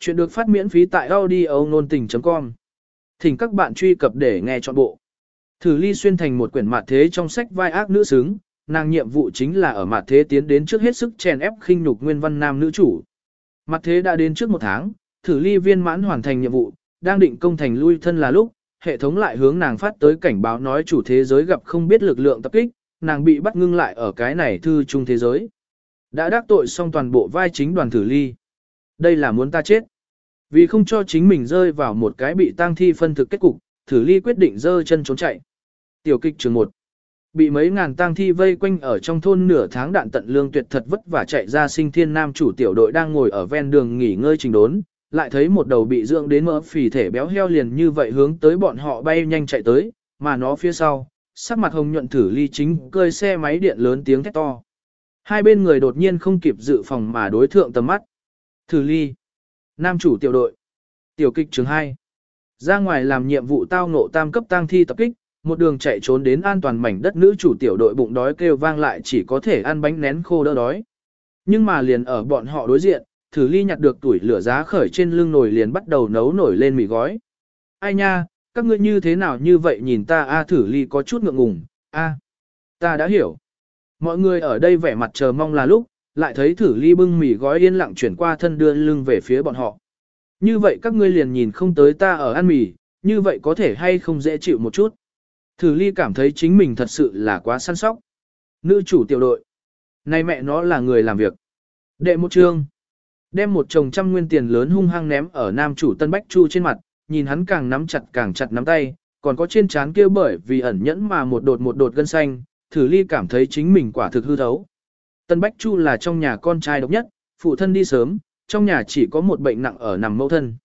Chuyện được phát miễn phí tại audio nôn tình.com. Thỉnh các bạn truy cập để nghe trọn bộ. Thử ly xuyên thành một quyển mặt thế trong sách vai ác nữ xứng, nàng nhiệm vụ chính là ở mặt thế tiến đến trước hết sức chèn ép khinh nhục nguyên văn nam nữ chủ. Mặt thế đã đến trước một tháng, thử ly viên mãn hoàn thành nhiệm vụ, đang định công thành lui thân là lúc, hệ thống lại hướng nàng phát tới cảnh báo nói chủ thế giới gặp không biết lực lượng tập kích, nàng bị bắt ngưng lại ở cái này thư trung thế giới. Đã đắc tội xong toàn bộ vai chính đoàn thử ly. Đây là muốn ta chết. Vì không cho chính mình rơi vào một cái bị tang thi phân thực kết cục, thử ly quyết định dơ chân trốn chạy. Tiểu kịch trường 1 Bị mấy ngàn tang thi vây quanh ở trong thôn nửa tháng đạn tận lương tuyệt thật vất vả chạy ra sinh thiên nam chủ tiểu đội đang ngồi ở ven đường nghỉ ngơi trình đốn, lại thấy một đầu bị dưỡng đến mỡ phì thể béo heo liền như vậy hướng tới bọn họ bay nhanh chạy tới, mà nó phía sau, sắc mặt hồng nhuận thử ly chính cơi xe máy điện lớn tiếng thét to. Hai bên người đột nhiên không kịp dự phòng mà đối thượng tầm mắt. Thử ly. Nam chủ tiểu đội. Tiểu kịch trường 2. Ra ngoài làm nhiệm vụ tao ngộ tam cấp tang thi tập kích, một đường chạy trốn đến an toàn mảnh đất nữ chủ tiểu đội bụng đói kêu vang lại chỉ có thể ăn bánh nén khô đỡ đói. Nhưng mà liền ở bọn họ đối diện, thử ly nhặt được tuổi lửa giá khởi trên lưng nồi liền bắt đầu nấu nổi lên mì gói. Ai nha, các ngươi như thế nào như vậy nhìn ta a thử ly có chút ngượng ngùng, a, ta đã hiểu. Mọi người ở đây vẻ mặt chờ mong là lúc, lại thấy thử ly bưng mì gói yên lặng chuyển qua thân đưa lưng về phía bọn họ. Như vậy các ngươi liền nhìn không tới ta ở ăn mì, như vậy có thể hay không dễ chịu một chút. Thử ly cảm thấy chính mình thật sự là quá săn sóc. Nữ chủ tiểu đội. Này mẹ nó là người làm việc. Đệ một chương. Đem một chồng trăm nguyên tiền lớn hung hăng ném ở nam chủ Tân Bách Chu trên mặt, nhìn hắn càng nắm chặt càng chặt nắm tay, còn có trên trán kia bởi vì ẩn nhẫn mà một đột một đột gân xanh, thử ly cảm thấy chính mình quả thực hư thấu. Tân Bách Chu là trong nhà con trai độc nhất, phụ thân đi sớm, trong nhà chỉ có một bệnh nặng ở nằm mẫu thân.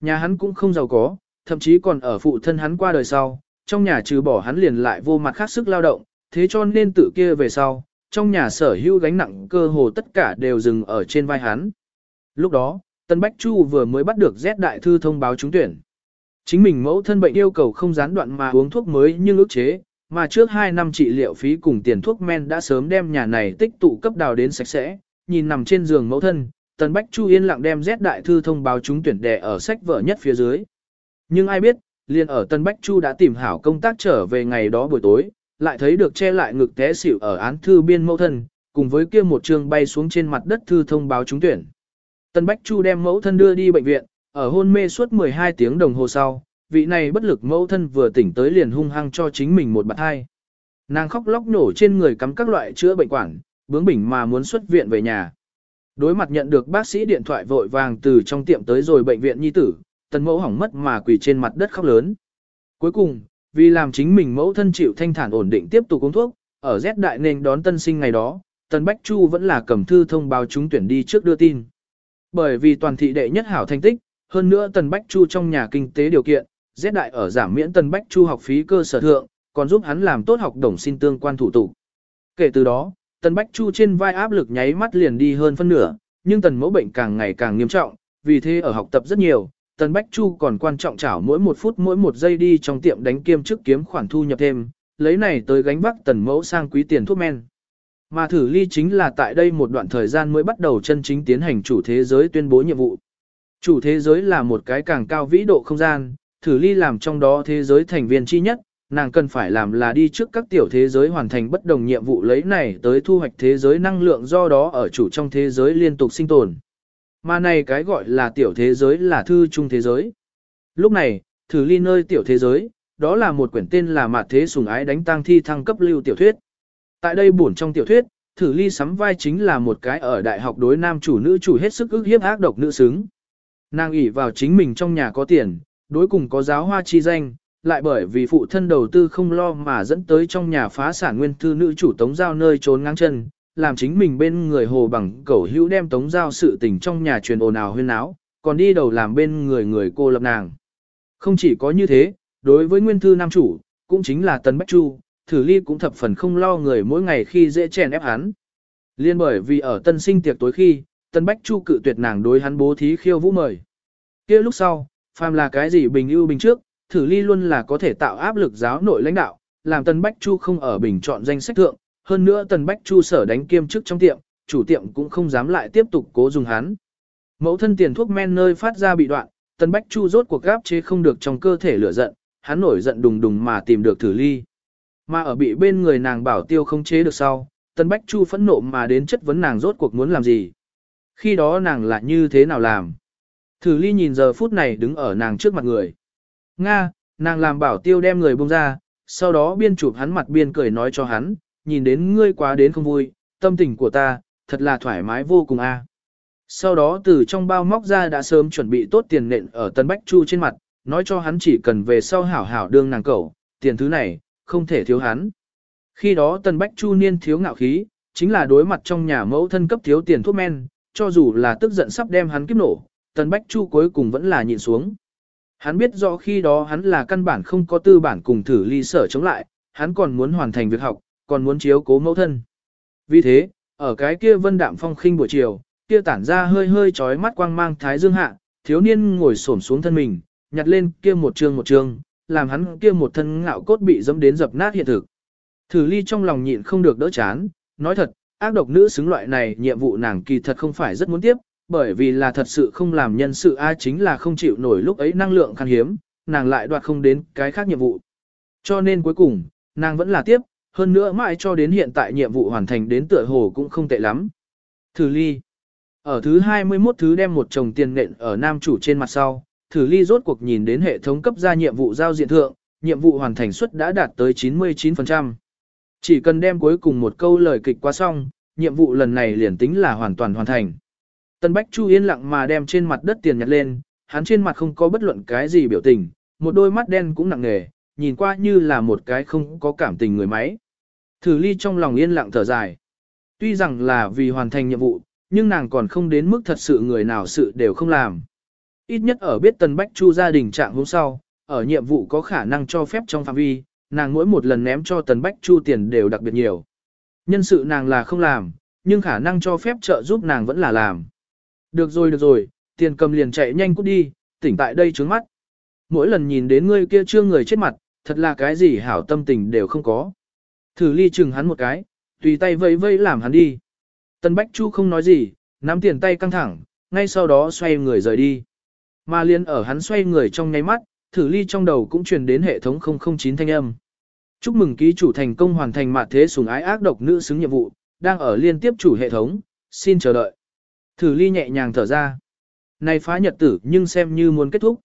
Nhà hắn cũng không giàu có, thậm chí còn ở phụ thân hắn qua đời sau, trong nhà trừ bỏ hắn liền lại vô mặt khác sức lao động, thế cho nên tự kia về sau, trong nhà sở hữu gánh nặng cơ hồ tất cả đều dừng ở trên vai hắn. Lúc đó, Tân Bách Chu vừa mới bắt được Z đại thư thông báo trúng tuyển. Chính mình mẫu thân bệnh yêu cầu không gián đoạn mà uống thuốc mới nhưng ức chế, mà trước 2 năm trị liệu phí cùng tiền thuốc men đã sớm đem nhà này tích tụ cấp đào đến sạch sẽ, nhìn nằm trên giường mẫu thân, Tần Bách Chu yên lặng đem Z đại thư thông báo trúng tuyển đẻ ở sách vở nhất phía dưới. Nhưng ai biết, liền ở Tần Bách Chu đã tìm hảo công tác trở về ngày đó buổi tối, lại thấy được che lại ngực té xỉu ở án thư biên mẫu thân, cùng với kia một trường bay xuống trên mặt đất thư thông báo trúng tuyển. Tần Bách Chu đem mẫu thân đưa đi bệnh viện, ở hôn mê suốt 12 tiếng đồng hồ sau, vị này bất lực mẫu thân vừa tỉnh tới liền hung hăng cho chính mình một bạt hai. Nàng khóc lóc nổ trên người cắm các loại chữa bệnh quản, bướng bỉnh mà muốn xuất viện về nhà. Đối mặt nhận được bác sĩ điện thoại vội vàng từ trong tiệm tới rồi bệnh viện nhi tử, tần mẫu hỏng mất mà quỳ trên mặt đất khóc lớn. Cuối cùng, vì làm chính mình mẫu thân chịu thanh thản ổn định tiếp tục uống thuốc, ở Z đại nên đón tân sinh ngày đó, tần Bách Chu vẫn là cầm thư thông báo chúng tuyển đi trước đưa tin. Bởi vì toàn thị đệ nhất hảo thành tích, hơn nữa tần Bách Chu trong nhà kinh tế điều kiện, Z đại ở giảm miễn tần Bách Chu học phí cơ sở thượng, còn giúp hắn làm tốt học đồng xin tương quan thủ tục. Kể từ đó, tần Bách Chu trên vai áp lực nháy mắt liền đi hơn phân nửa, nhưng tần mẫu bệnh càng ngày càng nghiêm trọng, vì thế ở học tập rất nhiều, tần Bách Chu còn quan trọng chảo mỗi một phút mỗi một giây đi trong tiệm đánh kiêm chức kiếm khoản thu nhập thêm, lấy này tới gánh vác tần mẫu sang quý tiền thuốc men. Mà thử ly chính là tại đây một đoạn thời gian mới bắt đầu chân chính tiến hành chủ thế giới tuyên bố nhiệm vụ. Chủ thế giới là một cái càng cao vĩ độ không gian, thử ly làm trong đó thế giới thành viên chi nhất, nàng cần phải làm là đi trước các tiểu thế giới hoàn thành bất đồng nhiệm vụ lấy này tới thu hoạch thế giới năng lượng do đó ở chủ trong thế giới liên tục sinh tồn. Mà này cái gọi là tiểu thế giới là thư trung thế giới. Lúc này, thử ly nơi tiểu thế giới, đó là một quyển tên là Mạt Thế Sùng Ái Đánh Tang Thi Thăng Cấp Lưu Tiểu Thuyết. Tại đây buồn trong tiểu thuyết, thử ly sắm vai chính là một cái ở đại học đối nam chủ nữ chủ hết sức ức hiếp ác độc nữ xứng. Nàng ỷ vào chính mình trong nhà có tiền, đối cùng có giáo hoa chi danh, lại bởi vì phụ thân đầu tư không lo mà dẫn tới trong nhà phá sản nguyên thư nữ chủ tống giao nơi trốn ngang chân, làm chính mình bên người hồ bằng cẩu hữu đem tống giao sự tình trong nhà truyền ồn ào huyên áo, còn đi đầu làm bên người người cô lập nàng. Không chỉ có như thế, đối với nguyên thư nam chủ, cũng chính là Tần Bách Chu, thử ly cũng thập phần không lo người mỗi ngày khi dễ chèn ép hắn. Liên bởi vì ở tân sinh tiệc tối khi, Tần Bách Chu cự tuyệt nàng đối hắn bố thí khiêu vũ mời. kia lúc sau, phàm là cái gì bình ưu bình trước, thử ly luôn là có thể tạo áp lực giáo nội lãnh đạo, làm Tần Bách Chu không ở bình chọn danh sách thượng, hơn nữa Tần Bách Chu sở đánh kiêm chức trong tiệm, chủ tiệm cũng không dám lại tiếp tục cố dùng hắn. Mẫu thân tiền thuốc men nơi phát ra bị đoạn, Tân Bách Chu rốt cuộc gáp chế không được trong cơ thể lửa giận, hắn nổi giận đùng đùng mà tìm được thử ly. Mà ở bị bên người nàng bảo tiêu không chế được sau, Tân Bách Chu phẫn nộ mà đến chất vấn nàng rốt cuộc muốn làm gì. Khi đó nàng lại như thế nào làm. Thử ly nhìn giờ phút này đứng ở nàng trước mặt người. Nga, nàng làm bảo tiêu đem người buông ra, sau đó biên chụp hắn mặt biên cười nói cho hắn, nhìn đến ngươi quá đến không vui, tâm tình của ta, thật là thoải mái vô cùng a. Sau đó từ trong bao móc ra đã sớm chuẩn bị tốt tiền nện ở Tân Bách Chu trên mặt, nói cho hắn chỉ cần về sau hảo hảo đương nàng cẩu, tiền thứ này, không thể thiếu hắn. Khi đó Tân Bách Chu niên thiếu ngạo khí, chính là đối mặt trong nhà mẫu thân cấp thiếu tiền thuốc men, cho dù là tức giận sắp đem hắn kiếp nổ, Tần Bách Chu cuối cùng vẫn là nhịn xuống. Hắn biết rõ khi đó hắn là căn bản không có tư bản cùng thử ly sở chống lại, hắn còn muốn hoàn thành việc học, còn muốn chiếu cố mẫu thân. Vì thế, ở cái kia vân đạm phong khinh buổi chiều, kia tản ra hơi hơi chói mắt quang mang thái dương hạ, thiếu niên ngồi xổm xuống thân mình, nhặt lên kia một trường một trường, làm hắn kia một thân ngạo cốt bị dẫm đến dập nát hiện thực. Thử ly trong lòng nhịn không được đỡ chán, nói thật, ác độc nữ xứng loại này nhiệm vụ nàng kỳ thật không phải rất muốn tiếp, bởi vì là thật sự không làm nhân sự ai chính là không chịu nổi lúc ấy năng lượng khan hiếm, nàng lại đoạt không đến cái khác nhiệm vụ. Cho nên cuối cùng, nàng vẫn là tiếp, hơn nữa mãi cho đến hiện tại nhiệm vụ hoàn thành đến tựa hồ cũng không tệ lắm. Thử ly. Ở thứ 21 thứ đem một chồng tiền nện ở nam chủ trên mặt sau, thử ly rốt cuộc nhìn đến hệ thống cấp ra nhiệm vụ giao diện thượng, nhiệm vụ hoàn thành suất đã đạt tới 99%. Chỉ cần đem cuối cùng một câu lời kịch qua xong, nhiệm vụ lần này liền tính là hoàn toàn hoàn thành. Tân Bách Chu yên lặng mà đem trên mặt đất tiền nhặt lên, hắn trên mặt không có bất luận cái gì biểu tình, một đôi mắt đen cũng nặng nề, nhìn qua như là một cái không có cảm tình người máy. Thử ly trong lòng yên lặng thở dài. Tuy rằng là vì hoàn thành nhiệm vụ, nhưng nàng còn không đến mức thật sự người nào sự đều không làm. Ít nhất ở biết Tân Bách Chu gia đình trạng hôm sau, ở nhiệm vụ có khả năng cho phép trong phạm vi, nàng mỗi một lần ném cho Tần Bách Chu tiền đều đặc biệt nhiều. Nhân sự nàng là không làm, nhưng khả năng cho phép trợ giúp nàng vẫn là làm. Được rồi được rồi, tiền cầm liền chạy nhanh cút đi, tỉnh tại đây trướng mắt. Mỗi lần nhìn đến ngươi kia trương người chết mặt, thật là cái gì hảo tâm tình đều không có. Thử ly chừng hắn một cái, tùy tay vẫy vẫy làm hắn đi. Tân Bách Chu không nói gì, nắm tiền tay căng thẳng, ngay sau đó xoay người rời đi. Mà liên ở hắn xoay người trong nháy mắt, thử ly trong đầu cũng truyền đến hệ thống 009 thanh âm. Chúc mừng ký chủ thành công hoàn thành mạt thế sùng ái ác độc nữ xứng nhiệm vụ, đang ở liên tiếp chủ hệ thống, xin chờ đợi. Thử ly nhẹ nhàng thở ra. Này phá nhật tử nhưng xem như muốn kết thúc.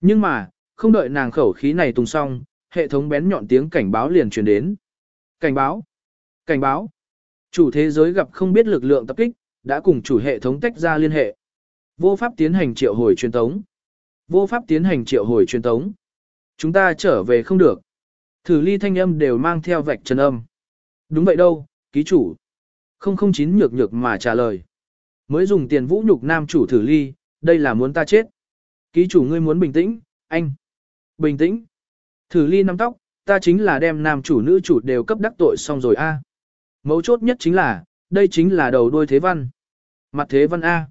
Nhưng mà, không đợi nàng khẩu khí này tung xong, hệ thống bén nhọn tiếng cảnh báo liền truyền đến. Cảnh báo! Cảnh báo! Chủ thế giới gặp không biết lực lượng tập kích, đã cùng chủ hệ thống tách ra liên hệ. Vô pháp tiến hành triệu hồi truyền tống. Vô pháp tiến hành triệu hồi truyền tống. Chúng ta trở về không được. Thử ly thanh âm đều mang theo vạch chân âm. Đúng vậy đâu, ký chủ. 009 nhược nhược mà trả lời. Mới dùng tiền vũ nhục nam chủ thử ly, đây là muốn ta chết. Ký chủ ngươi muốn bình tĩnh, anh. Bình tĩnh. Thử ly nắm tóc, ta chính là đem nam chủ nữ chủ đều cấp đắc tội xong rồi a. Mấu chốt nhất chính là, đây chính là đầu đuôi thế văn. Mặt thế văn A.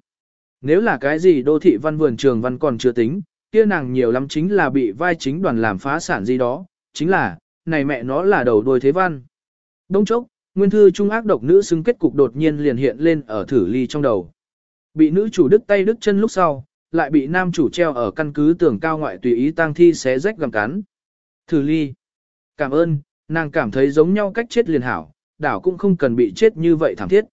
Nếu là cái gì đô thị văn vườn trường văn còn chưa tính, kia nàng nhiều lắm chính là bị vai chính đoàn làm phá sản gì đó, chính là, này mẹ nó là đầu đuôi thế văn. Đông chốc, nguyên thư trung ác độc nữ xứng kết cục đột nhiên liền hiện lên ở thử ly trong đầu. Bị nữ chủ đứt tay đứt chân lúc sau, lại bị nam chủ treo ở căn cứ tưởng cao ngoại tùy ý tang thi xé rách gầm cắn. Thử ly. Cảm ơn, nàng cảm thấy giống nhau cách chết liền hảo, đảo cũng không cần bị chết như vậy thảm thiết.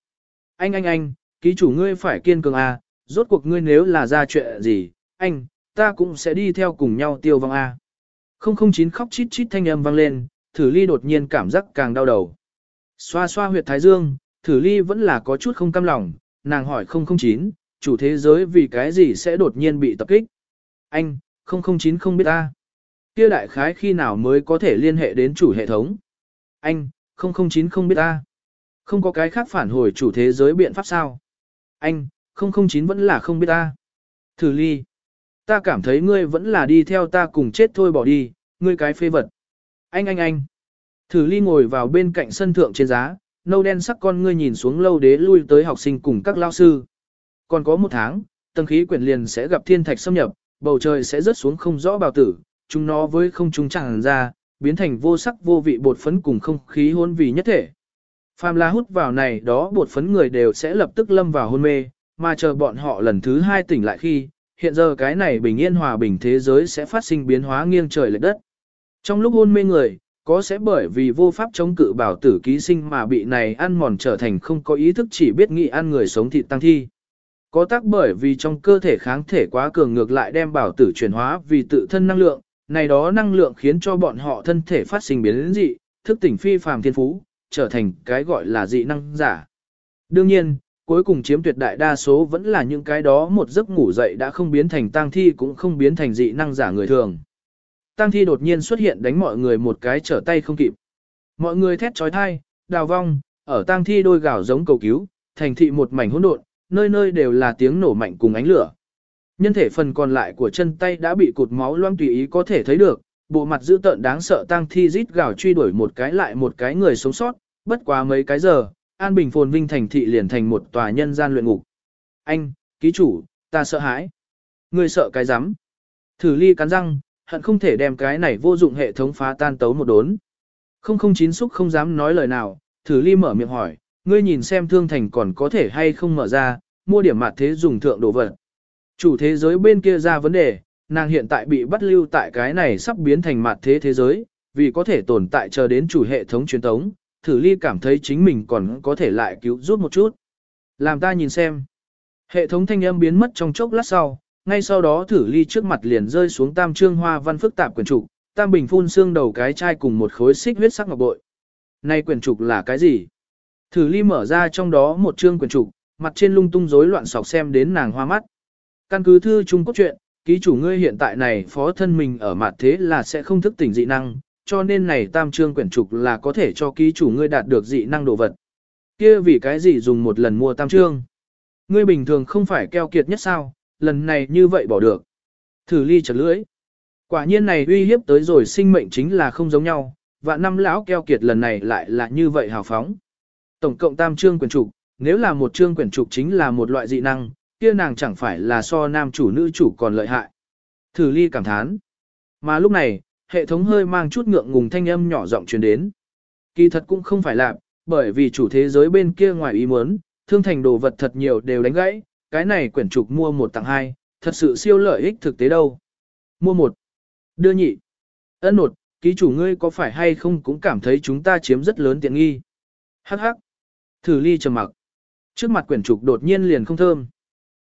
Anh anh anh, ký chủ ngươi phải kiên cường à, rốt cuộc ngươi nếu là ra chuyện gì, anh, ta cũng sẽ đi theo cùng nhau tiêu vong à. 009 khóc chít chít thanh âm vang lên, thử ly đột nhiên cảm giác càng đau đầu. Xoa xoa huyệt thái dương, thử ly vẫn là có chút không cam lòng, nàng hỏi 009, chủ thế giới vì cái gì sẽ đột nhiên bị tập kích. Anh, 009 không biết ta. Kia đại khái khi nào mới có thể liên hệ đến chủ hệ thống. Anh, 009 không biết ta. Không có cái khác phản hồi chủ thế giới biện pháp sao. Anh, 009 vẫn là không biết ta. Thử ly. Ta cảm thấy ngươi vẫn là đi theo ta cùng chết thôi bỏ đi, ngươi cái phê vật. Anh anh anh. Thử ly ngồi vào bên cạnh sân thượng trên giá, nâu đen sắc con ngươi nhìn xuống lâu đế lui tới học sinh cùng các lao sư. Còn có một tháng, tầng khí quyển liền sẽ gặp thiên thạch xâm nhập, bầu trời sẽ rớt xuống không rõ bào tử, chúng nó với không chúng chẳng ra, biến thành vô sắc vô vị bột phấn cùng không khí hôn vì nhất thể. Phàm là hút vào này đó bột phấn người đều sẽ lập tức lâm vào hôn mê, mà chờ bọn họ lần thứ hai tỉnh lại khi, hiện giờ cái này bình yên hòa bình thế giới sẽ phát sinh biến hóa nghiêng trời lệch đất. Trong lúc hôn mê người, có sẽ bởi vì vô pháp chống cự bảo tử ký sinh mà bị này ăn mòn trở thành không có ý thức chỉ biết nghĩ ăn người sống thịt tăng thi. Có tác bởi vì trong cơ thể kháng thể quá cường ngược lại đem bảo tử chuyển hóa vì tự thân năng lượng, này đó năng lượng khiến cho bọn họ thân thể phát sinh biến dị, thức tỉnh phi phàm thiên phú, trở thành cái gọi là dị năng giả. Đương nhiên, cuối cùng chiếm tuyệt đại đa số vẫn là những cái đó một giấc ngủ dậy đã không biến thành tang thi cũng không biến thành dị năng giả người thường. Tang thi đột nhiên xuất hiện đánh mọi người một cái trở tay không kịp. Mọi người thét trói thai, đào vong, ở tang thi đôi gào giống cầu cứu, thành thị một mảnh hỗn độn, nơi nơi đều là tiếng nổ mạnh cùng ánh lửa. Nhân thể phần còn lại của chân tay đã bị cột máu loang tùy ý có thể thấy được, bộ mặt dữ tợn đáng sợ tang thi rít gào truy đuổi một cái lại một cái người sống sót, bất quá mấy cái giờ, An Bình phồn vinh thành thị liền thành một tòa nhân gian luyện ngục. Anh, ký chủ, ta sợ hãi. Người sợ cái rắm Thử ly cắn răng, hận không thể đem cái này vô dụng hệ thống phá tan tấu một đốn. Không không chín xúc không dám nói lời nào, thử ly mở miệng hỏi, ngươi nhìn xem thương thành còn có thể hay không mở ra, mua điểm mặt thế dùng thượng đồ vật. Chủ thế giới bên kia ra vấn đề, nàng hiện tại bị bắt lưu tại cái này sắp biến thành mặt thế thế giới, vì có thể tồn tại chờ đến chủ hệ thống truyền thống, thử ly cảm thấy chính mình còn có thể lại cứu giúp một chút. Làm ta nhìn xem. Hệ thống thanh âm biến mất trong chốc lát sau, ngay sau đó thử ly trước mặt liền rơi xuống tam trương hoa văn phức tạp quyển trục, tam bình phun xương đầu cái chai cùng một khối xích huyết sắc ngọc bội. Này quyển trục là cái gì? Thử ly mở ra trong đó một chương quyển trục, mặt trên lung tung rối loạn sọc xem đến nàng hoa mắt. Căn cứ thư Trung Quốc truyện, ký chủ ngươi hiện tại này phó thân mình ở mặt thế là sẽ không thức tỉnh dị năng, cho nên này tam trương quyển trục là có thể cho ký chủ ngươi đạt được dị năng đồ vật. Kia vì cái gì dùng một lần mua tam trương? Ngươi bình thường không phải keo kiệt nhất sao, lần này như vậy bỏ được. Thử ly chật lưỡi. Quả nhiên này uy hiếp tới rồi sinh mệnh chính là không giống nhau, và năm lão keo kiệt lần này lại là như vậy hào phóng. Tổng cộng tam trương quyển trục, nếu là một trương quyển trục chính là một loại dị năng, kia nàng chẳng phải là so nam chủ nữ chủ còn lợi hại. Thử ly cảm thán. Mà lúc này, hệ thống hơi mang chút ngượng ngùng thanh âm nhỏ giọng truyền đến. Kỳ thật cũng không phải là, bởi vì chủ thế giới bên kia ngoài ý muốn, thương thành đồ vật thật nhiều đều đánh gãy, cái này quyển trục mua một tặng hai, thật sự siêu lợi ích thực tế đâu. Mua một, đưa nhị, ân nột, ký chủ ngươi có phải hay không cũng cảm thấy chúng ta chiếm rất lớn tiện nghi. Hắc hắc, thử ly trầm mặc. Trước mặt quyển trục đột nhiên liền không thơm.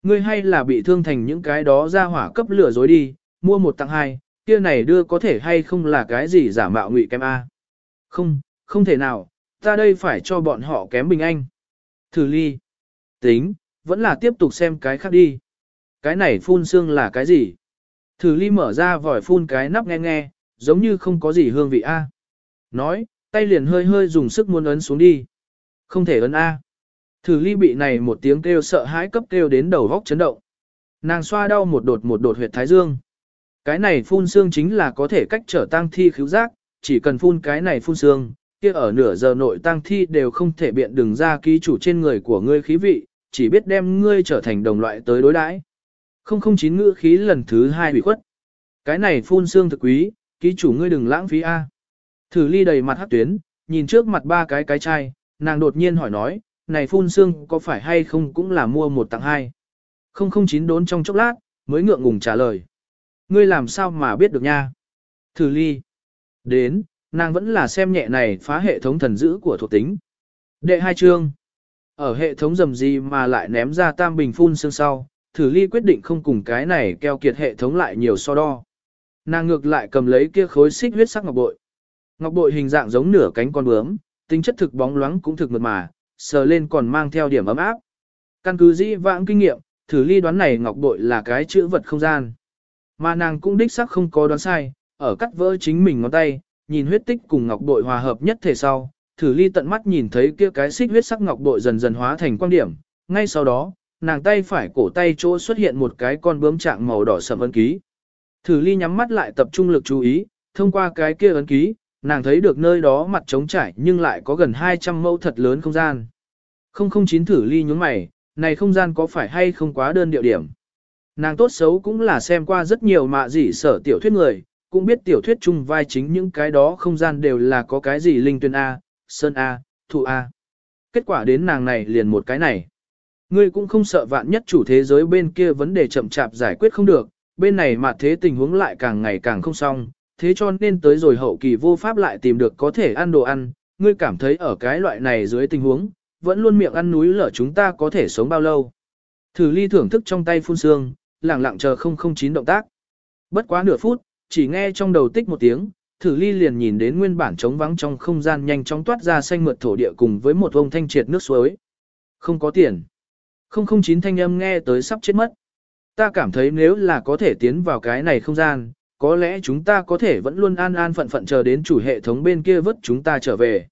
Ngươi hay là bị thương thành những cái đó ra hỏa cấp lửa dối đi, mua một tặng hai, kia này đưa có thể hay không là cái gì giả mạo ngụy kém A. Không, không thể nào, ta đây phải cho bọn họ kém bình anh. Thử ly. Tính, vẫn là tiếp tục xem cái khác đi. Cái này phun xương là cái gì? Thử ly mở ra vòi phun cái nắp nghe nghe, giống như không có gì hương vị A. Nói, tay liền hơi hơi dùng sức muốn ấn xuống đi. Không thể ấn A. Thử ly bị này một tiếng kêu sợ hãi cấp kêu đến đầu góc chấn động. Nàng xoa đau một đột một đột huyệt thái dương. Cái này phun xương chính là có thể cách trở tang thi khứu giác, chỉ cần phun cái này phun xương, kia ở nửa giờ nội tang thi đều không thể biện đừng ra ký chủ trên người của ngươi khí vị, chỉ biết đem ngươi trở thành đồng loại tới đối đãi. Không không chín ngữ khí lần thứ hai bị khuất. Cái này phun xương thực quý, ký chủ ngươi đừng lãng phí A. Thử ly đầy mặt hát tuyến, nhìn trước mặt ba cái cái chai, nàng đột nhiên hỏi nói, này phun xương có phải hay không cũng là mua một tặng hai. Không không chín đốn trong chốc lát, mới ngượng ngùng trả lời. Ngươi làm sao mà biết được nha? Thử ly. Đến, nàng vẫn là xem nhẹ này phá hệ thống thần dữ của thuộc tính. Đệ hai chương. Ở hệ thống dầm gì mà lại ném ra tam bình phun xương sau, thử ly quyết định không cùng cái này keo kiệt hệ thống lại nhiều so đo. Nàng ngược lại cầm lấy kia khối xích huyết sắc ngọc bội. Ngọc bội hình dạng giống nửa cánh con bướm, tính chất thực bóng loáng cũng thực mượt mà, sờ lên còn mang theo điểm ấm áp. Căn cứ dĩ vãng kinh nghiệm, thử ly đoán này ngọc bội là cái chữ vật không gian. Mà nàng cũng đích xác không có đoán sai, ở cắt vỡ chính mình ngón tay, nhìn huyết tích cùng ngọc bội hòa hợp nhất thể sau, thử ly tận mắt nhìn thấy kia cái xích huyết sắc ngọc bội dần dần hóa thành quan điểm, ngay sau đó, nàng tay phải cổ tay chỗ xuất hiện một cái con bướm trạng màu đỏ sẫm ấn ký. Thử ly nhắm mắt lại tập trung lực chú ý, thông qua cái kia ấn ký, nàng thấy được nơi đó mặt trống trải nhưng lại có gần 200 mẫu thật lớn không gian. Không không chín thử ly nhúng mày, này không gian có phải hay không quá đơn điệu điểm. Nàng tốt xấu cũng là xem qua rất nhiều mạ dị sở tiểu thuyết người, cũng biết tiểu thuyết chung vai chính những cái đó không gian đều là có cái gì linh tuyên A, sơn A, thụ A. Kết quả đến nàng này liền một cái này. Ngươi cũng không sợ vạn nhất chủ thế giới bên kia vấn đề chậm chạp giải quyết không được, bên này mà thế tình huống lại càng ngày càng không xong, thế cho nên tới rồi hậu kỳ vô pháp lại tìm được có thể ăn đồ ăn, ngươi cảm thấy ở cái loại này dưới tình huống, vẫn luôn miệng ăn núi lở chúng ta có thể sống bao lâu. Thử ly thưởng thức trong tay phun sương, lẳng lặng chờ 009 động tác. Bất quá nửa phút, chỉ nghe trong đầu tích một tiếng, thử ly liền nhìn đến nguyên bản trống vắng trong không gian nhanh chóng toát ra xanh mượt thổ địa cùng với một vông thanh triệt nước suối. Không có tiền. 009 thanh âm nghe tới sắp chết mất. Ta cảm thấy nếu là có thể tiến vào cái này không gian, có lẽ chúng ta có thể vẫn luôn an an phận phận chờ đến chủ hệ thống bên kia vứt chúng ta trở về.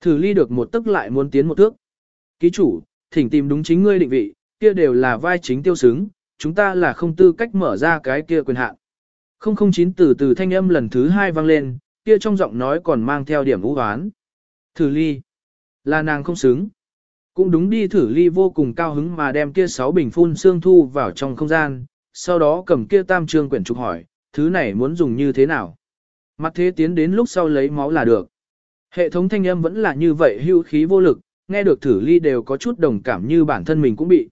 Thử ly được một tức lại muốn tiến một thước. Ký chủ, thỉnh tìm đúng chính ngươi định vị, kia đều là vai chính tiêu xứng, chúng ta là không tư cách mở ra cái kia quyền hạn. 009 từ từ thanh âm lần thứ hai vang lên, kia trong giọng nói còn mang theo điểm vũ hoán. Thử ly. Là nàng không xứng. Cũng đúng đi thử ly vô cùng cao hứng mà đem kia sáu bình phun xương thu vào trong không gian, sau đó cầm kia tam trương quyển trục hỏi, thứ này muốn dùng như thế nào. Mặt thế tiến đến lúc sau lấy máu là được. Hệ thống thanh âm vẫn là như vậy hưu khí vô lực, nghe được thử ly đều có chút đồng cảm như bản thân mình cũng bị.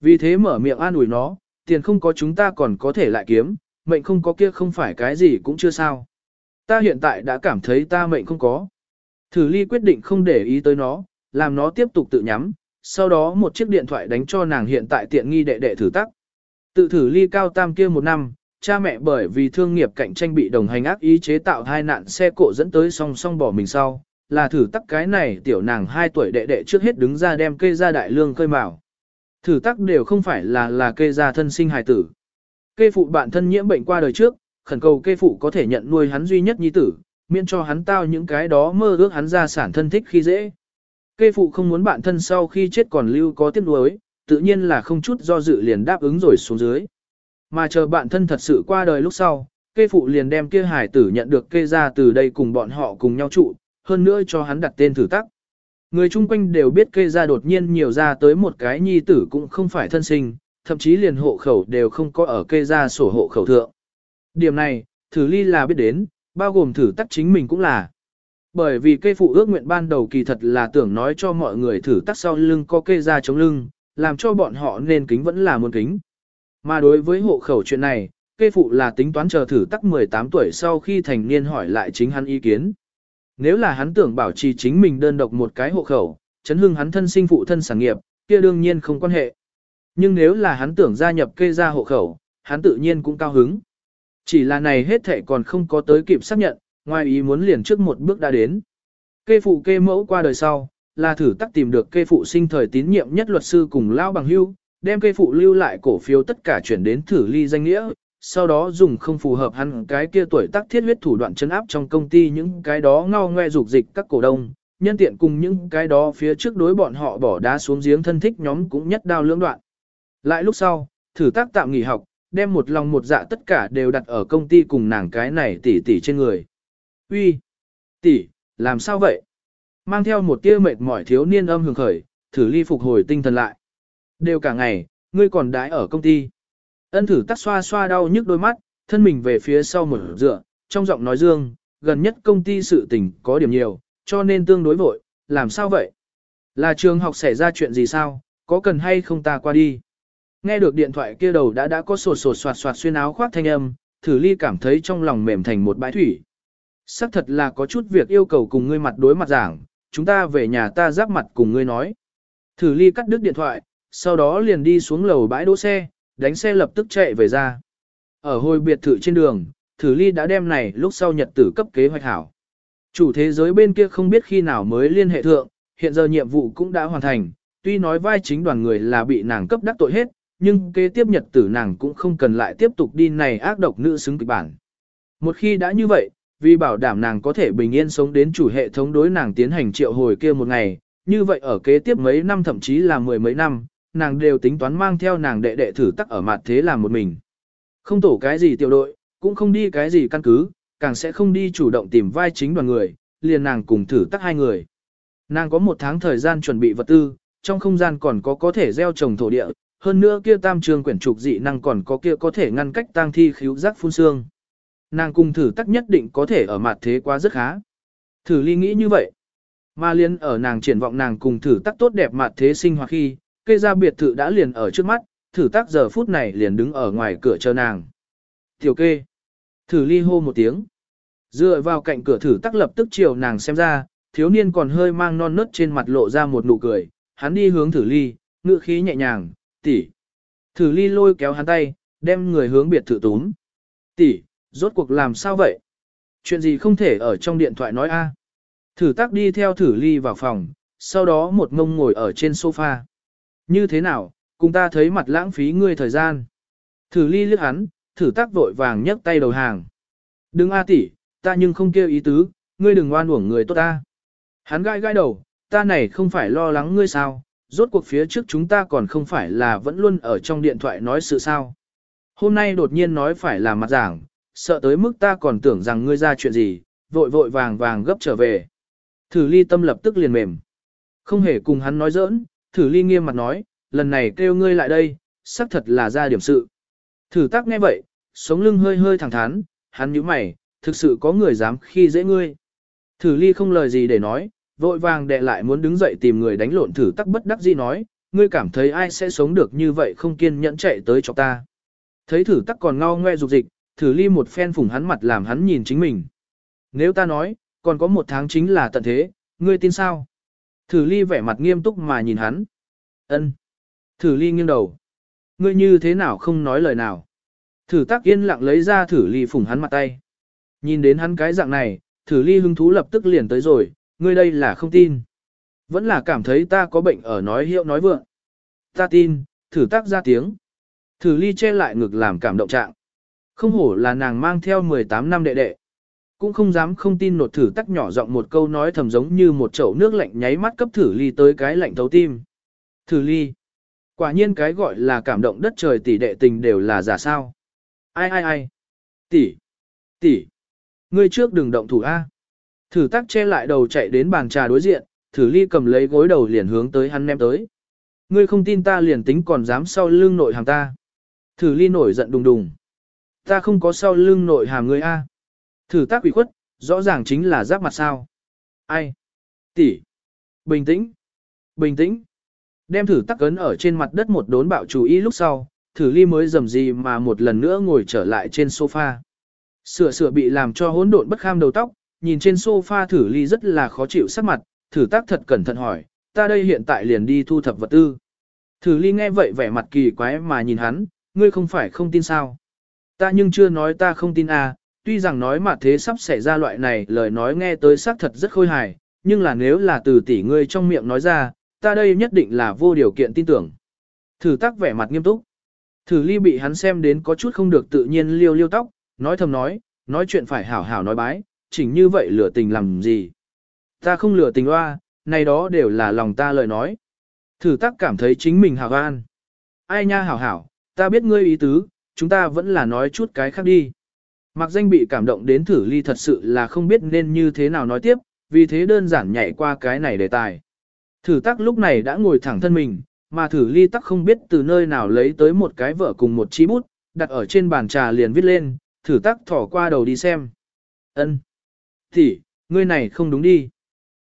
Vì thế mở miệng an ủi nó, tiền không có chúng ta còn có thể lại kiếm, mệnh không có kia không phải cái gì cũng chưa sao. Ta hiện tại đã cảm thấy ta mệnh không có. Thử ly quyết định không để ý tới nó, làm nó tiếp tục tự nhắm, sau đó một chiếc điện thoại đánh cho nàng hiện tại tiện nghi đệ đệ thử tắc. Tự thử ly cao tam kia một năm, cha mẹ bởi vì thương nghiệp cạnh tranh bị đồng hành ác ý chế tạo hai nạn xe cộ dẫn tới song song bỏ mình sau, là thử tắc cái này tiểu nàng 2 tuổi đệ đệ trước hết đứng ra đem cây ra đại lương cây mào. Thử tắc đều không phải là là cây ra thân sinh hài tử. Kê phụ bạn thân nhiễm bệnh qua đời trước, khẩn cầu kê phụ có thể nhận nuôi hắn duy nhất nhi tử, miễn cho hắn tao những cái đó mơ ước hắn ra sản thân thích khi dễ. Kê phụ không muốn bạn thân sau khi chết còn lưu có tiếc nuối, tự nhiên là không chút do dự liền đáp ứng rồi xuống dưới. Mà chờ bạn thân thật sự qua đời lúc sau, kê phụ liền đem kia hải tử nhận được kê ra từ đây cùng bọn họ cùng nhau trụ, hơn nữa cho hắn đặt tên thử tắc. Người chung quanh đều biết kê ra đột nhiên nhiều ra tới một cái nhi tử cũng không phải thân sinh, thậm chí liền hộ khẩu đều không có ở cây ra sổ hộ khẩu thượng. Điểm này, thử ly là biết đến, bao gồm thử tắc chính mình cũng là. Bởi vì cây phụ ước nguyện ban đầu kỳ thật là tưởng nói cho mọi người thử tắc sau lưng có cây ra chống lưng, làm cho bọn họ nên kính vẫn là muốn kính. Mà đối với hộ khẩu chuyện này, cây phụ là tính toán chờ thử tắc 18 tuổi sau khi thành niên hỏi lại chính hắn ý kiến. Nếu là hắn tưởng bảo trì chính mình đơn độc một cái hộ khẩu, chấn hưng hắn thân sinh phụ thân sản nghiệp, kia đương nhiên không quan hệ. Nhưng nếu là hắn tưởng gia nhập kê gia hộ khẩu, hắn tự nhiên cũng cao hứng. Chỉ là này hết thệ còn không có tới kịp xác nhận, ngoài ý muốn liền trước một bước đã đến. Kê phụ kê mẫu qua đời sau, là thử tắc tìm được kê phụ sinh thời tín nhiệm nhất luật sư cùng lao bằng hưu, đem kê phụ lưu lại cổ phiếu tất cả chuyển đến thử ly danh nghĩa, sau đó dùng không phù hợp hắn cái kia tuổi tác thiết huyết thủ đoạn chấn áp trong công ty những cái đó ngao ngoe dục dịch các cổ đông, nhân tiện cùng những cái đó phía trước đối bọn họ bỏ đá xuống giếng thân thích nhóm cũng nhất đao lưỡng đoạn. Lại lúc sau, thử tác tạm nghỉ học, đem một lòng một dạ tất cả đều đặt ở công ty cùng nàng cái này tỷ tỷ trên người. Uy, tỷ, làm sao vậy? Mang theo một tia mệt mỏi thiếu niên âm hưởng khởi, thử ly phục hồi tinh thần lại. Đều cả ngày, ngươi còn đãi ở công ty. Ân thử tắt xoa xoa đau nhức đôi mắt, thân mình về phía sau một dựa, trong giọng nói dương, gần nhất công ty sự tình có điểm nhiều, cho nên tương đối vội, làm sao vậy? Là trường học xảy ra chuyện gì sao, có cần hay không ta qua đi? Nghe được điện thoại kia đầu đã đã có sột sột soạt soạt xuyên áo khoác thanh âm, thử ly cảm thấy trong lòng mềm thành một bãi thủy. Sắc thật là có chút việc yêu cầu cùng ngươi mặt đối mặt giảng, chúng ta về nhà ta giáp mặt cùng ngươi nói. Thử ly cắt đứt điện thoại, sau đó liền đi xuống lầu bãi đỗ xe, đánh xe lập tức chạy về ra. Ở hồi biệt thự trên đường, thử ly đã đem này lúc sau nhật tử cấp kế hoạch hảo. Chủ thế giới bên kia không biết khi nào mới liên hệ thượng, hiện giờ nhiệm vụ cũng đã hoàn thành, tuy nói vai chính đoàn người là bị nàng cấp đắc tội hết, nhưng kế tiếp nhật tử nàng cũng không cần lại tiếp tục đi này ác độc nữ xứng kịch bản. Một khi đã như vậy, vì bảo đảm nàng có thể bình yên sống đến chủ hệ thống đối nàng tiến hành triệu hồi kia một ngày, như vậy ở kế tiếp mấy năm thậm chí là mười mấy năm, nàng đều tính toán mang theo nàng đệ đệ thử tắc ở mặt thế làm một mình. Không tổ cái gì tiểu đội, cũng không đi cái gì căn cứ, càng sẽ không đi chủ động tìm vai chính đoàn người, liền nàng cùng thử tắc hai người. Nàng có một tháng thời gian chuẩn bị vật tư, trong không gian còn có có thể gieo trồng thổ địa, hơn nữa kia tam trường quyển trục dị năng còn có kia có thể ngăn cách tang thi khíu giác phun xương. Nàng cùng thử tắc nhất định có thể ở mặt thế quá rất khá. Thử ly nghĩ như vậy. Mà liên ở nàng triển vọng nàng cùng thử tắc tốt đẹp mặt thế sinh hoạt khi, cây ra biệt thự đã liền ở trước mắt, thử tắc giờ phút này liền đứng ở ngoài cửa chờ nàng. Tiểu kê. Thử ly hô một tiếng. Dựa vào cạnh cửa thử tắc lập tức chiều nàng xem ra, thiếu niên còn hơi mang non nớt trên mặt lộ ra một nụ cười, hắn đi hướng thử ly, ngựa khí nhẹ nhàng, tỷ. Thử ly lôi kéo hắn tay, đem người hướng biệt thự túm. Tỷ, rốt cuộc làm sao vậy? Chuyện gì không thể ở trong điện thoại nói a? Thử tác đi theo thử ly vào phòng, sau đó một ngông ngồi ở trên sofa. Như thế nào, cùng ta thấy mặt lãng phí ngươi thời gian. Thử ly liếc hắn, thử tác vội vàng nhấc tay đầu hàng. Đừng a tỷ, ta nhưng không kêu ý tứ, ngươi đừng oan uổng người tốt ta. Hắn gai gai đầu, ta này không phải lo lắng ngươi sao, rốt cuộc phía trước chúng ta còn không phải là vẫn luôn ở trong điện thoại nói sự sao. Hôm nay đột nhiên nói phải là mặt giảng, sợ tới mức ta còn tưởng rằng ngươi ra chuyện gì, vội vội vàng vàng gấp trở về. Thử ly tâm lập tức liền mềm. Không hề cùng hắn nói giỡn, thử ly nghiêm mặt nói, lần này kêu ngươi lại đây, xác thật là ra điểm sự. Thử tác nghe vậy, sống lưng hơi hơi thẳng thắn, hắn nhíu mày, thực sự có người dám khi dễ ngươi. Thử ly không lời gì để nói, vội vàng đệ lại muốn đứng dậy tìm người đánh lộn thử tắc bất đắc dĩ nói, ngươi cảm thấy ai sẽ sống được như vậy không kiên nhẫn chạy tới cho ta. Thấy thử tắc còn ngao ngoe dục dịch, thử ly một phen phủng hắn mặt làm hắn nhìn chính mình. Nếu ta nói, còn có một tháng chính là tận thế, ngươi tin sao? Thử ly vẻ mặt nghiêm túc mà nhìn hắn. ân Thử ly nghiêng đầu. Ngươi như thế nào không nói lời nào? Thử tác yên lặng lấy ra thử ly phủng hắn mặt tay. Nhìn đến hắn cái dạng này, thử ly hứng thú lập tức liền tới rồi, ngươi đây là không tin. Vẫn là cảm thấy ta có bệnh ở nói hiệu nói vượng. Ta tin, thử tác ra tiếng. Thử ly che lại ngực làm cảm động trạng. Không hổ là nàng mang theo 18 năm đệ đệ. Cũng không dám không tin nột thử tắc nhỏ giọng một câu nói thầm giống như một chậu nước lạnh nháy mắt cấp thử ly tới cái lạnh thấu tim. Thử ly. Quả nhiên cái gọi là cảm động đất trời tỷ đệ tình đều là giả sao. Ai ai ai. Tỷ. Tỷ. Ngươi trước đừng động thủ A. Thử tác che lại đầu chạy đến bàn trà đối diện, thử ly cầm lấy gối đầu liền hướng tới hắn ném tới. Ngươi không tin ta liền tính còn dám sau lưng nội hàng ta. Thử ly nổi giận đùng đùng. Ta không có sau lưng nội hàm ngươi A. Thử tác quỷ khuất, rõ ràng chính là giáp mặt sao. Ai? Tỷ. Bình tĩnh. Bình tĩnh. Đem thử tắc cấn ở trên mặt đất một đốn bạo chú ý lúc sau, thử ly mới dầm gì mà một lần nữa ngồi trở lại trên sofa. Sửa sửa bị làm cho hỗn độn bất kham đầu tóc, nhìn trên sofa thử ly rất là khó chịu sắc mặt, thử tác thật cẩn thận hỏi, ta đây hiện tại liền đi thu thập vật tư. Thử ly nghe vậy vẻ mặt kỳ quái mà nhìn hắn, ngươi không phải không tin sao. Ta nhưng chưa nói ta không tin à, tuy rằng nói mà thế sắp xảy ra loại này lời nói nghe tới xác thật rất khôi hài, nhưng là nếu là từ tỷ ngươi trong miệng nói ra, ta đây nhất định là vô điều kiện tin tưởng. Thử tác vẻ mặt nghiêm túc. Thử ly bị hắn xem đến có chút không được tự nhiên liêu liêu tóc, nói thầm nói, nói chuyện phải hảo hảo nói bái, chỉnh như vậy lừa tình làm gì. Ta không lừa tình hoa, này đó đều là lòng ta lời nói. Thử tác cảm thấy chính mình hào an. Ai nha hảo hảo, ta biết ngươi ý tứ, chúng ta vẫn là nói chút cái khác đi. Mặc danh bị cảm động đến thử ly thật sự là không biết nên như thế nào nói tiếp, vì thế đơn giản nhảy qua cái này đề tài. Thử tắc lúc này đã ngồi thẳng thân mình, mà thử ly tắc không biết từ nơi nào lấy tới một cái vở cùng một chi bút, đặt ở trên bàn trà liền viết lên, thử tắc thỏ qua đầu đi xem. ân thì, ngươi này không đúng đi.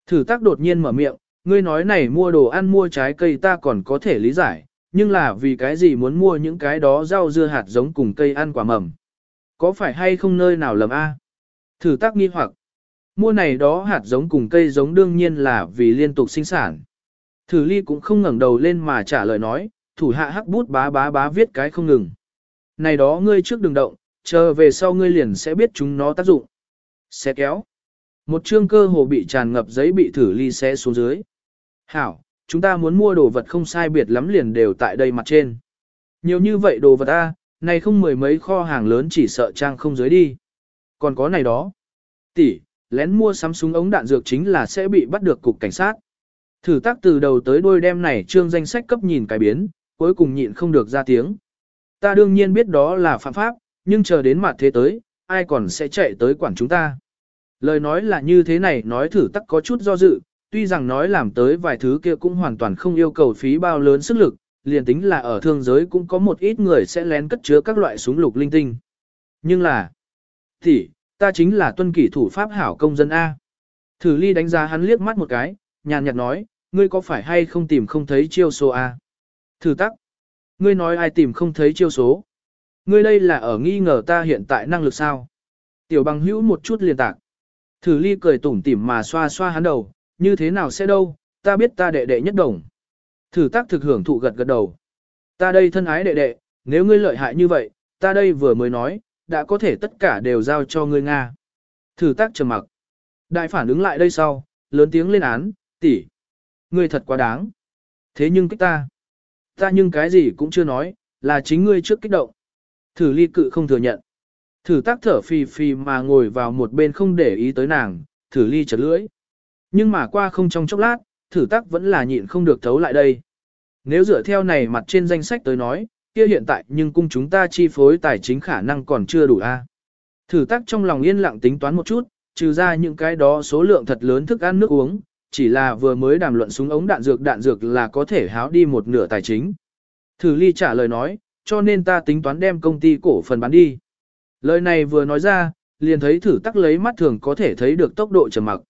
Thử tắc đột nhiên mở miệng, ngươi nói này mua đồ ăn mua trái cây ta còn có thể lý giải, nhưng là vì cái gì muốn mua những cái đó rau dưa hạt giống cùng cây ăn quả mầm. Có phải hay không nơi nào lầm a? Thử tác nghi hoặc. Mua này đó hạt giống cùng cây giống đương nhiên là vì liên tục sinh sản. Thử ly cũng không ngẩng đầu lên mà trả lời nói, thủ hạ hắc bút bá bá bá viết cái không ngừng. Này đó ngươi trước đừng động, chờ về sau ngươi liền sẽ biết chúng nó tác dụng. sẽ kéo. Một chương cơ hồ bị tràn ngập giấy bị thử ly xé xuống dưới. Hảo, chúng ta muốn mua đồ vật không sai biệt lắm liền đều tại đây mặt trên. Nhiều như vậy đồ vật A, này không mười mấy kho hàng lớn chỉ sợ trang không dưới đi. Còn có này đó. Tỷ, lén mua sắm súng ống đạn dược chính là sẽ bị bắt được cục cảnh sát. Thử tác từ đầu tới đôi đem này trương danh sách cấp nhìn cái biến, cuối cùng nhịn không được ra tiếng. Ta đương nhiên biết đó là phạm pháp, nhưng chờ đến mặt thế tới, ai còn sẽ chạy tới quản chúng ta. Lời nói là như thế này nói thử tắc có chút do dự, tuy rằng nói làm tới vài thứ kia cũng hoàn toàn không yêu cầu phí bao lớn sức lực, liền tính là ở thương giới cũng có một ít người sẽ lén cất chứa các loại súng lục linh tinh. Nhưng là, thì, ta chính là tuân kỷ thủ pháp hảo công dân A. Thử ly đánh giá hắn liếc mắt một cái, nhàn nhạt nói, ngươi có phải hay không tìm không thấy chiêu số A. Thử tắc. Ngươi nói ai tìm không thấy chiêu số. Ngươi đây là ở nghi ngờ ta hiện tại năng lực sao. Tiểu bằng hữu một chút liền tạc. Thử ly cười tủm tỉm mà xoa xoa hắn đầu, như thế nào sẽ đâu, ta biết ta đệ đệ nhất đồng. Thử tác thực hưởng thụ gật gật đầu. Ta đây thân ái đệ đệ, nếu ngươi lợi hại như vậy, ta đây vừa mới nói, đã có thể tất cả đều giao cho ngươi Nga. Thử tác trầm mặc. Đại phản ứng lại đây sau, lớn tiếng lên án, tỷ, Ngươi thật quá đáng. Thế nhưng cách ta. Ta nhưng cái gì cũng chưa nói, là chính ngươi trước kích động. Thử ly cự không thừa nhận. Thử tác thở phì phì mà ngồi vào một bên không để ý tới nàng, thử ly chật lưỡi. Nhưng mà qua không trong chốc lát, thử tác vẫn là nhịn không được thấu lại đây. Nếu dựa theo này mặt trên danh sách tới nói, kia hiện tại nhưng cung chúng ta chi phối tài chính khả năng còn chưa đủ a. Thử tác trong lòng yên lặng tính toán một chút, trừ ra những cái đó số lượng thật lớn thức ăn nước uống, chỉ là vừa mới đàm luận súng ống đạn dược đạn dược là có thể háo đi một nửa tài chính. Thử ly trả lời nói, cho nên ta tính toán đem công ty cổ phần bán đi. Lời này vừa nói ra, liền thấy thử tắc lấy mắt thường có thể thấy được tốc độ trầm mặc.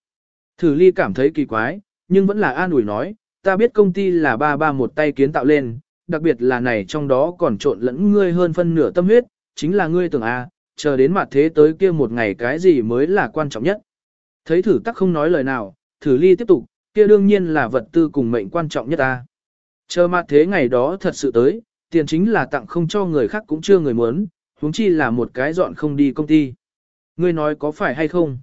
Thử ly cảm thấy kỳ quái, nhưng vẫn là an ủi nói, ta biết công ty là ba ba một tay kiến tạo lên, đặc biệt là này trong đó còn trộn lẫn ngươi hơn phân nửa tâm huyết, chính là ngươi tưởng a, chờ đến mặt thế tới kia một ngày cái gì mới là quan trọng nhất. Thấy thử tắc không nói lời nào, thử ly tiếp tục, kia đương nhiên là vật tư cùng mệnh quan trọng nhất ta. Chờ mặt thế ngày đó thật sự tới, tiền chính là tặng không cho người khác cũng chưa người muốn, huống chi là một cái dọn không đi công ty. Ngươi nói có phải hay không?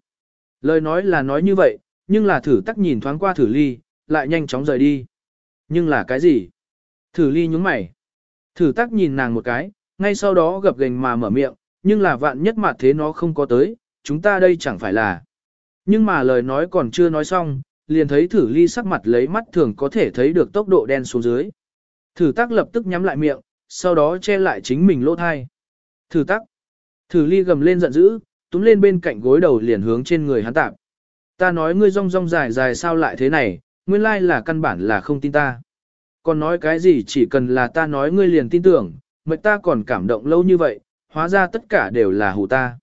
Lời nói là nói như vậy, nhưng là thử tắc nhìn thoáng qua thử ly, lại nhanh chóng rời đi. Nhưng là cái gì? Thử ly nhúng mày. Thử tắc nhìn nàng một cái, ngay sau đó gập gành mà mở miệng, nhưng là vạn nhất mặt thế nó không có tới, chúng ta đây chẳng phải là. Nhưng mà lời nói còn chưa nói xong, liền thấy thử ly sắc mặt lấy mắt thường có thể thấy được tốc độ đen xuống dưới. Thử tắc lập tức nhắm lại miệng, sau đó che lại chính mình lỗ thai. Thử tắc. Thử ly gầm lên giận dữ, túm lên bên cạnh gối đầu liền hướng trên người hắn tạp. Ta nói ngươi rong rong dài dài sao lại thế này, nguyên lai là căn bản là không tin ta. Còn nói cái gì chỉ cần là ta nói ngươi liền tin tưởng, mệnh ta còn cảm động lâu như vậy, hóa ra tất cả đều là hù ta.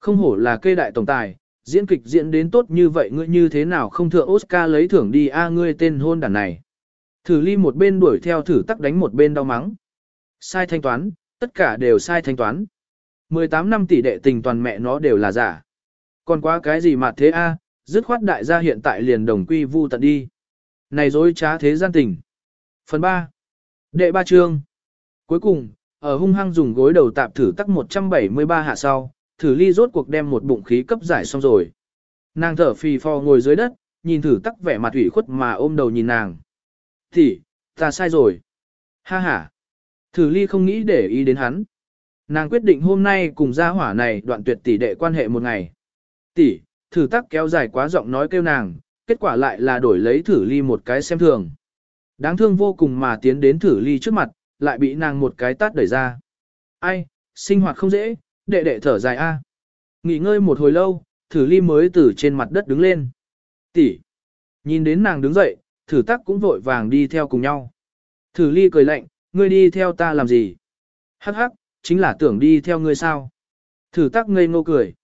Không hổ là cây đại tổng tài, diễn kịch diễn đến tốt như vậy ngươi như thế nào không thượng Oscar lấy thưởng đi a ngươi tên hôn đàn này. Thử ly một bên đuổi theo thử tắc đánh một bên đau mắng. Sai thanh toán, tất cả đều sai thanh toán. 18 năm tỷ đệ tình toàn mẹ nó đều là giả. Còn quá cái gì mà thế a, dứt khoát đại gia hiện tại liền đồng quy vu tận đi. Này dối trá thế gian tình. Phần 3. Đệ ba chương. Cuối cùng, ở hung hăng dùng gối đầu tạp thử tắc 173 hạ sau, thử ly rốt cuộc đem một bụng khí cấp giải xong rồi. Nàng thở phì phò ngồi dưới đất, nhìn thử tắc vẻ mặt ủy khuất mà ôm đầu nhìn nàng. Thì, ta sai rồi. Ha ha. Thử ly không nghĩ để ý đến hắn. Nàng quyết định hôm nay cùng gia hỏa này đoạn tuyệt tỷ đệ quan hệ một ngày. Tỷ, thử tắc kéo dài quá giọng nói kêu nàng, kết quả lại là đổi lấy thử ly một cái xem thường. Đáng thương vô cùng mà tiến đến thử ly trước mặt, lại bị nàng một cái tát đẩy ra. Ai, sinh hoạt không dễ, đệ đệ thở dài a. Nghỉ ngơi một hồi lâu, thử ly mới từ trên mặt đất đứng lên. Tỷ. Nhìn đến nàng đứng dậy, thử tắc cũng vội vàng đi theo cùng nhau. Thử ly cười lạnh, ngươi đi theo ta làm gì? Hắc hắc, chính là tưởng đi theo ngươi sao? Thử tắc ngây ngô cười.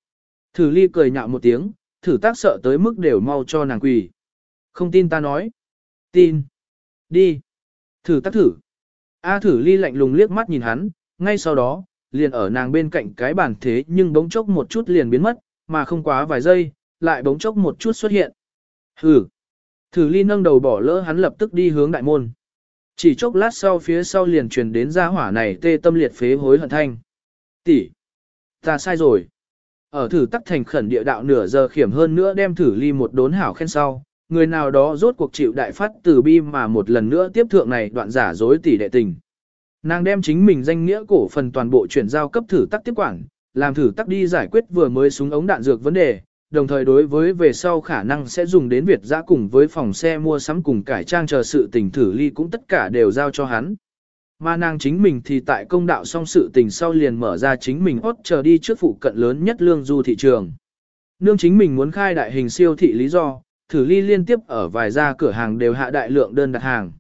Thử ly cười nhạo một tiếng, thử tác sợ tới mức đều mau cho nàng quỳ. Không tin ta nói. Tin. Đi. Thử tác thử. A thử ly lạnh lùng liếc mắt nhìn hắn, ngay sau đó, liền ở nàng bên cạnh cái bàn thế nhưng bỗng chốc một chút liền biến mất, mà không quá vài giây, lại bỗng chốc một chút xuất hiện. Hử. Thử ly nâng đầu bỏ lỡ hắn lập tức đi hướng đại môn. Chỉ chốc lát sau phía sau liền truyền đến gia hỏa này tê tâm liệt phế hối hận thanh. Tỷ. Ta sai rồi. Ở thử tắc thành khẩn địa đạo nửa giờ khiểm hơn nữa đem thử ly một đốn hảo khen sau, người nào đó rốt cuộc chịu đại phát từ bi mà một lần nữa tiếp thượng này đoạn giả dối tỷ đệ tình. Nàng đem chính mình danh nghĩa cổ phần toàn bộ chuyển giao cấp thử tắc tiếp quản, làm thử tắc đi giải quyết vừa mới súng ống đạn dược vấn đề, đồng thời đối với về sau khả năng sẽ dùng đến Việt giã cùng với phòng xe mua sắm cùng cải trang chờ sự tình thử ly cũng tất cả đều giao cho hắn. Mà nàng chính mình thì tại công đạo xong sự tình sau liền mở ra chính mình hốt chờ đi trước phụ cận lớn nhất lương du thị trường. Nương chính mình muốn khai đại hình siêu thị lý do, thử ly liên tiếp ở vài gia cửa hàng đều hạ đại lượng đơn đặt hàng.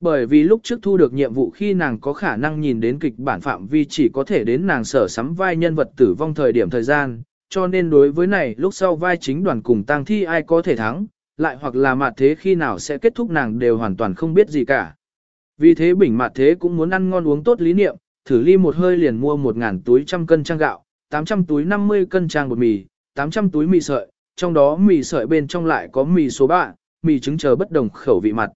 Bởi vì lúc trước thu được nhiệm vụ khi nàng có khả năng nhìn đến kịch bản phạm vi chỉ có thể đến nàng sở sắm vai nhân vật tử vong thời điểm thời gian, cho nên đối với này lúc sau vai chính đoàn cùng tang thi ai có thể thắng, lại hoặc là mặt thế khi nào sẽ kết thúc nàng đều hoàn toàn không biết gì cả. Vì thế bình mặt thế cũng muốn ăn ngon uống tốt lý niệm, thử ly một hơi liền mua 1.000 túi trăm cân trang gạo, 800 túi 50 cân trang bột mì, 800 túi mì sợi, trong đó mì sợi bên trong lại có mì số 3, mì trứng chờ bất đồng khẩu vị mặt.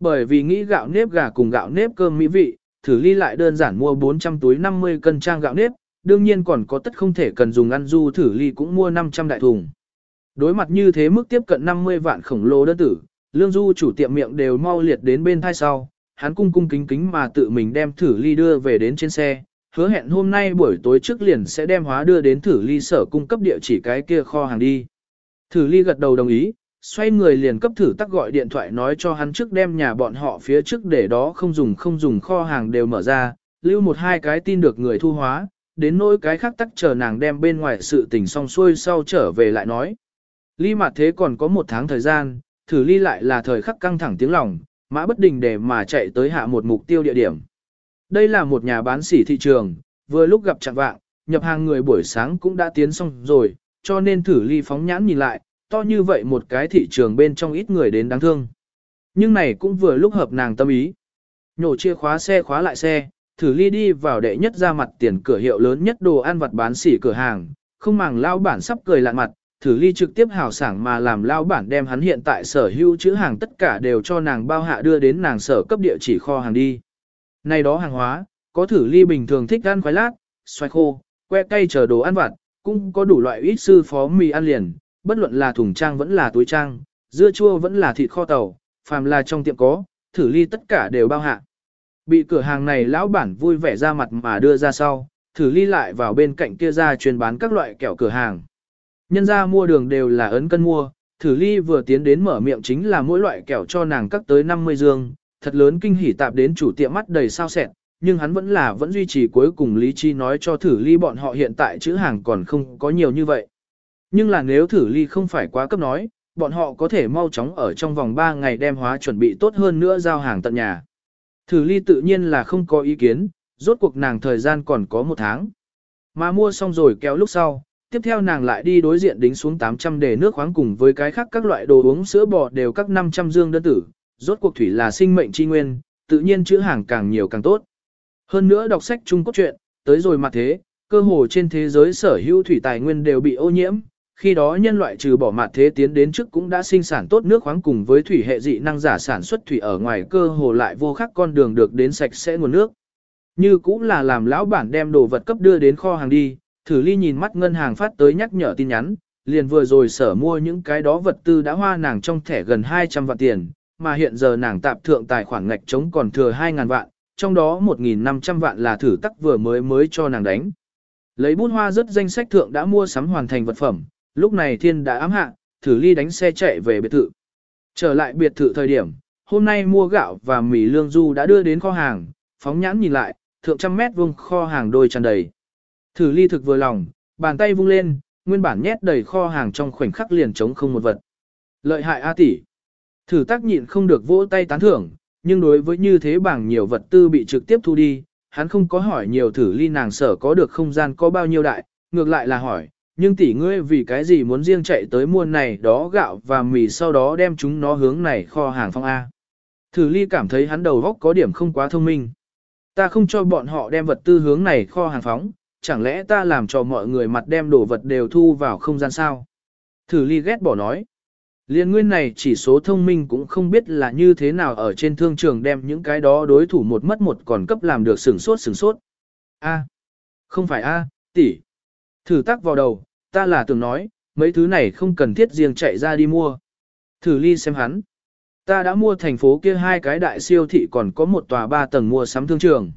Bởi vì nghĩ gạo nếp gà cùng gạo nếp cơm mỹ vị, thử ly lại đơn giản mua 400 túi 50 cân trang gạo nếp, đương nhiên còn có tất không thể cần dùng ăn du thử ly cũng mua 500 đại thùng. Đối mặt như thế mức tiếp cận 50 vạn khổng lồ đơn tử, lương du chủ tiệm miệng đều mau liệt đến bên thai sau, hắn cung cung kính kính mà tự mình đem thử ly đưa về đến trên xe, hứa hẹn hôm nay buổi tối trước liền sẽ đem hóa đưa đến thử ly sở cung cấp địa chỉ cái kia kho hàng đi. Thử ly gật đầu đồng ý, xoay người liền cấp thử tắc gọi điện thoại nói cho hắn trước đem nhà bọn họ phía trước để đó không dùng không dùng kho hàng đều mở ra, lưu một hai cái tin được người thu hóa, đến nỗi cái khác tắc chờ nàng đem bên ngoài sự tình xong xuôi sau trở về lại nói. Ly mặt thế còn có một tháng thời gian, thử ly lại là thời khắc căng thẳng tiếng lòng, mã bất đình để mà chạy tới hạ một mục tiêu địa điểm. Đây là một nhà bán sỉ thị trường, vừa lúc gặp chặn vạng, nhập hàng người buổi sáng cũng đã tiến xong rồi, cho nên thử ly phóng nhãn nhìn lại, to như vậy một cái thị trường bên trong ít người đến đáng thương. Nhưng này cũng vừa lúc hợp nàng tâm ý. Nhổ chìa khóa xe khóa lại xe, thử ly đi vào đệ nhất ra mặt tiền cửa hiệu lớn nhất đồ ăn vặt bán xỉ cửa hàng, không màng lao bản sắp cười lạn mặt, thử ly trực tiếp hào sảng mà làm lao bản đem hắn hiện tại sở hữu chữ hàng tất cả đều cho nàng bao hạ đưa đến nàng sở cấp địa chỉ kho hàng đi. Này đó hàng hóa, có thử ly bình thường thích ăn khoái lát, xoay khô, que cay chờ đồ ăn vặt, cũng có đủ loại ít sư phó mì ăn liền, bất luận là thùng trang vẫn là túi trang, dưa chua vẫn là thịt kho tàu, phàm là trong tiệm có, thử ly tất cả đều bao hạ. Bị cửa hàng này lão bản vui vẻ ra mặt mà đưa ra sau, thử ly lại vào bên cạnh kia ra chuyên bán các loại kẹo cửa hàng. Nhân ra mua đường đều là ấn cân mua, thử ly vừa tiến đến mở miệng chính là mỗi loại kẹo cho nàng cắt tới 50 dương, thật lớn kinh hỉ tạp đến chủ tiệm mắt đầy sao sẹn, nhưng hắn vẫn là vẫn duy trì cuối cùng lý chi nói cho thử ly bọn họ hiện tại chữ hàng còn không có nhiều như vậy. Nhưng là nếu thử ly không phải quá cấp nói, bọn họ có thể mau chóng ở trong vòng 3 ngày đem hóa chuẩn bị tốt hơn nữa giao hàng tận nhà. Thử ly tự nhiên là không có ý kiến, rốt cuộc nàng thời gian còn có một tháng. Mà mua xong rồi kéo lúc sau, tiếp theo nàng lại đi đối diện đính xuống 800 đề nước khoáng cùng với cái khác các loại đồ uống sữa bò đều các 500 dương đơn tử, rốt cuộc thủy là sinh mệnh chi nguyên, tự nhiên chữ hàng càng nhiều càng tốt. Hơn nữa đọc sách Trung Quốc truyện, tới rồi mặt thế, cơ hồ trên thế giới sở hữu thủy tài nguyên đều bị ô nhiễm, khi đó nhân loại trừ bỏ mặt thế tiến đến trước cũng đã sinh sản tốt nước khoáng cùng với thủy hệ dị năng giả sản xuất thủy ở ngoài cơ hồ lại vô khắc con đường được đến sạch sẽ nguồn nước. Như cũng là làm lão bản đem đồ vật cấp đưa đến kho hàng đi, thử ly nhìn mắt ngân hàng phát tới nhắc nhở tin nhắn, liền vừa rồi sở mua những cái đó vật tư đã hoa nàng trong thẻ gần 200 vạn tiền, mà hiện giờ nàng tạp thượng tài khoản ngạch trống còn thừa 2.000 vạn, trong đó 1.500 vạn là thử tắc vừa mới mới cho nàng đánh. Lấy bút hoa rất danh sách thượng đã mua sắm hoàn thành vật phẩm, lúc này thiên đã ám hạ, thử ly đánh xe chạy về biệt thự. Trở lại biệt thự thời điểm, hôm nay mua gạo và mì lương du đã đưa đến kho hàng, phóng nhãn nhìn lại, thượng trăm mét vuông kho hàng đôi tràn đầy. Thử ly thực vừa lòng, bàn tay vung lên, nguyên bản nhét đầy kho hàng trong khoảnh khắc liền trống không một vật. Lợi hại A tỷ. Thử tác nhịn không được vỗ tay tán thưởng, nhưng đối với như thế bảng nhiều vật tư bị trực tiếp thu đi, hắn không có hỏi nhiều thử ly nàng sở có được không gian có bao nhiêu đại, ngược lại là hỏi, nhưng tỷ ngươi vì cái gì muốn riêng chạy tới mua này đó gạo và mì sau đó đem chúng nó hướng này kho hàng phong A. Thử ly cảm thấy hắn đầu góc có điểm không quá thông minh. Ta không cho bọn họ đem vật tư hướng này kho hàng phóng, chẳng lẽ ta làm cho mọi người mặt đem đồ vật đều thu vào không gian sao? Thử ly ghét bỏ nói. Liên nguyên này chỉ số thông minh cũng không biết là như thế nào ở trên thương trường đem những cái đó đối thủ một mất một còn cấp làm được sửng sốt sửng sốt. A, không phải A, tỷ. Thử tắc vào đầu, ta là tưởng nói, mấy thứ này không cần thiết riêng chạy ra đi mua. Thử ly xem hắn. Ta đã mua thành phố kia hai cái đại siêu thị còn có một tòa ba tầng mua sắm thương trường.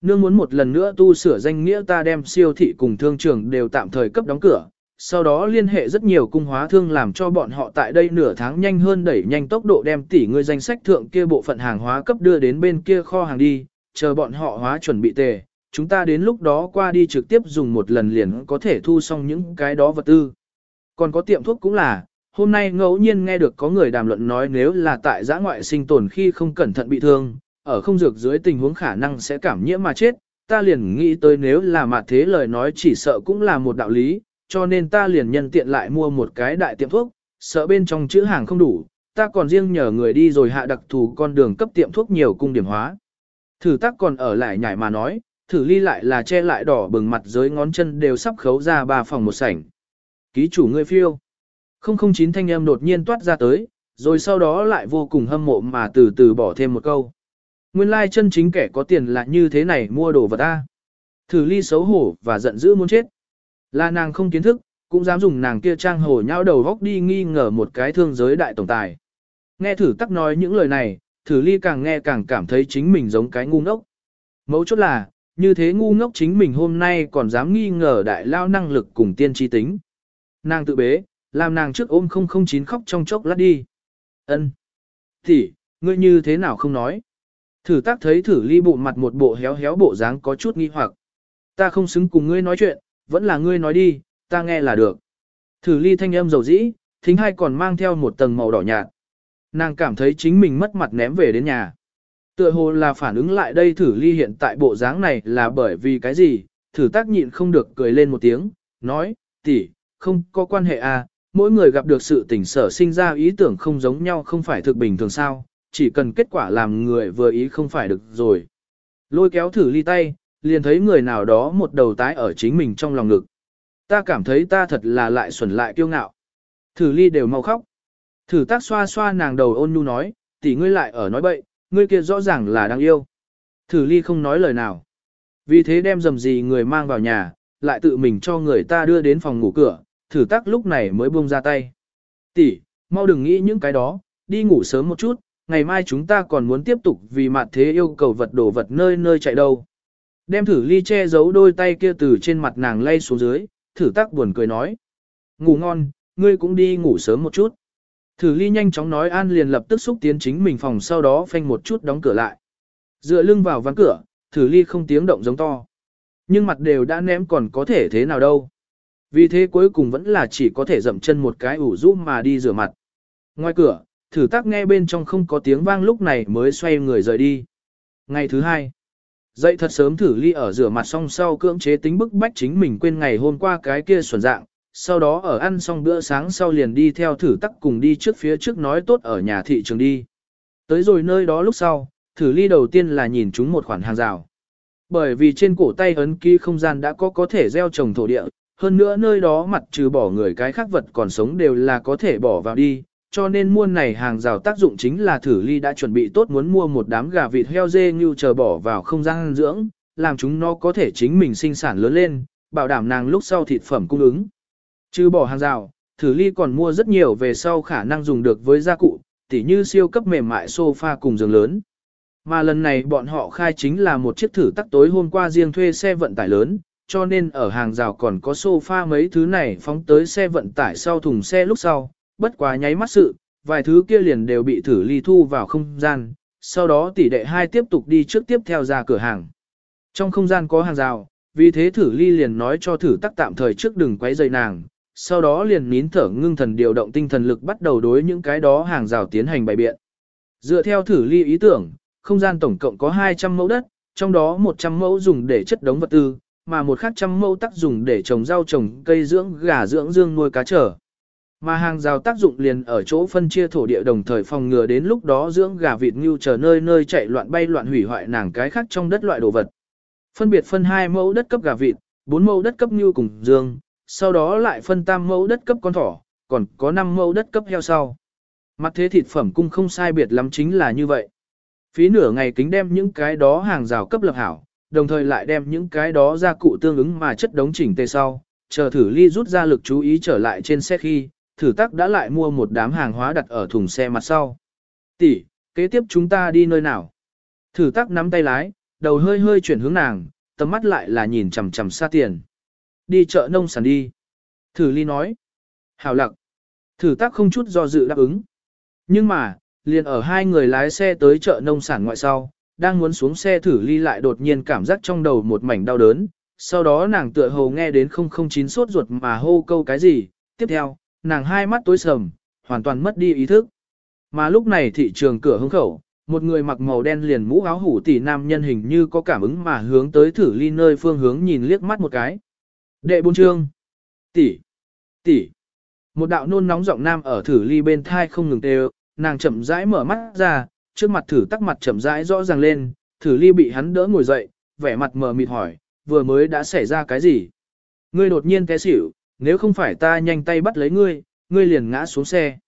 Nương muốn một lần nữa tu sửa danh nghĩa ta đem siêu thị cùng thương trường đều tạm thời cấp đóng cửa, sau đó liên hệ rất nhiều cung hóa thương làm cho bọn họ tại đây nửa tháng nhanh hơn đẩy nhanh tốc độ đem tỷ người danh sách thượng kia bộ phận hàng hóa cấp đưa đến bên kia kho hàng đi, chờ bọn họ hóa chuẩn bị tề, chúng ta đến lúc đó qua đi trực tiếp dùng một lần liền có thể thu xong những cái đó vật tư. Còn có tiệm thuốc cũng là, hôm nay ngẫu nhiên nghe được có người đàm luận nói nếu là tại giã ngoại sinh tồn khi không cẩn thận bị thương, ở không dược dưới tình huống khả năng sẽ cảm nhiễm mà chết, ta liền nghĩ tới nếu là mà thế lời nói chỉ sợ cũng là một đạo lý, cho nên ta liền nhân tiện lại mua một cái đại tiệm thuốc, sợ bên trong chữ hàng không đủ, ta còn riêng nhờ người đi rồi hạ đặc thù con đường cấp tiệm thuốc nhiều cung điểm hóa. Thử tác còn ở lại nhảy mà nói, thử ly lại là che lại đỏ bừng mặt dưới ngón chân đều sắp khấu ra ba phòng một sảnh. Ký chủ ngươi phiêu. 009 thanh âm đột nhiên toát ra tới, rồi sau đó lại vô cùng hâm mộ mà từ từ bỏ thêm một câu. Nguyên lai chân chính kẻ có tiền là như thế này mua đồ vật ta. Thử ly xấu hổ và giận dữ muốn chết. Là nàng không kiến thức, cũng dám dùng nàng kia trang hồ nhão đầu góc đi nghi ngờ một cái thương giới đại tổng tài. Nghe thử tắc nói những lời này, thử ly càng nghe càng cảm thấy chính mình giống cái ngu ngốc. Mấu chốt là, như thế ngu ngốc chính mình hôm nay còn dám nghi ngờ đại lao năng lực cùng tiên tri tính. Nàng tự bế, làm nàng trước ôm 009 khóc trong chốc lát đi. ân Thì, ngươi như thế nào không nói? Thử tác thấy thử ly bụng mặt một bộ héo héo bộ dáng có chút nghi hoặc. Ta không xứng cùng ngươi nói chuyện, vẫn là ngươi nói đi, ta nghe là được. Thử ly thanh âm dầu dĩ, thính hai còn mang theo một tầng màu đỏ nhạt. Nàng cảm thấy chính mình mất mặt ném về đến nhà. Tựa hồ là phản ứng lại đây thử ly hiện tại bộ dáng này là bởi vì cái gì, thử tác nhịn không được cười lên một tiếng, nói, tỷ, không có quan hệ à, mỗi người gặp được sự tỉnh sở sinh ra ý tưởng không giống nhau không phải thực bình thường sao, chỉ cần kết quả làm người vừa ý không phải được rồi. Lôi kéo thử ly tay, liền thấy người nào đó một đầu tái ở chính mình trong lòng ngực. Ta cảm thấy ta thật là lại xuẩn lại kiêu ngạo. Thử ly đều mau khóc. Thử tác xoa xoa nàng đầu ôn nhu nói, tỷ ngươi lại ở nói bậy, ngươi kia rõ ràng là đang yêu. Thử ly không nói lời nào. Vì thế đem dầm gì người mang vào nhà, lại tự mình cho người ta đưa đến phòng ngủ cửa, thử tắc lúc này mới buông ra tay. Tỷ, mau đừng nghĩ những cái đó, đi ngủ sớm một chút, ngày mai chúng ta còn muốn tiếp tục vì mặt thế yêu cầu vật đồ vật nơi nơi chạy đâu. Đem thử ly che giấu đôi tay kia từ trên mặt nàng lay xuống dưới, thử tắc buồn cười nói. Ngủ ngon, ngươi cũng đi ngủ sớm một chút. Thử ly nhanh chóng nói an liền lập tức xúc tiến chính mình phòng sau đó phanh một chút đóng cửa lại. Dựa lưng vào ván cửa, thử ly không tiếng động giống to. Nhưng mặt đều đã ném còn có thể thế nào đâu. Vì thế cuối cùng vẫn là chỉ có thể dậm chân một cái ủ rũ mà đi rửa mặt. Ngoài cửa, thử tác nghe bên trong không có tiếng vang lúc này mới xoay người rời đi. Ngày thứ hai, dậy thật sớm thử ly ở rửa mặt xong sau cưỡng chế tính bức bách chính mình quên ngày hôm qua cái kia xuẩn dạng, sau đó ở ăn xong bữa sáng sau liền đi theo thử tắc cùng đi trước phía trước nói tốt ở nhà thị trường đi. Tới rồi nơi đó lúc sau, thử ly đầu tiên là nhìn chúng một khoản hàng rào. Bởi vì trên cổ tay ấn ký không gian đã có có thể gieo trồng thổ địa, hơn nữa nơi đó mặt trừ bỏ người cái khác vật còn sống đều là có thể bỏ vào đi, cho nên mua này hàng rào tác dụng chính là thử ly đã chuẩn bị tốt muốn mua một đám gà vịt heo dê như chờ bỏ vào không gian dưỡng, làm chúng nó có thể chính mình sinh sản lớn lên, bảo đảm nàng lúc sau thịt phẩm cung ứng. Trừ bỏ hàng rào, thử ly còn mua rất nhiều về sau khả năng dùng được với gia cụ, tỉ như siêu cấp mềm mại sofa cùng giường lớn. Mà lần này bọn họ khai chính là một chiếc thử tắc tối hôm qua riêng thuê xe vận tải lớn, cho nên ở hàng rào còn có sofa mấy thứ này phóng tới xe vận tải sau thùng xe lúc sau, bất quá nháy mắt sự, vài thứ kia liền đều bị thử ly thu vào không gian, sau đó tỷ đệ hai tiếp tục đi trước tiếp theo ra cửa hàng. Trong không gian có hàng rào, vì thế thử ly liền nói cho thử tắc tạm thời trước đừng quấy rầy nàng, sau đó liền nín thở ngưng thần điều động tinh thần lực bắt đầu đối những cái đó hàng rào tiến hành bày biện. Dựa theo thử ly ý tưởng, không gian tổng cộng có 200 mẫu đất, trong đó 100 mẫu dùng để chất đống vật tư, mà một khác trăm mẫu tác dùng để trồng rau trồng cây dưỡng gà dưỡng dương nuôi cá trở. Mà hàng rào tác dụng liền ở chỗ phân chia thổ địa đồng thời phòng ngừa đến lúc đó dưỡng gà vịt ngưu chờ nơi nơi chạy loạn bay loạn hủy hoại nàng cái khác trong đất loại đồ vật. Phân biệt phân hai mẫu đất cấp gà vịt, bốn mẫu đất cấp ngưu cùng dương, sau đó lại phân tam mẫu đất cấp con thỏ, còn có 5 mẫu đất cấp heo sau. Mặt thế thịt phẩm cung không sai biệt lắm chính là như vậy. Phí nửa ngày kính đem những cái đó hàng rào cấp lập hảo, đồng thời lại đem những cái đó ra cụ tương ứng mà chất đống chỉnh tề sau, chờ thử ly rút ra lực chú ý trở lại trên xe khi, thử tắc đã lại mua một đám hàng hóa đặt ở thùng xe mặt sau. Tỷ, kế tiếp chúng ta đi nơi nào? Thử tắc nắm tay lái, đầu hơi hơi chuyển hướng nàng, tầm mắt lại là nhìn chằm chằm xa tiền. Đi chợ nông sản đi. Thử ly nói. Hảo lặng. Thử tác không chút do dự đáp ứng. Nhưng mà, liền ở hai người lái xe tới chợ nông sản ngoại sau, đang muốn xuống xe thử ly lại đột nhiên cảm giác trong đầu một mảnh đau đớn. Sau đó nàng tựa hồ nghe đến 009 sốt ruột mà hô câu cái gì. Tiếp theo, nàng hai mắt tối sầm, hoàn toàn mất đi ý thức. Mà lúc này thị trường cửa hứng khẩu, một người mặc màu đen liền mũ áo hủ tỷ nam nhân hình như có cảm ứng mà hướng tới thử ly nơi phương hướng nhìn liếc mắt một cái. Đệ bốn chương. Tỷ. Tỷ. Một đạo nôn nóng giọng nam ở thử ly bên thai không ngừng tê nàng chậm rãi mở mắt ra, trước mặt thử tắc mặt chậm rãi rõ ràng lên, thử ly bị hắn đỡ ngồi dậy, vẻ mặt mờ mịt hỏi, vừa mới đã xảy ra cái gì? Ngươi đột nhiên té xỉu, nếu không phải ta nhanh tay bắt lấy ngươi, ngươi liền ngã xuống xe.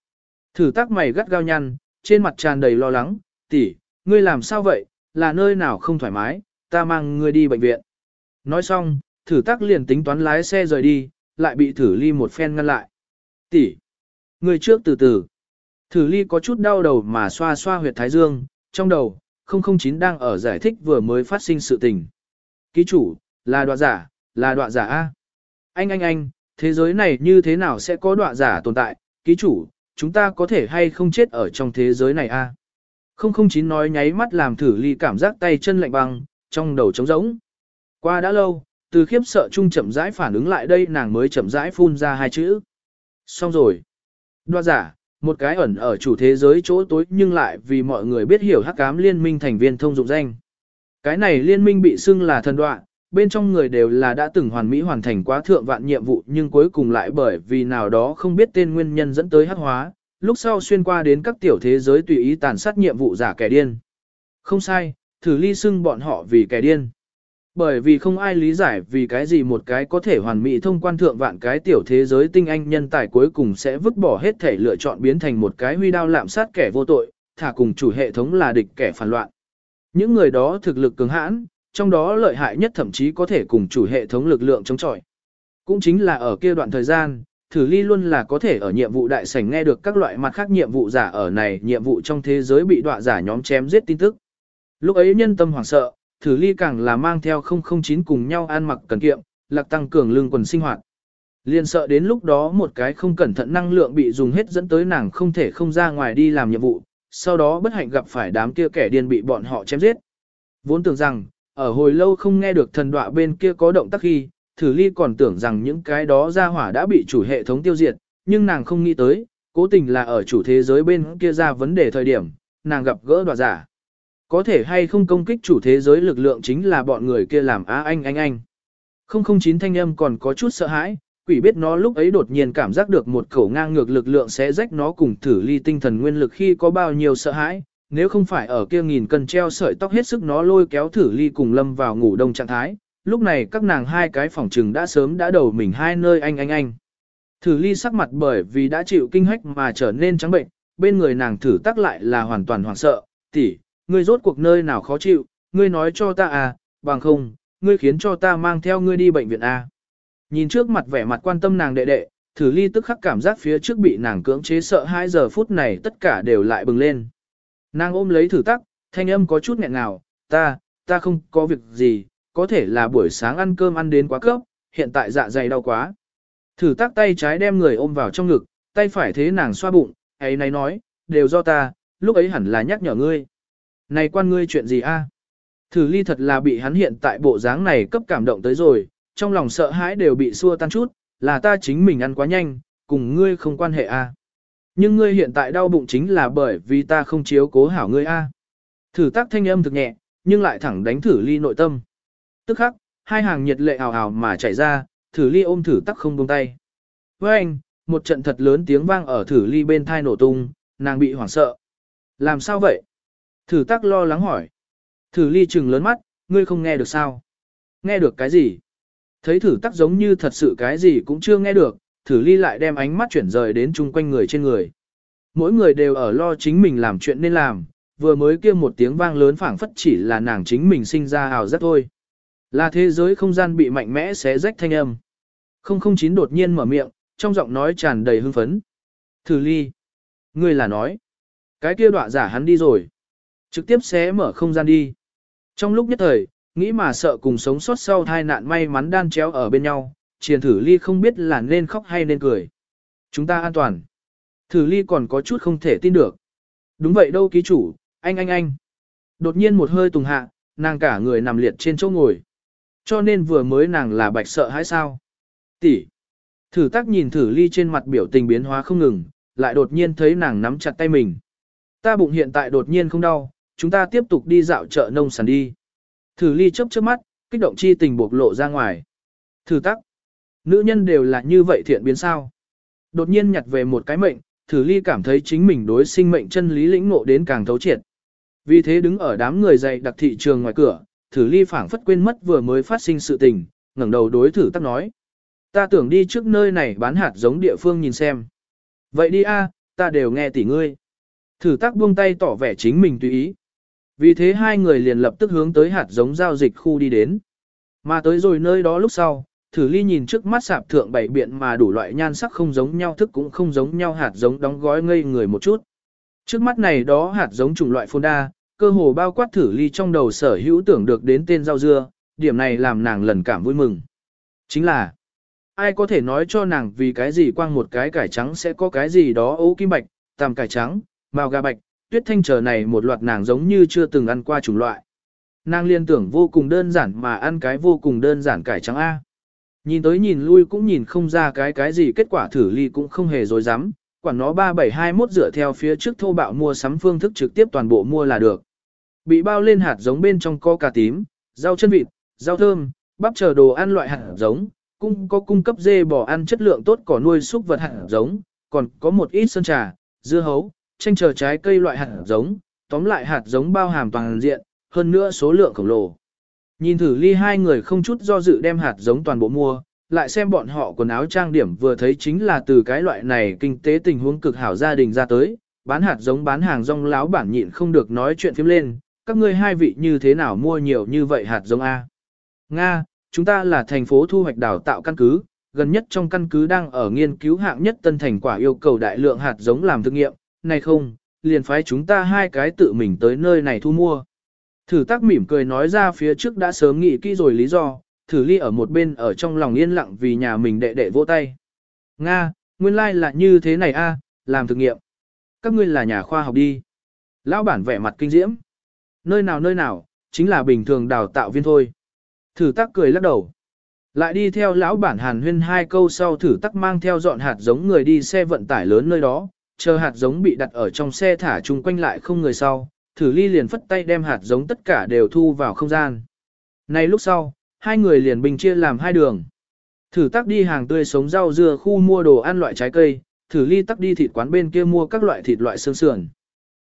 Thử tắc mày gắt gao nhăn, trên mặt tràn đầy lo lắng, tỷ, ngươi làm sao vậy, là nơi nào không thoải mái, ta mang ngươi đi bệnh viện. Nói xong, thử tác liền tính toán lái xe rời đi, lại bị thử ly một phen ngăn lại. Tỷ, người trước từ từ. Thử ly có chút đau đầu mà xoa xoa huyệt thái dương, trong đầu, 009 đang ở giải thích vừa mới phát sinh sự tình. Ký chủ, là đoạ giả, là đoạ giả A. Anh anh anh, thế giới này như thế nào sẽ có đoạ giả tồn tại, ký chủ, chúng ta có thể hay không chết ở trong thế giới này A. 009 nói nháy mắt làm thử ly cảm giác tay chân lạnh băng, trong đầu trống rỗng. Qua đã lâu, từ khiếp sợ chung chậm rãi phản ứng lại đây nàng mới chậm rãi phun ra hai chữ. Xong rồi. Đoa giả, một cái ẩn ở chủ thế giới chỗ tối nhưng lại vì mọi người biết hiểu hắc cám liên minh thành viên thông dụng danh. Cái này liên minh bị xưng là thần đoạn bên trong người đều là đã từng hoàn mỹ hoàn thành quá thượng vạn nhiệm vụ nhưng cuối cùng lại bởi vì nào đó không biết tên nguyên nhân dẫn tới hắc hóa, lúc sau xuyên qua đến các tiểu thế giới tùy ý tàn sát nhiệm vụ giả kẻ điên. Không sai, thử ly xưng bọn họ vì kẻ điên. Bởi vì không ai lý giải vì cái gì một cái có thể hoàn mỹ thông quan thượng vạn cái tiểu thế giới tinh anh nhân tài cuối cùng sẽ vứt bỏ hết thể lựa chọn biến thành một cái huy đao lạm sát kẻ vô tội, thả cùng chủ hệ thống là địch kẻ phản loạn. Những người đó thực lực cứng hãn, trong đó lợi hại nhất thậm chí có thể cùng chủ hệ thống lực lượng chống chọi. Cũng chính là ở kia đoạn thời gian, thử ly luôn là có thể ở nhiệm vụ đại sảnh nghe được các loại mặt khác nhiệm vụ giả ở này nhiệm vụ trong thế giới bị đọa giả nhóm chém giết tin tức. Lúc ấy nhân tâm hoảng sợ, thử ly càng là mang theo 009 cùng nhau ăn mặc cần kiệm, lạc tăng cường lương quần sinh hoạt. Liên sợ đến lúc đó một cái không cẩn thận năng lượng bị dùng hết dẫn tới nàng không thể không ra ngoài đi làm nhiệm vụ, sau đó bất hạnh gặp phải đám kia kẻ điên bị bọn họ chém giết. Vốn tưởng rằng, ở hồi lâu không nghe được thần đọa bên kia có động tác khi, thử ly còn tưởng rằng những cái đó ra hỏa đã bị chủ hệ thống tiêu diệt, nhưng nàng không nghĩ tới, cố tình là ở chủ thế giới bên kia ra vấn đề thời điểm, nàng gặp gỡ đoạt giả. Có thể hay không công kích chủ thế giới lực lượng chính là bọn người kia làm á anh anh anh. 009 thanh âm còn có chút sợ hãi, quỷ biết nó lúc ấy đột nhiên cảm giác được một khẩu ngang ngược lực lượng sẽ rách nó cùng thử ly tinh thần nguyên lực khi có bao nhiêu sợ hãi, nếu không phải ở kia nghìn cân treo sợi tóc hết sức nó lôi kéo thử ly cùng lâm vào ngủ đông trạng thái, lúc này các nàng hai cái phòng trừng đã sớm đã đầu mình hai nơi anh anh anh. Thử ly sắc mặt bởi vì đã chịu kinh hách mà trở nên trắng bệnh, bên người nàng thử tắc lại là hoàn toàn hoảng sợ, tỷ, ngươi rốt cuộc nơi nào khó chịu, ngươi nói cho ta à, bằng không, ngươi khiến cho ta mang theo ngươi đi bệnh viện à. Nhìn trước mặt vẻ mặt quan tâm nàng đệ đệ, thử ly tức khắc cảm giác phía trước bị nàng cưỡng chế sợ hai giờ phút này tất cả đều lại bừng lên. Nàng ôm lấy thử tắc, thanh âm có chút nghẹn ngào, ta, ta không có việc gì, có thể là buổi sáng ăn cơm ăn đến quá cấp, hiện tại dạ dày đau quá. Thử tác tay trái đem người ôm vào trong ngực, tay phải thế nàng xoa bụng, ấy này nói, đều do ta, lúc ấy hẳn là nhắc nhở ngươi. Này quan ngươi chuyện gì a? Thử ly thật là bị hắn hiện tại bộ dáng này cấp cảm động tới rồi, trong lòng sợ hãi đều bị xua tan chút, là ta chính mình ăn quá nhanh, cùng ngươi không quan hệ a. Nhưng ngươi hiện tại đau bụng chính là bởi vì ta không chiếu cố hảo ngươi a. Thử tác thanh âm thực nhẹ, nhưng lại thẳng đánh thử ly nội tâm. Tức khắc, hai hàng nhiệt lệ ảo ảo mà chảy ra, thử ly ôm thử tắc không buông tay. Với anh, một trận thật lớn tiếng vang ở thử ly bên thai nổ tung, nàng bị hoảng sợ. Làm sao vậy? Thử tắc lo lắng hỏi. Thử ly trừng lớn mắt, ngươi không nghe được sao? Nghe được cái gì? Thấy thử tắc giống như thật sự cái gì cũng chưa nghe được, thử ly lại đem ánh mắt chuyển rời đến chung quanh người trên người. Mỗi người đều ở lo chính mình làm chuyện nên làm, vừa mới kia một tiếng vang lớn phảng phất chỉ là nàng chính mình sinh ra hào rất thôi. Là thế giới không gian bị mạnh mẽ xé rách thanh âm. 009 đột nhiên mở miệng, trong giọng nói tràn đầy hưng phấn. Thử ly. Ngươi là nói. Cái kia đọa giả hắn đi rồi. Trực tiếp xé mở không gian đi. Trong lúc nhất thời, nghĩ mà sợ cùng sống sót sau tai nạn may mắn đan chéo ở bên nhau, triền thử ly không biết là nên khóc hay nên cười. Chúng ta an toàn. Thử ly còn có chút không thể tin được. Đúng vậy đâu ký chủ, anh anh anh. Đột nhiên một hơi tùng hạ, nàng cả người nằm liệt trên chỗ ngồi. Cho nên vừa mới nàng là bạch sợ hãi sao? Tỷ. Thử tác nhìn thử ly trên mặt biểu tình biến hóa không ngừng, lại đột nhiên thấy nàng nắm chặt tay mình. Ta bụng hiện tại đột nhiên không đau, chúng ta tiếp tục đi dạo chợ nông sản đi. Thử ly chớp chớp mắt, kích động chi tình bộc lộ ra ngoài. Thử tắc. Nữ nhân đều là như vậy thiện biến sao. Đột nhiên nhặt về một cái mệnh, thử ly cảm thấy chính mình đối sinh mệnh chân lý lĩnh ngộ đến càng thấu triệt. Vì thế đứng ở đám người dạy đặc thị trường ngoài cửa, thử ly phảng phất quên mất vừa mới phát sinh sự tình, ngẩng đầu đối thử tắc nói. Ta tưởng đi trước nơi này bán hạt giống địa phương nhìn xem. Vậy đi a, ta đều nghe tỷ ngươi. Thử tắc buông tay tỏ vẻ chính mình tùy ý. Vì thế hai người liền lập tức hướng tới hạt giống giao dịch khu đi đến. Mà tới rồi nơi đó lúc sau, thử ly nhìn trước mắt sạp thượng bảy biện mà đủ loại nhan sắc không giống nhau thức cũng không giống nhau hạt giống đóng gói ngây người một chút. Trước mắt này đó hạt giống chủng loại phôn đa, cơ hồ bao quát thử ly trong đầu sở hữu tưởng được đến tên rau dưa, điểm này làm nàng lần cảm vui mừng. Chính là, ai có thể nói cho nàng vì cái gì quang một cái cải trắng sẽ có cái gì đó ấu kim bạch, tàm cải trắng, màu gà bạch, tuyết thanh chờ này một loạt nàng giống như chưa từng ăn qua chủng loại. Nàng liên tưởng vô cùng đơn giản mà ăn cái vô cùng đơn giản cải trắng A. Nhìn tới nhìn lui cũng nhìn không ra cái cái gì kết quả thử ly cũng không hề dối dám, quản nó 3721 dựa theo phía trước thô bạo mua sắm phương thức trực tiếp toàn bộ mua là được. Bị bao lên hạt giống bên trong có cà tím, rau chân vịt, rau thơm, bắp chờ đồ ăn loại hạt giống, cũng có cung cấp dê bò ăn chất lượng tốt cỏ nuôi súc vật hạt giống, còn có một ít sơn trà, dưa hấu, tranh chờ trái cây loại hạt giống, tóm lại hạt giống bao hàm toàn diện, hơn nữa số lượng khổng lồ. Nhìn thử ly hai người không chút do dự đem hạt giống toàn bộ mua, lại xem bọn họ quần áo trang điểm vừa thấy chính là từ cái loại này kinh tế tình huống cực hảo gia đình ra tới, bán hạt giống bán hàng rong láo bản nhịn không được nói chuyện phím lên, các ngươi hai vị như thế nào mua nhiều như vậy hạt giống A. Nga, chúng ta là thành phố thu hoạch đào tạo căn cứ, gần nhất trong căn cứ đang ở nghiên cứu hạng nhất tân thành quả yêu cầu đại lượng hạt giống làm thực nghiệm, này không, liền phái chúng ta hai cái tự mình tới nơi này thu mua. Thử tác mỉm cười nói ra phía trước đã sớm nghĩ kỹ rồi lý do, thử ly ở một bên ở trong lòng yên lặng vì nhà mình đệ đệ vỗ tay. Nga, nguyên lai like là như thế này a, làm thực nghiệm. Các ngươi là nhà khoa học đi. Lão bản vẻ mặt kinh diễm. Nơi nào nơi nào, chính là bình thường đào tạo viên thôi. Thử tắc cười lắc đầu. Lại đi theo lão bản hàn huyên hai câu sau thử tắc mang theo dọn hạt giống người đi xe vận tải lớn nơi đó, chờ hạt giống bị đặt ở trong xe thả chung quanh lại không người sau, thử ly liền phất tay đem hạt giống tất cả đều thu vào không gian. Này lúc sau, hai người liền bình chia làm hai đường. Thử tắc đi hàng tươi sống rau dưa khu mua đồ ăn loại trái cây, thử ly tắc đi thịt quán bên kia mua các loại thịt loại xương sườn.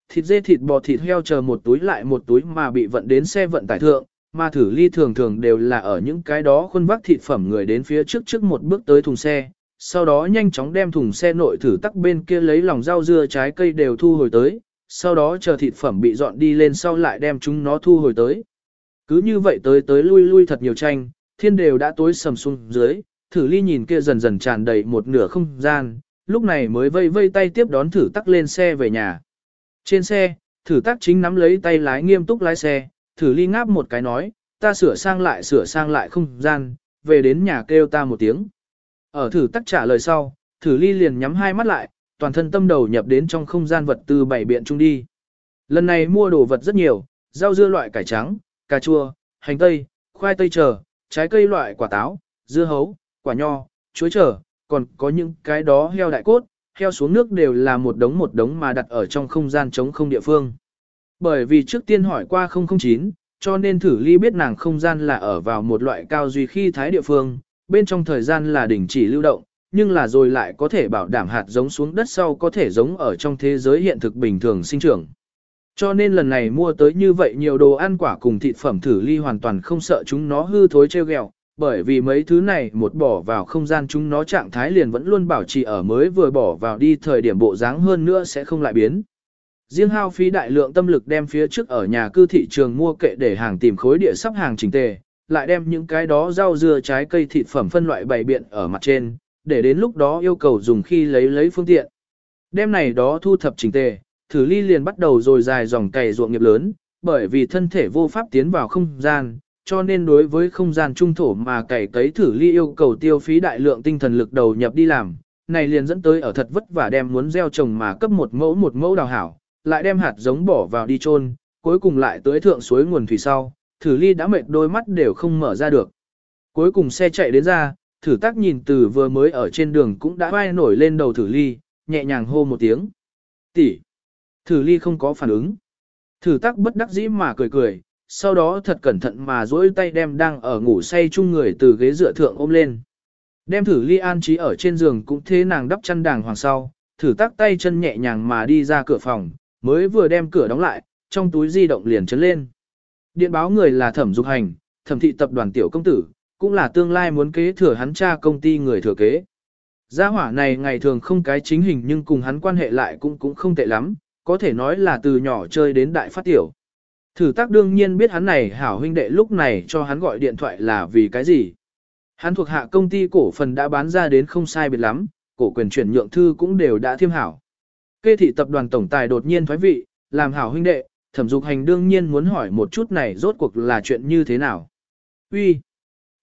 Thịt dê thịt bò thịt heo chờ một túi lại một túi mà bị vận đến xe vận tải thượng, mà thử ly thường thường đều là ở những cái đó khuôn vác thịt phẩm người đến phía trước trước một bước tới thùng xe, sau đó nhanh chóng đem thùng xe nội thử tắc bên kia lấy lòng rau dưa trái cây đều thu hồi tới, sau đó chờ thịt phẩm bị dọn đi lên sau lại đem chúng nó thu hồi tới. Cứ như vậy tới tới lui lui thật nhiều tranh, thiên đều đã tối sầm xuống dưới, thử ly nhìn kia dần dần tràn đầy một nửa không gian, lúc này mới vây vây tay tiếp đón thử tắc lên xe về nhà. Trên xe, thử tắc chính nắm lấy tay lái nghiêm túc lái xe, thử ly ngáp một cái nói, ta sửa sang lại sửa sang lại không gian, về đến nhà kêu ta một tiếng. Ở thử tắc trả lời sau, thử ly liền nhắm hai mắt lại, toàn thân tâm đầu nhập đến trong không gian vật tư bảy biện chung đi. Lần này mua đồ vật rất nhiều, rau dưa loại cải trắng, cà chua, hành tây, khoai tây trở, trái cây loại quả táo, dưa hấu, quả nho, chuối trở, còn có những cái đó heo đại cốt, heo xuống nước đều là một đống một đống mà đặt ở trong không gian trống không địa phương. Bởi vì trước tiên hỏi qua 009, cho nên thử ly biết nàng không gian là ở vào một loại cao duy khi thái địa phương, bên trong thời gian là đỉnh chỉ lưu động, nhưng là rồi lại có thể bảo đảm hạt giống xuống đất sau có thể giống ở trong thế giới hiện thực bình thường sinh trưởng. Cho nên lần này mua tới như vậy nhiều đồ ăn quả cùng thịt phẩm thử ly hoàn toàn không sợ chúng nó hư thối treo ghẹo, bởi vì mấy thứ này một bỏ vào không gian chúng nó trạng thái liền vẫn luôn bảo trì ở mới vừa bỏ vào đi thời điểm bộ dáng hơn nữa sẽ không lại biến. Riêng hao phí đại lượng tâm lực đem phía trước ở nhà cư thị trường mua kệ để hàng tìm khối địa sắp hàng chỉnh tề, lại đem những cái đó rau dưa trái cây thịt phẩm phân loại bày biện ở mặt trên, để đến lúc đó yêu cầu dùng khi lấy lấy phương tiện. Đem này đó thu thập chỉnh tề, thử ly liền bắt đầu rồi dài dòng cày ruộng nghiệp lớn, bởi vì thân thể vô pháp tiến vào không gian, cho nên đối với không gian trung thổ mà cày cấy thử ly yêu cầu tiêu phí đại lượng tinh thần lực đầu nhập đi làm, này liền dẫn tới ở thật vất vả đem muốn gieo trồng mà cấp một mẫu một mẫu đào hảo, lại đem hạt giống bỏ vào đi chôn, cuối cùng lại tới thượng suối nguồn thủy sau, thử ly đã mệt đôi mắt đều không mở ra được. Cuối cùng xe chạy đến ra, thử tác nhìn từ vừa mới ở trên đường cũng đã vai nổi lên đầu thử ly, nhẹ nhàng hô một tiếng. Tỷ. Thử ly không có phản ứng. Thử tác bất đắc dĩ mà cười cười, sau đó thật cẩn thận mà duỗi tay đem đang ở ngủ say chung người từ ghế dựa thượng ôm lên. Đem thử ly an trí ở trên giường cũng thế nàng đắp chăn đàng hoàng sau, thử tác tay chân nhẹ nhàng mà đi ra cửa phòng, mới vừa đem cửa đóng lại, trong túi di động liền chấn lên. Điện báo người là thẩm dục hành, thẩm thị tập đoàn tiểu công tử, cũng là tương lai muốn kế thừa hắn cha công ty người thừa kế. Gia hỏa này ngày thường không cái chính hình nhưng cùng hắn quan hệ lại cũng cũng không tệ lắm, có thể nói là từ nhỏ chơi đến đại phát tiểu. Thử tác đương nhiên biết hắn này hảo huynh đệ lúc này cho hắn gọi điện thoại là vì cái gì. Hắn thuộc hạ công ty cổ phần đã bán ra đến không sai biệt lắm, cổ quyền chuyển nhượng thư cũng đều đã thiêm hảo. Kê thị tập đoàn tổng tài đột nhiên thoái vị, làm hảo huynh đệ, thẩm dục hành đương nhiên muốn hỏi một chút này rốt cuộc là chuyện như thế nào. Uy,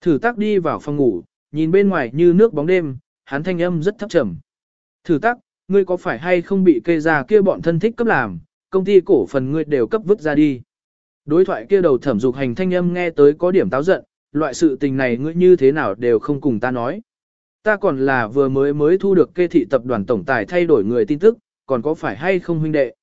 Thử Tắc đi vào phòng ngủ, nhìn bên ngoài như nước bóng đêm, hắn thanh âm rất thấp trầm. Thử Tắc, ngươi có phải hay không bị kê ra kia bọn thân thích cấp làm, công ty cổ phần ngươi đều cấp vứt ra đi. Đối thoại kia đầu thẩm dục hành thanh âm nghe tới có điểm táo giận, loại sự tình này ngươi như thế nào đều không cùng ta nói. Ta còn là vừa mới mới thu được kê thị tập đoàn tổng tài thay đổi người tin tức, còn có phải hay không huynh đệ.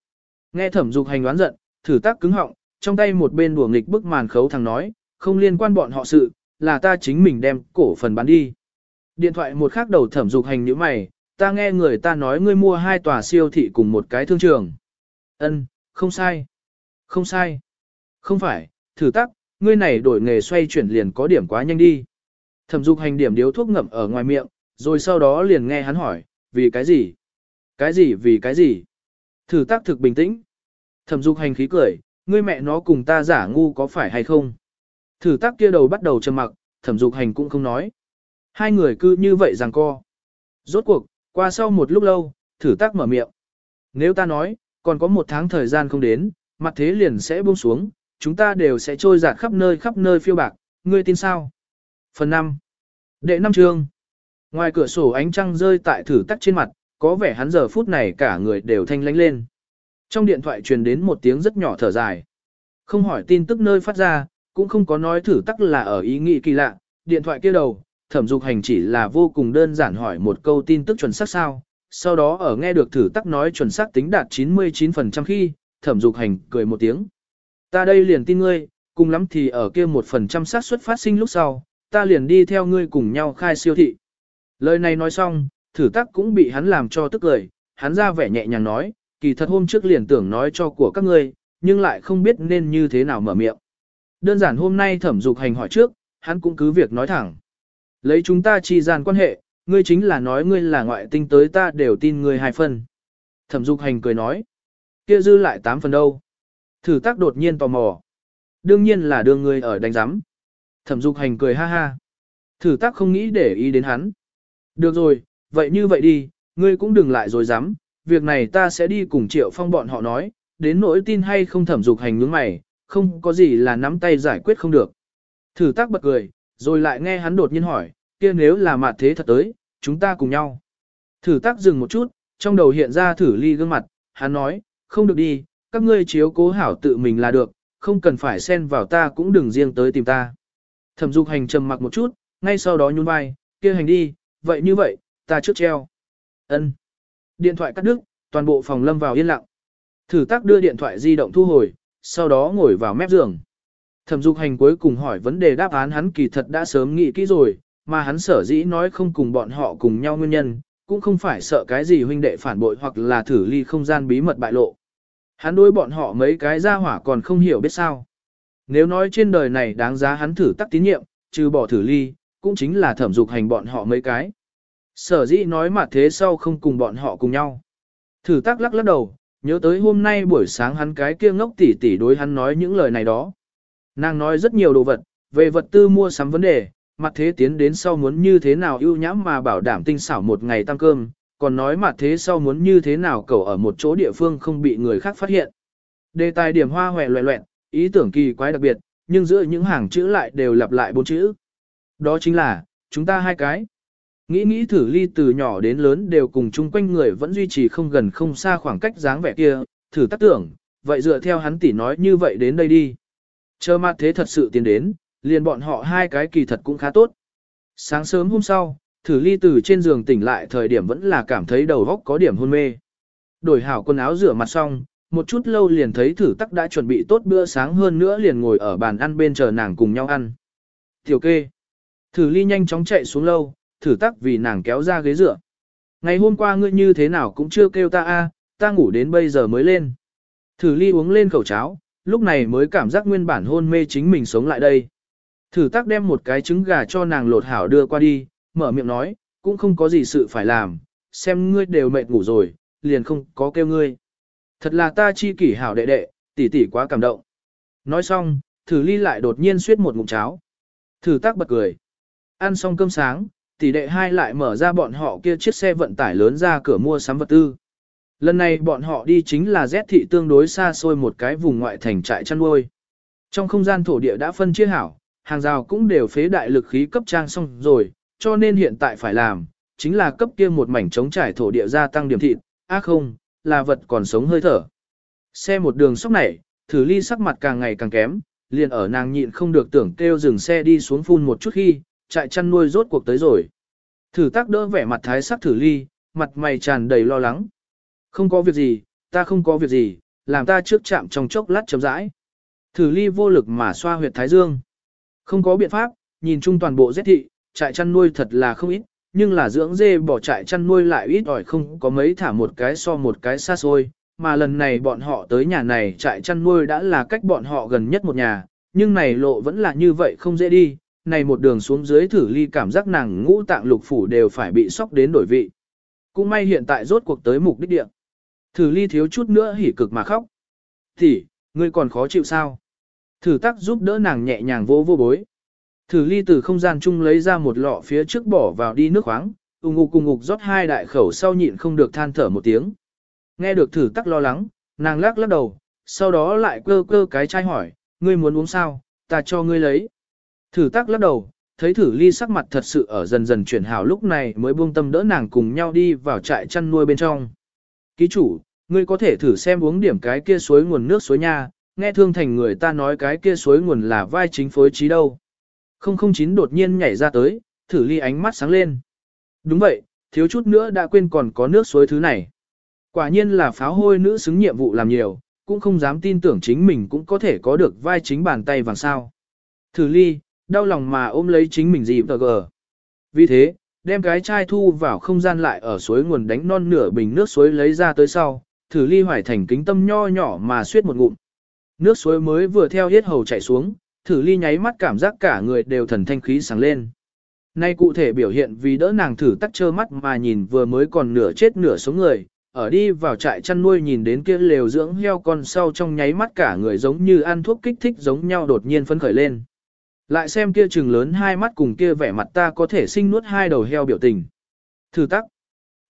Nghe thẩm dục hành đoán giận, thử tác cứng họng, trong tay một bên đùa nghịch bức màn khấu thằng nói, không liên quan bọn họ sự, là ta chính mình đem cổ phần bán đi. Điện thoại một khắc đầu thẩm dục hành như mày, ta nghe người ta nói ngươi mua hai tòa siêu thị cùng một cái thương trường. Ân, không sai. Không sai. Không phải, thử tắc, ngươi này đổi nghề xoay chuyển liền có điểm quá nhanh đi. Thẩm dục hành điểm điếu thuốc ngậm ở ngoài miệng, rồi sau đó liền nghe hắn hỏi, vì cái gì? Cái gì vì cái gì? Thử tác thực bình tĩnh. Thẩm dục hành khí cười, ngươi mẹ nó cùng ta giả ngu có phải hay không? Thử tác kia đầu bắt đầu trầm mặc, thẩm dục hành cũng không nói. Hai người cứ như vậy rằng co. Rốt cuộc, qua sau một lúc lâu, thử tác mở miệng. Nếu ta nói, còn có một tháng thời gian không đến, mặt thế liền sẽ buông xuống, chúng ta đều sẽ trôi giạt khắp nơi khắp nơi phiêu bạc, ngươi tin sao? Phần 5. Đệ năm chương. Ngoài cửa sổ ánh trăng rơi tại thử tắc trên mặt, có vẻ hắn giờ phút này cả người đều thanh lánh lên. Trong điện thoại truyền đến một tiếng rất nhỏ thở dài. Không hỏi tin tức nơi phát ra, cũng không có nói thử tắc là ở ý nghĩ kỳ lạ, điện thoại kia đầu, thẩm dục hành chỉ là vô cùng đơn giản hỏi một câu tin tức chuẩn xác sao, sau đó ở nghe được thử tắc nói chuẩn xác tính đạt 99% khi, thẩm dục hành cười một tiếng. Ta đây liền tin ngươi, cùng lắm thì ở kia một phần trăm xác suất phát sinh lúc sau, ta liền đi theo ngươi cùng nhau khai siêu thị. Lời này nói xong, thử tắc cũng bị hắn làm cho tức cười, hắn ra vẻ nhẹ nhàng nói, kỳ thật hôm trước liền tưởng nói cho của các ngươi, nhưng lại không biết nên như thế nào mở miệng. Đơn giản hôm nay thẩm dục hành hỏi trước, hắn cũng cứ việc nói thẳng. Lấy chúng ta chi gian quan hệ, ngươi chính là nói ngươi là ngoại tinh tới ta đều tin ngươi hai phần. Thẩm dục hành cười nói, kia dư lại tám phần đâu. Thử tác đột nhiên tò mò. Đương nhiên là đưa ngươi ở đánh giám. Thẩm dục hành cười ha ha. Thử tác không nghĩ để ý đến hắn. Được rồi, vậy như vậy đi, ngươi cũng đừng lại rồi dám, việc này ta sẽ đi cùng triệu phong bọn họ nói, đến nỗi tin hay không thẩm dục hành nhướng mày, không có gì là nắm tay giải quyết không được. Thử tác bật cười, rồi lại nghe hắn đột nhiên hỏi, kia nếu là mặt thế thật tới, chúng ta cùng nhau. Thử tác dừng một chút, trong đầu hiện ra thử ly gương mặt, hắn nói, không được đi, các ngươi chiếu cố hảo tự mình là được, không cần phải xen vào ta cũng đừng riêng tới tìm ta. Thẩm dục hành trầm mặc một chút, ngay sau đó nhún vai, kia hành đi, vậy như vậy, ta trước treo. ân Điện thoại cắt đứt, toàn bộ phòng lâm vào yên lặng. Thử tác đưa điện thoại di động thu hồi, sau đó ngồi vào mép giường. Thẩm dục hành cuối cùng hỏi vấn đề đáp án hắn kỳ thật đã sớm nghĩ kỹ rồi, mà hắn sở dĩ nói không cùng bọn họ cùng nhau nguyên nhân, cũng không phải sợ cái gì huynh đệ phản bội hoặc là thử ly không gian bí mật bại lộ. Hắn đối bọn họ mấy cái ra hỏa còn không hiểu biết sao. Nếu nói trên đời này đáng giá hắn thử tắc tín nhiệm, trừ bỏ thử ly, cũng chính là thẩm dục hành bọn họ mấy cái. Sở dĩ nói mà thế sau không cùng bọn họ cùng nhau. Thử tắc lắc lắc đầu, nhớ tới hôm nay buổi sáng hắn cái kia ngốc tỉ tỉ đối hắn nói những lời này đó. Nàng nói rất nhiều đồ vật, về vật tư mua sắm vấn đề, mặt thế tiến đến sau muốn như thế nào ưu nhãm mà bảo đảm tinh xảo một ngày tăng cơm, còn nói mặt thế sau muốn như thế nào cầu ở một chỗ địa phương không bị người khác phát hiện. Đề tài điểm hoa hòe loẹ loẹn, ý tưởng kỳ quái đặc biệt, nhưng giữa những hàng chữ lại đều lặp lại bốn chữ. Đó chính là, chúng ta hai cái. Nghĩ nghĩ thử ly từ nhỏ đến lớn đều cùng chung quanh người vẫn duy trì không gần không xa khoảng cách dáng vẻ kia, thử tác tưởng, vậy dựa theo hắn tỉ nói như vậy đến đây đi. Chờ mặt thế thật sự tiến đến, liền bọn họ hai cái kỳ thật cũng khá tốt. Sáng sớm hôm sau, thử ly từ trên giường tỉnh lại thời điểm vẫn là cảm thấy đầu góc có điểm hôn mê. Đổi hảo quần áo rửa mặt xong, một chút lâu liền thấy thử tắc đã chuẩn bị tốt bữa sáng hơn nữa liền ngồi ở bàn ăn bên chờ nàng cùng nhau ăn. Tiểu kê. Thử ly nhanh chóng chạy xuống lâu, thử tắc vì nàng kéo ra ghế dựa. Ngày hôm qua ngươi như thế nào cũng chưa kêu ta a, ta ngủ đến bây giờ mới lên. Thử ly uống lên khẩu cháo, lúc này mới cảm giác nguyên bản hôn mê chính mình sống lại đây. Thử tác đem một cái trứng gà cho nàng lột hảo đưa qua đi, mở miệng nói, cũng không có gì sự phải làm, xem ngươi đều mệt ngủ rồi, liền không có kêu ngươi. Thật là ta chi kỷ hảo đệ đệ, tỷ tỷ quá cảm động. Nói xong, thử ly lại đột nhiên suyết một ngụm cháo. Thử tác bật cười. Ăn xong cơm sáng, tỷ đệ hai lại mở ra bọn họ kia chiếc xe vận tải lớn ra cửa mua sắm vật tư. Lần này bọn họ đi chính là Z thị tương đối xa xôi một cái vùng ngoại thành trại chăn nuôi. Trong không gian thổ địa đã phân chia hảo, hàng rào cũng đều phế đại lực khí cấp trang xong rồi, cho nên hiện tại phải làm, chính là cấp kia một mảnh trống trải thổ địa gia tăng điểm thịt, á không, là vật còn sống hơi thở. Xe một đường sóc này, thử ly sắc mặt càng ngày càng kém, liền ở nàng nhịn không được tưởng kêu dừng xe đi xuống phun một chút khi, trại chăn nuôi rốt cuộc tới rồi. Thử tác đỡ vẻ mặt thái sắc thử ly, mặt mày tràn đầy lo lắng. Không có việc gì, ta không có việc gì, làm ta trước chạm trong chốc lát chấm rãi. Thử ly vô lực mà xoa huyệt thái dương. Không có biện pháp, nhìn chung toàn bộ giết thị, trại chăn nuôi thật là không ít, nhưng là dưỡng dê bỏ trại chăn nuôi lại ít ỏi không có mấy thả một cái so một cái xa xôi, mà lần này bọn họ tới nhà này trại chăn nuôi đã là cách bọn họ gần nhất một nhà, nhưng này lộ vẫn là như vậy không dễ đi, này một đường xuống dưới thử ly cảm giác nàng ngũ tạng lục phủ đều phải bị sốc đến đổi vị. Cũng may hiện tại rốt cuộc tới mục đích địa. Thử ly thiếu chút nữa hỉ cực mà khóc. Thì, ngươi còn khó chịu sao? Thử tắc giúp đỡ nàng nhẹ nhàng vô vô bối. Thử ly từ không gian chung lấy ra một lọ phía trước bỏ vào đi nước khoáng, ung ngục cùng ngục rót hai đại khẩu sau nhịn không được than thở một tiếng. Nghe được thử tắc lo lắng, nàng lắc lắc đầu, sau đó lại cơ cơ cái chai hỏi, ngươi muốn uống sao, ta cho ngươi lấy. Thử tác lắc đầu, thấy thử ly sắc mặt thật sự ở dần dần chuyển hào lúc này mới buông tâm đỡ nàng cùng nhau đi vào trại chăn nuôi bên trong. Ký chủ, ngươi có thể thử xem uống điểm cái kia suối nguồn nước suối nha, nghe thương thành người ta nói cái kia suối nguồn là vai chính phối trí đâu. 009 đột nhiên nhảy ra tới, thử ly ánh mắt sáng lên. Đúng vậy, thiếu chút nữa đã quên còn có nước suối thứ này. Quả nhiên là pháo hôi nữ xứng nhiệm vụ làm nhiều, cũng không dám tin tưởng chính mình cũng có thể có được vai chính bàn tay vàng sao. Thử ly, đau lòng mà ôm lấy chính mình gì tờ gờ. Vì thế, đem cái chai thu vào không gian lại ở suối nguồn đánh non nửa bình nước suối lấy ra tới sau, thử ly hoài thành kính tâm nho nhỏ mà suýt một ngụm. Nước suối mới vừa theo hết hầu chảy xuống, thử ly nháy mắt cảm giác cả người đều thần thanh khí sáng lên. Nay cụ thể biểu hiện vì đỡ nàng thử tắt trơ mắt mà nhìn vừa mới còn nửa chết nửa sống người, ở đi vào trại chăn nuôi nhìn đến kia lều dưỡng heo con sau trong nháy mắt cả người giống như ăn thuốc kích thích giống nhau đột nhiên phấn khởi lên. Lại xem kia trừng lớn hai mắt cùng kia vẻ mặt ta có thể sinh nuốt hai đầu heo biểu tình. Thử tắc.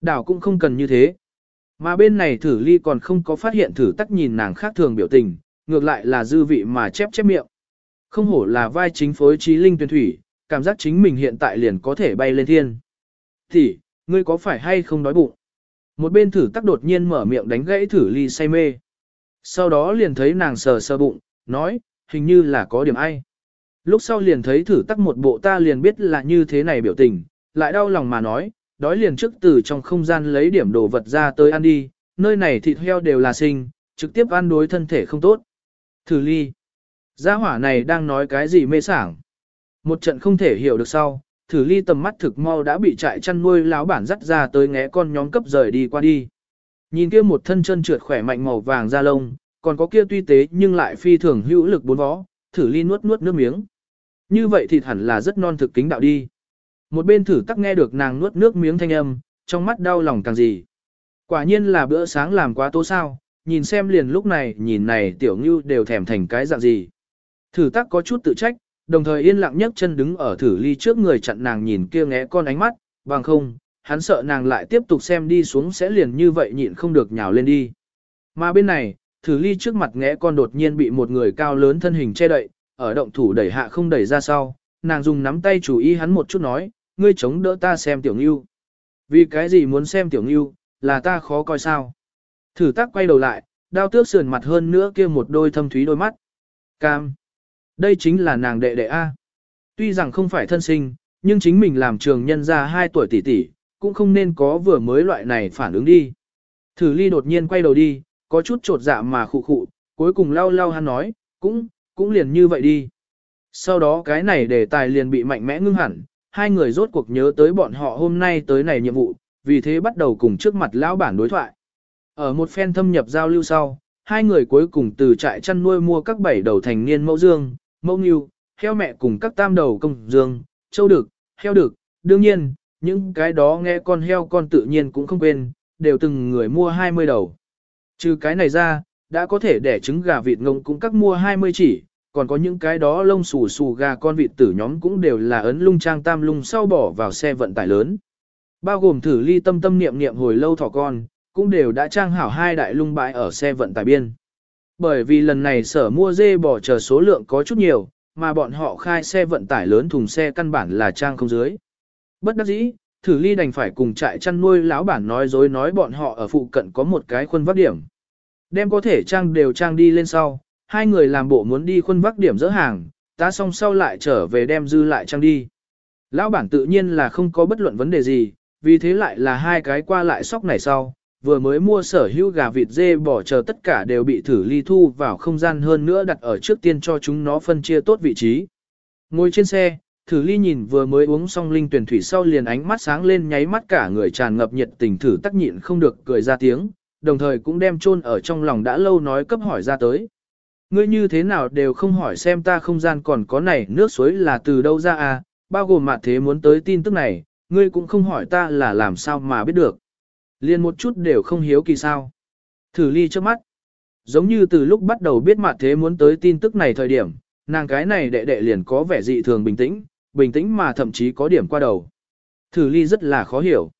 Đảo cũng không cần như thế. Mà bên này thử ly còn không có phát hiện thử tắc nhìn nàng khác thường biểu tình, ngược lại là dư vị mà chép chép miệng. Không hổ là vai chính phối trí linh tuyển thủy, cảm giác chính mình hiện tại liền có thể bay lên thiên. Thì, ngươi có phải hay không đói bụng? Một bên thử tắc đột nhiên mở miệng đánh gãy thử ly say mê. Sau đó liền thấy nàng sờ sờ bụng, nói, hình như là có điểm ai. Lúc sau liền thấy thử tắc một bộ ta liền biết là như thế này biểu tình, lại đau lòng mà nói, đói liền trước từ trong không gian lấy điểm đồ vật ra tới ăn đi, nơi này thịt heo đều là sinh, trực tiếp ăn đối thân thể không tốt. Thử ly. Gia hỏa này đang nói cái gì mê sảng. Một trận không thể hiểu được sau, thử ly tầm mắt thực mau đã bị trại chăn nuôi láo bản dắt ra tới ngẽ con nhóm cấp rời đi qua đi. Nhìn kia một thân chân trượt khỏe mạnh màu vàng da lông, còn có kia tuy tế nhưng lại phi thường hữu lực bốn vó, thử ly nuốt nuốt nước miếng. Như vậy thì hẳn là rất non thực kính đạo đi. Một bên thử tắc nghe được nàng nuốt nước miếng thanh âm, trong mắt đau lòng càng gì. Quả nhiên là bữa sáng làm quá tố sao, nhìn xem liền lúc này nhìn này tiểu ngưu đều thèm thành cái dạng gì. Thử tắc có chút tự trách, đồng thời yên lặng nhấc chân đứng ở thử ly trước người chặn nàng nhìn kia ngẽ con ánh mắt, bằng không, hắn sợ nàng lại tiếp tục xem đi xuống sẽ liền như vậy nhịn không được nhào lên đi. Mà bên này, thử ly trước mặt ngẽ con đột nhiên bị một người cao lớn thân hình che đậy, ở động thủ đẩy hạ không đẩy ra sau, nàng dùng nắm tay chủ ý hắn một chút nói, ngươi chống đỡ ta xem tiểu ngưu. Vì cái gì muốn xem tiểu ngưu, là ta khó coi sao. Thử tác quay đầu lại, đao tước sườn mặt hơn nữa kia một đôi thâm thúy đôi mắt. Cam. Đây chính là nàng đệ đệ A. Tuy rằng không phải thân sinh, nhưng chính mình làm trường nhân ra 2 tuổi tỷ tỷ, cũng không nên có vừa mới loại này phản ứng đi. Thử ly đột nhiên quay đầu đi, có chút trột dạ mà khụ khụ, cuối cùng lau lau hắn nói, cũng, cũng liền như vậy đi. Sau đó cái này đề tài liền bị mạnh mẽ ngưng hẳn, hai người rốt cuộc nhớ tới bọn họ hôm nay tới này nhiệm vụ, vì thế bắt đầu cùng trước mặt lão bản đối thoại. Ở một phen thâm nhập giao lưu sau, hai người cuối cùng từ trại chăn nuôi mua các bảy đầu thành niên mẫu dương, mẫu nghiêu, heo mẹ cùng các tam đầu công dương, châu đực, heo đực, đương nhiên, những cái đó nghe con heo con tự nhiên cũng không quên, đều từng người mua 20 đầu. Trừ cái này ra, đã có thể đẻ trứng gà vịt ngông cũng các mua 20 chỉ, còn có những cái đó lông xù xù gà con vịt tử nhóm cũng đều là ấn lung trang tam lung sau bỏ vào xe vận tải lớn. Bao gồm thử ly tâm tâm niệm niệm hồi lâu thỏ con, cũng đều đã trang hảo hai đại lung bãi ở xe vận tải biên. Bởi vì lần này sở mua dê bò chờ số lượng có chút nhiều, mà bọn họ khai xe vận tải lớn thùng xe căn bản là trang không dưới. Bất đắc dĩ, thử ly đành phải cùng trại chăn nuôi lão bản nói dối nói bọn họ ở phụ cận có một cái khuôn vác điểm. Đem có thể trang đều trang đi lên sau, hai người làm bộ muốn đi khuân vác điểm dỡ hàng, ta xong sau lại trở về đem dư lại trang đi. Lão bản tự nhiên là không có bất luận vấn đề gì, vì thế lại là hai cái qua lại sóc này sau, vừa mới mua sở hữu gà vịt dê bỏ chờ tất cả đều bị thử ly thu vào không gian hơn nữa đặt ở trước tiên cho chúng nó phân chia tốt vị trí. Ngồi trên xe, thử ly nhìn vừa mới uống xong linh tuyển thủy sau liền ánh mắt sáng lên nháy mắt cả người tràn ngập nhiệt tình thử tắc nhịn không được cười ra tiếng, đồng thời cũng đem chôn ở trong lòng đã lâu nói cấp hỏi ra tới. Ngươi như thế nào đều không hỏi xem ta không gian còn có này nước suối là từ đâu ra à, bao gồm mặt thế muốn tới tin tức này, ngươi cũng không hỏi ta là làm sao mà biết được. Liên một chút đều không hiếu kỳ sao. Thử ly trước mắt. Giống như từ lúc bắt đầu biết mặt thế muốn tới tin tức này thời điểm, nàng cái này đệ đệ liền có vẻ dị thường bình tĩnh, bình tĩnh mà thậm chí có điểm qua đầu. Thử ly rất là khó hiểu.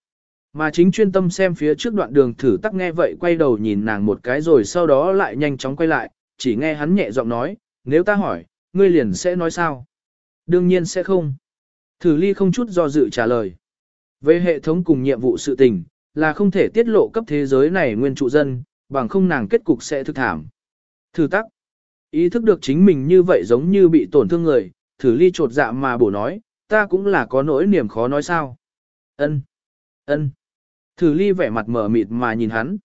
Mà chính chuyên tâm xem phía trước đoạn đường thử tắc nghe vậy quay đầu nhìn nàng một cái rồi sau đó lại nhanh chóng quay lại, chỉ nghe hắn nhẹ giọng nói, nếu ta hỏi, ngươi liền sẽ nói sao? Đương nhiên sẽ không. Thử ly không chút do dự trả lời. Về hệ thống cùng nhiệm vụ sự tình, là không thể tiết lộ cấp thế giới này nguyên trụ dân, bằng không nàng kết cục sẽ thực thảm. Thử tắc. Ý thức được chính mình như vậy giống như bị tổn thương người, thử ly trột dạ mà bổ nói, ta cũng là có nỗi niềm khó nói sao. Ân, ân. Thử ly vẻ mặt mở mịt mà nhìn hắn.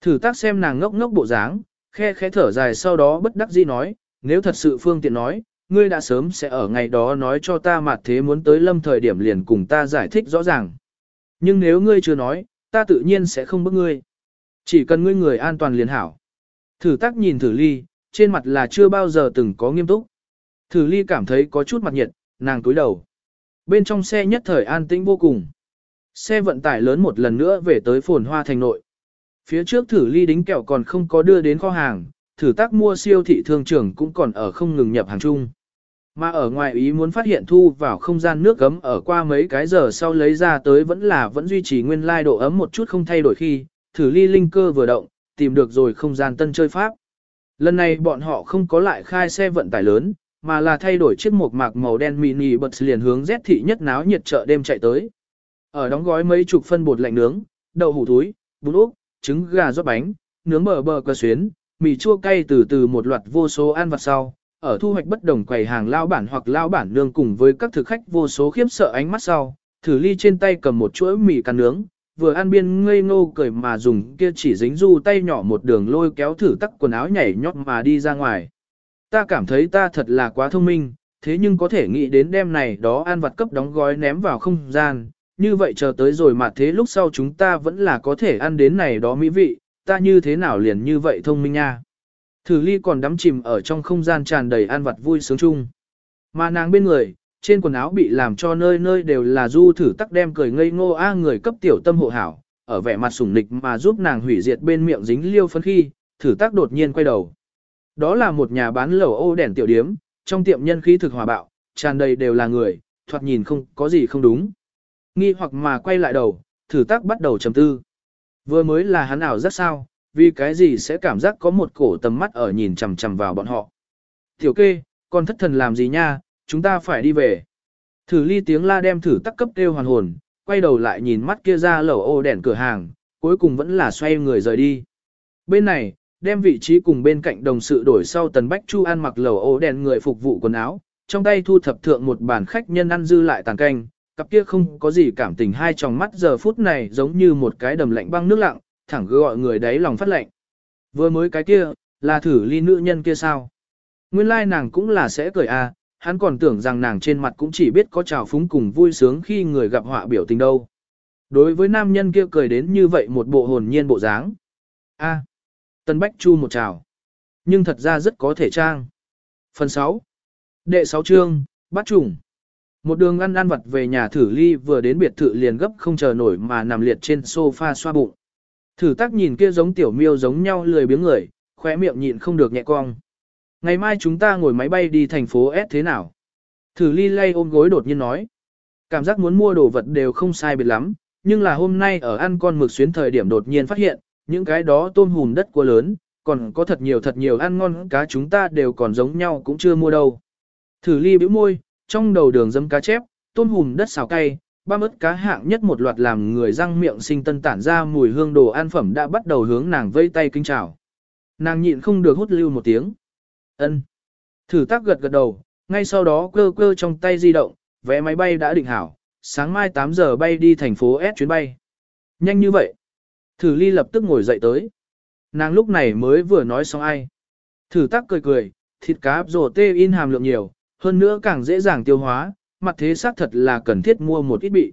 Thử tác xem nàng ngốc ngốc bộ dáng, khe khẽ thở dài sau đó bất đắc dĩ nói, nếu thật sự phương tiện nói, ngươi đã sớm sẽ ở ngày đó nói cho ta mặt thế muốn tới lâm thời điểm liền cùng ta giải thích rõ ràng. Nhưng nếu ngươi chưa nói, ta tự nhiên sẽ không bức ngươi. Chỉ cần ngươi người an toàn liền hảo. Thử tác nhìn thử ly, trên mặt là chưa bao giờ từng có nghiêm túc. Thử ly cảm thấy có chút mặt nhiệt, nàng túi đầu. Bên trong xe nhất thời an tĩnh vô cùng. Xe vận tải lớn một lần nữa về tới phồn hoa thành nội. Phía trước thử ly đính kẹo còn không có đưa đến kho hàng, thử tác mua siêu thị thương trường cũng còn ở không ngừng nhập hàng chung. Mà ở ngoài ý muốn phát hiện thu vào không gian nước gấm ở qua mấy cái giờ sau lấy ra tới vẫn là vẫn duy trì nguyên lai độ ấm một chút không thay đổi khi, thử ly linh cơ vừa động, tìm được rồi không gian tân chơi pháp. Lần này bọn họ không có lại khai xe vận tải lớn, mà là thay đổi chiếc mộc mạc màu đen mini bật liền hướng Z thị nhất náo nhiệt chợ đêm chạy tới. Ở đóng gói mấy chục phân bột lạnh nướng, đậu hủ túi, bún úp, trứng gà rót bánh, nướng bờ bờ cờ xuyến, mì chua cay từ từ một loạt vô số ăn vặt sau. Ở thu hoạch bất đồng quầy hàng lao bản hoặc lao bản nương cùng với các thực khách vô số khiếp sợ ánh mắt sau, thử ly trên tay cầm một chuỗi mì cắn nướng, vừa ăn biên ngây ngô cười mà dùng kia chỉ dính du tay nhỏ một đường lôi kéo thử tắc quần áo nhảy nhót mà đi ra ngoài. Ta cảm thấy ta thật là quá thông minh, thế nhưng có thể nghĩ đến đêm này đó ăn vặt cấp đóng gói ném vào không gian, như vậy chờ tới rồi mà thế lúc sau chúng ta vẫn là có thể ăn đến này đó mỹ vị, ta như thế nào liền như vậy thông minh nha. Thử ly còn đắm chìm ở trong không gian tràn đầy ăn vặt vui sướng chung. Mà nàng bên người, trên quần áo bị làm cho nơi nơi đều là du thử tắc đem cười ngây ngô a người cấp tiểu tâm hộ hảo, ở vẻ mặt sủng nịch mà giúp nàng hủy diệt bên miệng dính liêu phân khi, thử tắc đột nhiên quay đầu. Đó là một nhà bán lẩu ô đèn tiểu điếm, trong tiệm nhân khí thực hòa bạo, tràn đầy đều là người, thoạt nhìn không có gì không đúng. Nghi hoặc mà quay lại đầu, thử tác bắt đầu trầm tư. Vừa mới là hắn ảo rất sao, vì cái gì sẽ cảm giác có một cổ tầm mắt ở nhìn chằm chằm vào bọn họ. Tiểu kê, con thất thần làm gì nha, chúng ta phải đi về. Thử ly tiếng la đem thử tắc cấp kêu hoàn hồn, quay đầu lại nhìn mắt kia ra lẩu ô đèn cửa hàng, cuối cùng vẫn là xoay người rời đi. Bên này, đem vị trí cùng bên cạnh đồng sự đổi sau tần bách chu ăn mặc lẩu ô đèn người phục vụ quần áo, trong tay thu thập thượng một bàn khách nhân ăn dư lại tàn canh, cặp kia không có gì cảm tình hai tròng mắt giờ phút này giống như một cái đầm lạnh băng nước lặng, thẳng gọi người đấy lòng phát lạnh. Vừa mới cái kia, là thử ly nữ nhân kia sao? Nguyên lai like nàng cũng là sẽ cười à, hắn còn tưởng rằng nàng trên mặt cũng chỉ biết có trào phúng cùng vui sướng khi người gặp họa biểu tình đâu. Đối với nam nhân kia cười đến như vậy một bộ hồn nhiên bộ dáng. A. Tân Bách Chu một trào. Nhưng thật ra rất có thể trang. Phần 6. Đệ 6 chương, bắt trùng. Một đường ăn ăn vặt về nhà thử ly vừa đến biệt thự liền gấp không chờ nổi mà nằm liệt trên sofa xoa bụng. Thử tác nhìn kia giống tiểu miêu giống nhau lười biếng người, khóe miệng nhịn không được nhẹ cong. Ngày mai chúng ta ngồi máy bay đi thành phố S thế nào? Thử ly lay ôm gối đột nhiên nói. Cảm giác muốn mua đồ vật đều không sai biệt lắm, nhưng là hôm nay ở ăn con mực xuyến thời điểm đột nhiên phát hiện, những cái đó tôm hùm đất cua lớn, còn có thật nhiều thật nhiều ăn ngon cá chúng ta đều còn giống nhau cũng chưa mua đâu. Thử ly bĩu môi, trong đầu đường dấm cá chép, tôm hùm đất xào cay, ba mứt cá hạng nhất một loạt làm người răng miệng sinh tân tản ra mùi hương đồ ăn phẩm đã bắt đầu hướng nàng vây tay kinh chào. Nàng nhịn không được hút lưu một tiếng. ân Thử tác gật gật đầu, ngay sau đó cơ cơ trong tay di động, vé máy bay đã định hảo, sáng mai 8 giờ bay đi thành phố S chuyến bay. Nhanh như vậy. Thử ly lập tức ngồi dậy tới. Nàng lúc này mới vừa nói xong ai. Thử tác cười cười, thịt cá rổ tê in hàm lượng nhiều, hơn nữa càng dễ dàng tiêu hóa, mặt thế xác thật là cần thiết mua một ít bị.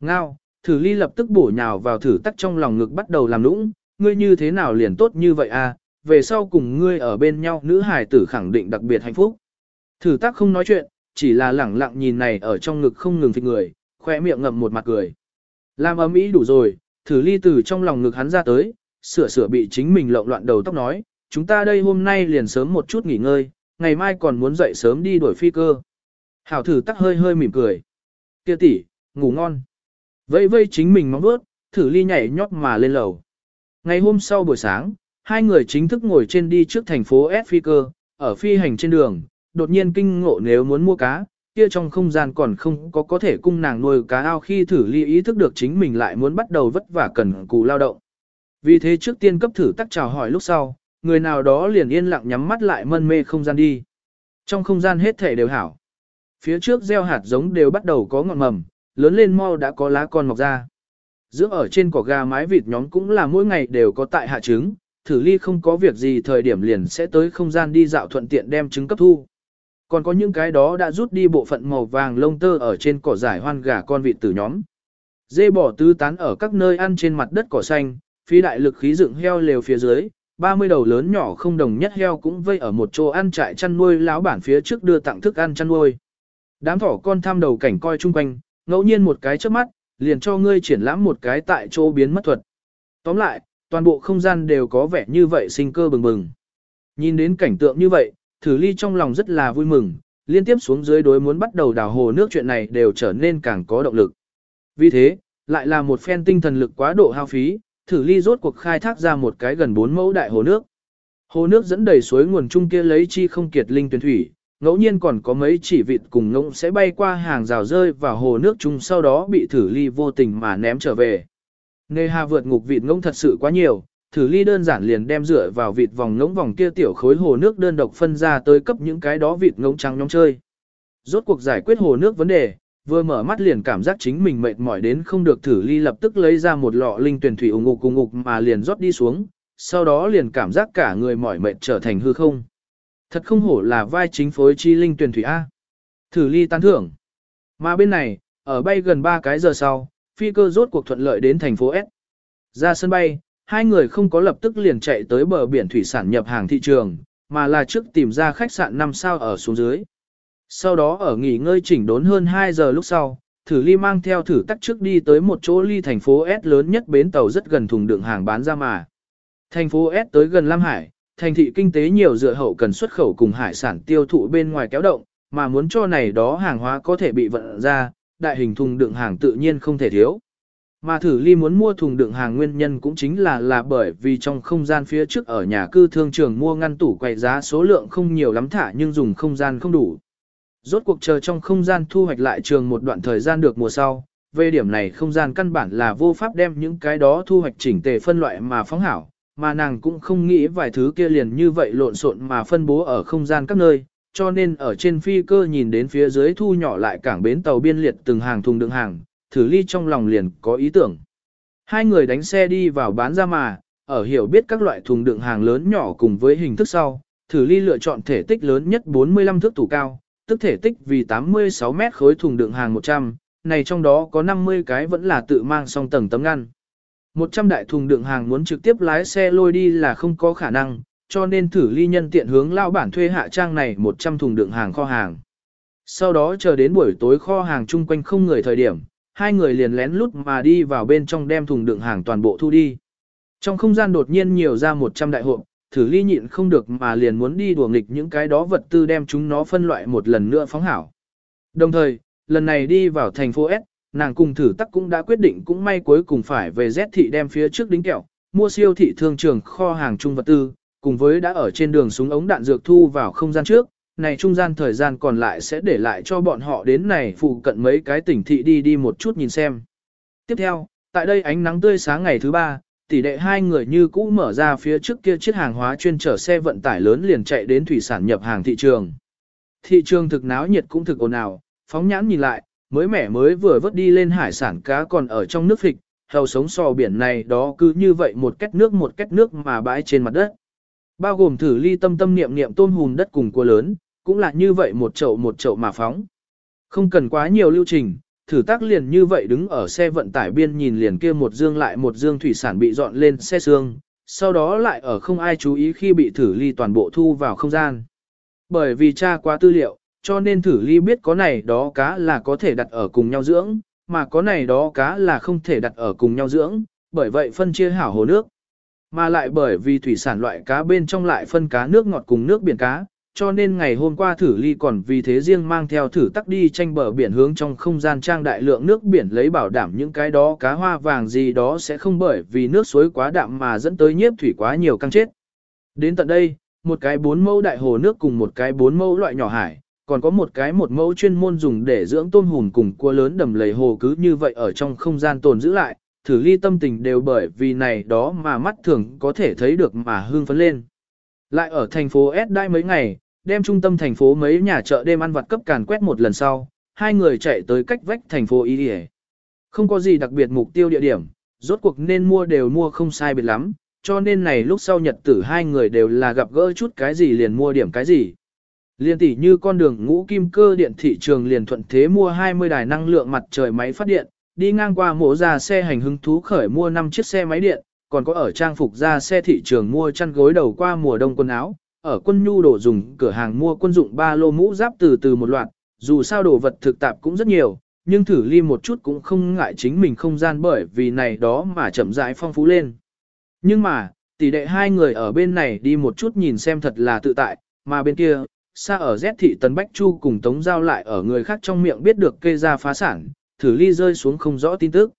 Ngao, thử ly lập tức bổ nhào vào thử tắc trong lòng ngực bắt đầu làm nũng, ngươi như thế nào liền tốt như vậy à, về sau cùng ngươi ở bên nhau nữ hài tử khẳng định đặc biệt hạnh phúc. Thử tắc không nói chuyện, chỉ là lẳng lặng nhìn này ở trong ngực không ngừng phịch người, khoe miệng ngậm một mặt cười. Làm ấm ý đủ rồi, thử ly từ trong lòng ngực hắn ra tới, sửa sửa bị chính mình lộn loạn đầu tóc nói, chúng ta đây hôm nay liền sớm một chút nghỉ ngơi, ngày mai còn muốn dậy sớm đi đuổi phi cơ. Hảo thử tắc hơi hơi mỉm cười. Kia tỷ, ngủ ngon. Vây vây chính mình mong bước, thử ly nhảy nhót mà lên lầu. Ngày hôm sau buổi sáng, hai người chính thức ngồi trên đi trước thành phố S phi cơ, ở phi hành trên đường, đột nhiên kinh ngộ nếu muốn mua cá, kia trong không gian còn không có có thể cung nàng nuôi cá ao khi thử ly ý thức được chính mình lại muốn bắt đầu vất vả cần cù lao động. Vì thế trước tiên cấp thử tắc chào hỏi lúc sau, người nào đó liền yên lặng nhắm mắt lại mân mê không gian đi. Trong không gian hết thể đều hảo. Phía trước gieo hạt giống đều bắt đầu có ngọn mầm, lớn lên mau đã có lá con mọc ra. Dưỡng ở trên cỏ gà mái vịt nhóm cũng là mỗi ngày đều có tại hạ trứng, thử ly không có việc gì thời điểm liền sẽ tới không gian đi dạo thuận tiện đem trứng cấp thu. Còn có những cái đó đã rút đi bộ phận màu vàng lông tơ ở trên cỏ giải hoan gà con vịt tử nhóm. Dê bỏ tứ tán ở các nơi ăn trên mặt đất cỏ xanh, phi đại lực khí dựng heo lều phía dưới, 30 đầu lớn nhỏ không đồng nhất heo cũng vây ở một chỗ ăn trại chăn nuôi lão bản phía trước đưa tặng thức ăn chăn nuôi. Đám thỏ con tham đầu cảnh coi chung quanh, ngẫu nhiên một cái trước mắt, liền cho ngươi triển lãm một cái tại chỗ biến mất thuật. Tóm lại, toàn bộ không gian đều có vẻ như vậy sinh cơ bừng bừng. Nhìn đến cảnh tượng như vậy, thử ly trong lòng rất là vui mừng, liên tiếp xuống dưới đối muốn bắt đầu đào hồ nước chuyện này đều trở nên càng có động lực. Vì thế, lại là một phen tinh thần lực quá độ hao phí, thử ly rốt cuộc khai thác ra một cái gần 4 mẫu đại hồ nước. Hồ nước dẫn đầy suối nguồn trung kia lấy chi không kiệt linh tuyển thủy, ngẫu nhiên còn có mấy chỉ vịt cùng ngỗng sẽ bay qua hàng rào rơi vào hồ nước chung sau đó bị thử ly vô tình mà ném trở về. Nề hà vượt ngục vịt ngỗng thật sự quá nhiều, thử ly đơn giản liền đem rửa vào vịt vòng ngỗng vòng kia tiểu khối hồ nước đơn độc phân ra tới cấp những cái đó vịt ngỗng trắng nhóm chơi. Rốt cuộc giải quyết hồ nước vấn đề, vừa mở mắt liền cảm giác chính mình mệt mỏi đến không được thử ly lập tức lấy ra một lọ linh tuyển thủy ủng ngục cùng ngục mà liền rót đi xuống, sau đó liền cảm giác cả người mỏi mệt trở thành hư không. Thật không hổ là vai chính phối chi linh tuyển thủy A. Thử ly tán thưởng. Mà bên này, ở bay gần 3 cái giờ sau, phi cơ rốt cuộc thuận lợi đến thành phố S. Ra sân bay, hai người không có lập tức liền chạy tới bờ biển thủy sản nhập hàng thị trường, mà là trước tìm ra khách sạn 5 sao ở xuống dưới. Sau đó ở nghỉ ngơi chỉnh đốn hơn 2 giờ lúc sau, thử ly mang theo thử tắc trước đi tới một chỗ ly thành phố S lớn nhất bến tàu rất gần thùng đựng hàng bán ra mà. Thành phố S tới gần Lam Hải, thành thị kinh tế nhiều dựa hậu cần xuất khẩu cùng hải sản tiêu thụ bên ngoài kéo động, mà muốn cho này đó hàng hóa có thể bị vận ra, đại hình thùng đựng hàng tự nhiên không thể thiếu. Mà thử ly muốn mua thùng đựng hàng nguyên nhân cũng chính là là bởi vì trong không gian phía trước ở nhà cư thương trường mua ngăn tủ quầy giá số lượng không nhiều lắm thả nhưng dùng không gian không đủ. Rốt cuộc chờ trong không gian thu hoạch lại trường một đoạn thời gian được mùa sau, về điểm này không gian căn bản là vô pháp đem những cái đó thu hoạch chỉnh tề phân loại mà phóng hảo, mà nàng cũng không nghĩ vài thứ kia liền như vậy lộn xộn mà phân bố ở không gian các nơi, cho nên ở trên phi cơ nhìn đến phía dưới thu nhỏ lại cảng bến tàu biên liệt từng hàng thùng đựng hàng, thử ly trong lòng liền có ý tưởng. Hai người đánh xe đi vào bán ra mà, ở hiểu biết các loại thùng đựng hàng lớn nhỏ cùng với hình thức sau, thử ly lựa chọn thể tích lớn nhất 45 thước tủ cao, tức thể tích vì 86 mét khối thùng đựng hàng 100, này trong đó có 50 cái vẫn là tự mang song tầng tấm ngăn. 100 đại thùng đựng hàng muốn trực tiếp lái xe lôi đi là không có khả năng, cho nên thử ly nhân tiện hướng lao bản thuê hạ trang này 100 thùng đựng hàng kho hàng. Sau đó chờ đến buổi tối kho hàng chung quanh không người thời điểm, hai người liền lén lút mà đi vào bên trong đem thùng đựng hàng toàn bộ thu đi. Trong không gian đột nhiên nhiều ra 100 đại hộp, thử ly nhịn không được mà liền muốn đi đùa nghịch những cái đó vật tư đem chúng nó phân loại một lần nữa phóng hảo. Đồng thời, lần này đi vào thành phố S, nàng cùng thử tắc cũng đã quyết định cũng may cuối cùng phải về Z thị đem phía trước đính kẹo, mua siêu thị thương trường kho hàng trung vật tư, cùng với đã ở trên đường súng ống đạn dược thu vào không gian trước, này trung gian thời gian còn lại sẽ để lại cho bọn họ đến này phụ cận mấy cái tỉnh thị đi đi một chút nhìn xem. Tiếp theo, tại đây ánh nắng tươi sáng ngày thứ ba, tỷ đệ hai người như cũ mở ra phía trước kia chiếc hàng hóa chuyên chở xe vận tải lớn liền chạy đến thủy sản nhập hàng thị trường. Thị trường thực náo nhiệt cũng thực ồn ào, phóng nhãn nhìn lại, mới mẻ mới vừa vớt đi lên hải sản cá còn ở trong nước phịch, hầu sống sò biển này đó cứ như vậy một cách nước một cách nước mà bãi trên mặt đất. Bao gồm thử ly tâm tâm niệm niệm tôm hùm đất cùng cua lớn, cũng là như vậy một chậu một chậu mà phóng. Không cần quá nhiều lưu trình, thử tác liền như vậy đứng ở xe vận tải biên nhìn liền kia một dương lại một dương thủy sản bị dọn lên xe xương, sau đó lại ở không ai chú ý khi bị thử ly toàn bộ thu vào không gian. Bởi vì tra qua tư liệu, cho nên thử ly biết có này đó cá là có thể đặt ở cùng nhau dưỡng, mà có này đó cá là không thể đặt ở cùng nhau dưỡng, bởi vậy phân chia hảo hồ nước. Mà lại bởi vì thủy sản loại cá bên trong lại phân cá nước ngọt cùng nước biển cá, cho nên ngày hôm qua thử ly còn vì thế riêng mang theo thử tắc đi tranh bờ biển hướng trong không gian trang đại lượng nước biển lấy bảo đảm những cái đó cá hoa vàng gì đó sẽ không bởi vì nước suối quá đạm mà dẫn tới nhiếp thủy quá nhiều căng chết. Đến tận đây, một cái bốn mẫu đại hồ nước cùng một cái bốn mẫu loại nhỏ hải, còn có một cái một mẫu chuyên môn dùng để dưỡng tôm hùm cùng cua lớn đầm lầy hồ cứ như vậy ở trong không gian tồn giữ lại, thử ly tâm tình đều bởi vì này đó mà mắt thường có thể thấy được mà hương phấn lên. Lại ở thành phố S đai mấy ngày, đem trung tâm thành phố mấy nhà chợ đêm ăn vặt cấp càn quét một lần sau, hai người chạy tới cách vách thành phố Y Điề. Không có gì đặc biệt mục tiêu địa điểm, rốt cuộc nên mua đều mua không sai biệt lắm, cho nên này lúc sau nhật tử hai người đều là gặp gỡ chút cái gì liền mua điểm cái gì. Liên tỷ như con đường ngũ kim cơ điện thị trường liền thuận thế mua 20 đài năng lượng mặt trời máy phát điện, đi ngang qua mộ ra xe hành hứng thú khởi mua 5 chiếc xe máy điện, còn có ở trang phục ra xe thị trường mua chăn gối đầu qua mùa đông quần áo, ở quân nhu đồ dùng cửa hàng mua quân dụng ba lô mũ giáp từ từ một loạt, dù sao đồ vật thực tạp cũng rất nhiều, nhưng thử ly một chút cũng không ngại chính mình không gian bởi vì này đó mà chậm rãi phong phú lên. Nhưng mà, tỷ đệ hai người ở bên này đi một chút nhìn xem thật là tự tại, mà bên kia, xa ở Z thị tần Bách Chu cùng Tống Giao lại ở người khác trong miệng biết được kê ra phá sản, thử ly rơi xuống không rõ tin tức.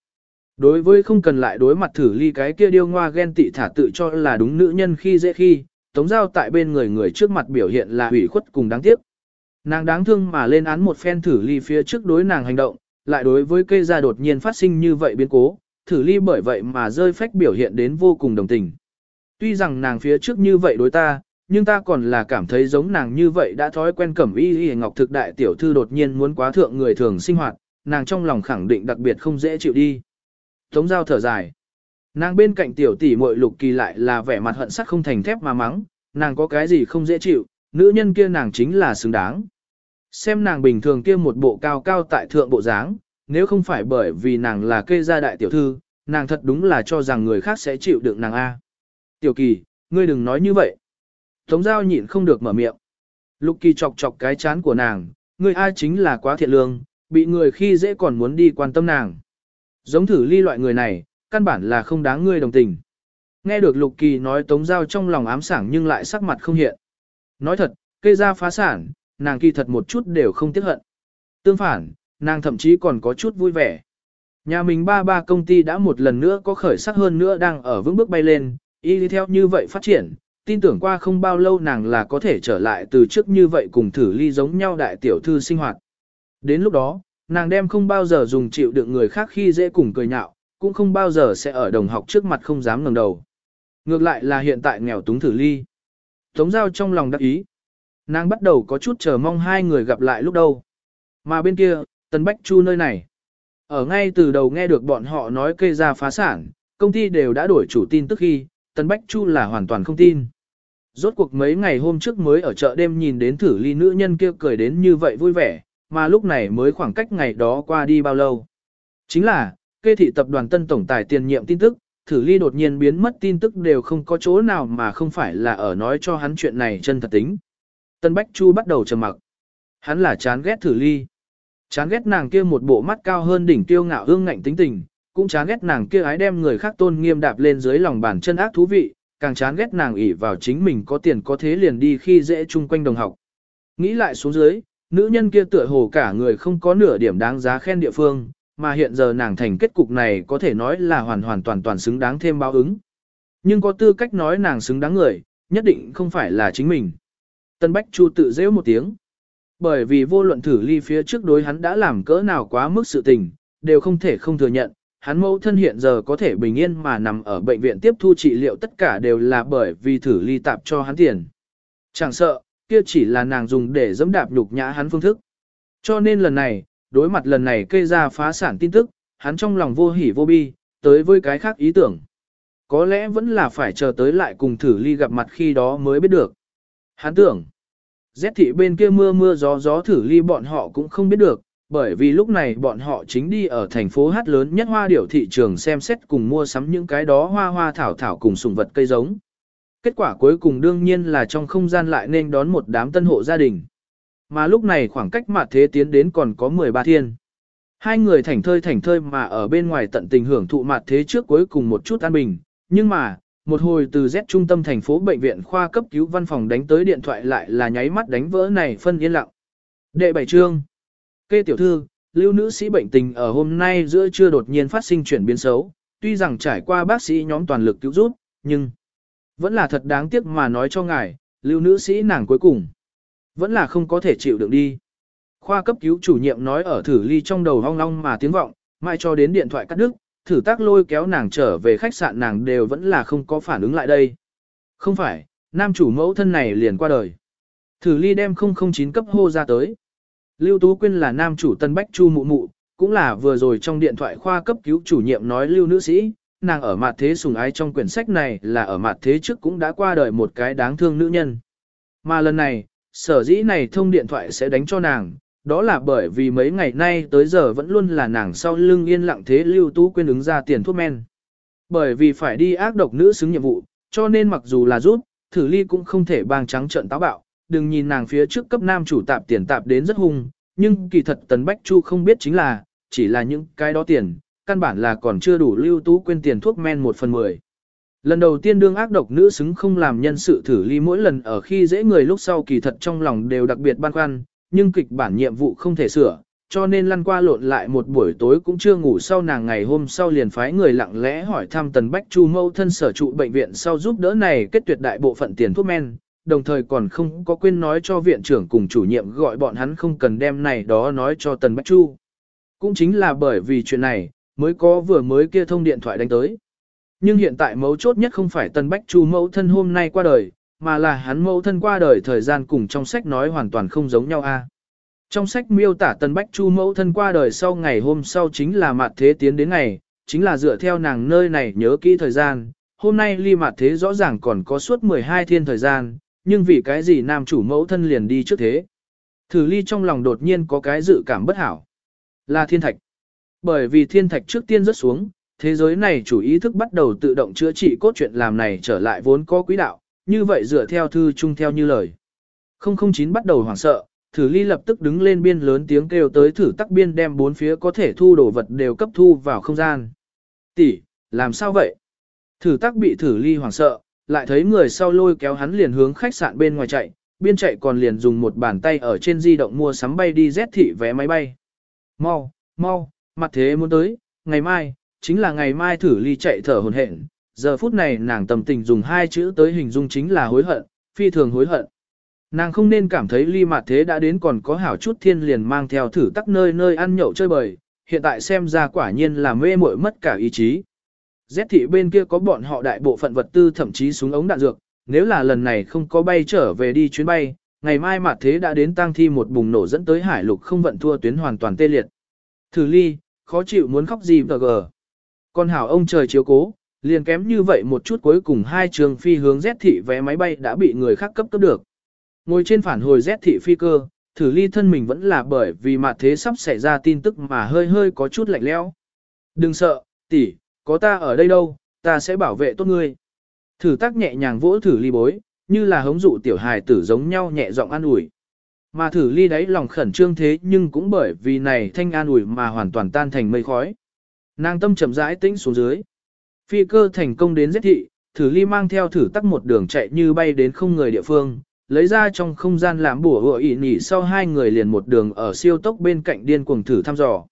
Đối với không cần lại đối mặt thử ly cái kia điêu ngoa ghen tị thả tự cho là đúng nữ nhân khi dễ khi, Tống Giao tại bên người người trước mặt biểu hiện là hủy khuất cùng đáng tiếc. Nàng đáng thương mà lên án một phen thử ly phía trước đối nàng hành động, lại đối với cây gia đột nhiên phát sinh như vậy biến cố, thử ly bởi vậy mà rơi phách biểu hiện đến vô cùng đồng tình. Tuy rằng nàng phía trước như vậy đối ta, nhưng ta còn là cảm thấy giống nàng như vậy đã thói quen cẩm y y ngọc thực đại tiểu thư đột nhiên muốn quá thượng người thường sinh hoạt, nàng trong lòng khẳng định đặc biệt không dễ chịu đi. Tống giao thở dài. Nàng bên cạnh tiểu tỷ muội lục kỳ lại là vẻ mặt hận sắt không thành thép mà mắng, nàng có cái gì không dễ chịu, nữ nhân kia nàng chính là xứng đáng. Xem nàng bình thường kia một bộ cao cao tại thượng bộ dáng, nếu không phải bởi vì nàng là kê gia đại tiểu thư, nàng thật đúng là cho rằng người khác sẽ chịu đựng nàng A. Tiểu kỳ, ngươi đừng nói như vậy. Tống giao nhịn không được mở miệng. Lục kỳ chọc chọc cái chán của nàng, ngươi ai chính là quá thiện lương, bị người khi dễ còn muốn đi quan tâm nàng. Giống thử ly loại người này, căn bản là không đáng ngươi đồng tình. Nghe được Lục Kỳ nói Tống Giao trong lòng ám sảng nhưng lại sắc mặt không hiện. Nói thật, cây ra phá sản, nàng kỳ thật một chút đều không tiếc hận. Tương phản, nàng thậm chí còn có chút vui vẻ. Nhà mình ba ba công ty đã một lần nữa có khởi sắc hơn nữa đang ở vững bước bay lên, y đi theo như vậy phát triển, tin tưởng qua không bao lâu nàng là có thể trở lại từ trước như vậy cùng thử ly giống nhau đại tiểu thư sinh hoạt. Đến lúc đó, nàng đem không bao giờ dùng chịu đựng người khác khi dễ cùng cười nhạo, cũng không bao giờ sẽ ở đồng học trước mặt không dám ngẩng đầu. Ngược lại là hiện tại nghèo túng thử ly. Tống giao trong lòng đắc ý. Nàng bắt đầu có chút chờ mong hai người gặp lại lúc đâu. Mà bên kia, Tân Bách Chu nơi này. Ở ngay từ đầu nghe được bọn họ nói cây ra phá sản, công ty đều đã đổi chủ tin tức khi, Tân Bách Chu là hoàn toàn không tin. Rốt cuộc mấy ngày hôm trước mới ở chợ đêm nhìn đến thử ly nữ nhân kia cười đến như vậy vui vẻ, mà lúc này mới khoảng cách ngày đó qua đi bao lâu. Chính là, Khê thị tập đoàn tân tổng tài tiền nhiệm tin tức, thử ly đột nhiên biến mất tin tức đều không có chỗ nào mà không phải là ở nói cho hắn chuyện này chân thật tính. Tân Bách Chu bắt đầu trầm mặc. Hắn là chán ghét thử ly. Chán ghét nàng kia một bộ mắt cao hơn đỉnh tiêu ngạo ương ngạnh tính tình, cũng chán ghét nàng kia ái đem người khác tôn nghiêm đạp lên dưới lòng bàn chân ác thú vị, càng chán ghét nàng ỷ vào chính mình có tiền có thế liền đi khi dễ chung quanh đồng học. Nghĩ lại xuống dưới, nữ nhân kia tựa hồ cả người không có nửa điểm đáng giá khen địa phương, mà hiện giờ nàng thành kết cục này có thể nói là hoàn hoàn toàn toàn xứng đáng thêm báo ứng. Nhưng có tư cách nói nàng xứng đáng người, nhất định không phải là chính mình. Tân Bách Chu tự dễ một tiếng. Bởi vì vô luận thử ly phía trước đối hắn đã làm cỡ nào quá mức sự tình, đều không thể không thừa nhận, hắn mẫu thân hiện giờ có thể bình yên mà nằm ở bệnh viện tiếp thu trị liệu tất cả đều là bởi vì thử ly tạp cho hắn tiền. Chẳng sợ, kia chỉ là nàng dùng để dẫm đạp nhục nhã hắn phương thức. Cho nên lần này, đối mặt lần này cây ra phá sản tin tức, hắn trong lòng vô hỉ vô bi, tới với cái khác ý tưởng. Có lẽ vẫn là phải chờ tới lại cùng thử ly gặp mặt khi đó mới biết được. Hắn tưởng, rét thị bên kia mưa mưa gió gió thử ly bọn họ cũng không biết được, bởi vì lúc này bọn họ chính đi ở thành phố hát lớn nhất hoa điểu thị trường xem xét cùng mua sắm những cái đó hoa hoa thảo thảo cùng sùng vật cây giống. Kết quả cuối cùng đương nhiên là trong không gian lại nên đón một đám tân hộ gia đình. Mà lúc này khoảng cách mà thế tiến đến còn có 13 thiên. Hai người thảnh thơi thảnh thơi mà ở bên ngoài tận tình hưởng thụ mặt thế trước cuối cùng một chút an bình. Nhưng mà, một hồi từ Z trung tâm thành phố bệnh viện khoa cấp cứu văn phòng đánh tới điện thoại lại là nháy mắt đánh vỡ này phân yên lặng. Đệ bảy trương. Kê tiểu thư, lưu nữ sĩ bệnh tình ở hôm nay giữa trưa đột nhiên phát sinh chuyển biến xấu, tuy rằng trải qua bác sĩ nhóm toàn lực cứu giúp, nhưng vẫn là thật đáng tiếc mà nói cho ngài, lưu nữ sĩ nàng cuối cùng vẫn là không có thể chịu đựng đi. Khoa cấp cứu chủ nhiệm nói ở thử ly trong đầu hong long mà tiếng vọng, mai cho đến điện thoại cắt đứt, thử tác lôi kéo nàng trở về khách sạn nàng đều vẫn là không có phản ứng lại đây. Không phải, nam chủ mẫu thân này liền qua đời. Thử ly đem 009 cấp hô ra tới. Lưu Tú Quyên là nam chủ Tân Bách Chu mụ mụ, cũng là vừa rồi trong điện thoại khoa cấp cứu chủ nhiệm nói lưu nữ sĩ, nàng ở mặt thế sùng ái trong quyển sách này là ở mặt thế trước cũng đã qua đời một cái đáng thương nữ nhân. Mà lần này, sở dĩ này thông điện thoại sẽ đánh cho nàng, đó là bởi vì mấy ngày nay tới giờ vẫn luôn là nàng sau lưng yên lặng thế lưu tú quên ứng ra tiền thuốc men. Bởi vì phải đi ác độc nữ xứng nhiệm vụ, cho nên mặc dù là rút, thử ly cũng không thể bang trắng trận táo bạo, đừng nhìn nàng phía trước cấp nam chủ tạp tiền tạp đến rất hung, nhưng kỳ thật Tần Bách Chu không biết chính là, chỉ là những cái đó tiền, căn bản là còn chưa đủ lưu tú quên tiền thuốc men một phần mười. Lần đầu tiên đương ác độc nữ xứng không làm nhân sự thử ly mỗi lần ở khi dễ người lúc sau kỳ thật trong lòng đều đặc biệt băn khoăn, nhưng kịch bản nhiệm vụ không thể sửa, cho nên lăn qua lộn lại một buổi tối cũng chưa ngủ sau nàng ngày hôm sau liền phái người lặng lẽ hỏi thăm Tần Bách Chu mâu thân sở trụ bệnh viện sau giúp đỡ này kết tuyệt đại bộ phận tiền thuốc men, đồng thời còn không có quên nói cho viện trưởng cùng chủ nhiệm gọi bọn hắn không cần đem này đó nói cho Tần Bách Chu. Cũng chính là bởi vì chuyện này, mới có vừa mới kia thông điện thoại đánh tới. Nhưng hiện tại mấu chốt nhất không phải Tần Bách Chu mẫu thân hôm nay qua đời, mà là hắn mẫu thân qua đời thời gian cùng trong sách nói hoàn toàn không giống nhau a. Trong sách miêu tả Tần Bách Chu mẫu thân qua đời sau ngày hôm sau chính là mạt thế tiến đến ngày, chính là dựa theo nàng nơi này nhớ kỹ thời gian, hôm nay ly mạt thế rõ ràng còn có suốt 12 thiên thời gian, nhưng vì cái gì nam chủ mẫu thân liền đi trước thế. Thử ly trong lòng đột nhiên có cái dự cảm bất hảo. Là thiên thạch. Bởi vì thiên thạch trước tiên rớt xuống, thế giới này chủ ý thức bắt đầu tự động chữa trị cốt truyện làm này trở lại vốn có quỹ đạo, như vậy dựa theo thư chung theo như lời. 009 bắt đầu hoảng sợ, thử ly lập tức đứng lên biên lớn tiếng kêu tới thử tắc biên đem bốn phía có thể thu đồ vật đều cấp thu vào không gian. Tỷ, làm sao vậy? Thử tắc bị thử ly hoảng sợ, lại thấy người sau lôi kéo hắn liền hướng khách sạn bên ngoài chạy, biên chạy còn liền dùng một bàn tay ở trên di động mua sắm bay đi Z thị vé máy bay. Mau, mau, mặt thế muốn tới, ngày mai, chính là ngày mai thử ly chạy thở hồn hển. Giờ phút này nàng tầm tình dùng hai chữ tới hình dung chính là hối hận, phi thường hối hận. Nàng không nên cảm thấy ly mặt thế đã đến còn có hảo chút thiên liền mang theo thử tắc nơi nơi ăn nhậu chơi bời, hiện tại xem ra quả nhiên là mê muội mất cả ý chí. Rét thị bên kia có bọn họ đại bộ phận vật tư thậm chí súng ống đạn dược, nếu là lần này không có bay trở về đi chuyến bay, ngày mai mặt thế đã đến tang thi một bùng nổ dẫn tới hải lục không vận thua tuyến hoàn toàn tê liệt. Thử ly, khó chịu muốn khóc gì vờ gờ. Con hảo ông trời chiếu cố, liền kém như vậy một chút cuối cùng hai trường phi hướng Z thị vé máy bay đã bị người khác cấp cấp được. Ngồi trên phản hồi Z thị phi cơ, thử ly thân mình vẫn là bởi vì mặt thế sắp xảy ra tin tức mà hơi hơi có chút lạnh lẽo. Đừng sợ, tỷ, có ta ở đây đâu, ta sẽ bảo vệ tốt ngươi. Thử tác nhẹ nhàng vỗ thử ly bối, như là hống dụ tiểu hài tử giống nhau nhẹ giọng an ủi. Mà thử ly đáy lòng khẩn trương thế nhưng cũng bởi vì này thanh an ủi mà hoàn toàn tan thành mây khói. Nàng tâm chậm rãi tĩnh xuống dưới. Phi cơ thành công đến giết thị, thử ly mang theo thử tắc một đường chạy như bay đến không người địa phương, lấy ra trong không gian làm bùa hựa ỉ nhỉ sau hai người liền một đường ở siêu tốc bên cạnh điên cuồng thử thăm dò.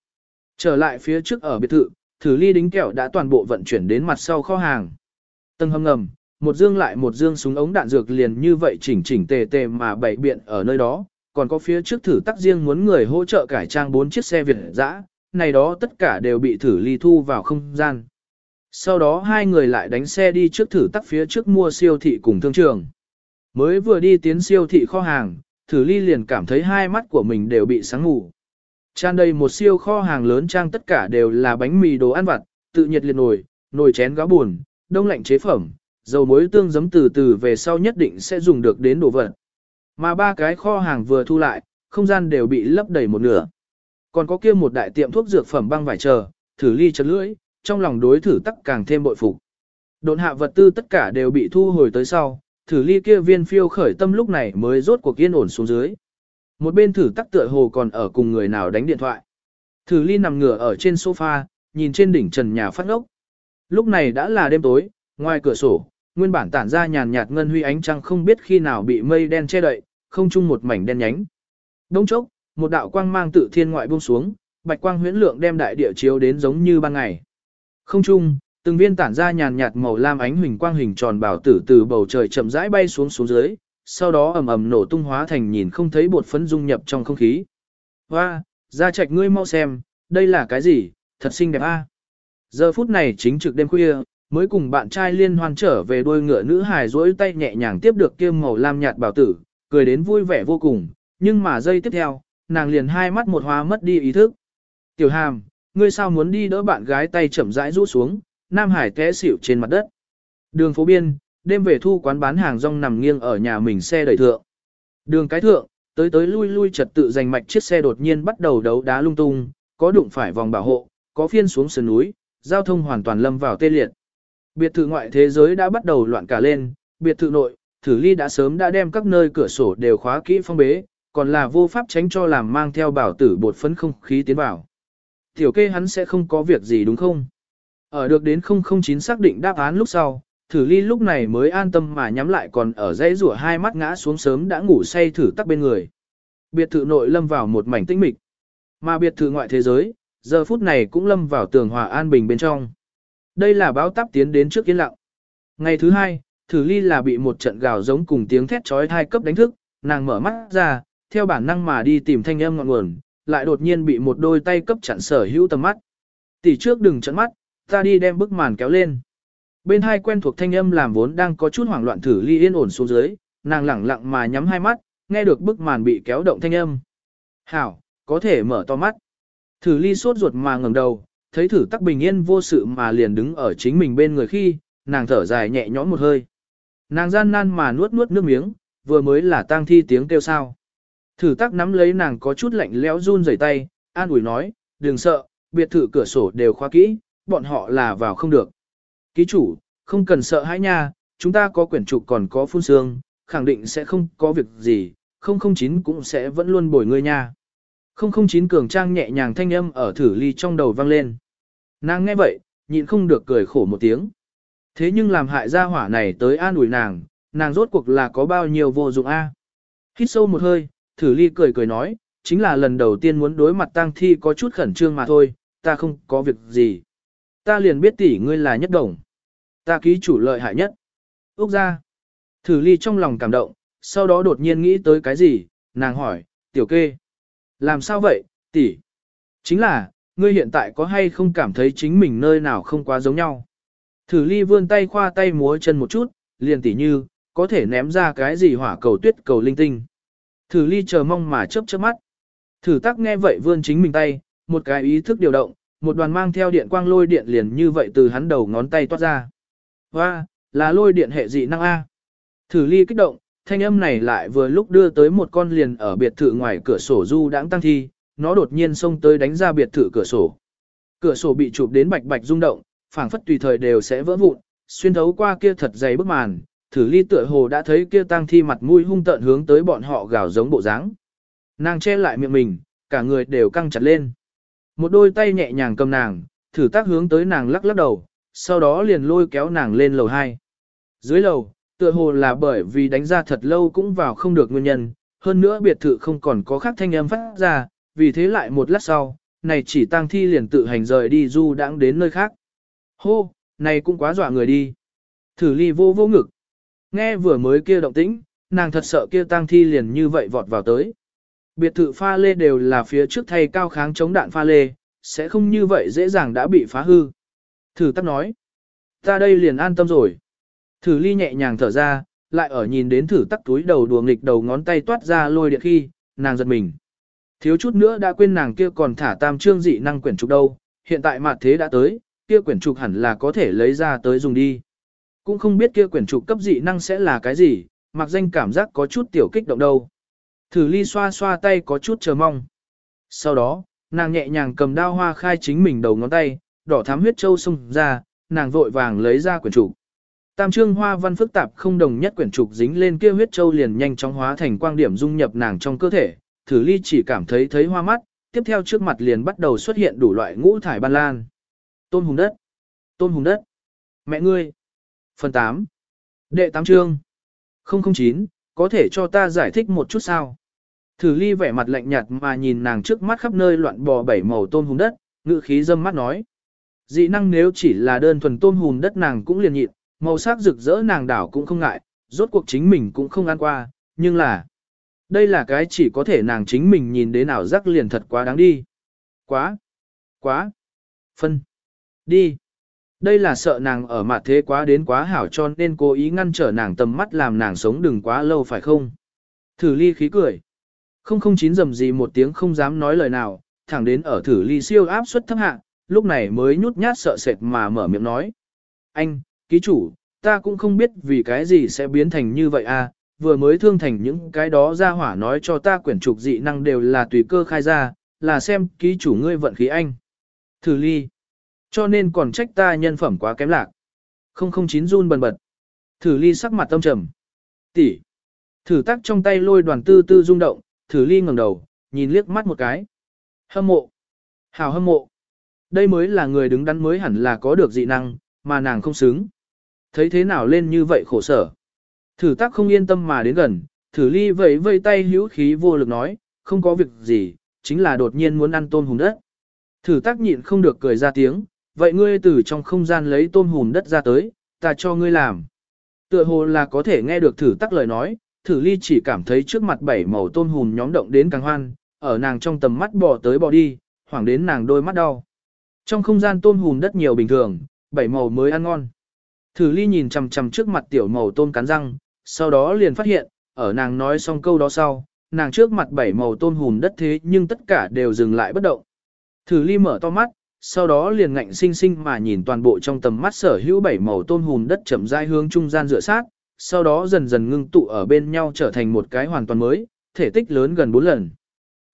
Trở lại phía trước ở biệt thự, thử ly đính kẹo đã toàn bộ vận chuyển đến mặt sau kho hàng. Tầng hầm ngầm, một dương lại một dương súng ống đạn dược liền như vậy chỉnh chỉnh tề tề mà bày biện ở nơi đó, còn có phía trước thử tắc riêng muốn người hỗ trợ cải trang bốn chiếc xe Việt dã, này đó tất cả đều bị thử ly thu vào không gian. Sau đó hai người lại đánh xe đi trước thử tắc phía trước mua siêu thị cùng thương trường. Mới vừa đi tiến siêu thị kho hàng, thử ly liền cảm thấy hai mắt của mình đều bị sáng ngủ. Tràn đầy một siêu kho hàng lớn trang tất cả đều là bánh mì đồ ăn vặt, tự nhiệt liệt nồi, nồi chén gáo buồn, đông lạnh chế phẩm, dầu muối tương giấm từ từ về sau nhất định sẽ dùng được đến đồ vật. Mà ba cái kho hàng vừa thu lại, không gian đều bị lấp đầy một nửa. Còn có kia một đại tiệm thuốc dược phẩm băng vải chờ, thử ly chật lưỡi, trong lòng đối thử tắc càng thêm bội phục. Độn hạ vật tư tất cả đều bị thu hồi tới sau, thử ly kia viên phiêu khởi tâm lúc này mới rốt cuộc yên ổn xuống dưới. Một bên thử tắc tựa hồ còn ở cùng người nào đánh điện thoại. Thử ly nằm ngửa ở trên sofa, nhìn trên đỉnh trần nhà phát ngốc. Lúc này đã là đêm tối, ngoài cửa sổ, nguyên bản tản ra nhàn nhạt ngân huy ánh trăng không biết khi nào bị mây đen che đậy, không chung một mảnh đen nhánh. Đông chốc, một đạo quang mang tự thiên ngoại buông xuống, bạch quang huyễn lượng đem đại địa chiếu đến giống như ban ngày. Không trung, từng viên tản ra nhàn nhạt màu lam ánh huỳnh quang hình tròn bảo tử từ bầu trời chậm rãi bay xuống xuống dưới, sau đó ầm ầm nổ tung hóa thành nhìn không thấy bột phấn dung nhập trong không khí. Hoa, ra trạch ngươi mau xem, đây là cái gì, thật xinh đẹp a. Giờ phút này chính trực đêm khuya, mới cùng bạn trai liên hoan trở về đôi ngựa nữ hài duỗi tay nhẹ nhàng tiếp được kia màu lam nhạt bảo tử, cười đến vui vẻ vô cùng, nhưng mà giây tiếp theo, nàng liền hai mắt một hóa mất đi ý thức. Tiểu hàm, ngươi sao muốn đi đỡ bạn gái tay chậm rãi rũ xuống, Nam Hải té xỉu trên mặt đất. Đường phố biên, đêm về thu quán bán hàng rong nằm nghiêng ở nhà mình xe đẩy thượng. Đường cái thượng, tới tới lui lui trật tự giành mạch chiếc xe đột nhiên bắt đầu đấu đá lung tung, có đụng phải vòng bảo hộ, có phiên xuống sườn núi, giao thông hoàn toàn lâm vào tê liệt. Biệt thự ngoại thế giới đã bắt đầu loạn cả lên, biệt thự nội, thử ly đã sớm đã đem các nơi cửa sổ đều khóa kỹ phong bế, còn là vô pháp tránh cho làm mang theo bảo tử bột phấn không khí tiến vào. Tiểu kê hắn sẽ không có việc gì đúng không? Ở được đến 009 xác định đáp án lúc sau, thử ly lúc này mới an tâm mà nhắm lại còn ở dãy rủa hai mắt ngã xuống sớm đã ngủ say thử tắc bên người. Biệt thự nội lâm vào một mảnh tĩnh mịch. Mà biệt thự ngoại thế giới, giờ phút này cũng lâm vào tường hòa an bình bên trong. Đây là báo táp tiến đến trước yên lặng. Ngày thứ hai, thử ly là bị một trận gào giống cùng tiếng thét trói thai cấp đánh thức, nàng mở mắt ra, theo bản năng mà đi tìm thanh âm ngọn nguồn, lại đột nhiên bị một đôi tay cấp chặn sở hữu tầm mắt. Tỷ trước đừng chặn mắt, ta đi đem bức màn kéo lên. Bên hai quen thuộc thanh âm làm vốn đang có chút hoảng loạn thử ly yên ổn xuống dưới, nàng lẳng lặng mà nhắm hai mắt, nghe được bức màn bị kéo động thanh âm. Hảo, có thể mở to mắt. Thử ly sốt ruột mà ngẩng đầu, thấy thử tắc bình yên vô sự mà liền đứng ở chính mình bên người khi, nàng thở dài nhẹ nhõm một hơi. Nàng gian nan mà nuốt nuốt nước miếng, vừa mới là tang thi tiếng kêu sao. Thử tác nắm lấy nàng có chút lạnh lẽo run rẩy tay, an ủi nói, đừng sợ, biệt thự cửa sổ đều khóa kỹ, bọn họ là vào không được. Ký chủ, không cần sợ hãi nha, chúng ta có quyển trục còn có phun xương, khẳng định sẽ không có việc gì, 009 cũng sẽ vẫn luôn bồi ngươi nha. 009 cường trang nhẹ nhàng thanh âm ở thử ly trong đầu vang lên. Nàng nghe vậy, nhịn không được cười khổ một tiếng. Thế nhưng làm hại gia hỏa này tới an ủi nàng, nàng rốt cuộc là có bao nhiêu vô dụng a? Hít sâu một hơi, thử ly cười cười nói, chính là lần đầu tiên muốn đối mặt tang thi có chút khẩn trương mà thôi, ta không có việc gì. Ta liền biết tỷ ngươi là nhất đồng. Ta ký chủ lợi hại nhất. Úc ra. Thử ly trong lòng cảm động, sau đó đột nhiên nghĩ tới cái gì, nàng hỏi, tiểu kê. Làm sao vậy, tỷ? Chính là, ngươi hiện tại có hay không cảm thấy chính mình nơi nào không quá giống nhau? Thử ly vươn tay khoa tay múa chân một chút, liền tỉ như, có thể ném ra cái gì hỏa cầu tuyết cầu linh tinh. Thử ly chờ mong mà chớp chớp mắt. Thử tắc nghe vậy vươn chính mình tay, một cái ý thức điều động, một đoàn mang theo điện quang lôi điện liền như vậy từ hắn đầu ngón tay toát ra. và là lôi điện hệ dị năng A. Thử ly kích động, thanh âm này lại vừa lúc đưa tới một con liền ở biệt thự ngoài cửa sổ du đãng tăng thi, nó đột nhiên xông tới đánh ra biệt thự cửa sổ. Cửa sổ bị chụp đến bạch bạch rung động, phảng phất tùy thời đều sẽ vỡ vụn, xuyên thấu qua kia thật dày bức màn, thử ly tựa hồ đã thấy kia tang thi mặt mũi hung tợn hướng tới bọn họ gào giống bộ dáng. Nàng che lại miệng mình, cả người đều căng chặt lên. Một đôi tay nhẹ nhàng cầm nàng, thử tác hướng tới nàng lắc lắc đầu, sau đó liền lôi kéo nàng lên lầu 2. Dưới lầu, tựa hồ là bởi vì đánh ra thật lâu cũng vào không được nguyên nhân, hơn nữa biệt thự không còn có khác thanh âm phát ra, vì thế lại một lát sau, này chỉ tang thi liền tự hành rời đi du đãng đến nơi khác. Hô, này cũng quá dọa người đi. Thử ly vô vô ngực. Nghe vừa mới kia động tĩnh, nàng thật sợ kia tang thi liền như vậy vọt vào tới. Biệt thự pha lê đều là phía trước thay cao kháng chống đạn pha lê, sẽ không như vậy dễ dàng đã bị phá hư. Thử tắc nói. Ta đây liền an tâm rồi. Thử ly nhẹ nhàng thở ra, lại ở nhìn đến thử tắc túi đầu đùa nghịch đầu ngón tay toát ra lôi điện khi, nàng giật mình. Thiếu chút nữa đã quên nàng kia còn thả tam trương dị năng quyển trục đâu, hiện tại mặt thế đã tới, kia quyển trục hẳn là có thể lấy ra tới dùng đi. Cũng không biết kia quyển trục cấp dị năng sẽ là cái gì, mặc danh cảm giác có chút tiểu kích động đâu. Thử ly xoa xoa tay có chút chờ mong. Sau đó, nàng nhẹ nhàng cầm đao hoa khai chính mình đầu ngón tay, đỏ thám huyết châu xông ra, nàng vội vàng lấy ra quyển trục. Tam trương hoa văn phức tạp không đồng nhất quyển trục dính lên kia huyết châu liền nhanh chóng hóa thành quang điểm dung nhập nàng trong cơ thể, thử ly chỉ cảm thấy thấy hoa mắt, tiếp theo trước mặt liền bắt đầu xuất hiện đủ loại ngũ thải ban lan. Tôn hùng đất, tôn hùng đất, mẹ ngươi. Phần 8. Đệ 8 chương. 009, có thể cho ta giải thích một chút sao? Thử ly vẻ mặt lạnh nhạt mà nhìn nàng trước mắt khắp nơi loạn bò bảy màu tôn hùng đất, ngự khí dâm mắt nói. Dị năng nếu chỉ là đơn thuần tôn hùng đất nàng cũng liền nhịn, màu sắc rực rỡ nàng đảo cũng không ngại, rốt cuộc chính mình cũng không ăn qua, nhưng là... Đây là cái chỉ có thể nàng chính mình nhìn đến nào rắc liền thật quá đáng đi. Quá! Quá! Phân! Đi! Đây là sợ nàng ở mặt thế quá đến quá hảo cho nên cố ý ngăn trở nàng tầm mắt làm nàng sống đừng quá lâu phải không? Thử ly khí cười. Không không chín dầm gì một tiếng không dám nói lời nào, thẳng đến ở thử ly siêu áp suất thấp hạ, lúc này mới nhút nhát sợ sệt mà mở miệng nói. Anh, ký chủ, ta cũng không biết vì cái gì sẽ biến thành như vậy à, vừa mới thương thành những cái đó ra hỏa nói cho ta quyển trục dị năng đều là tùy cơ khai ra, là xem ký chủ ngươi vận khí anh. Thử ly. Cho nên còn trách ta nhân phẩm quá kém lạc. 009 run bần bật. Thử ly sắc mặt tâm trầm. Tỷ. Thử tắc trong tay lôi đoàn tư tư rung động, thử ly ngẩng đầu, nhìn liếc mắt một cái. Hâm mộ. Hào hâm mộ. Đây mới là người đứng đắn mới hẳn là có được dị năng, mà nàng không xứng. Thấy thế nào lên như vậy khổ sở. Thử tắc không yên tâm mà đến gần, thử ly vẫy vây tay hữu khí vô lực nói, không có việc gì, chính là đột nhiên muốn ăn tôm hùng đất. Thử tác nhịn không được cười ra tiếng, vậy ngươi từ trong không gian lấy tôm hùm đất ra tới, ta cho ngươi làm. Tựa hồ là có thể nghe được thử tắc lời nói, thử ly chỉ cảm thấy trước mặt bảy màu tôm hùm nhóm động đến càng hoan, ở nàng trong tầm mắt bò tới bò đi, hoảng đến nàng đôi mắt đau. Trong không gian tôm hùm đất nhiều bình thường, bảy màu mới ăn ngon. Thử ly nhìn chằm chằm trước mặt tiểu màu tôm cắn răng, sau đó liền phát hiện, ở nàng nói xong câu đó sau, nàng trước mặt bảy màu tôm hùm đất thế nhưng tất cả đều dừng lại bất động. Thử ly mở to mắt, sau đó liền ngạnh sinh sinh mà nhìn toàn bộ trong tầm mắt sở hữu bảy màu tôn hùn đất chậm rãi hướng trung gian dựa sát, sau đó dần dần ngưng tụ ở bên nhau trở thành một cái hoàn toàn mới, thể tích lớn gần 4 lần.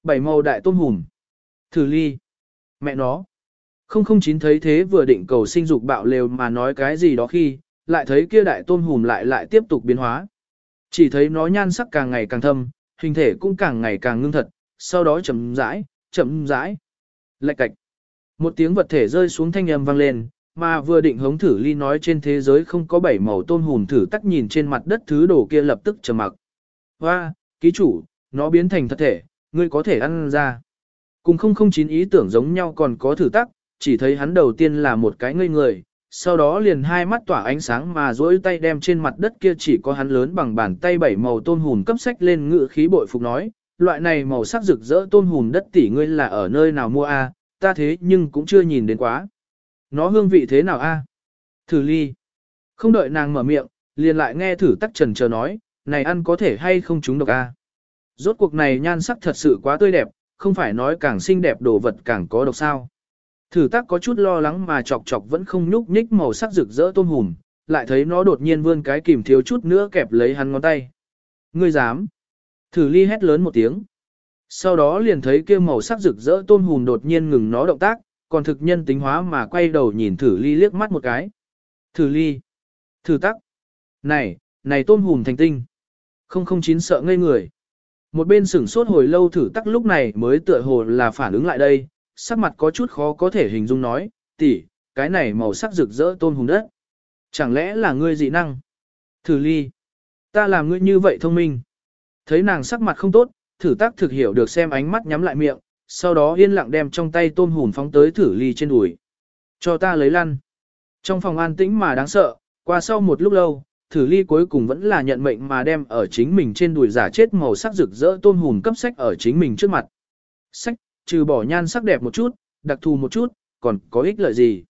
Bảy màu đại tôn hùn. Thử ly. Mẹ nó. Không không chín thấy thế vừa định cầu sinh dục bạo lều mà nói cái gì đó khi, lại thấy kia đại tôn hùn lại lại tiếp tục biến hóa. Chỉ thấy nó nhan sắc càng ngày càng thâm, hình thể cũng càng ngày càng ngưng thật, sau đó chậm rãi, chậm rãi. Lạch cạch. Một tiếng vật thể rơi xuống thanh âm vang lên, mà vừa định hống thử ly nói trên thế giới không có bảy màu tôn hùn thử tắc nhìn trên mặt đất thứ đồ kia lập tức trầm mặc. Hoa, ký chủ, nó biến thành thật thể, ngươi có thể ăn ra. Cùng không không chín ý tưởng giống nhau còn có thử tắc, chỉ thấy hắn đầu tiên là một cái ngây người, sau đó liền hai mắt tỏa ánh sáng mà duỗi tay đem trên mặt đất kia chỉ có hắn lớn bằng bàn tay bảy màu tôn hùn cấp sách lên ngự khí bội phục nói, loại này màu sắc rực rỡ tôn hùn đất tỷ ngươi là ở nơi nào mua a? Ta thế nhưng cũng chưa nhìn đến quá. Nó hương vị thế nào a? Thử ly. Không đợi nàng mở miệng, liền lại nghe thử tắc trần chờ nói, này ăn có thể hay không chúng độc a? Rốt cuộc này nhan sắc thật sự quá tươi đẹp, không phải nói càng xinh đẹp đồ vật càng có độc sao. Thử tắc có chút lo lắng mà chọc chọc vẫn không nhúc nhích màu sắc rực rỡ tôm hùm, lại thấy nó đột nhiên vươn cái kìm thiếu chút nữa kẹp lấy hắn ngón tay. Ngươi dám? Thử ly hét lớn một tiếng. Sau đó liền thấy kia màu sắc rực rỡ tôn hùm đột nhiên ngừng nó động tác, còn thực nhân tính hóa mà quay đầu nhìn thử ly liếc mắt một cái. Thử ly. Thử tắc. Này, này tôm hùm thành tinh. Không không chín sợ ngây người. Một bên sửng sốt hồi lâu thử tắc lúc này mới tựa hồ là phản ứng lại đây, sắc mặt có chút khó có thể hình dung nói, tỷ, cái này màu sắc rực rỡ tôm hùm đất. Chẳng lẽ là ngươi dị năng? Thử ly. Ta làm ngươi như vậy thông minh. Thấy nàng sắc mặt không tốt, thử tác thực hiểu được xem ánh mắt nhắm lại miệng, sau đó yên lặng đem trong tay tôm hùn phóng tới thử ly trên đùi. Cho ta lấy lăn. Trong phòng an tĩnh mà đáng sợ, qua sau một lúc lâu, thử ly cuối cùng vẫn là nhận mệnh mà đem ở chính mình trên đùi giả chết màu sắc rực rỡ tôm hùn cấp sách ở chính mình trước mặt. Sách, trừ bỏ nhan sắc đẹp một chút, đặc thù một chút, còn có ích lợi gì?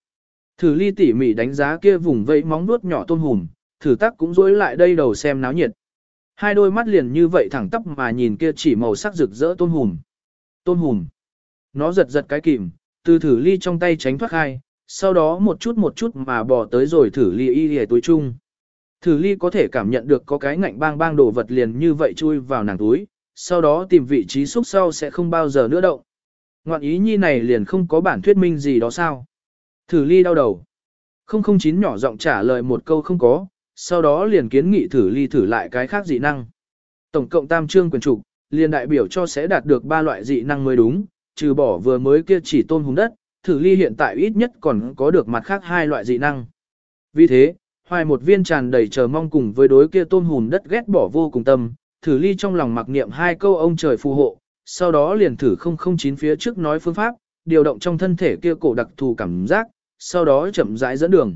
Thử ly tỉ mỉ đánh giá kia vùng vẫy móng nuốt nhỏ tôm hùm, thử tác cũng dối lại đây đầu xem náo nhiệt. Hai đôi mắt liền như vậy thẳng tắp mà nhìn kia chỉ màu sắc rực rỡ tôn hùm. tôn hùm. Nó giật giật cái kìm, từ thử ly trong tay tránh thoát hai, sau đó một chút một chút mà bỏ tới rồi thử ly y hề túi chung. Thử ly có thể cảm nhận được có cái ngạnh bang bang đồ vật liền như vậy chui vào nàng túi, sau đó tìm vị trí xúc sau sẽ không bao giờ nữa động. Ngoạn ý nhi này liền không có bản thuyết minh gì đó sao. Thử ly đau đầu. 009 nhỏ giọng trả lời một câu không có, sau đó liền kiến nghị thử ly thử lại cái khác dị năng. Tổng cộng tam trương quyền trục, liền đại biểu cho sẽ đạt được ba loại dị năng mới đúng, trừ bỏ vừa mới kia chỉ tôn hùng đất, thử ly hiện tại ít nhất còn có được mặt khác hai loại dị năng. Vì thế, hoài một viên tràn đầy chờ mong cùng với đối kia tôn hùng đất ghét bỏ vô cùng tâm, thử ly trong lòng mặc niệm hai câu ông trời phù hộ, sau đó liền thử 009 phía trước nói phương pháp, điều động trong thân thể kia cổ đặc thù cảm giác, sau đó chậm rãi dẫn đường.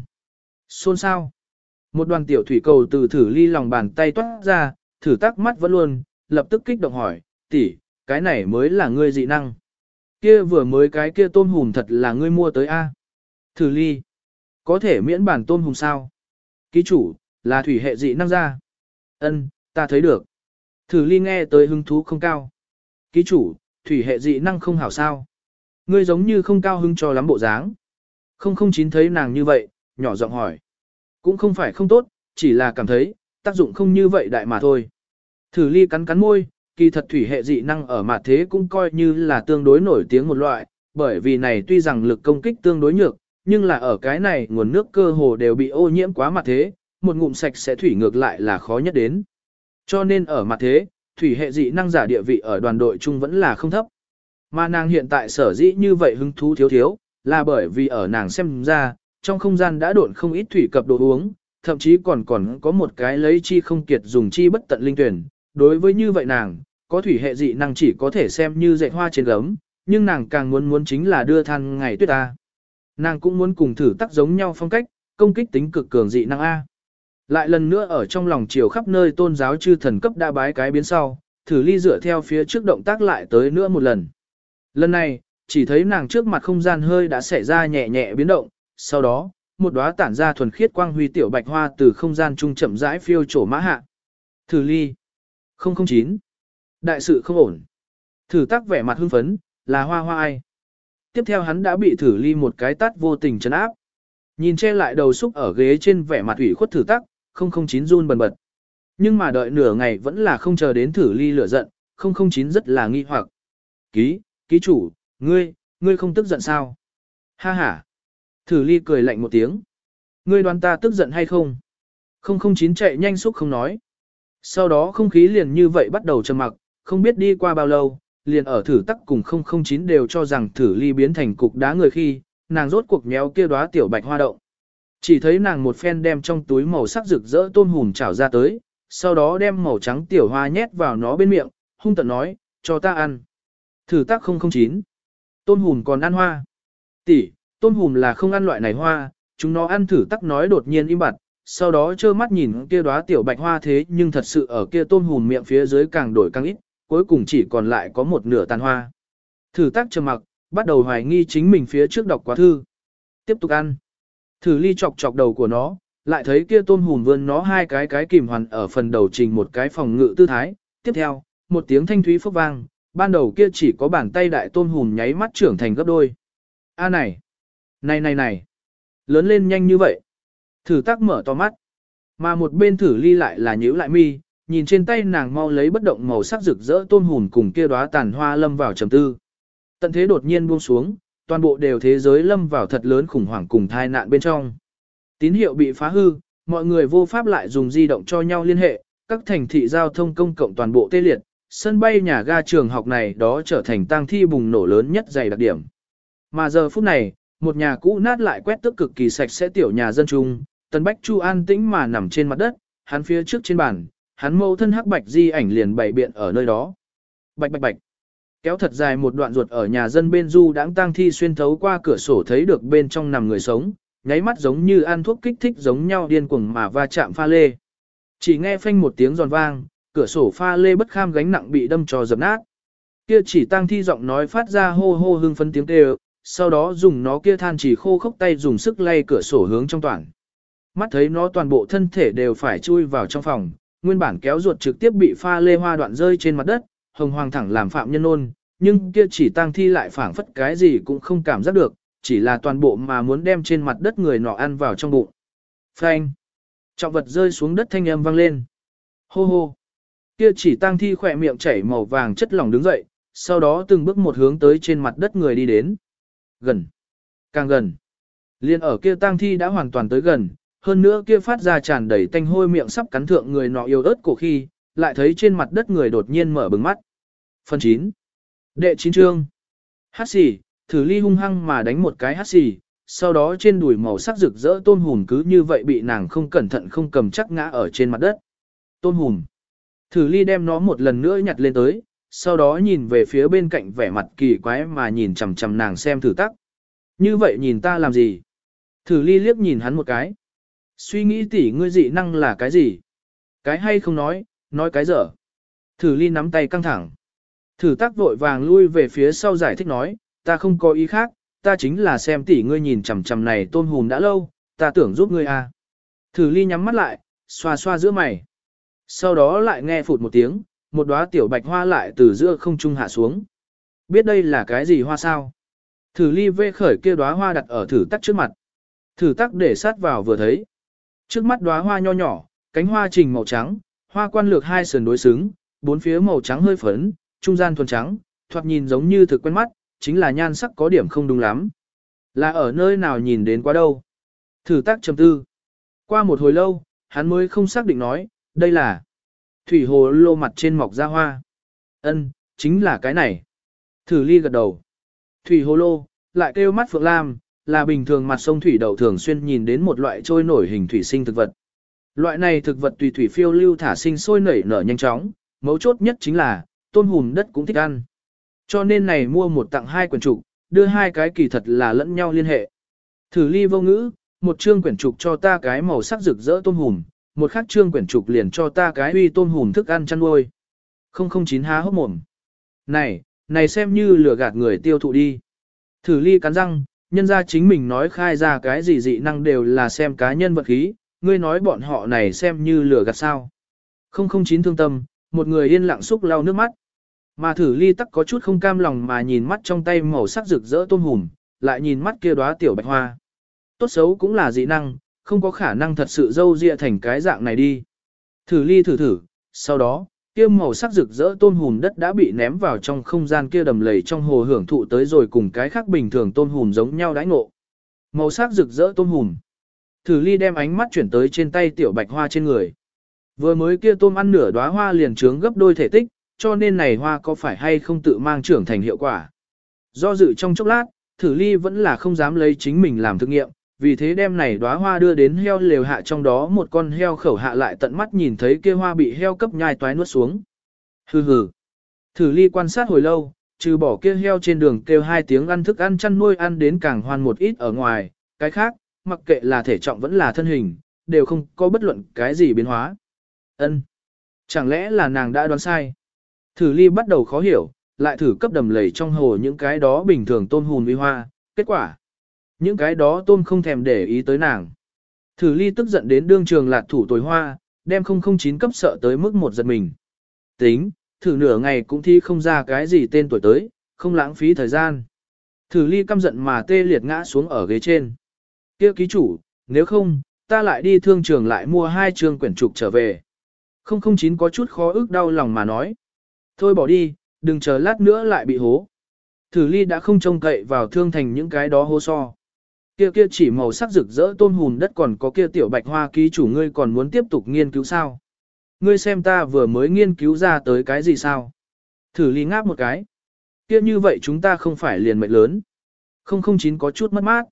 Xôn sao? Một đoàn tiểu thủy cầu từ thử ly lòng bàn tay toát ra, thử tắc mắt vẫn luôn, lập tức kích động hỏi, tỷ, cái này mới là ngươi dị năng. Kia vừa mới cái kia tôm hùm thật là ngươi mua tới a. Thử ly, có thể miễn bản tôm hùm sao? Ký chủ, là thủy hệ dị năng ra. Ân, ta thấy được. Thử ly nghe tới hứng thú không cao. Ký chủ, thủy hệ dị năng không hảo sao. Ngươi giống như không cao hứng cho lắm bộ dáng. Không không chín thấy nàng như vậy, nhỏ giọng hỏi. Cũng không phải không tốt, chỉ là cảm thấy, tác dụng không như vậy đại mà thôi. Thử ly cắn cắn môi, kỳ thật thủy hệ dị năng ở mặt thế cũng coi như là tương đối nổi tiếng một loại, bởi vì này tuy rằng lực công kích tương đối nhược, nhưng là ở cái này nguồn nước cơ hồ đều bị ô nhiễm quá mặt thế, một ngụm sạch sẽ thủy ngược lại là khó nhất đến. Cho nên ở mặt thế, thủy hệ dị năng giả địa vị ở đoàn đội chung vẫn là không thấp. Mà nàng hiện tại sở dĩ như vậy hứng thú thiếu thiếu, là bởi vì ở nàng xem ra, trong không gian đã độn không ít thủy cập đồ uống, thậm chí còn còn có một cái lấy chi không kiệt dùng chi bất tận linh tuyển. Đối với như vậy nàng, có thủy hệ dị năng chỉ có thể xem như dạy hoa trên gấm, nhưng nàng càng muốn muốn chính là đưa than ngày tuyết ta. Nàng cũng muốn cùng thử tác giống nhau phong cách, công kích tính cực cường dị năng A. Lại lần nữa ở trong lòng chiều khắp nơi tôn giáo chư thần cấp đã bái cái biến sau, thử ly dựa theo phía trước động tác lại tới nữa một lần. Lần này, chỉ thấy nàng trước mặt không gian hơi đã xảy ra nhẹ nhẹ biến động, sau đó, một đóa tản ra thuần khiết quang huy tiểu bạch hoa từ không gian trung chậm rãi phiêu trổ mã hạ. Thử ly. 009. Đại sự không ổn. Thử tác vẻ mặt hưng phấn, là hoa hoa ai. Tiếp theo hắn đã bị thử ly một cái tát vô tình chấn áp. Nhìn che lại đầu xúc ở ghế trên vẻ mặt ủy khuất thử tác, 009 run bần bật. Nhưng mà đợi nửa ngày vẫn là không chờ đến thử ly lửa giận, 009 rất là nghi hoặc. Ký, ký chủ, ngươi, ngươi không tức giận sao? Ha ha. Thử ly cười lạnh một tiếng. Ngươi đoán ta tức giận hay không? 009 chạy nhanh xúc không nói. Sau đó không khí liền như vậy bắt đầu trầm mặc, không biết đi qua bao lâu, liền ở thử tắc cùng 009 đều cho rằng thử ly biến thành cục đá người khi, nàng rốt cuộc méo kia đóa tiểu bạch hoa động. Chỉ thấy nàng một phen đem trong túi màu sắc rực rỡ tôm hùm chảo ra tới, sau đó đem màu trắng tiểu hoa nhét vào nó bên miệng, hung tận nói, cho ta ăn. Thử tắc 009. Tôm hùm còn ăn hoa. Tỷ, tôm hùm là không ăn loại này hoa, chúng nó ăn thử tắc nói đột nhiên im bặt, sau đó trơ mắt nhìn kia đóa tiểu bạch hoa thế nhưng thật sự ở kia tôm hùm miệng phía dưới càng đổi càng ít, cuối cùng chỉ còn lại có một nửa tàn hoa. Thử tắc trầm mặc, bắt đầu hoài nghi chính mình phía trước đọc quá thư. Tiếp tục ăn. Thử ly chọc chọc đầu của nó, lại thấy kia tôm hùm vươn nó hai cái cái kìm hoàn ở phần đầu trình một cái phòng ngự tư thái. Tiếp theo, một tiếng thanh thúy phốc vang, ban đầu kia chỉ có bàn tay đại tôm hùm nháy mắt trưởng thành gấp đôi. A này, này này này, lớn lên nhanh như vậy. Thử tác mở to mắt, mà một bên thử ly lại là nhíu lại mi, nhìn trên tay nàng mau lấy bất động màu sắc rực rỡ tôn hùn cùng kia đóa tàn hoa lâm vào trầm tư. Tận thế đột nhiên buông xuống, toàn bộ đều thế giới lâm vào thật lớn khủng hoảng cùng tai nạn bên trong. Tín hiệu bị phá hư, mọi người vô pháp lại dùng di động cho nhau liên hệ, các thành thị giao thông công cộng toàn bộ tê liệt, sân bay nhà ga trường học này đó trở thành tang thi bùng nổ lớn nhất dày đặc điểm. Mà giờ phút này, một nhà cũ nát lại quét tước cực kỳ sạch sẽ tiểu nhà dân trung, Tần Bách Chu an tĩnh mà nằm trên mặt đất, hắn phía trước trên bàn, hắn mâu thân hắc bạch di ảnh liền bày biện ở nơi đó. Bạch bạch bạch. Kéo thật dài một đoạn ruột ở nhà dân bên du đãng tang thi xuyên thấu qua cửa sổ thấy được bên trong nằm người sống, nháy mắt giống như ăn thuốc kích thích giống nhau điên cuồng mà va chạm pha lê. Chỉ nghe phanh một tiếng giòn vang, cửa sổ pha lê bất kham gánh nặng bị đâm cho dập nát. Kia chỉ tang thi giọng nói phát ra hô hô hưng phấn tiếng kêu, sau đó dùng nó kia than chỉ khô khốc tay dùng sức lay cửa sổ hướng trong toàn. Mắt thấy nó toàn bộ thân thể đều phải chui vào trong phòng, nguyên bản kéo ruột trực tiếp bị pha lê hoa đoạn rơi trên mặt đất, hồng hoàng thẳng làm phạm nhân ôn, nhưng kia chỉ tang thi lại phảng phất cái gì cũng không cảm giác được, chỉ là toàn bộ mà muốn đem trên mặt đất người nọ ăn vào trong bụng. Phanh! Trọng vật rơi xuống đất thanh âm vang lên. Hô hô! Kia chỉ tang thi khỏe miệng chảy màu vàng chất lỏng đứng dậy, sau đó từng bước một hướng tới trên mặt đất người đi đến. Gần! Càng gần! Liên ở kia tang thi đã hoàn toàn tới gần, hơn nữa kia phát ra tràn đầy tanh hôi miệng sắp cắn thượng người nọ yêu ớt cổ khi, lại thấy trên mặt đất người đột nhiên mở bừng mắt. Phần 9. Đệ 9 chương. Hát xì, thử ly hung hăng mà đánh một cái hát xì, sau đó trên đùi màu sắc rực rỡ tôn hùm cứ như vậy bị nàng không cẩn thận không cầm chắc ngã ở trên mặt đất. Tôn hùm. Thử ly đem nó một lần nữa nhặt lên tới, sau đó nhìn về phía bên cạnh vẻ mặt kỳ quái mà nhìn chằm chằm nàng xem thử tắc. Như vậy nhìn ta làm gì? Thử ly liếc nhìn hắn một cái. Suy nghĩ tỉ ngươi dị năng là cái gì? Cái hay không nói, nói cái dở. Thử ly nắm tay căng thẳng. Thử tắc vội vàng lui về phía sau giải thích nói, ta không có ý khác, ta chính là xem tỉ ngươi nhìn chằm chằm này tôn hùm đã lâu, ta tưởng giúp ngươi à. Thử ly nhắm mắt lại, xoa xoa giữa mày. Sau đó lại nghe phụt một tiếng, một đóa tiểu bạch hoa lại từ giữa không trung hạ xuống. Biết đây là cái gì hoa sao? Thử ly vê khởi kia đóa hoa đặt ở thử tắc trước mặt. Thử tắc để sát vào vừa thấy. Trước mắt đóa hoa nho nhỏ, cánh hoa trình màu trắng, hoa quan lược hai sườn đối xứng, bốn phía màu trắng hơi phấn, trung gian thuần trắng, thoạt nhìn giống như thực quen mắt, chính là nhan sắc có điểm không đúng lắm. Là ở nơi nào nhìn đến quá đâu? Thử tác trầm tư. Qua một hồi lâu, hắn mới không xác định nói, đây là thủy hồ lô mặt trên mọc ra hoa. Ân, chính là cái này. Thử ly gật đầu. Thủy hồ lô, lại kêu mắt phượng lam, là bình thường mặt sông thủy đầu thường xuyên nhìn đến một loại trôi nổi hình thủy sinh thực vật. Loại này thực vật tùy thủy phiêu lưu thả sinh sôi nảy nở nhanh chóng, mấu chốt nhất chính là, tôn hùm đất cũng thích ăn. Cho nên này mua một tặng hai quyển trục, đưa hai cái kỳ thật là lẫn nhau liên hệ. Thử ly vô ngữ, một chương quyển trục cho ta cái màu sắc rực rỡ tôn hùm, một khắc trương quyển trục liền cho ta cái uy tôn hùm thức ăn chăn nuôi. 009 há hốc mồm. Này, này xem như lừa gạt người tiêu thụ đi. Thử ly cắn răng, nhân ra chính mình nói khai ra cái gì dị năng đều là xem cá nhân vật khí, ngươi nói bọn họ này xem như lừa gạt sao. 009 thương tâm, một người yên lặng xúc lau nước mắt. Mà thử ly tắc có chút không cam lòng mà nhìn mắt trong tay màu sắc rực rỡ tôm hùm, lại nhìn mắt kia đóa tiểu bạch hoa. Tốt xấu cũng là dị năng, không có khả năng thật sự dâu dịa thành cái dạng này đi. Thử ly thử thử, sau đó, kia màu sắc rực rỡ tôm hùm đất đã bị ném vào trong không gian kia đầm lầy trong hồ hưởng thụ tới rồi cùng cái khác bình thường tôm hùm giống nhau đãi ngộ. Màu sắc rực rỡ tôm hùm. Thử ly đem ánh mắt chuyển tới trên tay tiểu bạch hoa trên người. Vừa mới kia tôm ăn nửa đóa hoa liền trướng gấp đôi thể tích, cho nên này hoa có phải hay không tự mang trưởng thành hiệu quả. Do dự trong chốc lát, thử ly vẫn là không dám lấy chính mình làm thực nghiệm, vì thế đem này đóa hoa đưa đến heo lều hạ trong đó một con heo khẩu hạ lại tận mắt nhìn thấy kia hoa bị heo cấp nhai toái nuốt xuống. Hừ hừ. Thử ly quan sát hồi lâu, trừ bỏ kia heo trên đường kêu hai tiếng ăn thức ăn chăn nuôi ăn đến càng hoan một ít ở ngoài, cái khác, mặc kệ là thể trọng vẫn là thân hình, đều không có bất luận cái gì biến hóa. Ân, Chẳng lẽ là nàng đã đoán sai? Thử ly bắt đầu khó hiểu, lại thử cấp đầm lầy trong hồ những cái đó bình thường tôn hùn uy hoa, kết quả. Những cái đó tôm không thèm để ý tới nàng. Thử ly tức giận đến đương trường lạt thủ tồi hoa, đem 009 cấp sợ tới mức một giật mình. Tính, thử nửa ngày cũng thi không ra cái gì tên tuổi tới, không lãng phí thời gian. Thử ly căm giận mà tê liệt ngã xuống ở ghế trên. kia ký chủ, nếu không, ta lại đi thương trường lại mua hai trường quyển trục trở về. 009 có chút khó ức đau lòng mà nói. Thôi bỏ đi, đừng chờ lát nữa lại bị hố. thử ly đã không trông cậy vào thương thành những cái đó hô so. Kia kia chỉ màu sắc rực rỡ tôn hùn đất còn có kia tiểu bạch hoa ký chủ ngươi còn muốn tiếp tục nghiên cứu sao? Ngươi xem ta vừa mới nghiên cứu ra tới cái gì sao? Thử ly ngáp một cái. Kia như vậy chúng ta không phải liền mệnh lớn. 009 có chút mất mát.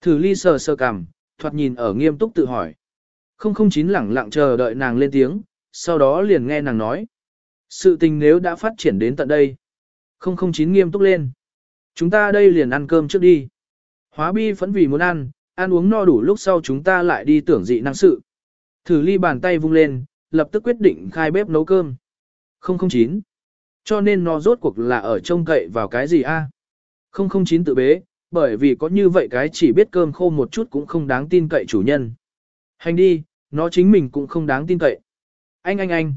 Thử ly sờ sờ cằm, thoạt nhìn ở nghiêm túc tự hỏi. 009 lẳng lặng chờ đợi nàng lên tiếng, sau đó liền nghe nàng nói. Sự tình nếu đã phát triển đến tận đây. 009 nghiêm túc lên. Chúng ta đây liền ăn cơm trước đi. Hóa bi phẫn vì muốn ăn, ăn uống no đủ lúc sau chúng ta lại đi tưởng dị năng sự. Thử ly bàn tay vung lên, lập tức quyết định khai bếp nấu cơm. 009. Cho nên nó rốt cuộc là ở trông cậy vào cái gì a? 009 tự bế, bởi vì có như vậy cái chỉ biết cơm khô một chút cũng không đáng tin cậy chủ nhân. Hành đi, nó chính mình cũng không đáng tin cậy. Anh anh anh.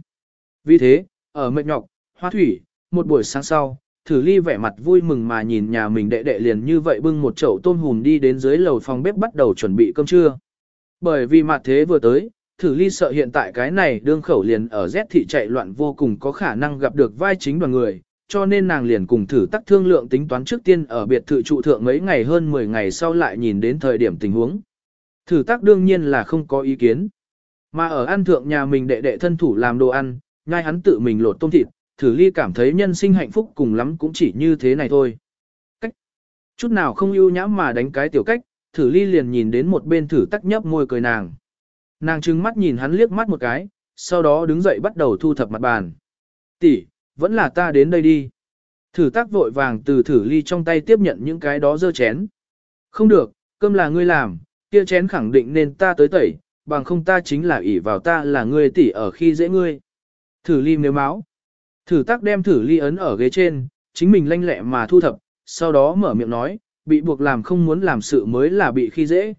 Vì thế, ở mệt nhọc, hoa thủy, một buổi sáng sau, thử ly vẻ mặt vui mừng mà nhìn nhà mình đệ đệ liền như vậy bưng một chậu tôm hùm đi đến dưới lầu phòng bếp bắt đầu chuẩn bị cơm trưa. Bởi vì mặt thế vừa tới, thử ly sợ hiện tại cái này đương khẩu liền ở Z thị chạy loạn vô cùng có khả năng gặp được vai chính đoàn người, cho nên nàng liền cùng thử tắc thương lượng tính toán trước tiên ở biệt thự trụ thượng mấy ngày hơn 10 ngày sau lại nhìn đến thời điểm tình huống. Thử Tắc đương nhiên là không có ý kiến. Mà ở ăn thượng nhà mình đệ đệ thân thủ làm đồ ăn, ngay hắn tự mình lột tôm thịt, thử ly cảm thấy nhân sinh hạnh phúc cùng lắm cũng chỉ như thế này thôi. Cách. Chút nào không ưu nhãm mà đánh cái tiểu cách, thử ly liền nhìn đến một bên thử tắc nhấp môi cười nàng. Nàng trừng mắt nhìn hắn liếc mắt một cái, sau đó đứng dậy bắt đầu thu thập mặt bàn. Tỷ, vẫn là ta đến đây đi. Thử tác vội vàng từ thử ly trong tay tiếp nhận những cái đó dơ chén. Không được, cơm là ngươi làm, kia chén khẳng định nên ta tới tẩy, bằng không ta chính là ỷ vào ta là ngươi tỷ ở khi dễ ngươi. Thử ly nếu máu. Thử tác đem thử ly ấn ở ghế trên, chính mình lanh lẹ mà thu thập, sau đó mở miệng nói, bị buộc làm không muốn làm sự mới là bị khi dễ.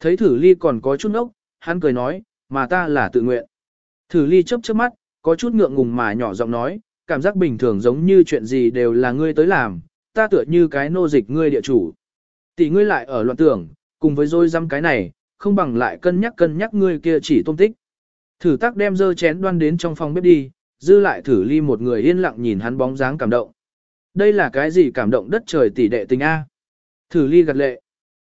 Thấy thử ly còn có chút ốc, hắn cười nói, mà ta là tự nguyện. Thử ly chấp chớp mắt, có chút ngượng ngùng mà nhỏ giọng nói, cảm giác bình thường giống như chuyện gì đều là ngươi tới làm, ta tựa như cái nô dịch ngươi địa chủ. Tỷ ngươi lại ở loạn tưởng, cùng với dôi dăm cái này, không bằng lại cân nhắc cân nhắc ngươi kia chỉ tôm tích. Thử tác đem dơ chén đoan đến trong phòng bếp đi, dư lại thử ly một người yên lặng nhìn hắn bóng dáng cảm động. Đây là cái gì cảm động đất trời tỷ đệ tình A. Thử ly gật lệ.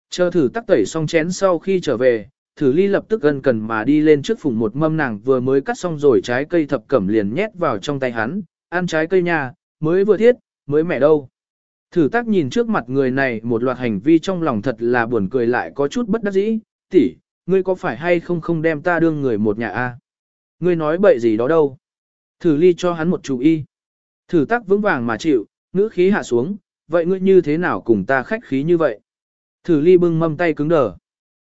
Chờ thử tắc tẩy xong chén sau khi trở về, thử ly lập tức gần cần mà đi lên trước phùng một mâm nàng vừa mới cắt xong rồi trái cây thập cẩm liền nhét vào trong tay hắn, ăn trái cây nha, mới vừa thiết, mới mẻ đâu. Thử tác nhìn trước mặt người này một loạt hành vi trong lòng thật là buồn cười lại có chút bất đắc dĩ, tỷ, ngươi có phải hay không không đem ta đương người một nhà a? Ngươi nói bậy gì đó đâu? Thử ly cho hắn một chú y. Thử tắc vững vàng mà chịu, ngữ khí hạ xuống, vậy ngươi như thế nào cùng ta khách khí như vậy? Thử ly bưng mâm tay cứng đờ.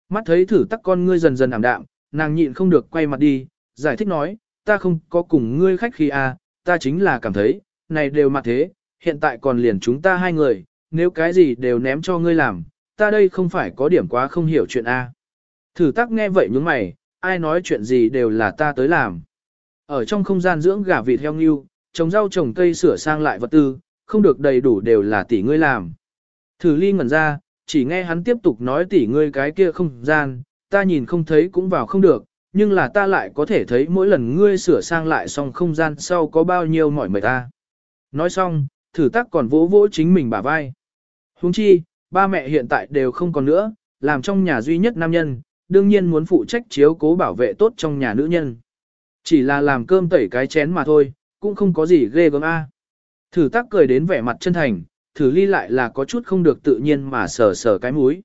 Mắt thấy thử tắc con ngươi dần dần ảm đạm, nàng nhịn không được quay mặt đi, giải thích nói, ta không có cùng ngươi khách khí à, ta chính là cảm thấy, này đều mặt thế, hiện tại còn liền chúng ta hai người, nếu cái gì đều ném cho ngươi làm, ta đây không phải có điểm quá không hiểu chuyện a. À. Thử tắc nghe vậy nhướng mày, ai nói chuyện gì đều là ta tới làm. Ở trong không gian dưỡng gà vịt heo nghiêu, trồng rau trồng cây sửa sang lại vật tư, không được đầy đủ đều là tỷ ngươi làm. Thử ly ngẩn ra, chỉ nghe hắn tiếp tục nói tỷ ngươi cái kia không gian, ta nhìn không thấy cũng vào không được, nhưng là ta lại có thể thấy mỗi lần ngươi sửa sang lại xong không gian sau có bao nhiêu mỏi mệt ta. Nói xong, thử tắc còn vỗ vỗ chính mình bả vai. Huống chi, ba mẹ hiện tại đều không còn nữa, làm trong nhà duy nhất nam nhân, đương nhiên muốn phụ trách chiếu cố bảo vệ tốt trong nhà nữ nhân. Chỉ là làm cơm tẩy cái chén mà thôi, cũng không có gì ghê gớm a. Thử tác cười đến vẻ mặt chân thành, thử ly lại là có chút không được tự nhiên mà sờ sờ cái mũi.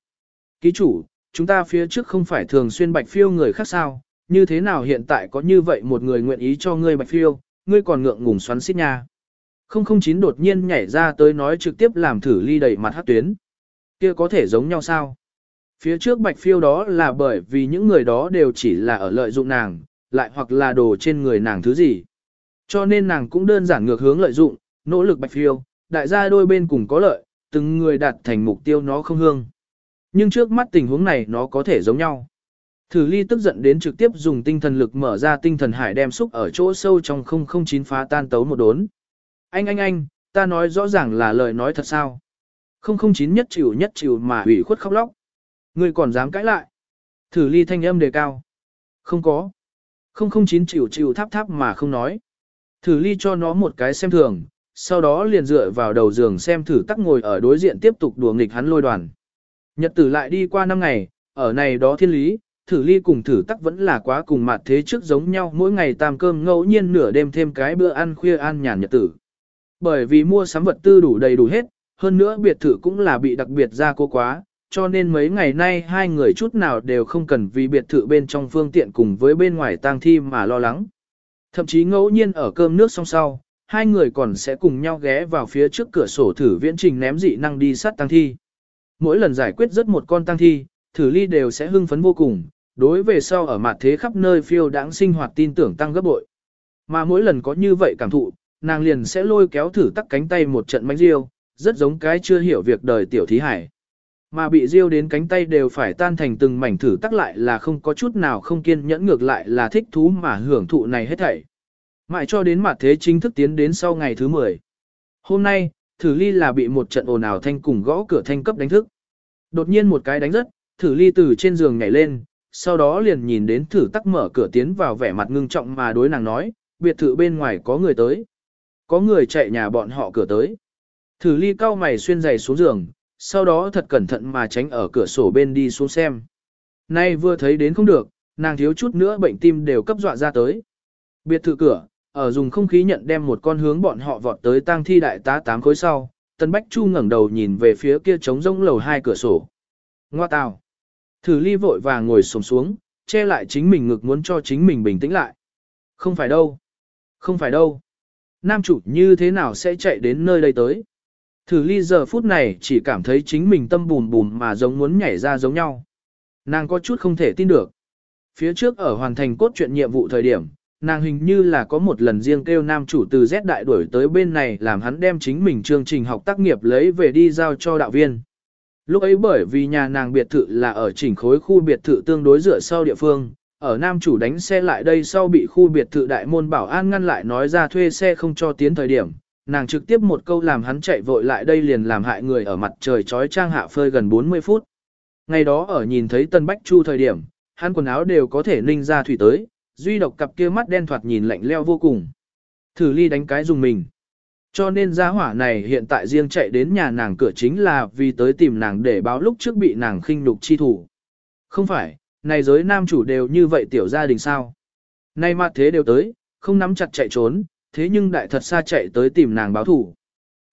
Ký chủ, chúng ta phía trước không phải thường xuyên bạch phiêu người khác sao, như thế nào hiện tại có như vậy một người nguyện ý cho ngươi bạch phiêu, ngươi còn ngượng ngùng xoắn xít nha. 009 đột nhiên nhảy ra tới nói trực tiếp làm thử ly đầy mặt hát tuyến. Kia có thể giống nhau sao? Phía trước bạch phiêu đó là bởi vì những người đó đều chỉ là ở lợi dụng nàng, lại hoặc là đồ trên người nàng thứ gì. Cho nên nàng cũng đơn giản ngược hướng lợi dụng, nỗ lực bạch phiêu, đại gia đôi bên cùng có lợi, từng người đạt thành mục tiêu nó không hương. Nhưng trước mắt tình huống này nó có thể giống nhau. Thử ly tức giận đến trực tiếp dùng tinh thần lực mở ra tinh thần hải đem xúc ở chỗ sâu trong 009 phá tan tấu một đốn. Anh anh anh, ta nói rõ ràng là lời nói thật sao. 009 nhất chịu nhất chịu mà ủy khuất khóc lóc. Người còn dám cãi lại. Thử ly thanh âm đề cao. Không có. 009 chịu chịu tháp tháp mà không nói. Thử ly cho nó một cái xem thường, sau đó liền dựa vào đầu giường xem thử tắc ngồi ở đối diện tiếp tục đùa nghịch hắn lôi đoàn. Nhật tử lại đi qua năm ngày, ở này đó thiên lý, thử ly cùng thử tắc vẫn là quá cùng mặt thế trước giống nhau mỗi ngày tam cơm ngẫu nhiên nửa đêm thêm cái bữa ăn khuya an nhàn nhật tử. Bởi vì mua sắm vật tư đủ đầy đủ hết, hơn nữa biệt thự cũng là bị đặc biệt ra cô quá, cho nên mấy ngày nay hai người chút nào đều không cần vì biệt thự bên trong phương tiện cùng với bên ngoài tang thi mà lo lắng. Thậm chí ngẫu nhiên ở cơm nước xong sau, hai người còn sẽ cùng nhau ghé vào phía trước cửa sổ thử viễn trình ném dị năng đi sát tang thi. Mỗi lần giải quyết rất một con tang thi, thử ly đều sẽ hưng phấn vô cùng, đối về sau ở mặt thế khắp nơi phiêu đáng sinh hoạt tin tưởng tăng gấp bội. Mà mỗi lần có như vậy cảm thụ, nàng liền sẽ lôi kéo thử tắc cánh tay một trận mánh riêu, rất giống cái chưa hiểu việc đời tiểu thí hải. Mà bị riêu đến cánh tay đều phải tan thành từng mảnh thử tắc lại là không có chút nào không kiên nhẫn ngược lại là thích thú mà hưởng thụ này hết thảy. Mãi cho đến mặt thế chính thức tiến đến sau ngày thứ 10. Hôm nay, thử ly là bị một trận ồn ào thanh cùng gõ cửa thanh cấp đánh thức. Đột nhiên một cái đánh rất, thử ly từ trên giường nhảy lên, sau đó liền nhìn đến thử tắc mở cửa tiến vào vẻ mặt ngưng trọng mà đối nàng nói, biệt thự bên ngoài có người tới. Có người chạy nhà bọn họ cửa tới. Thử ly cao mày xuyên giày xuống giường, sau đó thật cẩn thận mà tránh ở cửa sổ bên đi xuống xem. Nay vừa thấy đến không được, nàng thiếu chút nữa bệnh tim đều cấp dọa ra tới. Biệt thự cửa, ở dùng không khí nhận đem một con hướng bọn họ vọt tới tang thi đại tá tám khối sau, Tân Bách Chu ngẩng đầu nhìn về phía kia trống rỗng lầu hai cửa sổ. Ngoa tào. Thử ly vội vàng ngồi xổm xuống, che lại chính mình ngực muốn cho chính mình bình tĩnh lại. Không phải đâu. Không phải đâu. Nam chủ như thế nào sẽ chạy đến nơi đây tới? Thử ly giờ phút này chỉ cảm thấy chính mình tâm bùn bùn mà giống muốn nhảy ra giống nhau. Nàng có chút không thể tin được. Phía trước ở hoàn thành cốt truyện nhiệm vụ thời điểm, nàng hình như là có một lần riêng kêu nam chủ từ Z đại đuổi tới bên này làm hắn đem chính mình chương trình học tác nghiệp lấy về đi giao cho đạo viên. Lúc ấy bởi vì nhà nàng biệt thự là ở chỉnh khối khu biệt thự tương đối dựa sau địa phương, ở nam chủ đánh xe lại đây sau bị khu biệt thự đại môn bảo an ngăn lại nói ra thuê xe không cho tiến thời điểm, nàng trực tiếp một câu làm hắn chạy vội lại đây liền làm hại người ở mặt trời trói trang hạ phơi gần 40 phút. Ngày đó ở nhìn thấy Tân Bách Chu thời điểm, hắn quần áo đều có thể ninh ra thủy tới, duy độc cặp kia mắt đen thoạt nhìn lạnh leo vô cùng. Thử ly đánh cái dùng mình. Cho nên gia hỏa này hiện tại riêng chạy đến nhà nàng cửa chính là vì tới tìm nàng để báo lúc trước bị nàng khinh đục chi thủ. Không phải, này giới nam chủ đều như vậy tiểu gia đình sao. Nay mặt thế đều tới, không nắm chặt chạy trốn, thế nhưng đại thật xa chạy tới tìm nàng báo thủ.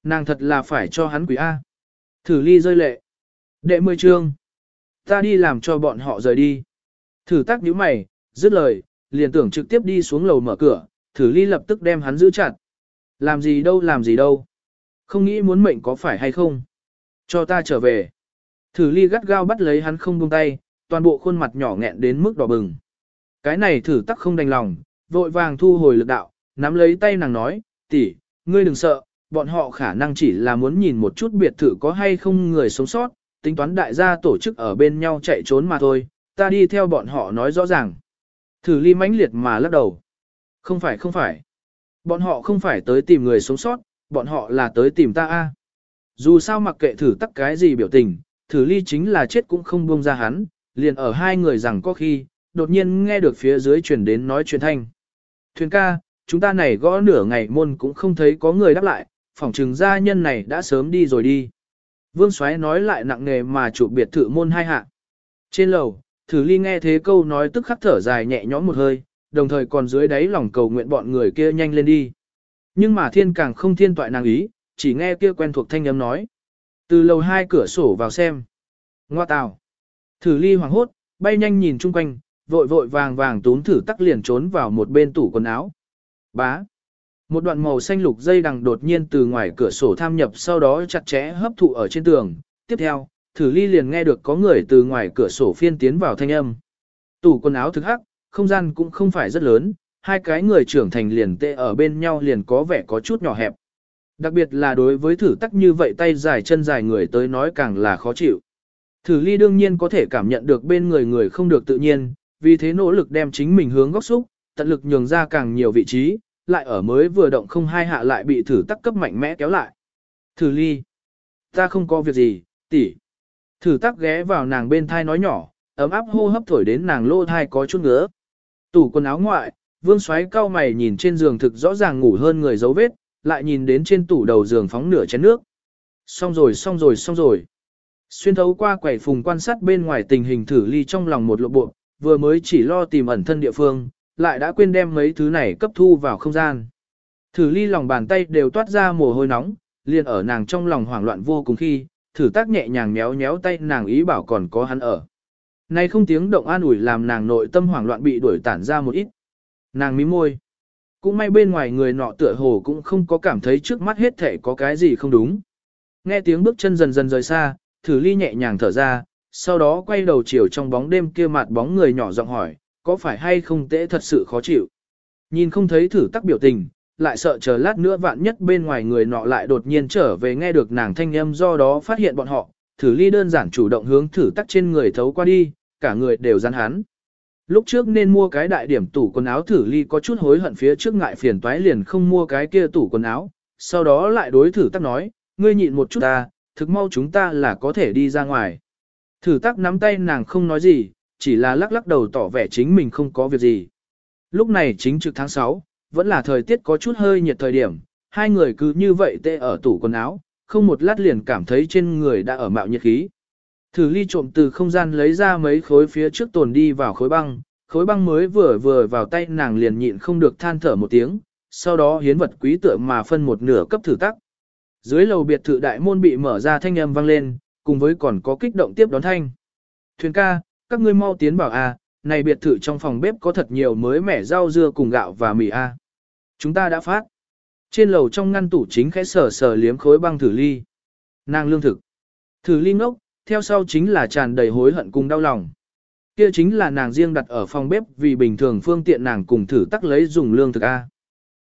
Nàng thật là phải cho hắn quỷ A. Thử ly rơi lệ. Đệ mười trương. Ta đi làm cho bọn họ rời đi. Thử tác nhíu mày, dứt lời, liền tưởng trực tiếp đi xuống lầu mở cửa, thử ly lập tức đem hắn giữ chặt. Làm gì đâu làm gì đâu. Không nghĩ muốn mệnh có phải hay không. Cho ta trở về. Thử ly gắt gao bắt lấy hắn không buông tay, toàn bộ khuôn mặt nhỏ nghẹn đến mức đỏ bừng. Cái này thử tắc không đành lòng, vội vàng thu hồi lực đạo, nắm lấy tay nàng nói, tỷ, ngươi đừng sợ, bọn họ khả năng chỉ là muốn nhìn một chút biệt thự có hay không người sống sót, tính toán đại gia tổ chức ở bên nhau chạy trốn mà thôi, ta đi theo bọn họ nói rõ ràng. Thử ly mãnh liệt mà lắc đầu. Không phải không phải. Bọn họ không phải tới tìm người sống sót, bọn họ là tới tìm ta a. Dù sao mặc kệ thử tắc cái gì biểu tình, thử ly chính là chết cũng không buông ra hắn, liền ở hai người rằng có khi, đột nhiên nghe được phía dưới truyền đến nói chuyện thanh. Thuyền ca, chúng ta này gõ nửa ngày môn cũng không thấy có người đáp lại, phỏng trừng gia nhân này đã sớm đi rồi đi. Vương Soái nói lại nặng nề mà chủ biệt thự môn hai hạ. Trên lầu, thử ly nghe thế câu nói tức khắc thở dài nhẹ nhõm một hơi, đồng thời còn dưới đáy lòng cầu nguyện bọn người kia nhanh lên đi. Nhưng mà thiên càng không thiên toại nàng ý, chỉ nghe kia quen thuộc thanh âm nói. Từ lầu hai cửa sổ vào xem. Ngoa tào. Thử ly hoàng hốt, bay nhanh nhìn chung quanh, vội vội vàng vàng túm thử tắc liền trốn vào một bên tủ quần áo. Bá. Một đoạn màu xanh lục dây đằng đột nhiên từ ngoài cửa sổ tham nhập sau đó chặt chẽ hấp thụ ở trên tường. Tiếp theo, thử ly liền nghe được có người từ ngoài cửa sổ phiên tiến vào thanh âm. Tủ quần áo thực hắc, không gian cũng không phải rất lớn, hai cái người trưởng thành liền tệ ở bên nhau liền có vẻ có chút nhỏ hẹp. Đặc biệt là đối với thử tắc như vậy tay dài chân dài người tới nói càng là khó chịu. Thử ly đương nhiên có thể cảm nhận được bên người người không được tự nhiên, vì thế nỗ lực đem chính mình hướng góc xúc, tận lực nhường ra càng nhiều vị trí, lại ở mới vừa động không hai hạ lại bị thử tắc cấp mạnh mẽ kéo lại. Thử ly, ta không có việc gì, tỷ. Thử tắc ghé vào nàng bên thai nói nhỏ, ấm áp hô hấp thổi đến nàng lô thai có chút ngứa. Tủ quần áo ngoại, vương xoáy cao mày nhìn trên giường thực rõ ràng ngủ hơn người dấu vết, lại nhìn đến trên tủ đầu giường phóng nửa chén nước. Xong rồi xong rồi xong rồi. Xuyên thấu qua quẻ phùng quan sát bên ngoài tình hình thử ly trong lòng một lộ bộ, vừa mới chỉ lo tìm ẩn thân địa phương, lại đã quên đem mấy thứ này cấp thu vào không gian. Thử ly lòng bàn tay đều toát ra mồ hôi nóng, liền ở nàng trong lòng hoảng loạn vô cùng khi, thử tác nhẹ nhàng méo méo tay nàng ý bảo còn có hắn ở. Này không tiếng động an ủi làm nàng nội tâm hoảng loạn bị đuổi tản ra một ít. Nàng mím môi. Cũng may bên ngoài người nọ tựa hồ cũng không có cảm thấy trước mắt hết thể có cái gì không đúng. Nghe tiếng bước chân dần dần rời xa, thử ly nhẹ nhàng thở ra, sau đó quay đầu chiều trong bóng đêm kia mặt bóng người nhỏ giọng hỏi, có phải hay không tễ thật sự khó chịu. Nhìn không thấy thử tắc biểu tình, lại sợ chờ lát nữa vạn nhất bên ngoài người nọ lại đột nhiên trở về nghe được nàng thanh âm do đó phát hiện bọn họ, thử ly đơn giản chủ động hướng thử tắc trên người thấu qua đi, cả người đều rắn hắn. Lúc trước nên mua cái đại điểm tủ quần áo thử ly có chút hối hận phía trước ngại phiền toái liền không mua cái kia tủ quần áo, sau đó lại đối thử tắc nói, ngươi nhịn một chút ta, thực mau chúng ta là có thể đi ra ngoài. Thử tắc nắm tay nàng không nói gì, chỉ là lắc lắc đầu tỏ vẻ chính mình không có việc gì. Lúc này chính trực tháng 6, vẫn là thời tiết có chút hơi nhiệt thời điểm, hai người cứ như vậy tê ở tủ quần áo, không một lát liền cảm thấy trên người đã ở mạo nhiệt khí. Thử ly trộm từ không gian lấy ra mấy khối phía trước tồn đi vào khối băng, khối băng mới vừa vừa vào tay nàng liền nhịn không được than thở một tiếng, sau đó hiến vật quý tượng mà phân một nửa cấp thử tắc. Dưới lầu biệt thự đại môn bị mở ra thanh âm vang lên, cùng với còn có kích động tiếp đón thanh. Thuyền ca, các ngươi mau tiến bảo a, này biệt thự trong phòng bếp có thật nhiều mới mẻ rau dưa cùng gạo và mì a. Chúng ta đã phát. Trên lầu trong ngăn tủ chính khẽ sở sở liếm khối băng thử ly. Nàng lương thực. Thử ly ngốc, theo sau chính là tràn đầy hối hận cùng đau lòng. Kia chính là nàng riêng đặt ở phòng bếp vì bình thường phương tiện nàng cùng thử tắc lấy dùng lương thực A.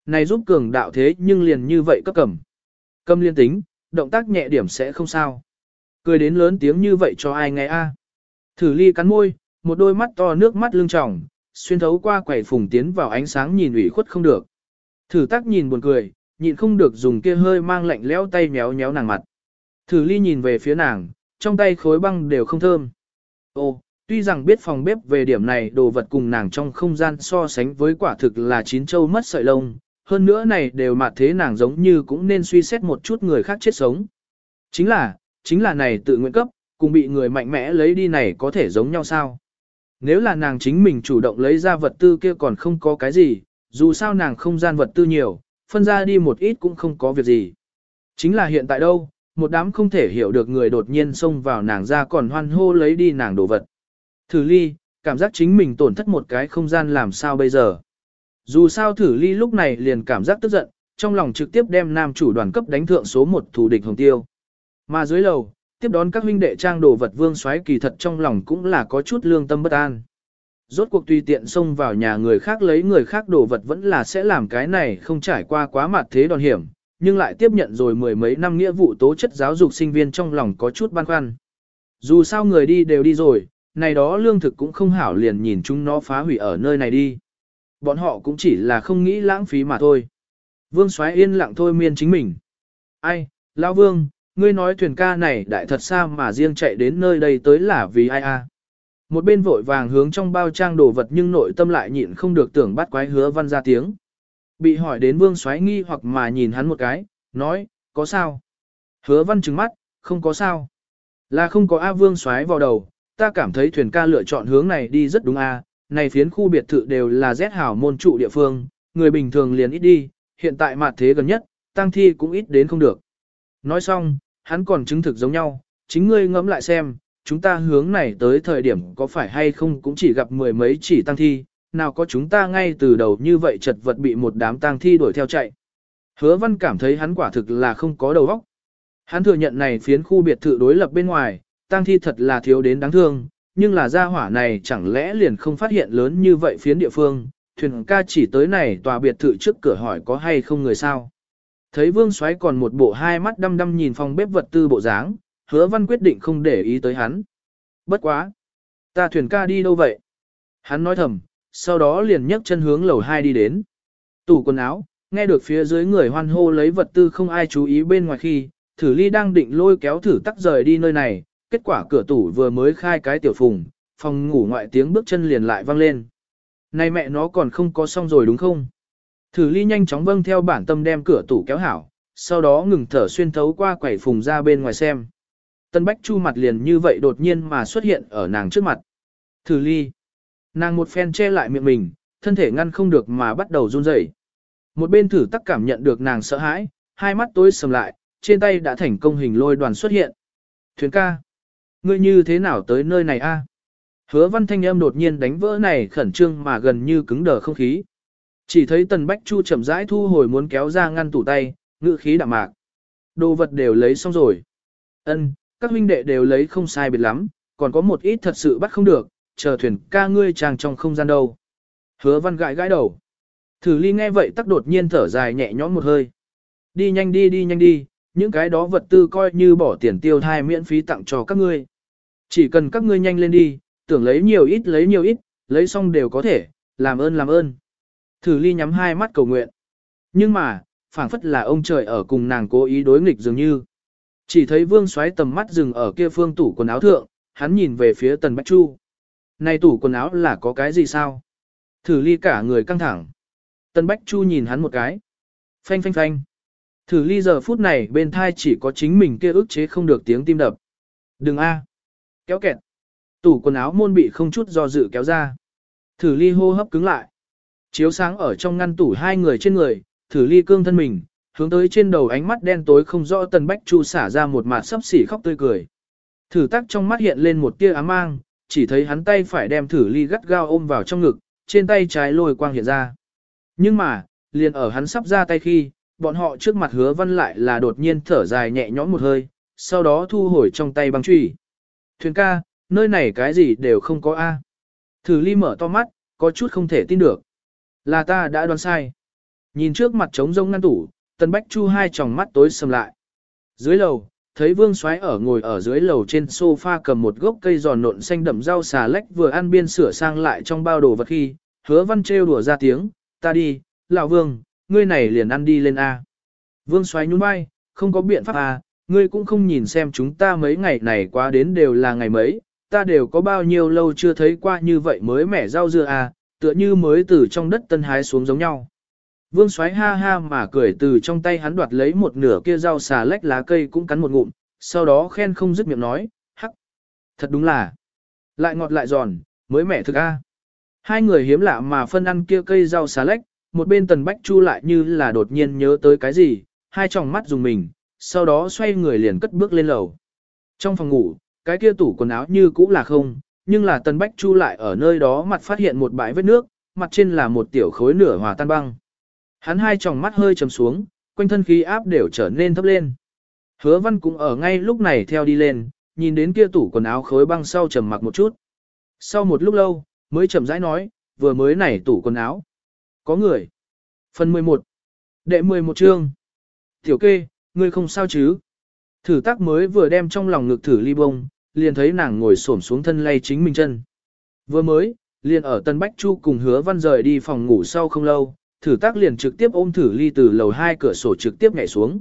Này giúp cường đạo thế nhưng liền như vậy cấp cầm. Cầm liên tính, động tác nhẹ điểm sẽ không sao. Cười đến lớn tiếng như vậy cho ai nghe A. Thử ly cắn môi, một đôi mắt to nước mắt lưng tròng, xuyên thấu qua quầy phùng tiến vào ánh sáng nhìn ủy khuất không được. Thử tác nhìn buồn cười, nhịn không được dùng kia hơi mang lạnh lẽo tay méo méo nàng mặt. Thử ly nhìn về phía nàng, trong tay khối băng đều không thơm. Ô, tuy rằng biết phòng bếp về điểm này đồ vật cùng nàng trong không gian so sánh với quả thực là chín châu mất sợi lông, hơn nữa này đều mà thế nàng giống như cũng nên suy xét một chút người khác chết sống. Chính là, chính là này tự nguyện cấp, cùng bị người mạnh mẽ lấy đi này có thể giống nhau sao? Nếu là nàng chính mình chủ động lấy ra vật tư kia còn không có cái gì, dù sao nàng không gian vật tư nhiều, phân ra đi một ít cũng không có việc gì. Chính là hiện tại đâu, một đám không thể hiểu được người đột nhiên xông vào nàng ra còn hoan hô lấy đi nàng đồ vật. Thử ly, cảm giác chính mình tổn thất một cái không gian làm sao bây giờ. Dù sao thử ly lúc này liền cảm giác tức giận, trong lòng trực tiếp đem nam chủ đoàn cấp đánh thượng số một thủ địch hồng tiêu. Mà dưới lầu, tiếp đón các huynh đệ trang đồ vật vương xoáy kỳ thật trong lòng cũng là có chút lương tâm bất an. Rốt cuộc tùy tiện xông vào nhà người khác lấy người khác đồ vật vẫn là sẽ làm cái này không trải qua quá mặt thế đòn hiểm, nhưng lại tiếp nhận rồi mười mấy năm nghĩa vụ tố chất giáo dục sinh viên trong lòng có chút băn khoăn. Dù sao người đi đều đi rồi, này đó lương thực cũng không hảo liền nhìn chúng nó phá hủy ở nơi này đi. Bọn họ cũng chỉ là không nghĩ lãng phí mà thôi. Vương xoáy yên lặng thôi miên chính mình. Ai, Lão Vương, ngươi nói thuyền ca này đại thật xa mà riêng chạy đến nơi đây tới là vì ai a? Một bên vội vàng hướng trong bao trang đồ vật nhưng nội tâm lại nhịn không được tưởng bắt quái hứa văn ra tiếng. Bị hỏi đến vương xoáy nghi hoặc mà nhìn hắn một cái, nói, có sao? Hứa văn trừng mắt, không có sao. Là không có A vương xoáy vào đầu, ta cảm thấy thuyền ca lựa chọn hướng này đi rất đúng A, này phiến khu biệt thự đều là rét hảo môn trụ địa phương, người bình thường liền ít đi, hiện tại mặt thế gần nhất, tăng thi cũng ít đến không được. Nói xong, hắn còn chứng thực giống nhau, chính ngươi ngẫm lại xem, chúng ta hướng này tới thời điểm có phải hay không cũng chỉ gặp mười mấy chỉ tăng thi, nào có chúng ta ngay từ đầu như vậy chật vật bị một đám tăng thi đuổi theo chạy. Hứa văn cảm thấy hắn quả thực là không có đầu óc. Hắn thừa nhận này phiến khu biệt thự đối lập bên ngoài, tăng thi thật là thiếu đến đáng thương, nhưng là gia hỏa này chẳng lẽ liền không phát hiện lớn như vậy phiến địa phương, thuyền ca chỉ tới này tòa biệt thự trước cửa hỏi có hay không người sao. Thấy vương xoáy còn một bộ hai mắt đăm đăm nhìn phòng bếp vật tư bộ dáng, hứa văn quyết định không để ý tới hắn. Bất quá! Ta thuyền ca đi đâu vậy? Hắn nói thầm, sau đó liền nhấc chân hướng lầu 2 đi đến. Tủ quần áo, nghe được phía dưới người hoan hô lấy vật tư không ai chú ý bên ngoài khi, thử ly đang định lôi kéo thử tắc rời đi nơi này, kết quả cửa tủ vừa mới khai cái tiểu phùng, phòng ngủ ngoại tiếng bước chân liền lại vang lên. Này mẹ nó còn không có xong rồi đúng không? Thử ly nhanh chóng vâng theo bản tâm đem cửa tủ kéo hảo, sau đó ngừng thở xuyên thấu qua quẩy phùng ra bên ngoài xem. Tân Bách Chu mặt liền như vậy đột nhiên mà xuất hiện ở nàng trước mặt. Thử ly. Nàng một phen che lại miệng mình, thân thể ngăn không được mà bắt đầu run rẩy. Một bên thử tắc cảm nhận được nàng sợ hãi, hai mắt tối sầm lại, trên tay đã thành công hình lôi đoàn xuất hiện. Thuyền ca. Ngươi như thế nào tới nơi này a? Hứa văn thanh âm đột nhiên đánh vỡ này khẩn trương mà gần như cứng đờ không khí. Chỉ thấy tần bách chu chậm rãi thu hồi muốn kéo ra ngăn tủ tay, ngự khí đạm mạc. Đồ vật đều lấy xong rồi. Ân, các huynh đệ đều lấy không sai biệt lắm, còn có một ít thật sự bắt không được, chờ thuyền ca ngươi chàng trong không gian đâu. Hứa văn gãi gãi đầu. Thử ly nghe vậy tắc đột nhiên thở dài nhẹ nhõm một hơi. Đi nhanh đi đi nhanh đi, những cái đó vật tư coi như bỏ tiền tiêu thai miễn phí tặng cho các ngươi. Chỉ cần các ngươi nhanh lên đi, tưởng lấy nhiều ít lấy nhiều ít, lấy xong đều có thể, làm ơn làm ơn. Thử ly nhắm hai mắt cầu nguyện. Nhưng mà, phảng phất là ông trời ở cùng nàng cố ý đối nghịch dường như. Chỉ thấy vương xoáy tầm mắt dừng ở kia phương tủ quần áo thượng, hắn nhìn về phía tần bách chu. Này tủ quần áo là có cái gì sao? Thử ly cả người căng thẳng. Tần bách chu nhìn hắn một cái. Phanh phanh phanh. Thử ly giờ phút này bên thai chỉ có chính mình kia ức chế không được tiếng tim đập. Đừng a, Kéo kẹt. Tủ quần áo môn bị không chút do dự kéo ra. Thử ly hô hấp cứng lại. Chiếu sáng ở trong ngăn tủ hai người trên người, thử ly cương thân mình, hướng tới trên đầu ánh mắt đen tối không rõ tần bách chu xả ra một mặt sấp xỉ khóc tươi cười. Thử tắc trong mắt hiện lên một tia ám mang, chỉ thấy hắn tay phải đem thử ly gắt gao ôm vào trong ngực, trên tay trái lôi quang hiện ra. Nhưng mà, liền ở hắn sắp ra tay khi, bọn họ trước mặt hứa văn lại là đột nhiên thở dài nhẹ nhõm một hơi, sau đó thu hồi trong tay băng truy. Thuyền ca, nơi này cái gì đều không có A. Thử ly mở to mắt, có chút không thể tin được. Là ta đã đoán sai. Nhìn trước mặt trống rông ngăn tủ, Tần Bách Chu hai tròng mắt tối sầm lại. Dưới lầu, thấy Vương Soái ở ngồi ở dưới lầu trên sofa cầm một gốc cây giòn nộn xanh đậm rau xà lách vừa ăn biên sửa sang lại trong bao đồ vật khi, hứa văn trêu đùa ra tiếng, ta đi, lão Vương, ngươi này liền ăn đi lên A. Vương Soái nhún vai, không có biện pháp A, ngươi cũng không nhìn xem chúng ta mấy ngày này quá đến đều là ngày mấy, ta đều có bao nhiêu lâu chưa thấy qua như vậy mới mẻ rau dưa A, tựa như mới từ trong đất tân hái xuống giống nhau. Vương xoáy ha ha mà cười từ trong tay hắn đoạt lấy một nửa kia rau xà lách lá cây cũng cắn một ngụm, sau đó khen không dứt miệng nói, hắc, thật đúng là, lại ngọt lại giòn, mới mẻ thực a. Hai người hiếm lạ mà phân ăn kia cây rau xà lách, một bên tần bách chu lại như là đột nhiên nhớ tới cái gì, hai tròng mắt dùng mình, sau đó xoay người liền cất bước lên lầu. Trong phòng ngủ, cái kia tủ quần áo như cũ là không, nhưng là tần bách chu lại ở nơi đó mặt phát hiện một bãi vết nước, mặt trên là một tiểu khối nửa hòa tan băng. Hắn hai tròng mắt hơi trầm xuống, quanh thân khí áp đều trở nên thấp lên. Hứa văn cũng ở ngay lúc này theo đi lên, nhìn đến kia tủ quần áo khối băng sau trầm mặc một chút. Sau một lúc lâu, mới chậm rãi nói, vừa mới nảy tủ quần áo. Có người. Phần 11. Đệ 11 chương. Tiểu kê, ngươi không sao chứ? Thử tác mới vừa đem trong lòng ngực thử ly bông, liền thấy nàng ngồi xổm xuống thân lay chính mình chân. Vừa mới, liền ở Tân Bách Chu cùng hứa văn rời đi phòng ngủ sau không lâu, thử tác liền trực tiếp ôm thử ly từ lầu hai cửa sổ trực tiếp nhảy xuống.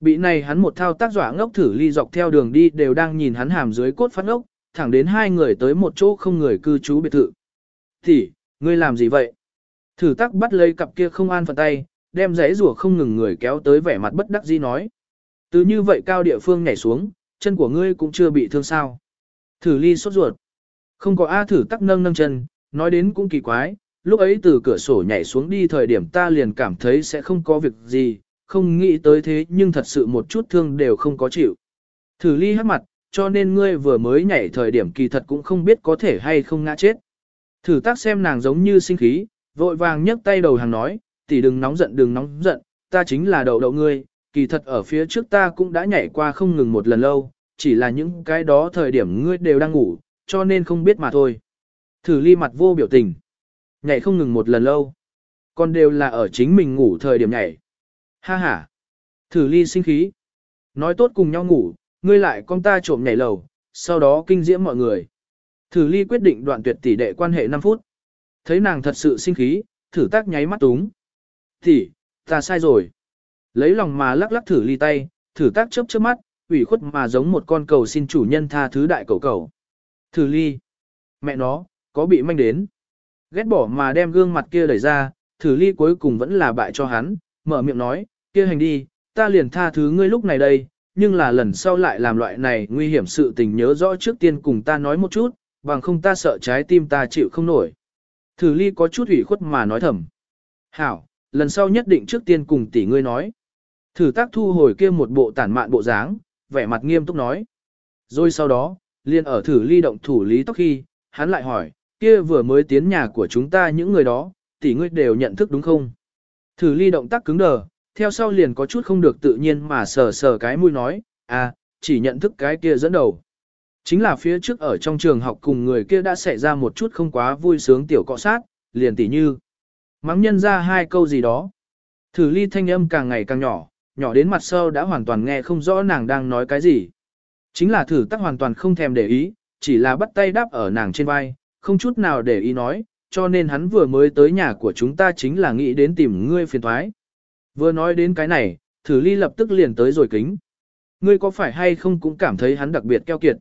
Bị này hắn một thao tác dọa ngốc thử ly dọc theo đường đi đều đang nhìn hắn hàm dưới cốt phát ngốc, thẳng đến hai người tới một chỗ không người cư trú biệt thự. Thì, ngươi làm gì vậy? Thử tác bắt lấy cặp kia không an phận tay, đem giấy rùa không ngừng người kéo tới vẻ mặt bất đắc dĩ nói. Từ như vậy cao địa phương nhảy xuống, chân của ngươi cũng chưa bị thương sao. Thử ly sốt ruột. Không có A thử tắc nâng nâng chân, nói đến cũng kỳ quái, lúc ấy từ cửa sổ nhảy xuống đi thời điểm ta liền cảm thấy sẽ không có việc gì, không nghĩ tới thế nhưng thật sự một chút thương đều không có chịu. Thử ly hát mặt, cho nên ngươi vừa mới nhảy thời điểm kỳ thật cũng không biết có thể hay không ngã chết. Thử tác xem nàng giống như sinh khí, vội vàng nhấc tay đầu hàng nói, tỷ đừng nóng giận đừng nóng giận, ta chính là đầu đậu ngươi, kỳ thật ở phía trước ta cũng đã nhảy qua không ngừng một lần lâu, chỉ là những cái đó thời điểm ngươi đều đang ngủ, cho nên không biết mà thôi. Thử ly mặt vô biểu tình nhảy không ngừng một lần lâu. Còn đều là ở chính mình ngủ thời điểm nhảy. Ha ha. Thử ly sinh khí. Nói tốt cùng nhau ngủ, ngươi lại con ta trộm nhảy lầu, sau đó kinh diễm mọi người. Thử ly quyết định đoạn tuyệt tỷ đệ quan hệ 5 phút. Thấy nàng thật sự sinh khí, thử tác nháy mắt túng. Thì, ta sai rồi. Lấy lòng mà lắc lắc thử ly tay, thử tác chớp chớp mắt, ủy khuất mà giống một con cầu xin chủ nhân tha thứ đại cầu cầu. Thử ly. Mẹ nó, có bị manh đến ghét bỏ mà đem gương mặt kia đẩy ra, thử ly cuối cùng vẫn là bại cho hắn, mở miệng nói, kia hành đi, ta liền tha thứ ngươi lúc này đây, nhưng là lần sau lại làm loại này nguy hiểm sự tình nhớ rõ trước tiên cùng ta nói một chút, bằng không ta sợ trái tim ta chịu không nổi. Thử ly có chút ủy khuất mà nói thầm. Hảo, lần sau nhất định trước tiên cùng tỷ ngươi nói. Thử tác thu hồi kia một bộ tản mạn bộ dáng, vẻ mặt nghiêm túc nói. Rồi sau đó, liền ở thử ly động thủ lý tóc khi, hắn lại hỏi, kia vừa mới tiến nhà của chúng ta những người đó, tỷ ngươi đều nhận thức đúng không? Thử ly động tác cứng đờ, theo sau liền có chút không được tự nhiên mà sờ sờ cái mũi nói, à, chỉ nhận thức cái kia dẫn đầu. Chính là phía trước ở trong trường học cùng người kia đã xảy ra một chút không quá vui sướng tiểu cọ sát, liền tỉ như. Mắng nhân ra hai câu gì đó. Thử ly thanh âm càng ngày càng nhỏ, nhỏ đến mặt sau đã hoàn toàn nghe không rõ nàng đang nói cái gì. Chính là thử tắc hoàn toàn không thèm để ý, chỉ là bắt tay đáp ở nàng trên vai, không chút nào để ý nói, cho nên hắn vừa mới tới nhà của chúng ta chính là nghĩ đến tìm ngươi phiền thoái. Vừa nói đến cái này, thử ly lập tức liền tới rồi kính. Ngươi có phải hay không cũng cảm thấy hắn đặc biệt keo kiệt.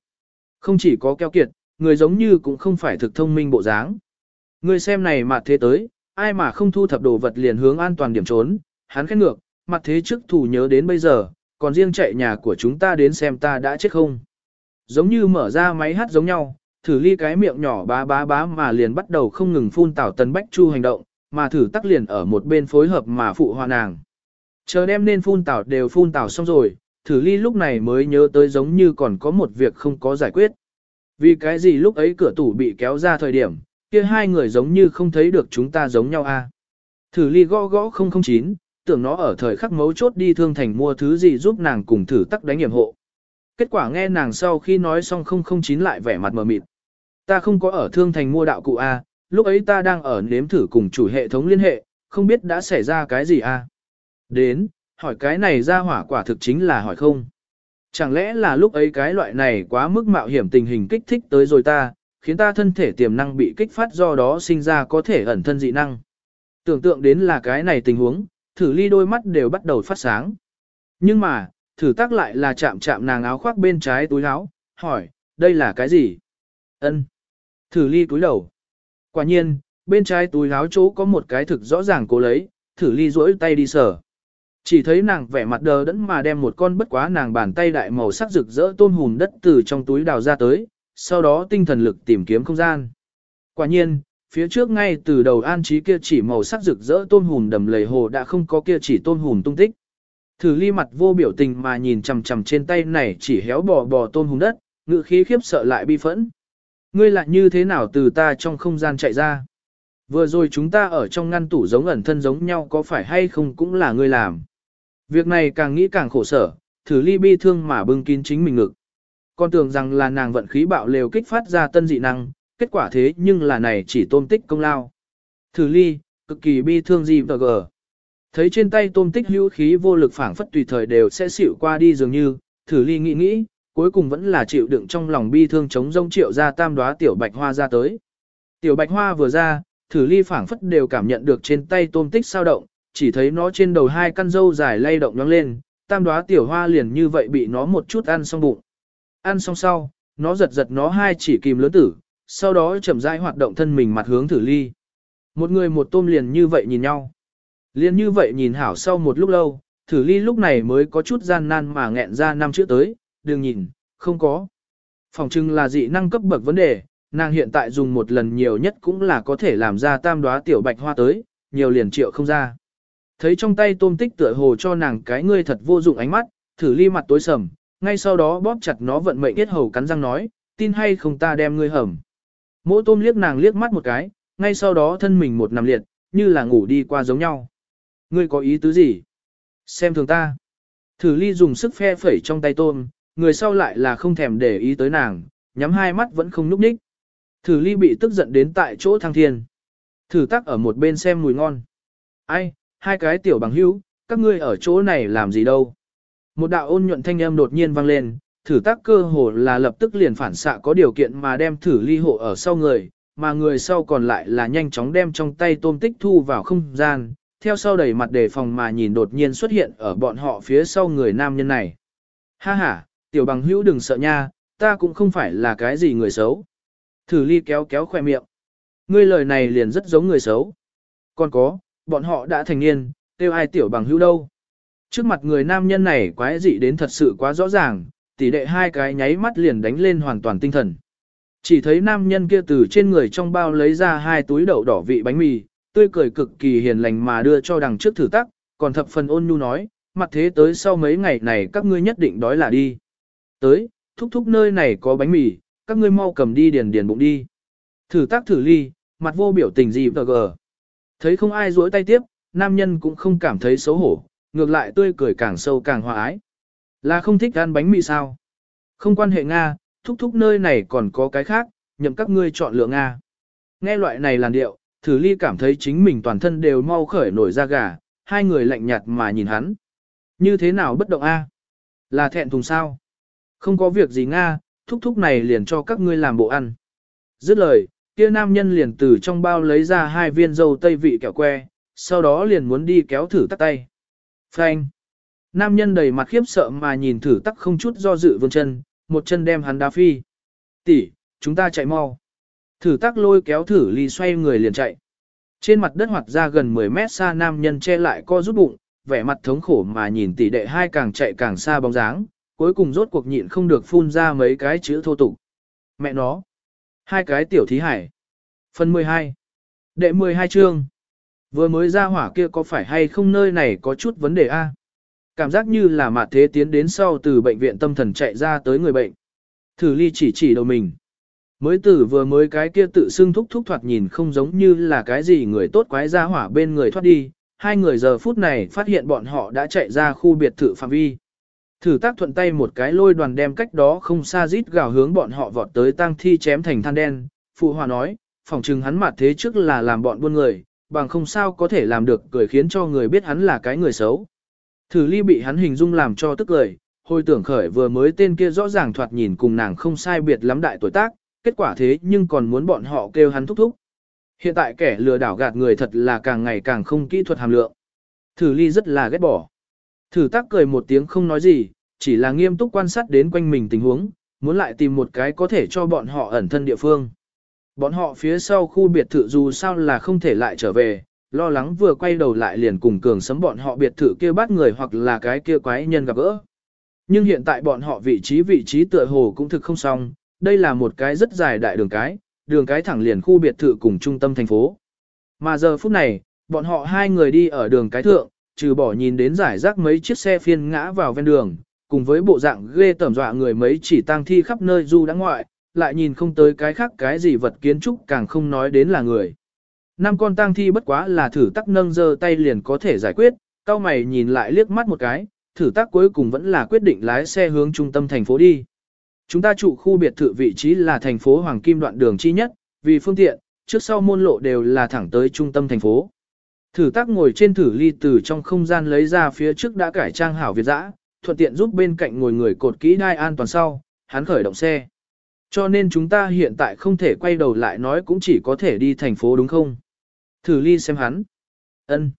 Không chỉ có keo kiệt, người giống như cũng không phải thực thông minh bộ dáng. Ngươi xem này mà thế tới, ai mà không thu thập đồ vật liền hướng an toàn điểm trốn, hắn khét ngược, mặt thế trước thủ nhớ đến bây giờ, còn riêng chạy nhà của chúng ta đến xem ta đã chết không. Giống như mở ra máy hát giống nhau, thử ly cái miệng nhỏ bá bá bá mà liền bắt đầu không ngừng phun tảo tần bách chu hành động, mà thử tắc liền ở một bên phối hợp mà phụ hoa nàng. Chờ đem nên phun tảo đều phun tảo xong rồi, thử ly lúc này mới nhớ tới giống như còn có một việc không có giải quyết. Vì cái gì lúc ấy cửa tủ bị kéo ra thời điểm, kia hai người giống như không thấy được chúng ta giống nhau a. À? Thử ly gõ gõ 009, tưởng nó ở thời khắc mấu chốt đi thương thành mua thứ gì giúp nàng cùng thử tắc đánh nghiệm hộ. Kết quả nghe nàng sau khi nói xong 009 lại vẻ mặt mờ mịt. Ta không có ở thương thành mua đạo cụ A, lúc ấy ta đang ở nếm thử cùng chủ hệ thống liên hệ, không biết đã xảy ra cái gì A. Đến, hỏi cái này ra hỏa quả thực chính là hỏi không. Chẳng lẽ là lúc ấy cái loại này quá mức mạo hiểm tình hình kích thích tới rồi ta, khiến ta thân thể tiềm năng bị kích phát do đó sinh ra có thể ẩn thân dị năng. Tưởng tượng đến là cái này tình huống, thử ly đôi mắt đều bắt đầu phát sáng. Nhưng mà, thử tác lại là chạm chạm nàng áo khoác bên trái túi áo, hỏi, đây là cái gì? Ân. Thử ly túi đầu. Quả nhiên, bên trái túi áo chỗ có một cái thực rõ ràng cố lấy, thử ly duỗi tay đi sờ. Chỉ thấy nàng vẻ mặt đờ đẫn mà đem một con bất quá nàng bàn tay đại màu sắc rực rỡ tôm hùm đất từ trong túi đào ra tới, sau đó tinh thần lực tìm kiếm không gian. Quả nhiên, phía trước ngay từ đầu an trí kia chỉ màu sắc rực rỡ tôm hùm đầm lầy hồ đã không có kia chỉ tôm hùm tung tích. Thử ly mặt vô biểu tình mà nhìn chằm chằm trên tay này chỉ héo bò bò tôm hùm đất, ngự khí khiếp sợ lại bi phẫn. Ngươi lại như thế nào từ ta trong không gian chạy ra? Vừa rồi chúng ta ở trong ngăn tủ giống ẩn thân giống nhau có phải hay không cũng là ngươi làm. Việc này càng nghĩ càng khổ sở, thử ly bi thương mà bưng kín chính mình ngực. Con tưởng rằng là nàng vận khí bạo lều kích phát ra tân dị năng, kết quả thế nhưng là này chỉ tôm tích công lao. Thử ly, cực kỳ bi thương gì và gờ. Thấy trên tay tôm tích hữu khí vô lực phảng phất tùy thời đều sẽ xỉu qua đi dường như, thử ly nghĩ nghĩ, cuối cùng vẫn là chịu đựng trong lòng bi thương chống rông triệu ra tam đóa tiểu bạch hoa ra tới. Tiểu bạch hoa vừa ra, thử ly phảng phất đều cảm nhận được trên tay tôm tích sao động, chỉ thấy nó trên đầu hai căn râu dài lay động nhoáng lên, tam đóa tiểu hoa liền như vậy bị nó một chút ăn xong bụng. Ăn xong sau, nó giật giật nó hai chỉ kìm lớn tử, sau đó chậm rãi hoạt động thân mình mặt hướng thử ly. Một người một tôm liền như vậy nhìn nhau. Liền như vậy nhìn hảo sau một lúc lâu, thử ly lúc này mới có chút gian nan mà nghẹn ra năm chữ tới, đừng nhìn, không có. Phòng trưng là dị năng cấp bậc vấn đề, nàng hiện tại dùng một lần nhiều nhất cũng là có thể làm ra tam đóa tiểu bạch hoa tới, nhiều liền triệu không ra. Thấy trong tay tôm tích tựa hồ cho nàng cái ngươi thật vô dụng ánh mắt, thử ly mặt tối sầm, ngay sau đó bóp chặt nó vận mệnh kết hầu cắn răng nói, tin hay không ta đem ngươi hầm. Mỗi tôm liếc nàng liếc mắt một cái, ngay sau đó thân mình một nằm liệt, như là ngủ đi qua giống nhau. Ngươi có ý tứ gì? Xem thường ta. Thử ly dùng sức phe phẩy trong tay tôm, người sau lại là không thèm để ý tới nàng, nhắm hai mắt vẫn không núp ních. Thử ly bị tức giận đến tại chỗ thăng thiên. Thử tắc ở một bên xem mùi ngon. Ai, hai cái tiểu bằng hữu, các ngươi ở chỗ này làm gì đâu? Một đạo ôn nhuận thanh âm đột nhiên vang lên, thử tác cơ hồ là lập tức liền phản xạ có điều kiện mà đem thử ly hộ ở sau người, mà người sau còn lại là nhanh chóng đem trong tay tôm tích thu vào không gian, theo sau đẩy mặt đề phòng mà nhìn đột nhiên xuất hiện ở bọn họ phía sau người nam nhân này. Ha ha, tiểu bằng hữu đừng sợ nha, ta cũng không phải là cái gì người xấu. Thử ly kéo kéo khoe miệng. Ngươi lời này liền rất giống người xấu. Còn có, bọn họ đã thành niên, tiêu ai tiểu bằng hữu đâu. Trước mặt người nam nhân này quái dị đến thật sự quá rõ ràng, tỷ đệ hai cái nháy mắt liền đánh lên hoàn toàn tinh thần. Chỉ thấy nam nhân kia từ trên người trong bao lấy ra hai túi đậu đỏ vị bánh mì, tươi cười cực kỳ hiền lành mà đưa cho đằng trước thử tắc, còn thập phần ôn nhu nói, mặt thế tới sau mấy ngày này các ngươi nhất định đói là đi. Tới, thúc thúc nơi này có bánh mì, các ngươi mau cầm đi điền điền bụng đi. Thử tác thử ly, mặt vô biểu tình gì vờ gờ. Thấy không ai duỗi tay tiếp, nam nhân cũng không cảm thấy xấu hổ, ngược lại tươi cười càng sâu càng hòa ái. Là không thích ăn bánh mì sao? Không quan hệ Nga, thúc thúc nơi này còn có cái khác, nhậm các ngươi chọn lựa Nga. Nghe loại này làn điệu, thử ly cảm thấy chính mình toàn thân đều mau khởi nổi da gà, hai người lạnh nhạt mà nhìn hắn. Như thế nào bất động a? Là thẹn thùng sao? Không có việc gì Nga, thúc thúc này liền cho các ngươi làm bộ ăn. Dứt lời, kia nam nhân liền từ trong bao lấy ra hai viên dầu tây vị kẹo que, sau đó liền muốn đi kéo thử tắt tay. Phanh! Nam nhân đầy mặt khiếp sợ mà nhìn thử tắc không chút do dự vươn chân, một chân đem hắn đá phi. Tỷ, chúng ta chạy mau. Thử tắc lôi kéo thử ly xoay người liền chạy. Trên mặt đất hoạt ra gần 10 mét xa nam nhân che lại co rút bụng, vẻ mặt thống khổ mà nhìn tỷ đệ hai càng chạy càng xa bóng dáng, cuối cùng rốt cuộc nhịn không được phun ra mấy cái chữ thô tục. Mẹ nó. Hai cái tiểu thí hải. Phần 12. Đệ 12 chương. Vừa mới ra hỏa kia có phải hay không nơi này có chút vấn đề a? Cảm giác như là mạt thế tiến đến sau từ bệnh viện tâm thần chạy ra tới người bệnh. Thử ly chỉ chỉ đầu mình. Mới tử vừa mới cái kia tự xưng thúc thúc thoạt nhìn không giống như là cái gì người tốt quái ra hỏa bên người thoát đi. Hai người giờ phút này phát hiện bọn họ đã chạy ra khu biệt thự phạm vi. Thử tác thuận tay một cái lôi đoàn đem cách đó không xa rít gào hướng bọn họ vọt tới tang thi chém thành than đen. Phụ hòa nói, phòng trừng hắn mặt thế trước là làm bọn buôn người, bằng không sao có thể làm được cười khiến cho người biết hắn là cái người xấu. Thử ly bị hắn hình dung làm cho tức lời, hồi tưởng khởi vừa mới tên kia rõ ràng thoạt nhìn cùng nàng không sai biệt lắm đại tuổi tác, kết quả thế nhưng còn muốn bọn họ kêu hắn thúc thúc. Hiện tại kẻ lừa đảo gạt người thật là càng ngày càng không kỹ thuật hàm lượng. Thử ly rất là ghét bỏ. Thử tác cười một tiếng không nói gì, chỉ là nghiêm túc quan sát đến quanh mình tình huống, muốn lại tìm một cái có thể cho bọn họ ẩn thân địa phương. Bọn họ phía sau khu biệt thự dù sao là không thể lại trở về, lo lắng vừa quay đầu lại liền cùng cường sấm bọn họ biệt thự kia bắt người hoặc là cái kia quái nhân gặp gỡ. Nhưng hiện tại bọn họ vị trí vị trí tựa hồ cũng thực không xong, đây là một cái rất dài đại đường cái, đường cái thẳng liền khu biệt thự cùng trung tâm thành phố. Mà giờ phút này, bọn họ hai người đi ở đường cái thượng, trừ bỏ nhìn đến giải rác mấy chiếc xe phiên ngã vào ven đường, cùng với bộ dạng ghê tẩm dọa người mấy chỉ tang thi khắp nơi du đã ngoại, lại nhìn không tới cái khác cái gì vật kiến trúc càng không nói đến là người. Năm con tang thi bất quá là thử tắc nâng giơ tay liền có thể giải quyết, cao mày nhìn lại liếc mắt một cái, thử tắc cuối cùng vẫn là quyết định lái xe hướng trung tâm thành phố đi. Chúng ta trụ khu biệt thự vị trí là thành phố Hoàng Kim đoạn đường chi nhất, vì phương tiện, trước sau môn lộ đều là thẳng tới trung tâm thành phố. Thử tác ngồi trên thử ly từ trong không gian lấy ra phía trước đã cải trang hảo Việt dã, thuận tiện giúp bên cạnh ngồi người cột kỹ đai an toàn sau, hắn khởi động xe. Cho nên chúng ta hiện tại không thể quay đầu lại nói cũng chỉ có thể đi thành phố đúng không? Thử ly xem hắn. ân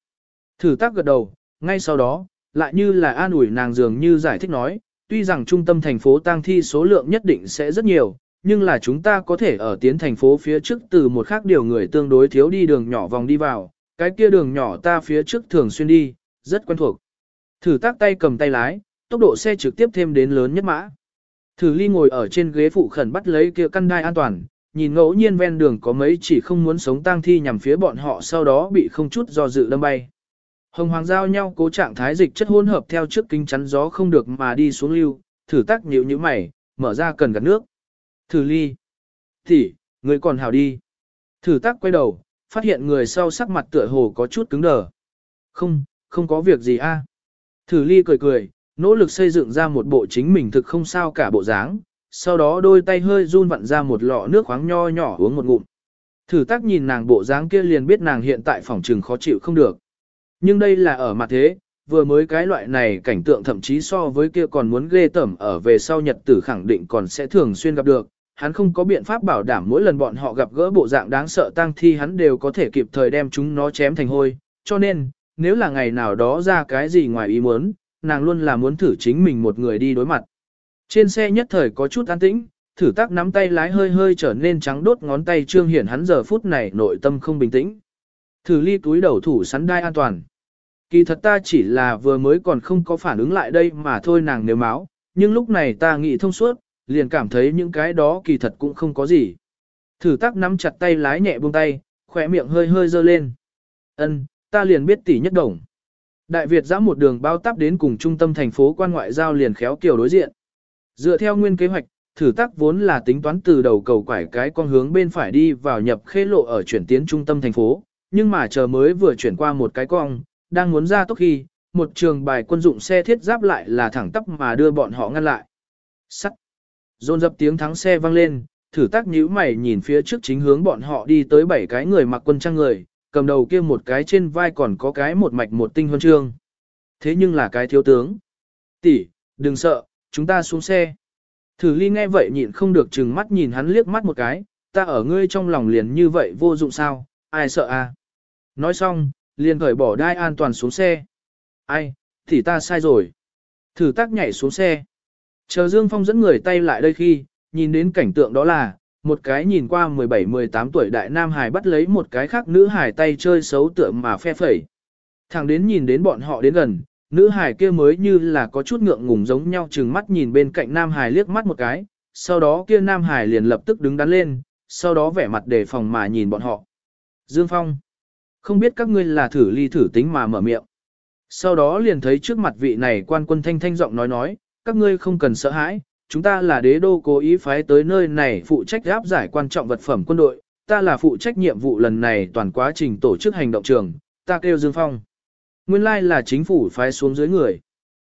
Thử tác gật đầu, ngay sau đó, lại như là an ủi nàng dường như giải thích nói, tuy rằng trung tâm thành phố tang thi số lượng nhất định sẽ rất nhiều, nhưng là chúng ta có thể ở tiến thành phố phía trước từ một khác điều người tương đối thiếu đi đường nhỏ vòng đi vào, cái kia đường nhỏ ta phía trước thường xuyên đi, rất quen thuộc. Thử tác tay cầm tay lái, tốc độ xe trực tiếp thêm đến lớn nhất mã. Thử ly ngồi ở trên ghế phụ khẩn bắt lấy kia căn đai an toàn, nhìn ngẫu nhiên ven đường có mấy chỉ không muốn sống tang thi nhằm phía bọn họ sau đó bị không chút do dự đâm bay. Hồng hoàng giao nhau cố trạng thái dịch chất hỗn hợp theo trước kính chắn gió không được mà đi xuống lưu, thử tác nhịu như mày, mở ra cần gạt nước. Thử ly. Thì, người còn hào đi. Thử tác quay đầu, phát hiện người sau sắc mặt tựa hồ có chút cứng đờ. Không, không có việc gì a. Thử ly cười cười, nỗ lực xây dựng ra một bộ chính mình thực không sao cả bộ dáng, sau đó đôi tay hơi run vặn ra một lọ nước khoáng nho nhỏ uống một ngụm. Thử tác nhìn nàng bộ dáng kia liền biết nàng hiện tại phòng trừng khó chịu không được. Nhưng đây là ở mặt thế, vừa mới cái loại này cảnh tượng thậm chí so với kia còn muốn ghê tẩm ở về sau nhật tử khẳng định còn sẽ thường xuyên gặp được. Hắn không có biện pháp bảo đảm mỗi lần bọn họ gặp gỡ bộ dạng đáng sợ tang thi hắn đều có thể kịp thời đem chúng nó chém thành hôi. Cho nên, nếu là ngày nào đó ra cái gì ngoài ý muốn, nàng luôn là muốn thử chính mình một người đi đối mặt. Trên xe nhất thời có chút an tĩnh, thử tác nắm tay lái hơi hơi trở nên trắng đốt ngón tay trương hiển hắn giờ phút này nội tâm không bình tĩnh. Thử ly túi đầu thủ sắn đai an toàn. Kỳ thật ta chỉ là vừa mới còn không có phản ứng lại đây mà thôi nàng nếu máu, nhưng lúc này ta nghĩ thông suốt, liền cảm thấy những cái đó kỳ thật cũng không có gì. Thử tác nắm chặt tay lái nhẹ buông tay, khỏe miệng hơi hơi dơ lên. Ân, ta liền biết tỷ nhất đồng. Đại Việt giã một đường bao tắp đến cùng trung tâm thành phố quan ngoại giao liền khéo kiểu đối diện. Dựa theo nguyên kế hoạch, thử tác vốn là tính toán từ đầu cầu quải cái con hướng bên phải đi vào nhập khê lộ ở chuyển tiến trung tâm thành phố, nhưng mà chờ mới vừa chuyển qua một cái cong, đang muốn ra tốc khi, một trường bài quân dụng xe thiết giáp lại là thẳng tắp mà đưa bọn họ ngăn lại. Sắt. Dồn dập tiếng thắng xe vang lên, thử tác nhíu mày nhìn phía trước chính hướng bọn họ đi tới bảy cái người mặc quân trang người, cầm đầu kia một cái trên vai còn có cái một mạch một tinh huân chương. Thế nhưng là cái thiếu tướng. Tỷ, đừng sợ, chúng ta xuống xe. Thử ly nghe vậy nhịn không được chừng mắt nhìn hắn liếc mắt một cái, ta ở ngươi trong lòng liền như vậy vô dụng sao, ai sợ à. Nói xong, liền khởi bỏ đai an toàn xuống xe. Ai, thì ta sai rồi. Thử tác nhảy xuống xe. Chờ Dương Phong dẫn người tay lại đây khi, nhìn đến cảnh tượng đó là, một cái nhìn qua 17-18 tuổi đại nam hải bắt lấy một cái khác nữ hải tay chơi xấu tượng mà phe phẩy. thằng đến nhìn đến bọn họ đến gần, nữ hải kia mới như là có chút ngượng ngùng giống nhau chừng mắt nhìn bên cạnh nam hải liếc mắt một cái, sau đó kia nam hải liền lập tức đứng đắn lên, sau đó vẻ mặt đề phòng mà nhìn bọn họ. Dương Phong, không biết các ngươi là thử ly thử tính mà mở miệng. Sau đó liền thấy trước mặt vị này quan quân thanh thanh giọng nói nói, các ngươi không cần sợ hãi, chúng ta là đế đô cố ý phái tới nơi này phụ trách áp giải quan trọng vật phẩm quân đội, ta là phụ trách nhiệm vụ lần này toàn quá trình tổ chức hành động trường, ta kêu Dương Phong. Nguyên lai like là chính phủ phái xuống dưới người.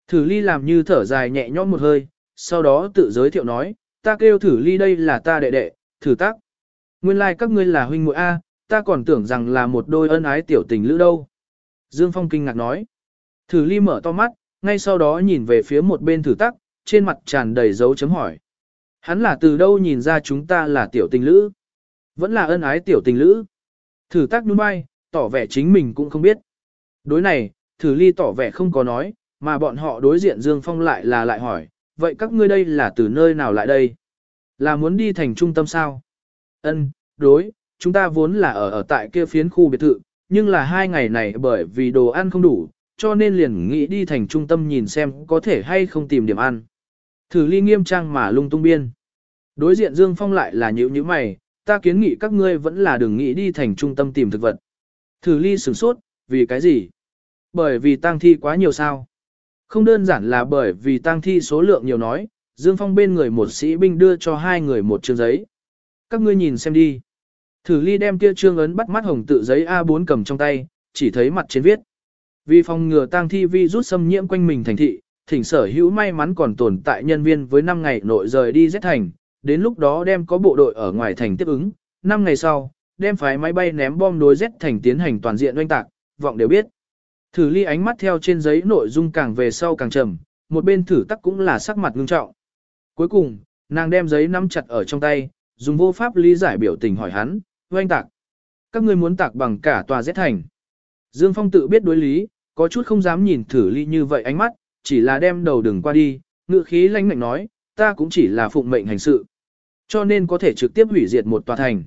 Thử ly làm như thở dài nhẹ nhõm một hơi, sau đó tự giới thiệu nói, ta kêu thử ly đây là ta đệ đệ, thử tác. Nguyên lai like các ngươi là huynh muội A, ta còn tưởng rằng là một đôi ân ái tiểu tình lữ đâu. Dương Phong kinh ngạc nói. Thử ly mở to mắt, ngay sau đó nhìn về phía một bên thử tắc, trên mặt tràn đầy dấu chấm hỏi. Hắn là từ đâu nhìn ra chúng ta là tiểu tình lữ? Vẫn là ân ái tiểu tình lữ. Thử tác nhún vai, tỏ vẻ chính mình cũng không biết. Đối này, thử ly tỏ vẻ không có nói, mà bọn họ đối diện Dương Phong lại là lại hỏi, vậy các ngươi đây là từ nơi nào lại đây? Là muốn đi thành trung tâm sao? Ân, đối, chúng ta vốn là ở ở tại kia phiến khu biệt thự, nhưng là hai ngày này bởi vì đồ ăn không đủ, cho nên liền nghĩ đi thành trung tâm nhìn xem có thể hay không tìm điểm ăn. Thử ly nghiêm trang mà lung tung biên. Đối diện Dương Phong lại là nhữ như mày, ta kiến nghị các ngươi vẫn là đừng nghĩ đi thành trung tâm tìm thực vật. Thử ly sửng sốt, vì cái gì? Bởi vì tang thi quá nhiều sao? Không đơn giản là bởi vì tang thi số lượng nhiều nói, Dương Phong bên người một sĩ binh đưa cho hai người một chương giấy. Các ngươi nhìn xem đi. Thử ly đem kia trương ấn bắt mắt hồng tự giấy A4 cầm trong tay, chỉ thấy mặt trên viết. Vì phòng ngừa tang thi vi rút xâm nhiễm quanh mình thành thị, thỉnh sở hữu may mắn còn tồn tại nhân viên với 5 ngày nội rời đi Z thành, đến lúc đó đem có bộ đội ở ngoài thành tiếp ứng, 5 ngày sau, đem phái máy bay ném bom đối Z thành tiến hành toàn diện oanh tạc, vọng đều biết. Thử ly ánh mắt theo trên giấy nội dung càng về sau càng trầm, một bên thử tắc cũng là sắc mặt ngưng trọng. Cuối cùng, nàng đem giấy nắm chặt ở trong tay, dùng vô pháp lý giải biểu tình hỏi hắn, oanh tạc. Các ngươi muốn tạc bằng cả tòa Z thành. Dương Phong tự biết đối lý, có chút không dám nhìn thử ly như vậy ánh mắt, chỉ là đem đầu đừng qua đi, ngự khí lãnh ngạnh nói, ta cũng chỉ là phụng mệnh hành sự. Cho nên có thể trực tiếp hủy diệt một tòa thành.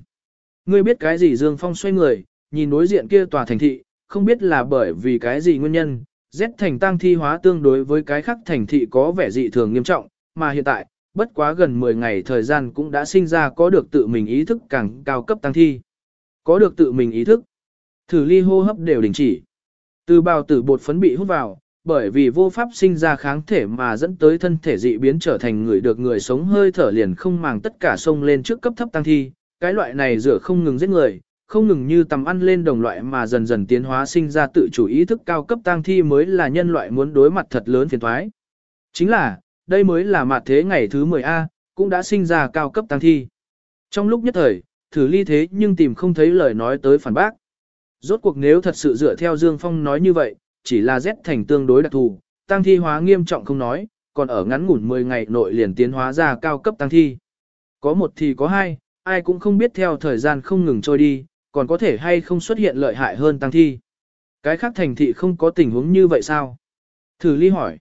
Ngươi biết cái gì Dương Phong xoay người, nhìn đối diện kia tòa thành thị, không biết là bởi vì cái gì nguyên nhân, Z thành tăng thi hóa tương đối với cái khác thành thị có vẻ dị thường nghiêm trọng, mà hiện tại, bất quá gần 10 ngày thời gian cũng đã sinh ra có được tự mình ý thức càng cao cấp tăng thi. Có được tự mình ý thức, thử ly hô hấp đều đình chỉ. Từ bào tử bột phấn bị hút vào, bởi vì vô pháp sinh ra kháng thể mà dẫn tới thân thể dị biến trở thành người được người sống hơi thở liền không màng tất cả sông lên trước cấp thấp tăng thi. Cái loại này rửa không ngừng giết người, không ngừng như tầm ăn lên đồng loại mà dần dần tiến hóa sinh ra tự chủ ý thức cao cấp tăng thi mới là nhân loại muốn đối mặt thật lớn phiền thoái. Chính là, đây mới là mặt thế ngày thứ 10A, cũng đã sinh ra cao cấp tăng thi. Trong lúc nhất thời, thử ly thế nhưng tìm không thấy lời nói tới phản bác. Rốt cuộc nếu thật sự dựa theo Dương Phong nói như vậy, chỉ là Z thành tương đối đặc thù, tăng thi hóa nghiêm trọng không nói, còn ở ngắn ngủn 10 ngày nội liền tiến hóa ra cao cấp tăng thi. Có một thì có hai, ai cũng không biết theo thời gian không ngừng trôi đi, còn có thể hay không xuất hiện lợi hại hơn tăng thi. Cái khác thành thị không có tình huống như vậy sao? Thử ly hỏi.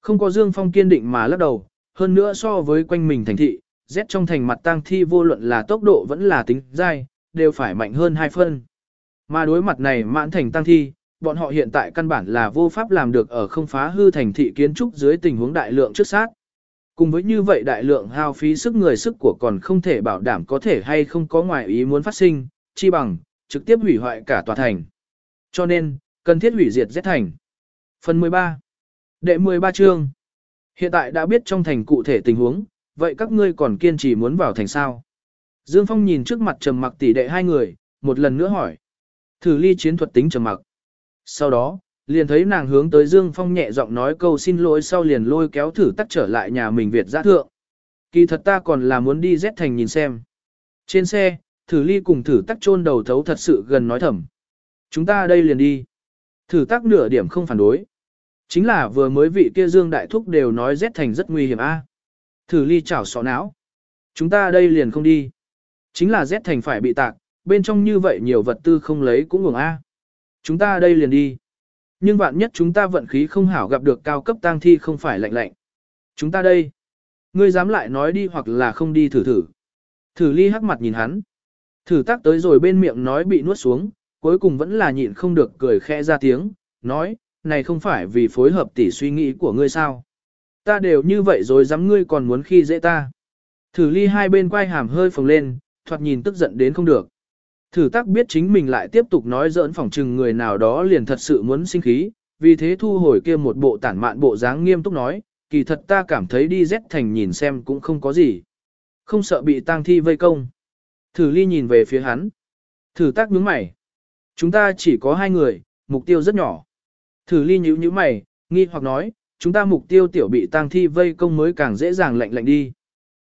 Không có Dương Phong kiên định mà lắc đầu, hơn nữa so với quanh mình thành thị, Z trong thành mặt tăng thi vô luận là tốc độ vẫn là tính dai, đều phải mạnh hơn hai phân. Mà đối mặt này mãn thành tăng thi, bọn họ hiện tại căn bản là vô pháp làm được ở không phá hư thành thị kiến trúc dưới tình huống đại lượng trước sát. Cùng với như vậy đại lượng hao phí sức người sức của còn không thể bảo đảm có thể hay không có ngoài ý muốn phát sinh, chi bằng, trực tiếp hủy hoại cả tòa thành. Cho nên, cần thiết hủy diệt Z thành. Phần 13 Đệ 13 chương Hiện tại đã biết trong thành cụ thể tình huống, vậy các ngươi còn kiên trì muốn vào thành sao? Dương Phong nhìn trước mặt trầm mặc tỷ đệ hai người, một lần nữa hỏi. Thử ly chiến thuật tính trầm mặc. Sau đó, liền thấy nàng hướng tới Dương Phong nhẹ giọng nói câu xin lỗi sau liền lôi kéo thử tắt trở lại nhà mình Việt giã thượng. Kỳ thật ta còn là muốn đi Z thành nhìn xem. Trên xe, thử ly cùng thử tắc chôn đầu thấu thật sự gần nói thầm. Chúng ta đây liền đi. Thử tắc nửa điểm không phản đối. Chính là vừa mới vị kia Dương Đại Thúc đều nói Z thành rất nguy hiểm a. Thử ly chảo sọ não. Chúng ta đây liền không đi. Chính là Z thành phải bị tạc, bên trong như vậy nhiều vật tư không lấy cũng ngừng a. Chúng ta đây liền đi. Nhưng vạn nhất chúng ta vận khí không hảo gặp được cao cấp tang thi không phải lạnh lạnh. Chúng ta đây. Ngươi dám lại nói đi hoặc là không đi thử thử. Thử ly hắc mặt nhìn hắn. Thử tác tới rồi bên miệng nói bị nuốt xuống, cuối cùng vẫn là nhịn không được cười khẽ ra tiếng, nói, này không phải vì phối hợp tỉ suy nghĩ của ngươi sao. Ta đều như vậy rồi dám ngươi còn muốn khi dễ ta. Thử ly hai bên quay hàm hơi phồng lên, thoạt nhìn tức giận đến không được. Thử tác biết chính mình lại tiếp tục nói giỡn phỏng trừng người nào đó liền thật sự muốn sinh khí, vì thế thu hồi kia một bộ tản mạn bộ dáng nghiêm túc nói, kỳ thật ta cảm thấy đi rét thành nhìn xem cũng không có gì. Không sợ bị tang thi vây công. Thử ly nhìn về phía hắn. Thử tác nhướng mày. Chúng ta chỉ có hai người, mục tiêu rất nhỏ. Thử ly nhíu nhíu mày, nghi hoặc nói, chúng ta mục tiêu tiểu bị tang thi vây công mới càng dễ dàng lạnh lạnh đi.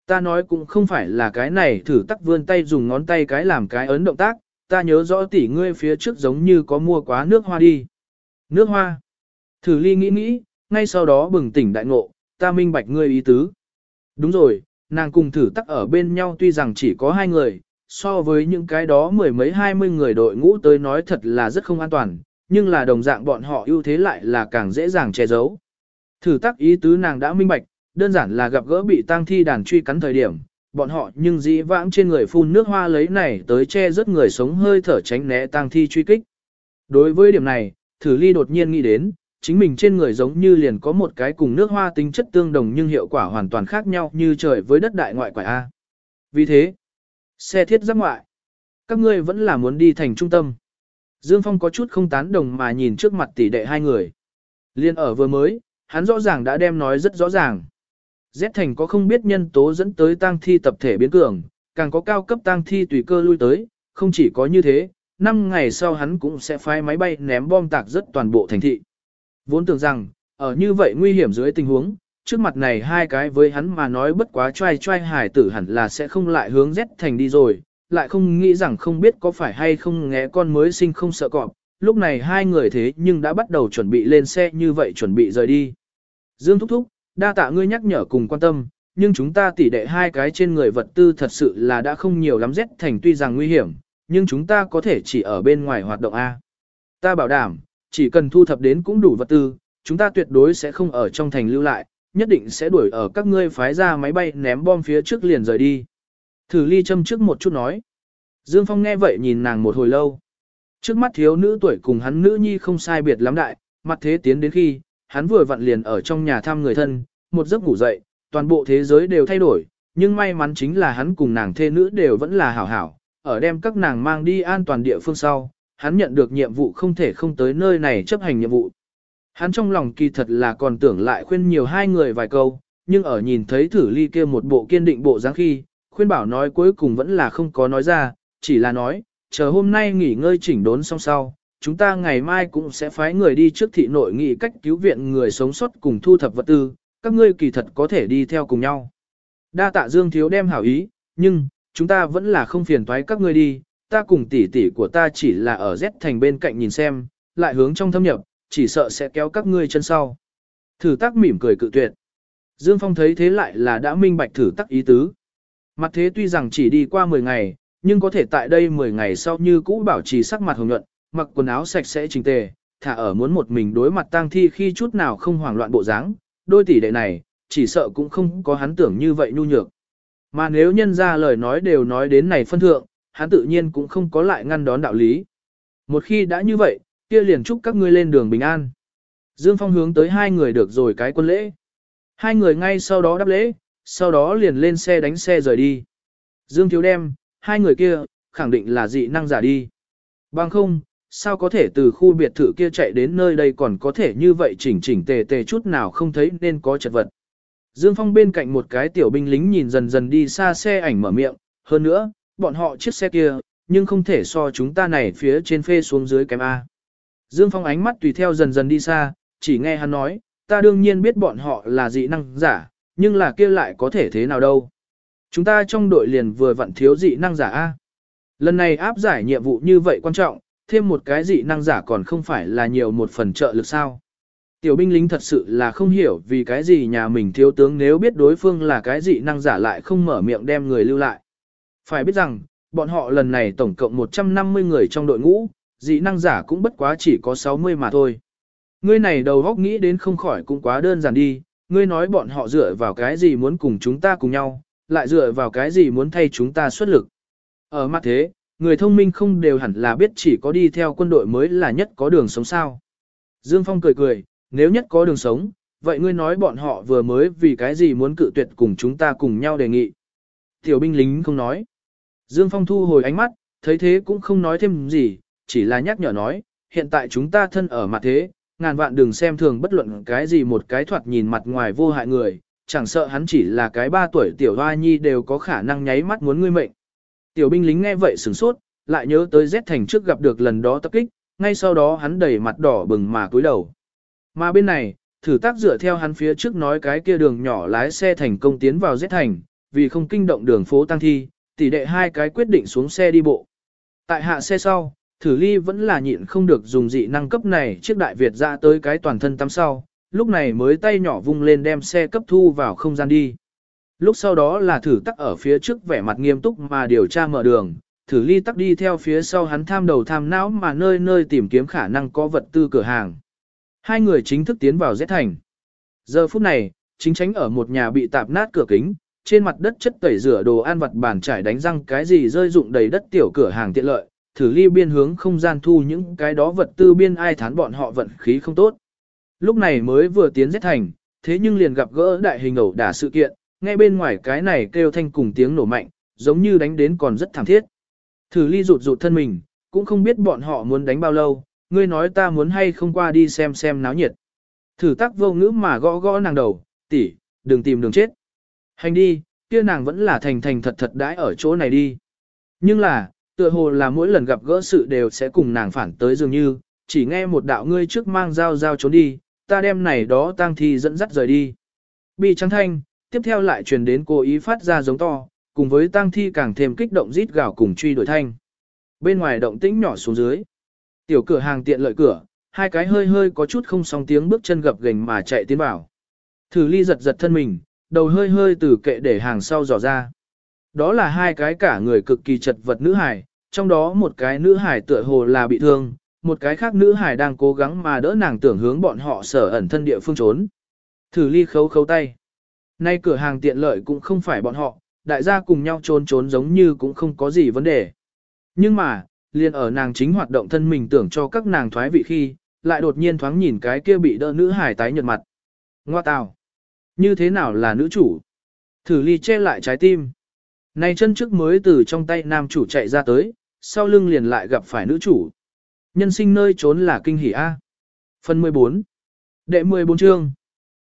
Ta nói cũng không phải là cái này thử tắc vươn tay dùng ngón tay cái làm cái ấn động tác, ta nhớ rõ tỷ ngươi phía trước giống như có mua quá nước hoa đi. Nước hoa. Thử ly nghĩ nghĩ, ngay sau đó bừng tỉnh đại ngộ, ta minh bạch ngươi ý tứ. Đúng rồi, nàng cùng thử tắc ở bên nhau tuy rằng chỉ có hai người, so với những cái đó mười mấy hai mươi người đội ngũ tới nói thật là rất không an toàn, nhưng là đồng dạng bọn họ ưu thế lại là càng dễ dàng che giấu. Thử tắc ý tứ nàng đã minh bạch, đơn giản là gặp gỡ bị tang thi đàn truy cắn thời điểm, bọn họ nhưng dĩ vãng trên người phun nước hoa lấy này tới che rất người sống hơi thở tránh né tang thi truy kích. Đối với điểm này, thử ly đột nhiên nghĩ đến, chính mình trên người giống như liền có một cái cùng nước hoa tính chất tương đồng nhưng hiệu quả hoàn toàn khác nhau như trời với đất đại ngoại quả A. Vì thế, xe thiết giáp ngoại, các ngươi vẫn là muốn đi thành trung tâm. Dương Phong có chút không tán đồng mà nhìn trước mặt tỷ đệ hai người. Liên ở vừa mới, hắn rõ ràng đã đem nói rất rõ ràng. Z thành có không biết nhân tố dẫn tới tang thi tập thể biến cường, càng có cao cấp tang thi tùy cơ lui tới, không chỉ có như thế, năm ngày sau hắn cũng sẽ phái máy bay ném bom tạc rất toàn bộ thành thị. Vốn tưởng rằng, ở như vậy nguy hiểm dưới tình huống, trước mặt này hai cái với hắn mà nói bất quá trai trai hải tử hẳn là sẽ không lại hướng Z thành đi rồi, lại không nghĩ rằng không biết có phải hay không nghe con mới sinh không sợ cọp, lúc này hai người thế nhưng đã bắt đầu chuẩn bị lên xe như vậy chuẩn bị rời đi. Dương thúc thúc, đa tạ ngươi nhắc nhở cùng quan tâm, nhưng chúng ta tỉ đệ hai cái trên người vật tư thật sự là đã không nhiều lắm rét thành tuy rằng nguy hiểm, nhưng chúng ta có thể chỉ ở bên ngoài hoạt động A. Ta bảo đảm, chỉ cần thu thập đến cũng đủ vật tư, chúng ta tuyệt đối sẽ không ở trong thành lưu lại, nhất định sẽ đuổi ở các ngươi phái ra máy bay ném bom phía trước liền rời đi. Thử ly châm trước một chút nói. Dương Phong nghe vậy nhìn nàng một hồi lâu. Trước mắt thiếu nữ tuổi cùng hắn nữ nhi không sai biệt lắm đại, mặt thế tiến đến khi, hắn vừa vặn liền ở trong nhà thăm người thân, một giấc ngủ dậy, toàn bộ thế giới đều thay đổi, nhưng may mắn chính là hắn cùng nàng thê nữ đều vẫn là hảo hảo, ở đem các nàng mang đi an toàn địa phương sau, hắn nhận được nhiệm vụ không thể không tới nơi này chấp hành nhiệm vụ. Hắn trong lòng kỳ thật là còn tưởng lại khuyên nhiều hai người vài câu, nhưng ở nhìn thấy thử ly kia một bộ kiên định bộ dáng khi, khuyên bảo nói cuối cùng vẫn là không có nói ra, chỉ là nói, chờ hôm nay nghỉ ngơi chỉnh đốn xong sau, chúng ta ngày mai cũng sẽ phái người đi trước thị nội nghị cách cứu viện người sống sót cùng thu thập vật tư, các ngươi kỳ thật có thể đi theo cùng nhau. Đa tạ Dương Thiếu đem hảo ý, nhưng, chúng ta vẫn là không phiền toái các ngươi đi, ta cùng tỷ tỷ của ta chỉ là ở Z thành bên cạnh nhìn xem, lại hướng trong thâm nhập, chỉ sợ sẽ kéo các ngươi chân sau. Thử tác mỉm cười cự tuyệt. Dương Phong thấy thế lại là đã minh bạch thử tắc ý tứ. Mặt thế tuy rằng chỉ đi qua 10 ngày, nhưng có thể tại đây 10 ngày sau như cũ bảo trì sắc mặt hồng nhuận, mặc quần áo sạch sẽ chỉnh tề, thả ở muốn một mình đối mặt tang thi khi chút nào không hoảng loạn bộ dáng, đôi tỷ đệ này, chỉ sợ cũng không có hắn tưởng như vậy nhu nhược. Mà nếu nhân ra lời nói đều nói đến này phân thượng, hắn tự nhiên cũng không có lại ngăn đón đạo lý. Một khi đã như vậy, kia liền chúc các ngươi lên đường bình an. Dương Phong hướng tới hai người được rồi cái quân lễ. Hai người ngay sau đó đáp lễ, sau đó liền lên xe đánh xe rời đi. Dương Thiếu đem, hai người kia, khẳng định là dị năng giả đi. Bằng không, sao có thể từ khu biệt thự kia chạy đến nơi đây còn có thể như vậy chỉnh chỉnh tề tề chút nào không thấy nên có chật vật. Dương Phong bên cạnh một cái tiểu binh lính nhìn dần dần đi xa xe ảnh mở miệng, hơn nữa, bọn họ chiếc xe kia, nhưng không thể so chúng ta này phía trên phê xuống dưới kém A. Dương Phong ánh mắt tùy theo dần dần đi xa, chỉ nghe hắn nói, ta đương nhiên biết bọn họ là dị năng giả, nhưng là kia lại có thể thế nào đâu. Chúng ta trong đội liền vừa vặn thiếu dị năng giả A. Lần này áp giải nhiệm vụ như vậy quan trọng, thêm một cái dị năng giả còn không phải là nhiều một phần trợ lực sao. Tiểu binh lính thật sự là không hiểu vì cái gì nhà mình thiếu tướng nếu biết đối phương là cái dị năng giả lại không mở miệng đem người lưu lại. Phải biết rằng, bọn họ lần này tổng cộng 150 người trong đội ngũ, dị năng giả cũng bất quá chỉ có 60 mà thôi. Ngươi này đầu góc nghĩ đến không khỏi cũng quá đơn giản đi, ngươi nói bọn họ dựa vào cái gì muốn cùng chúng ta cùng nhau, lại dựa vào cái gì muốn thay chúng ta xuất lực. Ở mặt thế, người thông minh không đều hẳn là biết chỉ có đi theo quân đội mới là nhất có đường sống sao. Dương Phong cười cười, nếu nhất có đường sống, vậy ngươi nói bọn họ vừa mới vì cái gì muốn cự tuyệt cùng chúng ta cùng nhau đề nghị. Tiểu binh lính không nói. Dương Phong thu hồi ánh mắt, thấy thế cũng không nói thêm gì, chỉ là nhắc nhở nói, hiện tại chúng ta thân ở mặt thế, ngàn vạn đừng xem thường bất luận cái gì một cái thoạt nhìn mặt ngoài vô hại người, chẳng sợ hắn chỉ là cái ba tuổi tiểu hoa nhi đều có khả năng nháy mắt muốn ngươi mệnh. Tiểu binh lính nghe vậy sửng sốt, lại nhớ tới Z thành trước gặp được lần đó tập kích, ngay sau đó hắn đầy mặt đỏ bừng mà cúi đầu. Mà bên này, thử tác dựa theo hắn phía trước nói cái kia đường nhỏ lái xe thành công tiến vào Z thành, vì không kinh động đường phố tăng thi, tỷ đệ hai cái quyết định xuống xe đi bộ. Tại hạ xe sau, thử ly vẫn là nhịn không được dùng dị năng cấp này chiếc đại Việt ra tới cái toàn thân tắm sau, lúc này mới tay nhỏ vung lên đem xe cấp thu vào không gian đi. Lúc sau đó là thử tắc ở phía trước vẻ mặt nghiêm túc mà điều tra mở đường, thử ly tắc đi theo phía sau hắn tham đầu tham não mà nơi nơi tìm kiếm khả năng có vật tư cửa hàng. Hai người chính thức tiến vào Z thành. Giờ phút này, chính tránh ở một nhà bị tạp nát cửa kính, trên mặt đất chất tẩy rửa đồ ăn vặt bàn trải đánh răng cái gì rơi dụng đầy đất tiểu cửa hàng tiện lợi, thử ly biên hướng không gian thu những cái đó vật tư biên ai thán bọn họ vận khí không tốt. Lúc này mới vừa tiến Z thành, thế nhưng liền gặp gỡ đại hình ẩu đả sự kiện, nghe bên ngoài cái này kêu thanh cùng tiếng nổ mạnh, giống như đánh đến còn rất thảm thiết. Thử ly rụt rụt thân mình, cũng không biết bọn họ muốn đánh bao lâu, ngươi nói ta muốn hay không qua đi xem xem náo nhiệt. Thử tắc vô ngữ mà gõ gõ nàng đầu, tỷ, đừng tìm đường chết. Hành đi, kia nàng vẫn là thành thành thật thật đãi ở chỗ này đi. Nhưng là, tựa hồ là mỗi lần gặp gỡ sự đều sẽ cùng nàng phản tới dường như, chỉ nghe một đạo ngươi trước mang dao dao trốn đi, ta đem này đó tang thi dẫn dắt rời đi. Bị trắng thanh, tiếp theo lại truyền đến cố ý phát ra giống to, cùng với tang thi càng thêm kích động rít gào cùng truy đuổi thanh. Bên ngoài động tĩnh nhỏ xuống dưới. Tiểu cửa hàng tiện lợi cửa, hai cái hơi hơi có chút không song tiếng bước chân gập gành mà chạy tiến vào. Thử ly giật giật thân mình, đầu hơi hơi từ kệ để hàng sau dò ra. Đó là hai cái cả người cực kỳ chật vật nữ hải, trong đó một cái nữ hải tựa hồ là bị thương, một cái khác nữ hải đang cố gắng mà đỡ nàng tưởng hướng bọn họ sở ẩn thân địa phương trốn. Thử ly khấu khấu tay. Nay cửa hàng tiện lợi cũng không phải bọn họ, đại gia cùng nhau trốn trốn giống như cũng không có gì vấn đề. Nhưng mà, liền ở nàng chính hoạt động thân mình tưởng cho các nàng thoái vị khi, lại đột nhiên thoáng nhìn cái kia bị đỡ nữ hải tái nhợt mặt. Ngoa tào! Như thế nào là nữ chủ? Thử ly che lại trái tim. Này chân trước mới từ trong tay nam chủ chạy ra tới, sau lưng liền lại gặp phải nữ chủ. Nhân sinh nơi trốn là kinh hỉ A. Phần 14 Đệ 14 chương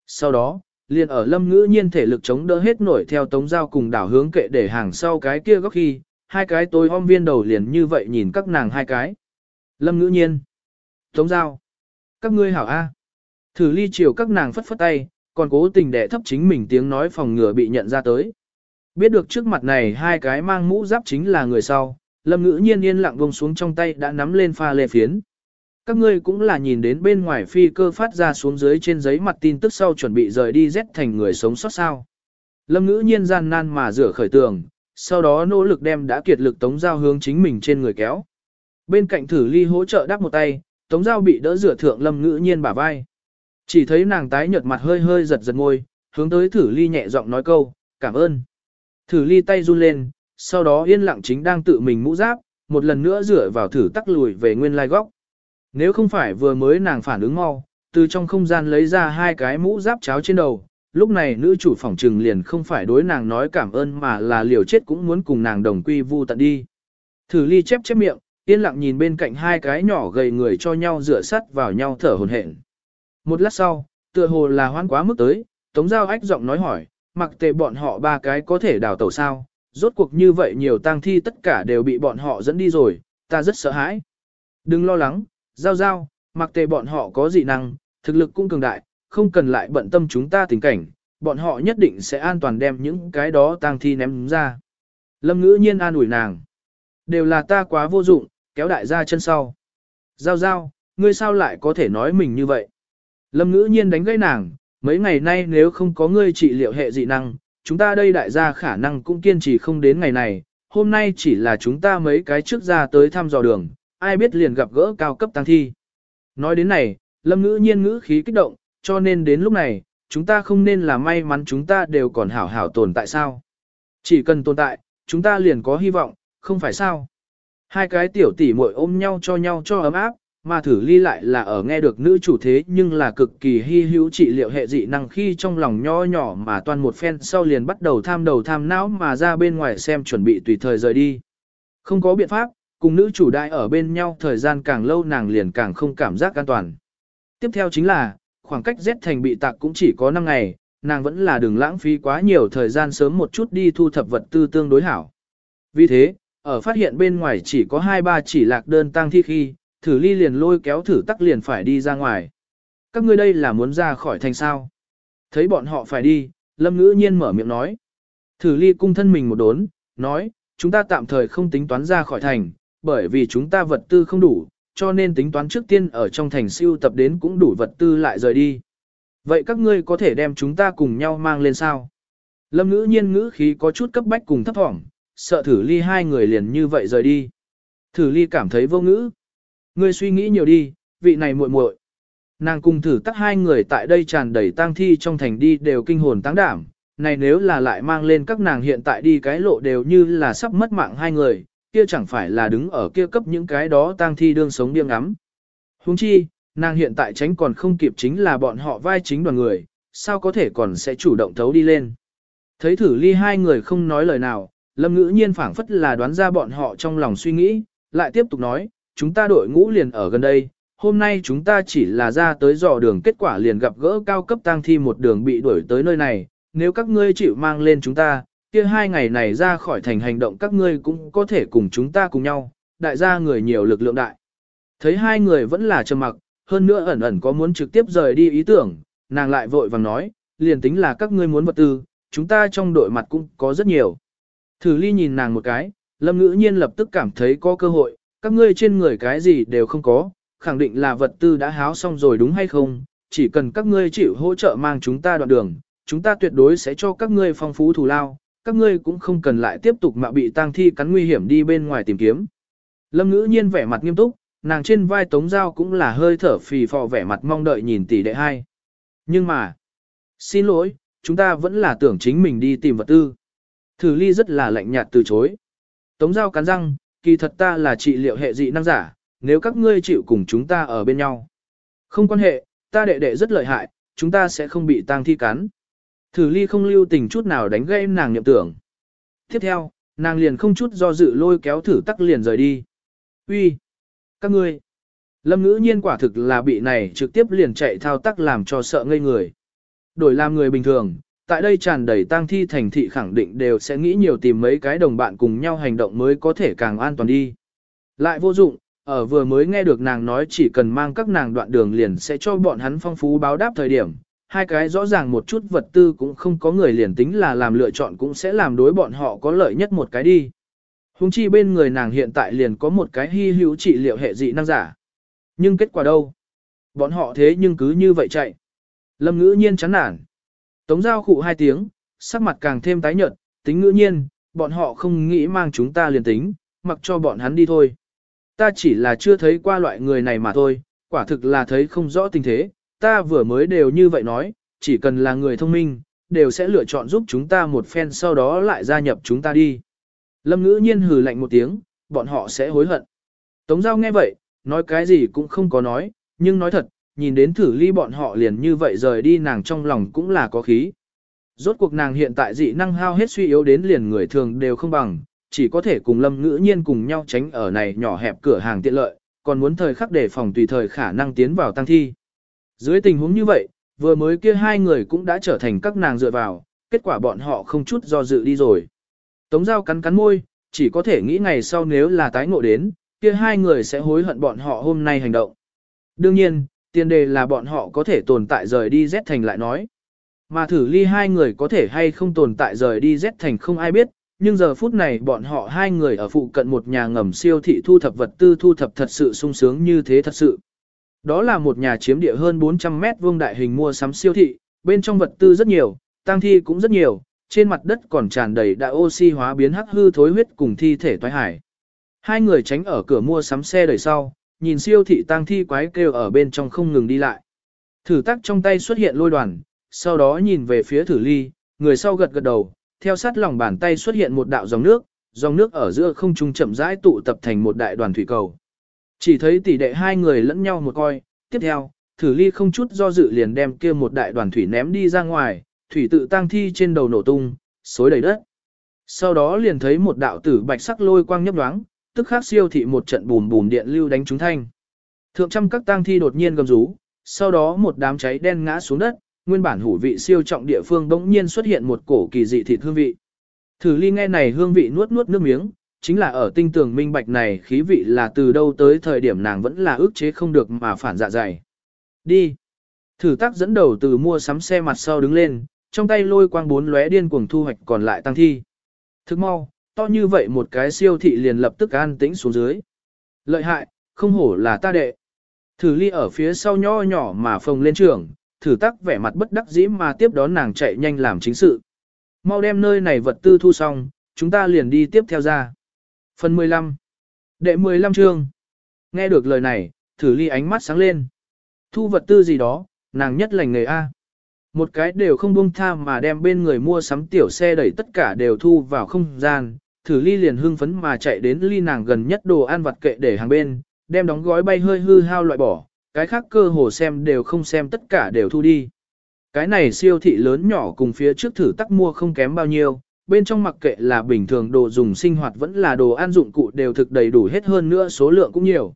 Sau đó, liền ở lâm ngữ nhiên thể lực chống đỡ hết nổi theo tống giao cùng đảo hướng kệ để hàng sau cái kia góc khi, hai cái tối om viên đầu liền như vậy nhìn các nàng hai cái. Lâm ngữ nhiên Tống giao Các ngươi hảo A. Thử ly chiều các nàng phất phất tay, còn cố tình đẻ thấp chính mình tiếng nói phòng ngừa bị nhận ra tới. Biết được trước mặt này hai cái mang mũ giáp chính là người sau, lâm ngữ nhiên yên lặng vông xuống trong tay đã nắm lên pha lê phiến. Các ngươi cũng là nhìn đến bên ngoài phi cơ phát ra xuống dưới trên giấy mặt tin tức sau chuẩn bị rời đi rét thành người sống sót sao. Lâm ngữ nhiên gian nan mà rửa khởi tường, sau đó nỗ lực đem đã kiệt lực tống giao hướng chính mình trên người kéo. Bên cạnh thử ly hỗ trợ đắp một tay, tống giao bị đỡ rửa thượng lâm ngữ nhiên bả vai. Chỉ thấy nàng tái nhợt mặt hơi hơi giật giật môi, hướng tới thử ly nhẹ giọng nói câu, cảm ơn. Thử ly tay run lên, sau đó yên lặng chính đang tự mình mũ giáp, một lần nữa rửa vào thử tắc lùi về nguyên lai góc. Nếu không phải vừa mới nàng phản ứng mau, từ trong không gian lấy ra hai cái mũ giáp cháo trên đầu, lúc này nữ chủ phòng trừng liền không phải đối nàng nói cảm ơn mà là liều chết cũng muốn cùng nàng đồng quy vu tận đi. Thử ly chép chép miệng, yên lặng nhìn bên cạnh hai cái nhỏ gầy người cho nhau rửa sắt vào nhau thở hồn hển. Một lát sau, tựa hồ là hoan quá mức tới, Tống Giao ách giọng nói hỏi, mặc tề bọn họ ba cái có thể đào tẩu sao, rốt cuộc như vậy nhiều tang thi tất cả đều bị bọn họ dẫn đi rồi, ta rất sợ hãi. Đừng lo lắng, Giao Giao, mặc tề bọn họ có dị năng, thực lực cũng cường đại, không cần lại bận tâm chúng ta tình cảnh, bọn họ nhất định sẽ an toàn đem những cái đó tang thi ném ra. Lâm ngữ nhiên an ủi nàng. Đều là ta quá vô dụng, kéo đại gia chân sau. Giao giao, ngươi sao lại có thể nói mình như vậy? Lâm ngữ nhiên đánh gãy nàng, mấy ngày nay nếu không có ngươi trị liệu hệ dị năng, chúng ta đây đại gia khả năng cũng kiên trì không đến ngày này, hôm nay chỉ là chúng ta mấy cái trước ra tới thăm dò đường, ai biết liền gặp gỡ cao cấp tăng thi. Nói đến này, lâm ngữ nhiên ngữ khí kích động, cho nên đến lúc này, chúng ta không nên là may mắn chúng ta đều còn hảo hảo tồn tại sao. Chỉ cần tồn tại, chúng ta liền có hy vọng, không phải sao. Hai cái tiểu tỷ muội ôm nhau cho nhau cho ấm áp, mà thử ly lại là ở nghe được nữ chủ thế nhưng là cực kỳ hy hữu trị liệu hệ dị năng khi trong lòng nho nhỏ mà toàn một phen sau liền bắt đầu tham đầu tham não mà ra bên ngoài xem chuẩn bị tùy thời rời đi. Không có biện pháp, cùng nữ chủ đại ở bên nhau thời gian càng lâu nàng liền càng không cảm giác an toàn. Tiếp theo chính là, khoảng cách Z thành bị tạc cũng chỉ có 5 ngày, nàng vẫn là đừng lãng phí quá nhiều thời gian sớm một chút đi thu thập vật tư tương đối hảo. Vì thế, ở phát hiện bên ngoài chỉ có 2-3 chỉ lạc đơn tăng thi khi, thử ly liền lôi kéo thử tắc liền phải đi ra ngoài. Các ngươi đây là muốn ra khỏi thành sao. Thấy bọn họ phải đi, lâm ngữ nhiên mở miệng nói. Thử ly cung thân mình một đốn, nói, chúng ta tạm thời không tính toán ra khỏi thành, bởi vì chúng ta vật tư không đủ, cho nên tính toán trước tiên ở trong thành siêu tập đến cũng đủ vật tư lại rời đi. Vậy các ngươi có thể đem chúng ta cùng nhau mang lên sao? Lâm ngữ nhiên ngữ khí có chút cấp bách cùng thấp thỏm, sợ thử ly hai người liền như vậy rời đi. Thử ly cảm thấy vô ngữ. Ngươi suy nghĩ nhiều đi, vị này muội muội. Nàng cùng thử tắc hai người tại đây tràn đầy tang thi trong thành đi đều kinh hồn táng đảm. Này nếu là lại mang lên các nàng hiện tại đi cái lộ đều như là sắp mất mạng hai người, kia chẳng phải là đứng ở kia cấp những cái đó tang thi đương sống điên ngắm. Huống chi, nàng hiện tại tránh còn không kịp chính là bọn họ vai chính đoàn người, sao có thể còn sẽ chủ động thấu đi lên. Thấy thử ly hai người không nói lời nào, lâm ngữ nhiên phảng phất là đoán ra bọn họ trong lòng suy nghĩ, lại tiếp tục nói, chúng ta đội ngũ liền ở gần đây, hôm nay chúng ta chỉ là ra tới dò đường kết quả liền gặp gỡ cao cấp tang thi một đường bị đuổi tới nơi này, nếu các ngươi chịu mang lên chúng ta, kia hai ngày này ra khỏi thành hành động các ngươi cũng có thể cùng chúng ta cùng nhau, đại gia người nhiều lực lượng đại. Thấy hai người vẫn là trầm mặc, hơn nữa ẩn ẩn có muốn trực tiếp rời đi ý tưởng, nàng lại vội vàng nói, liền tính là các ngươi muốn vật tư, chúng ta trong đội mặt cũng có rất nhiều. Thử ly nhìn nàng một cái, lâm ngữ nhiên lập tức cảm thấy có cơ hội, các ngươi trên người cái gì đều không có, khẳng định là vật tư đã háo xong rồi đúng hay không, chỉ cần các ngươi chịu hỗ trợ mang chúng ta đoạn đường, chúng ta tuyệt đối sẽ cho các ngươi phong phú thù lao, các ngươi cũng không cần lại tiếp tục mà bị tang thi cắn nguy hiểm đi bên ngoài tìm kiếm. Lâm ngữ nhiên vẻ mặt nghiêm túc, nàng trên vai tống dao cũng là hơi thở phì phò vẻ mặt mong đợi nhìn tỷ đệ hai. Nhưng mà, xin lỗi, chúng ta vẫn là tưởng chính mình đi tìm vật tư. Thử ly rất là lạnh nhạt từ chối. Tống dao cắn răng, kỳ thật ta là trị liệu hệ dị năng giả, nếu các ngươi chịu cùng chúng ta ở bên nhau. Không quan hệ, ta đệ đệ rất lợi hại, chúng ta sẽ không bị tang thi cắn. Thử ly không lưu tình chút nào đánh gây nàng nhậm tưởng. Tiếp theo, nàng liền không chút do dự lôi kéo thử tắc liền rời đi. Uy, Các ngươi! Lâm ngữ nhiên quả thực là bị này trực tiếp liền chạy thao tác làm cho sợ ngây người. Đổi làm người bình thường, tại đây tràn đầy tang thi thành thị khẳng định đều sẽ nghĩ nhiều tìm mấy cái đồng bạn cùng nhau hành động mới có thể càng an toàn đi. Lại vô dụng, ở vừa mới nghe được nàng nói chỉ cần mang các nàng đoạn đường liền sẽ cho bọn hắn phong phú báo đáp thời điểm, hai cái rõ ràng một chút vật tư cũng không có người liền tính là làm lựa chọn cũng sẽ làm đối bọn họ có lợi nhất một cái đi. Hùng chi bên người nàng hiện tại liền có một cái hy hữu trị liệu hệ dị năng giả. Nhưng kết quả đâu? Bọn họ thế nhưng cứ như vậy chạy. Lâm ngữ nhiên chán nản. Tống giao khụ hai tiếng, sắc mặt càng thêm tái nhợt, tính ngữ nhiên, bọn họ không nghĩ mang chúng ta liền tính, mặc cho bọn hắn đi thôi. Ta chỉ là chưa thấy qua loại người này mà thôi, quả thực là thấy không rõ tình thế, ta vừa mới đều như vậy nói, chỉ cần là người thông minh, đều sẽ lựa chọn giúp chúng ta một phen sau đó lại gia nhập chúng ta đi. Lâm ngữ nhiên hừ lạnh một tiếng, bọn họ sẽ hối hận. Tống giao nghe vậy, nói cái gì cũng không có nói, nhưng nói thật, nhìn đến thử ly bọn họ liền như vậy rời đi nàng trong lòng cũng là có khí. Rốt cuộc nàng hiện tại dị năng hao hết suy yếu đến liền người thường đều không bằng, chỉ có thể cùng lâm ngữ nhiên cùng nhau tránh ở này nhỏ hẹp cửa hàng tiện lợi, còn muốn thời khắc để phòng tùy thời khả năng tiến vào tăng thi. Dưới tình huống như vậy, vừa mới kia hai người cũng đã trở thành các nàng dựa vào, kết quả bọn họ không chút do dự đi rồi. Tống giao cắn cắn môi, chỉ có thể nghĩ ngày sau nếu là tái ngộ đến, kia hai người sẽ hối hận bọn họ hôm nay hành động. Đương nhiên, tiền đề là bọn họ có thể tồn tại rời đi Z thành lại nói. Mà thử ly hai người có thể hay không tồn tại rời đi Z thành không ai biết, nhưng giờ phút này bọn họ hai người ở phụ cận một nhà ngầm siêu thị thu thập vật tư thu thập thật sự sung sướng như thế thật sự. Đó là một nhà chiếm địa hơn 400 mét vuông đại hình mua sắm siêu thị, bên trong vật tư rất nhiều, tang thi cũng rất nhiều, trên mặt đất còn tràn đầy đã oxy hóa biến hắc hư thối huyết cùng thi thể toái hải. Hai người tránh ở cửa mua sắm xe đời sau, nhìn siêu thị tang thi quái kêu ở bên trong không ngừng đi lại. Thử tắc trong tay xuất hiện lôi đoàn, sau đó nhìn về phía thử ly, người sau gật gật đầu, theo sát lòng bàn tay xuất hiện một đạo dòng nước, dòng nước ở giữa không trung chậm rãi tụ tập thành một đại đoàn thủy cầu. Chỉ thấy tỷ đệ hai người lẫn nhau một coi, tiếp theo, thử ly không chút do dự liền đem kia một đại đoàn thủy ném đi ra ngoài, thủy tự tang thi trên đầu nổ tung, xối đầy đất. Sau đó liền thấy một đạo tử bạch sắc lôi quang nhấp nhoáng, tức khắc siêu thị một trận bùm bùm điện lưu đánh trúng thanh. Thượng trăm các tang thi đột nhiên gầm rú, sau đó một đám cháy đen ngã xuống đất, nguyên bản hủ vị siêu trọng địa phương bỗng nhiên xuất hiện một cổ kỳ dị thịt hương vị. Thử ly nghe này hương vị nuốt nuốt nước miếng, chính là ở tinh tường minh bạch này khí vị là từ đâu tới thời điểm nàng vẫn là ước chế không được mà phản dạ dày. Đi. Thử tác dẫn đầu từ mua sắm xe mặt sau đứng lên, trong tay lôi quang bốn lóe điên cuồng thu hoạch còn lại tăng thi. Thức mau, to như vậy một cái siêu thị liền lập tức an tĩnh xuống dưới. Lợi hại, không hổ là ta đệ. Thử ly ở phía sau nho nhỏ mà phồng lên trường, thử tác vẻ mặt bất đắc dĩ mà tiếp đón nàng chạy nhanh làm chính sự. Mau đem nơi này vật tư thu xong, chúng ta liền đi tiếp theo ra. Phần 15 Đệ 15 chương Nghe được lời này, thử ly ánh mắt sáng lên. Thu vật tư gì đó, nàng nhất lành nghề A. Một cái đều không buông tha mà đem bên người mua sắm tiểu xe đẩy tất cả đều thu vào không gian, thử ly liền hưng phấn mà chạy đến ly nàng gần nhất đồ ăn vặt kệ để hàng bên, đem đóng gói bay hơi hư hao loại bỏ, cái khác cơ hồ xem đều không xem tất cả đều thu đi. Cái này siêu thị lớn nhỏ cùng phía trước thử tắc mua không kém bao nhiêu, bên trong mặc kệ là bình thường đồ dùng sinh hoạt vẫn là đồ ăn dụng cụ đều thực đầy đủ hết hơn nữa số lượng cũng nhiều.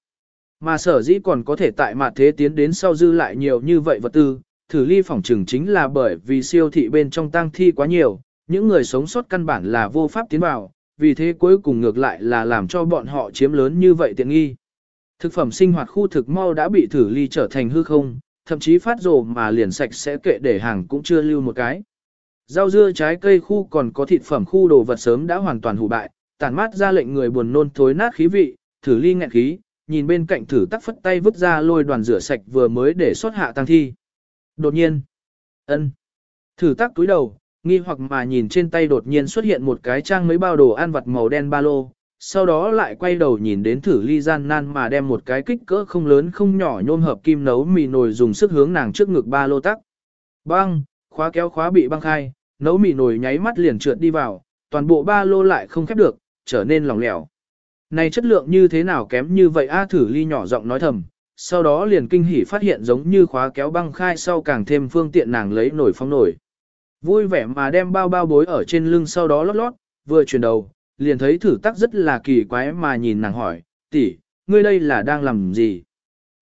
Mà sở dĩ còn có thể tại mặt thế tiến đến sau dư lại nhiều như vậy vật tư, thử ly phỏng trừng chính là bởi vì siêu thị bên trong tang thi quá nhiều, những người sống sót căn bản là vô pháp tiến vào, vì thế cuối cùng ngược lại là làm cho bọn họ chiếm lớn như vậy tiện nghi. Thực phẩm sinh hoạt khu thực mau đã bị thử ly trở thành hư không, thậm chí phát rồ mà liền sạch sẽ kệ để hàng cũng chưa lưu một cái. Rau dưa trái cây khu còn có thịt phẩm khu đồ vật sớm đã hoàn toàn hủ bại, tàn mát ra lệnh người buồn nôn thối nát khí vị, thử ly nghẹn khí, nhìn bên cạnh thử tắc phất tay vứt ra lôi đoàn rửa sạch vừa mới để xuất hạ tăng thi. Đột nhiên, ân, thử tắc túi đầu, nghi hoặc mà nhìn trên tay đột nhiên xuất hiện một cái trang mấy bao đồ ăn vặt màu đen ba lô, sau đó lại quay đầu nhìn đến thử ly gian nan mà đem một cái kích cỡ không lớn không nhỏ nhôm hợp kim nấu mì nồi dùng sức hướng nàng trước ngực ba lô tắc. Băng, khóa kéo khóa bị băng khai, nấu mì nồi nháy mắt liền trượt đi vào, toàn bộ ba lô lại không khép được, trở nên lỏng lẻo. Này chất lượng như thế nào kém như vậy a thử ly nhỏ giọng nói thầm, sau đó liền kinh hỉ phát hiện giống như khóa kéo băng khai sau càng thêm phương tiện nàng lấy nổi phong nổi. Vui vẻ mà đem bao bao bối ở trên lưng sau đó lót lót, vừa chuyển đầu, liền thấy thử tắc rất là kỳ quái mà nhìn nàng hỏi, tỷ, ngươi đây là đang làm gì?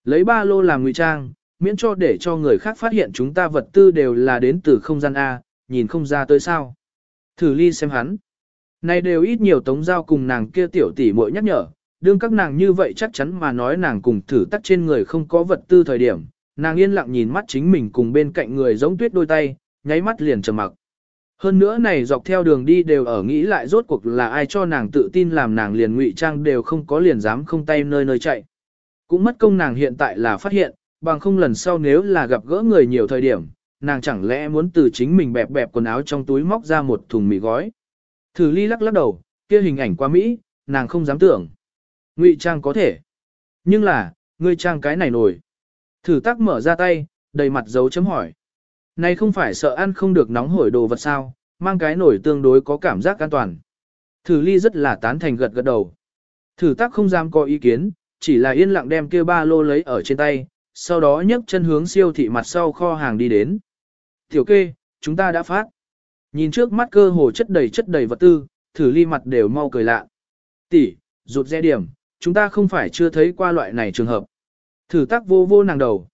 Lấy ba lô làm ngụy trang, miễn cho để cho người khác phát hiện chúng ta vật tư đều là đến từ không gian A, nhìn không ra tới sao. Thử ly xem hắn. Này đều ít nhiều tống giao cùng nàng kia tiểu tỷ muội nhắc nhở, đương các nàng như vậy chắc chắn mà nói nàng cùng thử tắt trên người không có vật tư thời điểm, nàng yên lặng nhìn mắt chính mình cùng bên cạnh người giống tuyết đôi tay, nháy mắt liền trầm mặc. Hơn nữa này dọc theo đường đi đều ở nghĩ lại rốt cuộc là ai cho nàng tự tin làm nàng liền ngụy trang đều không có liền dám không tay nơi nơi chạy. Cũng mất công nàng hiện tại là phát hiện, bằng không lần sau nếu là gặp gỡ người nhiều thời điểm, nàng chẳng lẽ muốn từ chính mình bẹp bẹp quần áo trong túi móc ra một thùng mì gói. Thử ly lắc lắc đầu, kia hình ảnh quá Mỹ, nàng không dám tưởng. Ngụy trang có thể. Nhưng là, ngươi trang cái này nổi. Thử tác mở ra tay, đầy mặt dấu chấm hỏi. Này không phải sợ ăn không được nóng hổi đồ vật sao, mang cái nổi tương đối có cảm giác an toàn. Thử ly rất là tán thành gật gật đầu. Thử tác không dám có ý kiến, chỉ là yên lặng đem kia ba lô lấy ở trên tay, sau đó nhấc chân hướng siêu thị mặt sau kho hàng đi đến. Tiểu kê, chúng ta đã phát. Nhìn trước mắt cơ hồ chất đầy chất đầy vật tư, thử ly mặt đều mau cười lạ. Tỷ, rụt rẽ điểm, chúng ta không phải chưa thấy qua loại này trường hợp. Thử tác vô vô nàng đầu.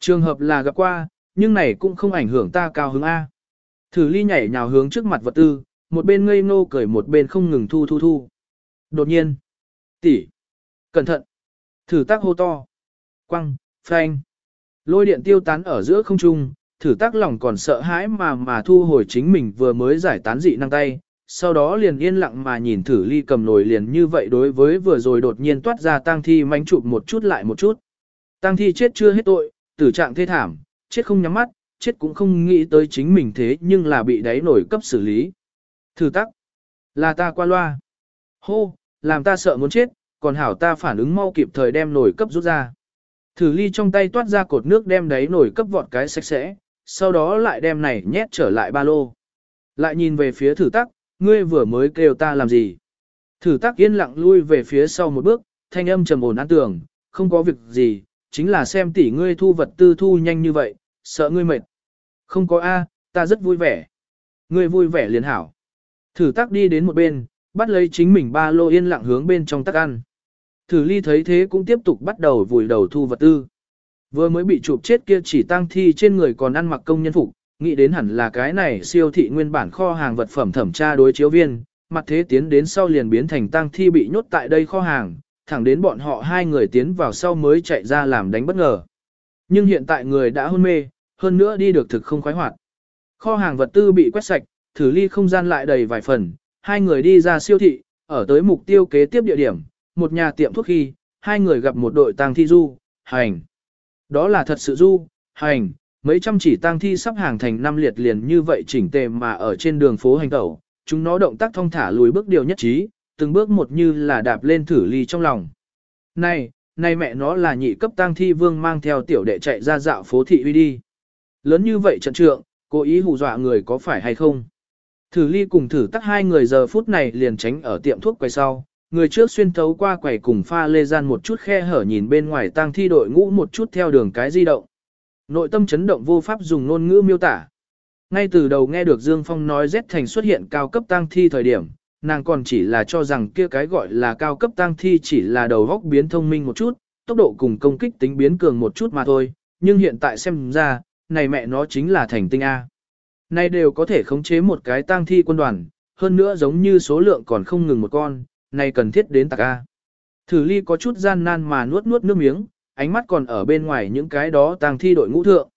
Trường hợp là gặp qua, nhưng này cũng không ảnh hưởng ta cao hứng A. Thử ly nhảy nhào hướng trước mặt vật tư, một bên ngây ngô cười một bên không ngừng thu thu thu. Đột nhiên. tỷ, Cẩn thận. Thử tác hô to. Quăng, phanh. Lôi điện tiêu tán ở giữa không trung, thử tác lòng còn sợ hãi mà mà thu hồi chính mình vừa mới giải tán dị năng tay, sau đó liền yên lặng mà nhìn thử ly cầm nồi liền như vậy đối với vừa rồi đột nhiên toát ra tang thi mánh chụp một chút lại một chút. Tang thi chết chưa hết tội, tử trạng thê thảm, chết không nhắm mắt, chết cũng không nghĩ tới chính mình thế nhưng là bị đáy nổi cấp xử lý. Thử tắc, là ta qua loa. Hô, làm ta sợ muốn chết, còn hảo ta phản ứng mau kịp thời đem nổi cấp rút ra. Thử ly trong tay toát ra cột nước đem đáy nổi cấp vọt cái sạch sẽ, sau đó lại đem này nhét trở lại ba lô. Lại nhìn về phía thử tắc, ngươi vừa mới kêu ta làm gì. Thử tắc yên lặng lui về phía sau một bước, thanh âm trầm ổn an tường, không có việc gì, chính là xem tỷ ngươi thu vật tư thu nhanh như vậy, sợ ngươi mệt. Không có A, ta rất vui vẻ. Ngươi vui vẻ liền hảo. Thử tắc đi đến một bên, bắt lấy chính mình ba lô yên lặng hướng bên trong tắc ăn. Thử ly thấy thế cũng tiếp tục bắt đầu vùi đầu thu vật tư. Vừa mới bị chụp chết kia chỉ tăng thi trên người còn ăn mặc công nhân phục, nghĩ đến hẳn là cái này siêu thị nguyên bản kho hàng vật phẩm thẩm tra đối chiếu viên, mặt thế tiến đến sau liền biến thành tăng thi bị nhốt tại đây kho hàng, thẳng đến bọn họ hai người tiến vào sau mới chạy ra làm đánh bất ngờ. Nhưng hiện tại người đã hôn mê, hơn nữa đi được thực không khoái hoạt. Kho hàng vật tư bị quét sạch, thử ly không gian lại đầy vài phần, hai người đi ra siêu thị, ở tới mục tiêu kế tiếp địa điểm, một nhà tiệm thuốc khi, hai người gặp một đội tang thi du, hành. Đó là thật sự du, hành, mấy trăm chỉ tang thi sắp hàng thành năm liệt liền như vậy chỉnh tề mà ở trên đường phố hành tẩu, chúng nó động tác thông thả lùi bước điều nhất trí, từng bước một như là đạp lên thử ly trong lòng. Này, này mẹ nó là nhị cấp tang thi vương mang theo tiểu đệ chạy ra dạo phố thị uy đi. Lớn như vậy trận trượng, cố ý hù dọa người có phải hay không? Thử ly cùng thử tắt hai người giờ phút này liền tránh ở tiệm thuốc quay sau, người trước xuyên thấu qua quầy cùng pha lê gian một chút khe hở nhìn bên ngoài tang thi đội ngũ một chút theo đường cái di động. Nội tâm chấn động vô pháp dùng ngôn ngữ miêu tả. Ngay từ đầu nghe được Dương Phong nói Z thành xuất hiện cao cấp tang thi thời điểm, nàng còn chỉ là cho rằng kia cái gọi là cao cấp tang thi chỉ là đầu góc biến thông minh một chút, tốc độ cùng công kích tính biến cường một chút mà thôi, nhưng hiện tại xem ra, này mẹ nó chính là thành tinh A. Này đều có thể khống chế một cái tang thi quân đoàn, hơn nữa giống như số lượng còn không ngừng một con, này cần thiết đến tạc A. Thử ly có chút gian nan mà nuốt nuốt nước miếng, ánh mắt còn ở bên ngoài những cái đó tang thi đội ngũ thượng.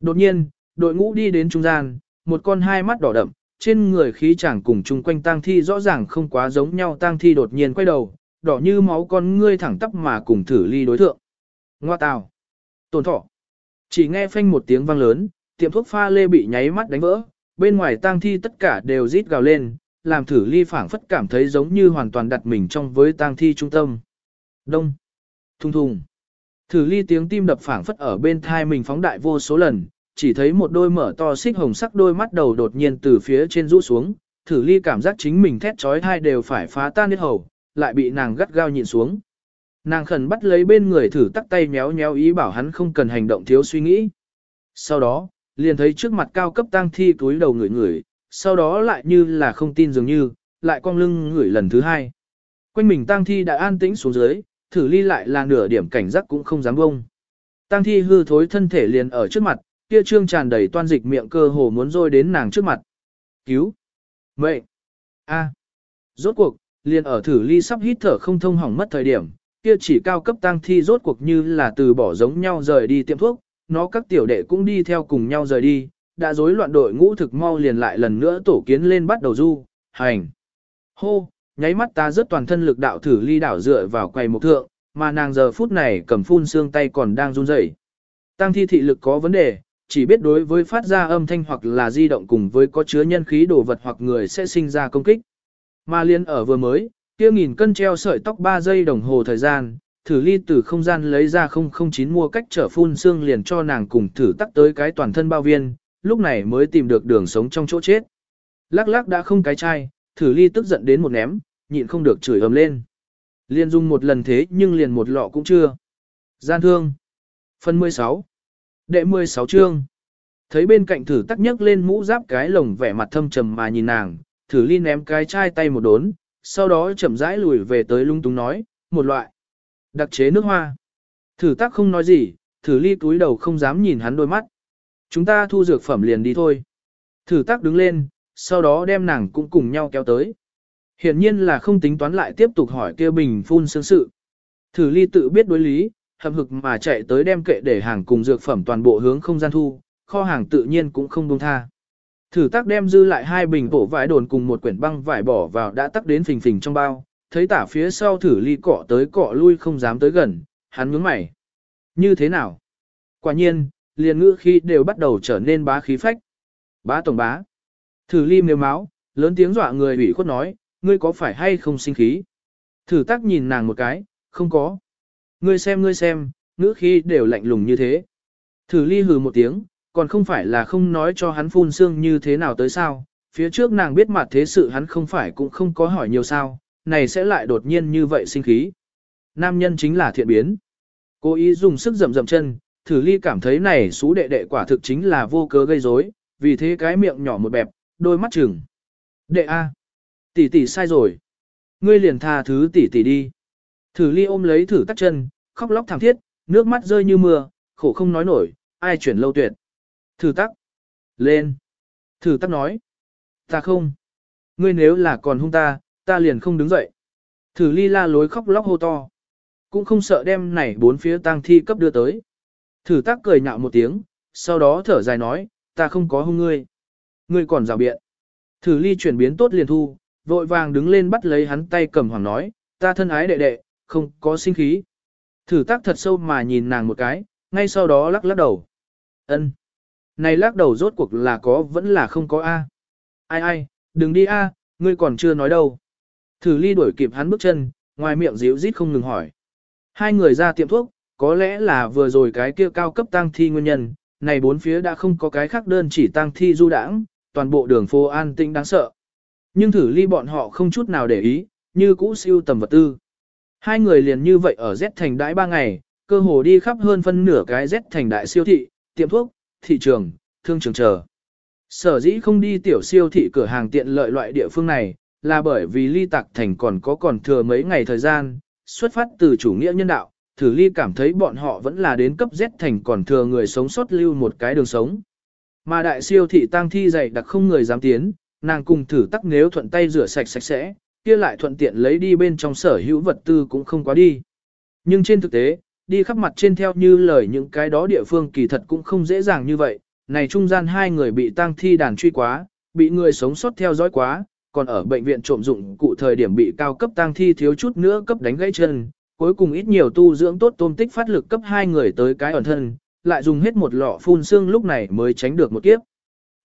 Đột nhiên, đội ngũ đi đến trung gian, một con hai mắt đỏ đậm, trên người khí chẳng cùng chung quanh tang thi rõ ràng không quá giống nhau tang thi đột nhiên quay đầu, đỏ như máu con ngươi thẳng tắp mà cùng thử ly đối thượng. Ngoa tào. Tồn thọ. Chỉ nghe phanh một tiếng vang lớn, tiệm thuốc pha lê bị nháy mắt đánh vỡ, bên ngoài tang thi tất cả đều rít gào lên, làm thử ly phảng phất cảm thấy giống như hoàn toàn đặt mình trong với tang thi trung tâm. Đông. Thùng thùng. Thử ly tiếng tim đập phảng phất ở bên thai mình phóng đại vô số lần, chỉ thấy một đôi mở to xích hồng sắc đôi mắt đầu đột nhiên từ phía trên rũ xuống, thử ly cảm giác chính mình thét trói thai đều phải phá tan hết hầu, lại bị nàng gắt gao nhịn xuống. Nàng khẩn bắt lấy bên người thử tắt tay méo méo ý bảo hắn không cần hành động thiếu suy nghĩ. Sau đó, liền thấy trước mặt cao cấp tang thi túi đầu người người, sau đó lại như là không tin dường như, lại cong lưng ngửi lần thứ hai. Quanh mình tang thi đã an tĩnh xuống dưới, thử ly lại là nửa điểm cảnh giác cũng không dám bông. Tang thi hư thối thân thể liền ở trước mặt, kia trương tràn đầy toan dịch miệng cơ hồ muốn rôi đến nàng trước mặt. Cứu! Mệnh! A! Rốt cuộc, liền ở thử ly sắp hít thở không thông hỏng mất thời điểm, kia chỉ cao cấp tang thi rốt cuộc như là từ bỏ giống nhau rời đi tiệm thuốc, nó các tiểu đệ cũng đi theo cùng nhau rời đi, đã rối loạn đội ngũ thực mau liền lại lần nữa tổ kiến lên bắt đầu du, hành. Hô, nháy mắt ta rất toàn thân lực đạo thử ly đảo dựa vào quầy một thượng, mà nàng giờ phút này cầm phun xương tay còn đang run rẩy. Tăng thi thị lực có vấn đề, chỉ biết đối với phát ra âm thanh hoặc là di động cùng với có chứa nhân khí đồ vật hoặc người sẽ sinh ra công kích. Mà liên ở vừa mới, kia nghìn cân treo sợi tóc 3 giây đồng hồ thời gian, thử ly từ không gian lấy ra 009 mua cách trở phun xương liền cho nàng cùng thử tắc tới cái toàn thân bao viên, lúc này mới tìm được đường sống trong chỗ chết. Lắc lắc đã không cái chai, thử ly tức giận đến một ném, nhịn không được chửi ầm lên. Liên dung một lần thế nhưng liền một lọ cũng chưa. Gian thương. Phần 16. Đệ 16 chương. Thấy bên cạnh thử tắc nhấc lên mũ giáp cái lồng vẻ mặt thâm trầm mà nhìn nàng, thử ly ném cái chai tay một đốn, sau đó chậm rãi lùi về tới lung túng nói, một loại. Đặc chế nước hoa. Thử tắc không nói gì, thử ly túi đầu không dám nhìn hắn đôi mắt. Chúng ta thu dược phẩm liền đi thôi. Thử tác đứng lên, sau đó đem nàng cũng cùng nhau kéo tới. Hiển nhiên là không tính toán lại tiếp tục hỏi kia bình phun sương sự. Thử ly tự biết đối lý, hậm hực mà chạy tới đem kệ để hàng cùng dược phẩm toàn bộ hướng không gian thu, kho hàng tự nhiên cũng không buông tha. Thử tác đem dư lại hai bình bổ vải đồn cùng một quyển băng vải bỏ vào đã tắc đến phình phình trong bao, thấy tả phía sau thử ly cọ tới cọ lui không dám tới gần, hắn nhướng mày. Như thế nào? Quả nhiên, liền ngữ khi đều bắt đầu trở nên bá khí phách. Bá tổng bá. Thử ly nếu máu, lớn tiếng dọa người ủy khuất nói, ngươi có phải hay không sinh khí? Thử tác nhìn nàng một cái, không có. Ngươi xem ngươi xem, ngữ khi đều lạnh lùng như thế. Thử ly hừ một tiếng, còn không phải là không nói cho hắn phun xương như thế nào tới sao, phía trước nàng biết mặt thế sự hắn không phải cũng không có hỏi nhiều sao, này sẽ lại đột nhiên như vậy sinh khí. Nam nhân chính là thiện biến. Cố ý dùng sức rầm rầm chân, thử ly cảm thấy này xú đệ đệ quả thực chính là vô cớ gây rối, vì thế cái miệng nhỏ một bẹp, đôi mắt chừng. Đệ A. Tỷ tỷ sai rồi. Ngươi liền tha thứ tỷ tỷ đi. Thử ly ôm lấy thử tắt chân, khóc lóc thảm thiết, nước mắt rơi như mưa, khổ không nói nổi, ai chuyển lâu tuyệt. Thử tắc. Lên. Thử tắc nói. Ta không. Ngươi nếu là còn hung ta, ta liền không đứng dậy. Thử ly la lối khóc lóc hô to. Cũng không sợ đem này bốn phía tang thi cấp đưa tới. Thử tác cười nhạo một tiếng, sau đó thở dài nói, ta không có hung ngươi. Ngươi còn rào biện. Thử ly chuyển biến tốt liền thu, vội vàng đứng lên bắt lấy hắn tay cầm hoàng nói, ta thân ái đệ đệ, không có sinh khí. Thử tác thật sâu mà nhìn nàng một cái, ngay sau đó lắc lắc đầu. ân Này lắc đầu rốt cuộc là có vẫn là không có A. Ai ai, đừng đi A, ngươi còn chưa nói đâu. Thử ly đuổi kịp hắn bước chân, ngoài miệng díu rít không ngừng hỏi. Hai người ra tiệm thuốc, có lẽ là vừa rồi cái kia cao cấp tăng thi nguyên nhân, này bốn phía đã không có cái khác đơn chỉ tăng thi du đãng, toàn bộ đường phố an tĩnh đáng sợ. Nhưng thử ly bọn họ không chút nào để ý, như cũ siêu tầm vật tư. Hai người liền như vậy ở Z thành đãi ba ngày, cơ hồ đi khắp hơn phân nửa cái Z thành đại siêu thị, tiệm thuốc, thị trường, thương trường chờ. Sở dĩ không đi tiểu siêu thị cửa hàng tiện lợi loại địa phương này, là bởi vì ly tạc thành còn có còn thừa mấy ngày thời gian, xuất phát từ chủ nghĩa nhân đạo, thử ly cảm thấy bọn họ vẫn là đến cấp Z thành còn thừa người sống sót lưu một cái đường sống. Mà đại siêu thị tang thi dày đặc không người dám tiến, nàng cùng thử tắc nếu thuận tay rửa sạch sạch sẽ, kia lại thuận tiện lấy đi bên trong sở hữu vật tư cũng không quá đi. Nhưng trên thực tế, đi khắp mặt trên theo như lời những cái đó địa phương kỳ thật cũng không dễ dàng như vậy, này trung gian hai người bị tang thi đàn truy quá, bị người sống sót theo dõi quá, còn ở bệnh viện trộm dụng cụ thời điểm bị cao cấp tang thi thiếu chút nữa cấp đánh gãy chân, cuối cùng ít nhiều tu dưỡng tốt tôm tích phát lực cấp hai người tới cái ẩn thân, lại dùng hết một lọ phun xương lúc này mới tránh được một kiếp.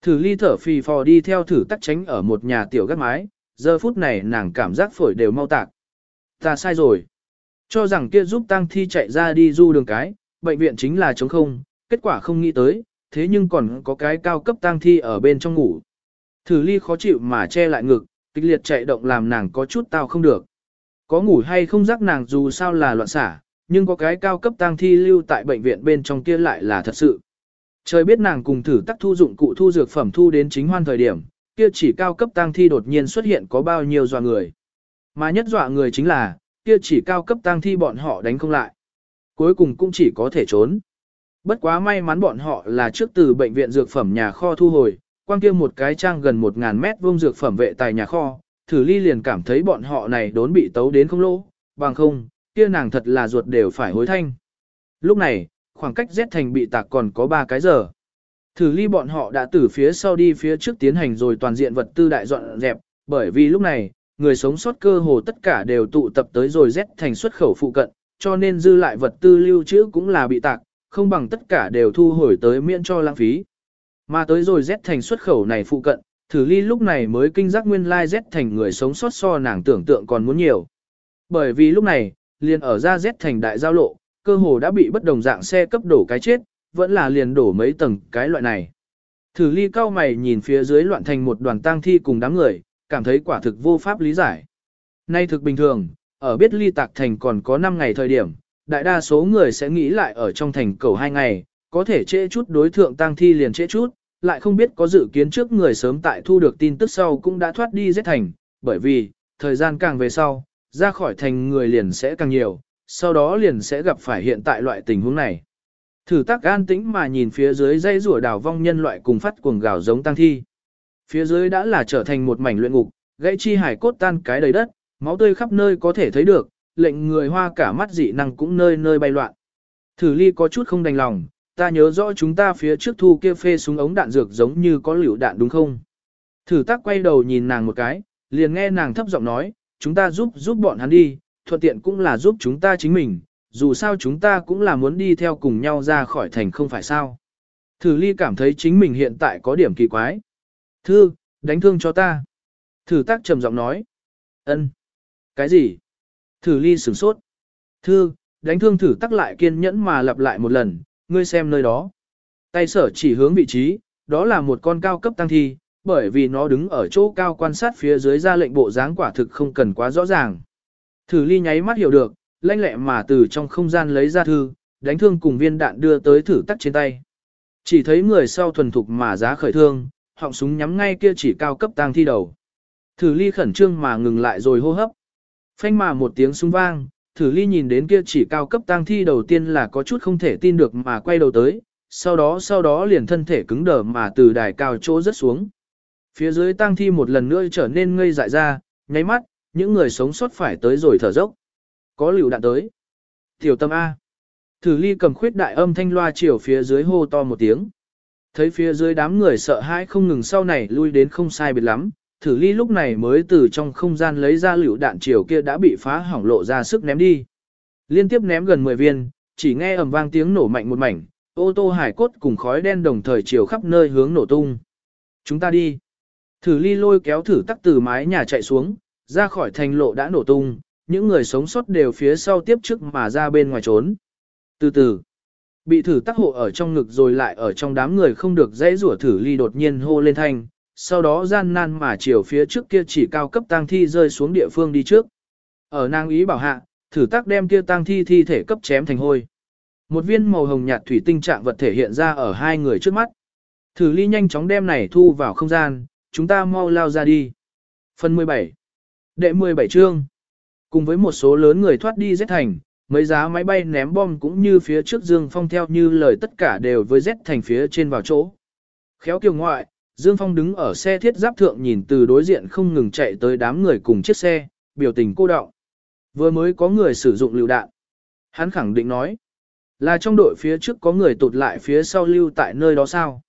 Thử ly thở phì phò đi theo thử tắc tránh ở một nhà tiểu gác mái, giờ phút này nàng cảm giác phổi đều mau tạc. Ta sai rồi. Cho rằng kia giúp tang thi chạy ra đi du đường cái, bệnh viện chính là trống không, kết quả không nghĩ tới, thế nhưng còn có cái cao cấp tang thi ở bên trong ngủ. Thử ly khó chịu mà che lại ngực, kịch liệt chạy động làm nàng có chút tao không được. Có ngủ hay không giác nàng dù sao là loạn xả, nhưng có cái cao cấp tang thi lưu tại bệnh viện bên trong kia lại là thật sự. Trời biết nàng cùng thử tắc thu dụng cụ thu dược phẩm thu đến chính hoan thời điểm, kia chỉ cao cấp tang thi đột nhiên xuất hiện có bao nhiêu dọa người. Mà nhất dọa người chính là, kia chỉ cao cấp tang thi bọn họ đánh không lại. Cuối cùng cũng chỉ có thể trốn. Bất quá may mắn bọn họ là trước từ bệnh viện dược phẩm nhà kho thu hồi, quang kia một cái trang gần 1.000 mét vuông dược phẩm vệ tài nhà kho, thử ly liền cảm thấy bọn họ này đốn bị tấu đến không lỗ, bằng không, kia nàng thật là ruột đều phải hối thanh. Lúc này, khoảng cách Z thành bị tạc còn có 3 cái giờ. Thử ly bọn họ đã từ phía sau đi phía trước tiến hành rồi toàn diện vật tư đại dọn dẹp, bởi vì lúc này, người sống sót cơ hồ tất cả đều tụ tập tới rồi Z thành xuất khẩu phụ cận, cho nên dư lại vật tư lưu trữ cũng là bị tạc, không bằng tất cả đều thu hồi tới miễn cho lãng phí. Mà tới rồi Z thành xuất khẩu này phụ cận, thử ly lúc này mới kinh giác nguyên lai Z thành người sống sót so nàng tưởng tượng còn muốn nhiều. Bởi vì lúc này, liền ở ra Z thành đại giao lộ, cơ hồ đã bị bất đồng dạng xe cấp đổ cái chết, vẫn là liền đổ mấy tầng cái loại này. Thử ly cao mày nhìn phía dưới loạn thành một đoàn tang thi cùng đám người, cảm thấy quả thực vô pháp lý giải. Nay thực bình thường, ở biết ly tạc thành còn có 5 ngày thời điểm, đại đa số người sẽ nghĩ lại ở trong thành cầu 2 ngày, có thể trễ chút đối thượng tang thi liền trễ chút, lại không biết có dự kiến trước người sớm tại thu được tin tức sau cũng đã thoát đi giết thành, bởi vì, thời gian càng về sau, ra khỏi thành người liền sẽ càng nhiều, sau đó liền sẽ gặp phải hiện tại loại tình huống này. Thử tác an tĩnh mà nhìn phía dưới dây rùa đào vong nhân loại cùng phát cuồng gào giống tăng thi. Phía dưới đã là trở thành một mảnh luyện ngục, gãy chi hải cốt tan cái đầy đất, máu tươi khắp nơi có thể thấy được, lệnh người hoa cả mắt dị năng cũng nơi nơi bay loạn. Thử ly có chút không đành lòng, ta nhớ rõ chúng ta phía trước thu kia phê súng ống đạn dược giống như có liều đạn đúng không? Thử tác quay đầu nhìn nàng một cái, liền nghe nàng thấp giọng nói, chúng ta giúp giúp bọn hắn đi, thuận tiện cũng là giúp chúng ta chính mình, dù sao chúng ta cũng là muốn đi theo cùng nhau ra khỏi thành không phải sao. Thử ly cảm thấy chính mình hiện tại có điểm kỳ quái. Thư, đánh thương cho ta. Thử tác trầm giọng nói. ân Cái gì? Thử ly sửng sốt. Thư, đánh thương thử tắc lại kiên nhẫn mà lặp lại một lần, ngươi xem nơi đó. Tay sở chỉ hướng vị trí, đó là một con cao cấp tăng thi, bởi vì nó đứng ở chỗ cao quan sát phía dưới ra lệnh bộ dáng quả thực không cần quá rõ ràng. Thử ly nháy mắt hiểu được, lanh lẹ mà từ trong không gian lấy ra thư, đánh thương cùng viên đạn đưa tới thử tắc trên tay. Chỉ thấy người sau thuần thục mà giá khởi thương, họng súng nhắm ngay kia chỉ cao cấp tăng thi đầu. Thử ly khẩn trương mà ngừng lại rồi hô hấp. Phanh mà một tiếng súng vang, thử ly nhìn đến kia chỉ cao cấp tang thi đầu tiên là có chút không thể tin được mà quay đầu tới, sau đó sau đó liền thân thể cứng đờ mà từ đài cao chỗ rất xuống. Phía dưới tang thi một lần nữa trở nên ngây dại ra, nháy mắt, những người sống sót phải tới rồi thở dốc. Có liều đạn tới. Tiểu tâm A. Thử ly cầm khuyết đại âm thanh loa chiều phía dưới hô to một tiếng. Thấy phía dưới đám người sợ hãi không ngừng sau này lui đến không sai biệt lắm, thử ly lúc này mới từ trong không gian lấy ra liều đạn chiều kia đã bị phá hỏng lộ ra sức ném đi. Liên tiếp ném gần 10 viên, chỉ nghe ầm vang tiếng nổ mạnh một mảnh, ô tô hải cốt cùng khói đen đồng thời chiều khắp nơi hướng nổ tung. Chúng ta đi. Thử ly lôi kéo thử tắc từ mái nhà chạy xuống, ra khỏi thành lộ đã nổ tung, những người sống sót đều phía sau tiếp trước mà ra bên ngoài trốn. Từ từ, bị thử tắc hộ ở trong ngực rồi lại ở trong đám người không được dễ rủa thử ly đột nhiên hô lên thanh, sau đó gian nan mà chiều phía trước kia chỉ cao cấp tang thi rơi xuống địa phương đi trước. Ở nang ý bảo hạ, thử tác đem kia tang thi thi thể cấp chém thành hôi. Một viên màu hồng nhạt thủy tinh trạng vật thể hiện ra ở hai người trước mắt. Thử ly nhanh chóng đem này thu vào không gian, chúng ta mau lao ra đi. Phần 17 Đệ 17 chương Cùng với một số lớn người thoát đi Z thành, mấy giá máy bay ném bom cũng như phía trước Dương Phong theo như lời tất cả đều với Z thành phía trên vào chỗ. Khéo kiều ngoại, Dương Phong đứng ở xe thiết giáp thượng nhìn từ đối diện không ngừng chạy tới đám người cùng chiếc xe, biểu tình cô đọng. Vừa mới có người sử dụng lựu đạn. Hắn khẳng định nói, là trong đội phía trước có người tụt lại phía sau lưu tại nơi đó sao.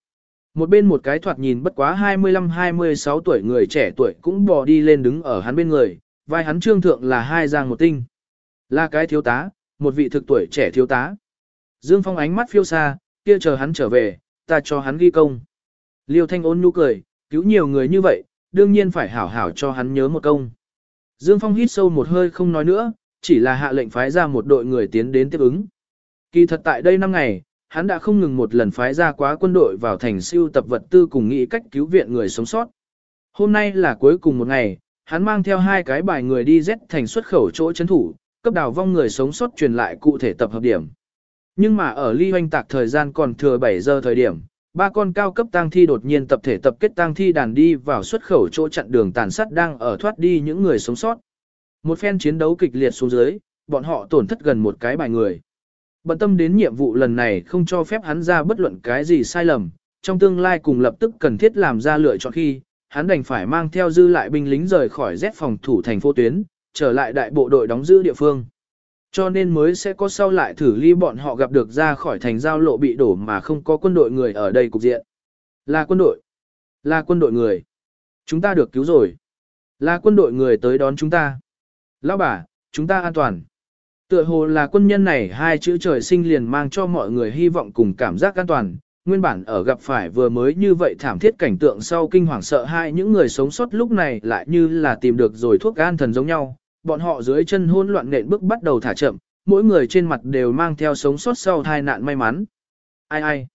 Một bên một cái thoạt nhìn bất quá 25-26 tuổi người trẻ tuổi cũng bò đi lên đứng ở hắn bên người, vai hắn trương thượng là hai giang một tinh. Là cái thiếu tá, một vị thực tuổi trẻ thiếu tá. Dương Phong ánh mắt phiêu xa, kia chờ hắn trở về, ta cho hắn ghi công. Liêu Thanh ôn nhu cười, cứu nhiều người như vậy, đương nhiên phải hảo hảo cho hắn nhớ một công. Dương Phong hít sâu một hơi không nói nữa, chỉ là hạ lệnh phái ra một đội người tiến đến tiếp ứng. Kỳ thật tại đây năm ngày, hắn đã không ngừng một lần phái ra quá quân đội vào thành siêu tập vật tư cùng nghĩ cách cứu viện người sống sót. Hôm nay là cuối cùng một ngày, hắn mang theo hai cái bài người đi Z thành xuất khẩu chỗ chấn thủ, cấp đào vong người sống sót truyền lại cụ thể tập hợp điểm. Nhưng mà ở ly hoanh tạc thời gian còn thừa 7 giờ thời điểm, ba con cao cấp tang thi đột nhiên tập thể tập kết tang thi đàn đi vào xuất khẩu chỗ chặn đường tàn sát đang ở thoát đi những người sống sót. Một phen chiến đấu kịch liệt xuống dưới, bọn họ tổn thất gần một cái bài người. Bận tâm đến nhiệm vụ lần này không cho phép hắn ra bất luận cái gì sai lầm, trong tương lai cùng lập tức cần thiết làm ra lựa chọn khi, hắn đành phải mang theo dư lại binh lính rời khỏi Z phòng thủ thành phố tuyến, trở lại đại bộ đội đóng giữ địa phương. Cho nên mới sẽ có sau lại thử ly bọn họ gặp được ra khỏi thành giao lộ bị đổ mà không có quân đội người ở đây cục diện. Là quân đội. Là quân đội người. Chúng ta được cứu rồi. Là quân đội người tới đón chúng ta. Lão bà, chúng ta an toàn. Tựa hồ là quân nhân này hai chữ trời sinh liền mang cho mọi người hy vọng cùng cảm giác an toàn. Nguyên bản ở gặp phải vừa mới như vậy thảm thiết cảnh tượng sau kinh hoàng sợ hai những người sống sót lúc này lại như là tìm được rồi thuốc an thần giống nhau. Bọn họ dưới chân hỗn loạn nện bước bắt đầu thả chậm, mỗi người trên mặt đều mang theo sống sót sau tai nạn may mắn. Ai ai?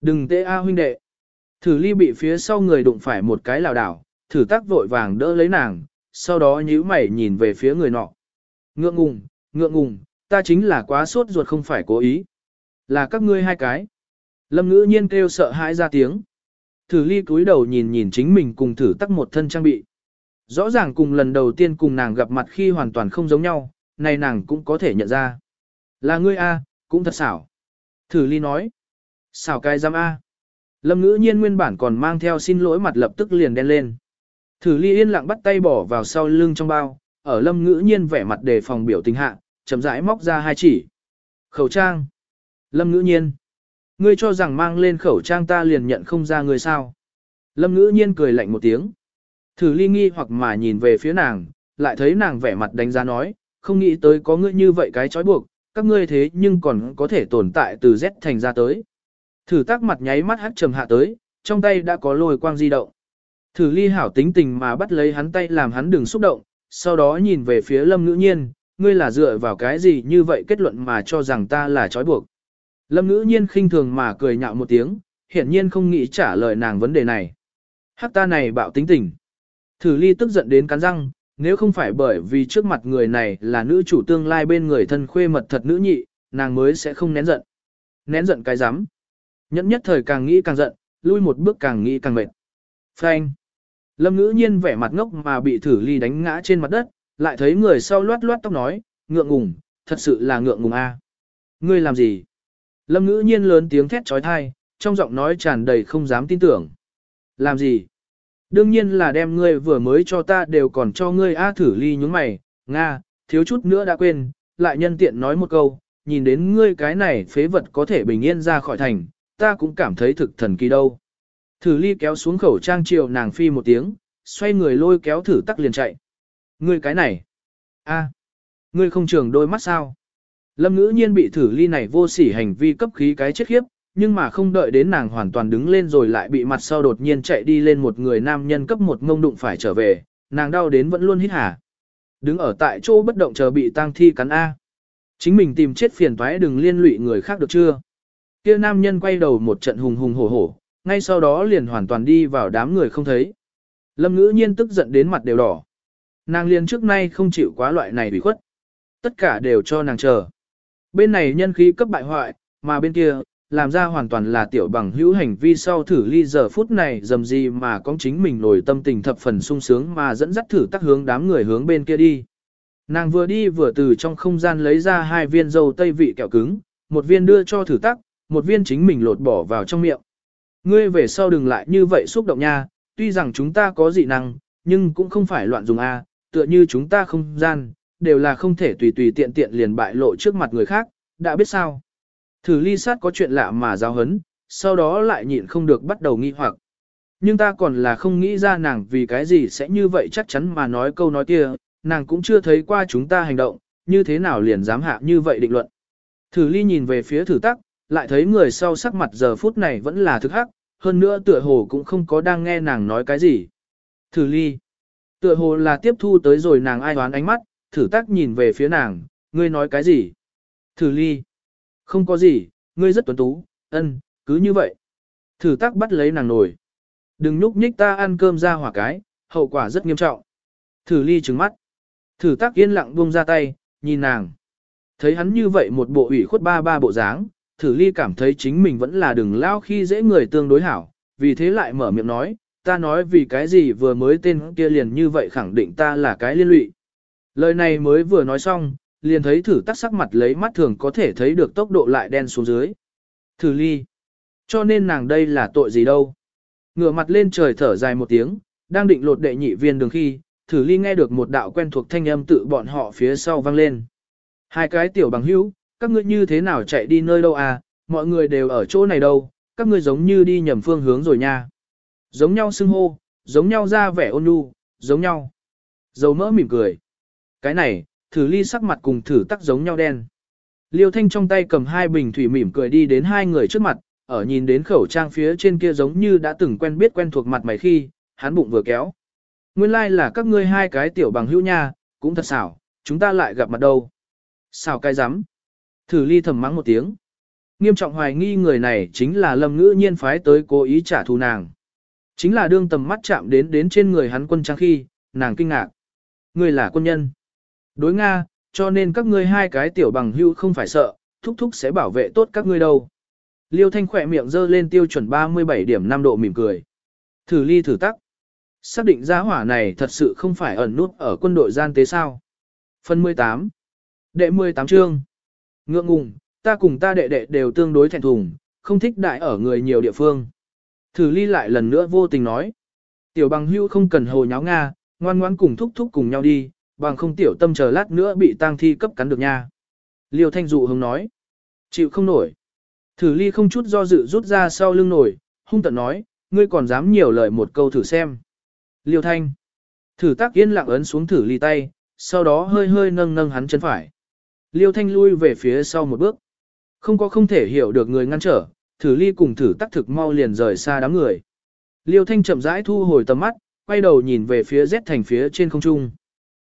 Đừng tê a huynh đệ. Thử ly bị phía sau người đụng phải một cái lảo đảo, thử tác vội vàng đỡ lấy nàng, sau đó nhíu mày nhìn về phía người nọ. Ngượng ngùng, ngượng ngùng, ta chính là quá sốt ruột không phải cố ý. Là các ngươi hai cái. Lâm ngữ nhiên kêu sợ hãi ra tiếng. Thử ly cúi đầu nhìn nhìn chính mình cùng thử tắc một thân trang bị. Rõ ràng cùng lần đầu tiên cùng nàng gặp mặt khi hoàn toàn không giống nhau, này nàng cũng có thể nhận ra. Là ngươi A, cũng thật xảo. Thử ly nói. Xảo cái giam A. Lâm ngữ nhiên nguyên bản còn mang theo xin lỗi mặt lập tức liền đen lên. Thử ly yên lặng bắt tay bỏ vào sau lưng trong bao, ở lâm ngữ nhiên vẻ mặt đề phòng biểu tình hạ, chậm rãi móc ra hai chỉ. Khẩu trang. Lâm ngữ nhiên. Ngươi cho rằng mang lên khẩu trang ta liền nhận không ra ngươi sao. Lâm ngữ nhiên cười lạnh một tiếng. Thử ly nghi hoặc mà nhìn về phía nàng, lại thấy nàng vẻ mặt đánh giá nói, không nghĩ tới có ngươi như vậy cái trói buộc, các ngươi thế nhưng còn có thể tồn tại từ Z thành ra tới. Thử tác mặt nháy mắt hắt trầm hạ tới, trong tay đã có lôi quang di động. Thử ly hảo tính tình mà bắt lấy hắn tay làm hắn đừng xúc động, sau đó nhìn về phía lâm ngữ nhiên, ngươi là dựa vào cái gì như vậy kết luận mà cho rằng ta là trói buộc. Lâm ngữ nhiên khinh thường mà cười nhạo một tiếng, hiển nhiên không nghĩ trả lời nàng vấn đề này. Hát ta này bạo tính tình. Thử ly tức giận đến cắn răng, nếu không phải bởi vì trước mặt người này là nữ chủ tương lai bên người thân khuê mật thật nữ nhị, nàng mới sẽ không nén giận. Nén giận cái rắm Nhẫn nhất thời càng nghĩ càng giận, lui một bước càng nghĩ càng mệt. Phanh. Lâm ngữ nhiên vẻ mặt ngốc mà bị thử ly đánh ngã trên mặt đất, lại thấy người sau loát loát tóc nói, ngượng ngùng, thật sự là ngượng ngùng a. Ngươi làm gì? Lâm ngữ nhiên lớn tiếng thét trói thai, trong giọng nói tràn đầy không dám tin tưởng. Làm gì? Đương nhiên là đem ngươi vừa mới cho ta đều còn cho ngươi a thử ly nhúng mày, Nga, thiếu chút nữa đã quên, lại nhân tiện nói một câu, nhìn đến ngươi cái này phế vật có thể bình yên ra khỏi thành, ta cũng cảm thấy thực thần kỳ đâu. Thử ly kéo xuống khẩu trang chiều nàng phi một tiếng, xoay người lôi kéo thử tắc liền chạy. Ngươi cái này, a, ngươi không trường đôi mắt sao? Lâm ngữ nhiên bị thử ly này vô sỉ hành vi cấp khí cái chết khiếp, nhưng mà không đợi đến nàng hoàn toàn đứng lên rồi lại bị mặt sau đột nhiên chạy đi lên một người nam nhân cấp một ngông đụng phải trở về, nàng đau đến vẫn luôn hít hà Đứng ở tại chỗ bất động chờ bị tang thi cắn A. Chính mình tìm chết phiền toái đừng liên lụy người khác được chưa? Kia nam nhân quay đầu một trận hùng hùng hổ hổ, ngay sau đó liền hoàn toàn đi vào đám người không thấy. Lâm ngữ nhiên tức giận đến mặt đều đỏ. Nàng liền trước nay không chịu quá loại này bị khuất. Tất cả đều cho nàng chờ. Bên này nhân khí cấp bại hoại, mà bên kia, làm ra hoàn toàn là tiểu bằng hữu hành vi sau thử ly giờ phút này dầm gì mà có chính mình nổi tâm tình thập phần sung sướng mà dẫn dắt thử tắc hướng đám người hướng bên kia đi. Nàng vừa đi vừa từ trong không gian lấy ra hai viên dầu tây vị kẹo cứng, một viên đưa cho thử tắc, một viên chính mình lột bỏ vào trong miệng. Ngươi về sau đừng lại như vậy xúc động nha, tuy rằng chúng ta có dị năng, nhưng cũng không phải loạn dùng A, tựa như chúng ta không gian, đều là không thể tùy tùy tiện tiện liền bại lộ trước mặt người khác, đã biết sao. Thử ly sát có chuyện lạ mà giao hấn, sau đó lại nhịn không được bắt đầu nghi hoặc. Nhưng ta còn là không nghĩ ra nàng vì cái gì sẽ như vậy chắc chắn mà nói câu nói kia, nàng cũng chưa thấy qua chúng ta hành động, như thế nào liền dám hạ như vậy định luận. Thử ly nhìn về phía thử tắc, lại thấy người sau sắc mặt giờ phút này vẫn là thực hắc, hơn nữa tựa hồ cũng không có đang nghe nàng nói cái gì. Thử ly. Tựa hồ là tiếp thu tới rồi nàng ai đoán ánh mắt, thử tắc nhìn về phía nàng, ngươi nói cái gì? Thử ly. Không có gì, ngươi rất tuấn tú, ân, cứ như vậy. Thử tác bắt lấy nàng nổi. Đừng nhúc nhích ta ăn cơm ra hỏa cái, hậu quả rất nghiêm trọng. Thử ly trừng mắt. Thử tác yên lặng buông ra tay, nhìn nàng. Thấy hắn như vậy một bộ ủy khuất ba ba bộ dáng, thử ly cảm thấy chính mình vẫn là đừng lao khi dễ người tương đối hảo, vì thế lại mở miệng nói, ta nói vì cái gì vừa mới tên kia liền như vậy khẳng định ta là cái liên lụy. Lời này mới vừa nói xong, liền thấy thử tắc sắc mặt lấy mắt thường có thể thấy được tốc độ lại đen xuống dưới. Thử ly. Cho nên nàng đây là tội gì đâu. Ngửa mặt lên trời thở dài một tiếng, đang định lột đệ nhị viên đường khi, thử ly nghe được một đạo quen thuộc thanh âm tự bọn họ phía sau vang lên. Hai cái tiểu bằng hữu, các ngươi như thế nào chạy đi nơi đâu à, mọi người đều ở chỗ này đâu, các ngươi giống như đi nhầm phương hướng rồi nha. Giống nhau xưng hô, giống nhau ra vẻ ôn nhu, giống nhau. Dầu mỡ mỉm cười. Cái này, thử ly sắc mặt cùng thử tắc giống nhau đen. Liêu Thanh trong tay cầm hai bình thủy mỉm cười đi đến hai người trước mặt, ở nhìn đến khẩu trang phía trên kia giống như đã từng quen biết quen thuộc mặt mày khi, hắn bụng vừa kéo. Nguyên lai like là các ngươi hai cái tiểu bằng hữu nha, cũng thật xảo, chúng ta lại gặp mặt đâu. Xảo cái rắm Thử ly thầm mắng một tiếng. Nghiêm trọng hoài nghi người này chính là lâm ngữ nhiên phái tới cố ý trả thù nàng. Chính là đương tầm mắt chạm đến đến trên người hắn quân trang khi, nàng kinh ngạc. Người là quân nhân. Đối Nga, cho nên các ngươi hai cái tiểu bằng hưu không phải sợ, thúc thúc sẽ bảo vệ tốt các ngươi đâu. Liêu Thanh khỏe miệng dơ lên tiêu chuẩn 37 điểm 5 độ mỉm cười. Thử ly thử tắc. Xác định giá hỏa này thật sự không phải ẩn nút ở quân đội gian tế sao. Phần 18 Đệ 18 chương Ngượng ngùng, ta cùng ta đệ đệ đều tương đối thẹn thùng, không thích đại ở người nhiều địa phương. Thử ly lại lần nữa vô tình nói. Tiểu bằng hưu không cần hồ nháo Nga, ngoan ngoan cùng thúc thúc cùng nhau đi, bằng không tiểu tâm chờ lát nữa bị tang thi cấp cắn được nha. Liêu thanh dụ hứng nói. Chịu không nổi. Thử ly không chút do dự rút ra sau lưng nổi, hung tận nói, ngươi còn dám nhiều lời một câu thử xem. Liêu thanh. Thử tác yên lặng ấn xuống thử ly tay, sau đó hơi hơi nâng nâng hắn chân phải. Liêu thanh lui về phía sau một bước. Không có không thể hiểu được người ngăn trở, thử ly cùng thử tác thực mau liền rời xa đám người. Liêu thanh chậm rãi thu hồi tầm mắt, quay đầu nhìn về phía Z thành phía trên không trung.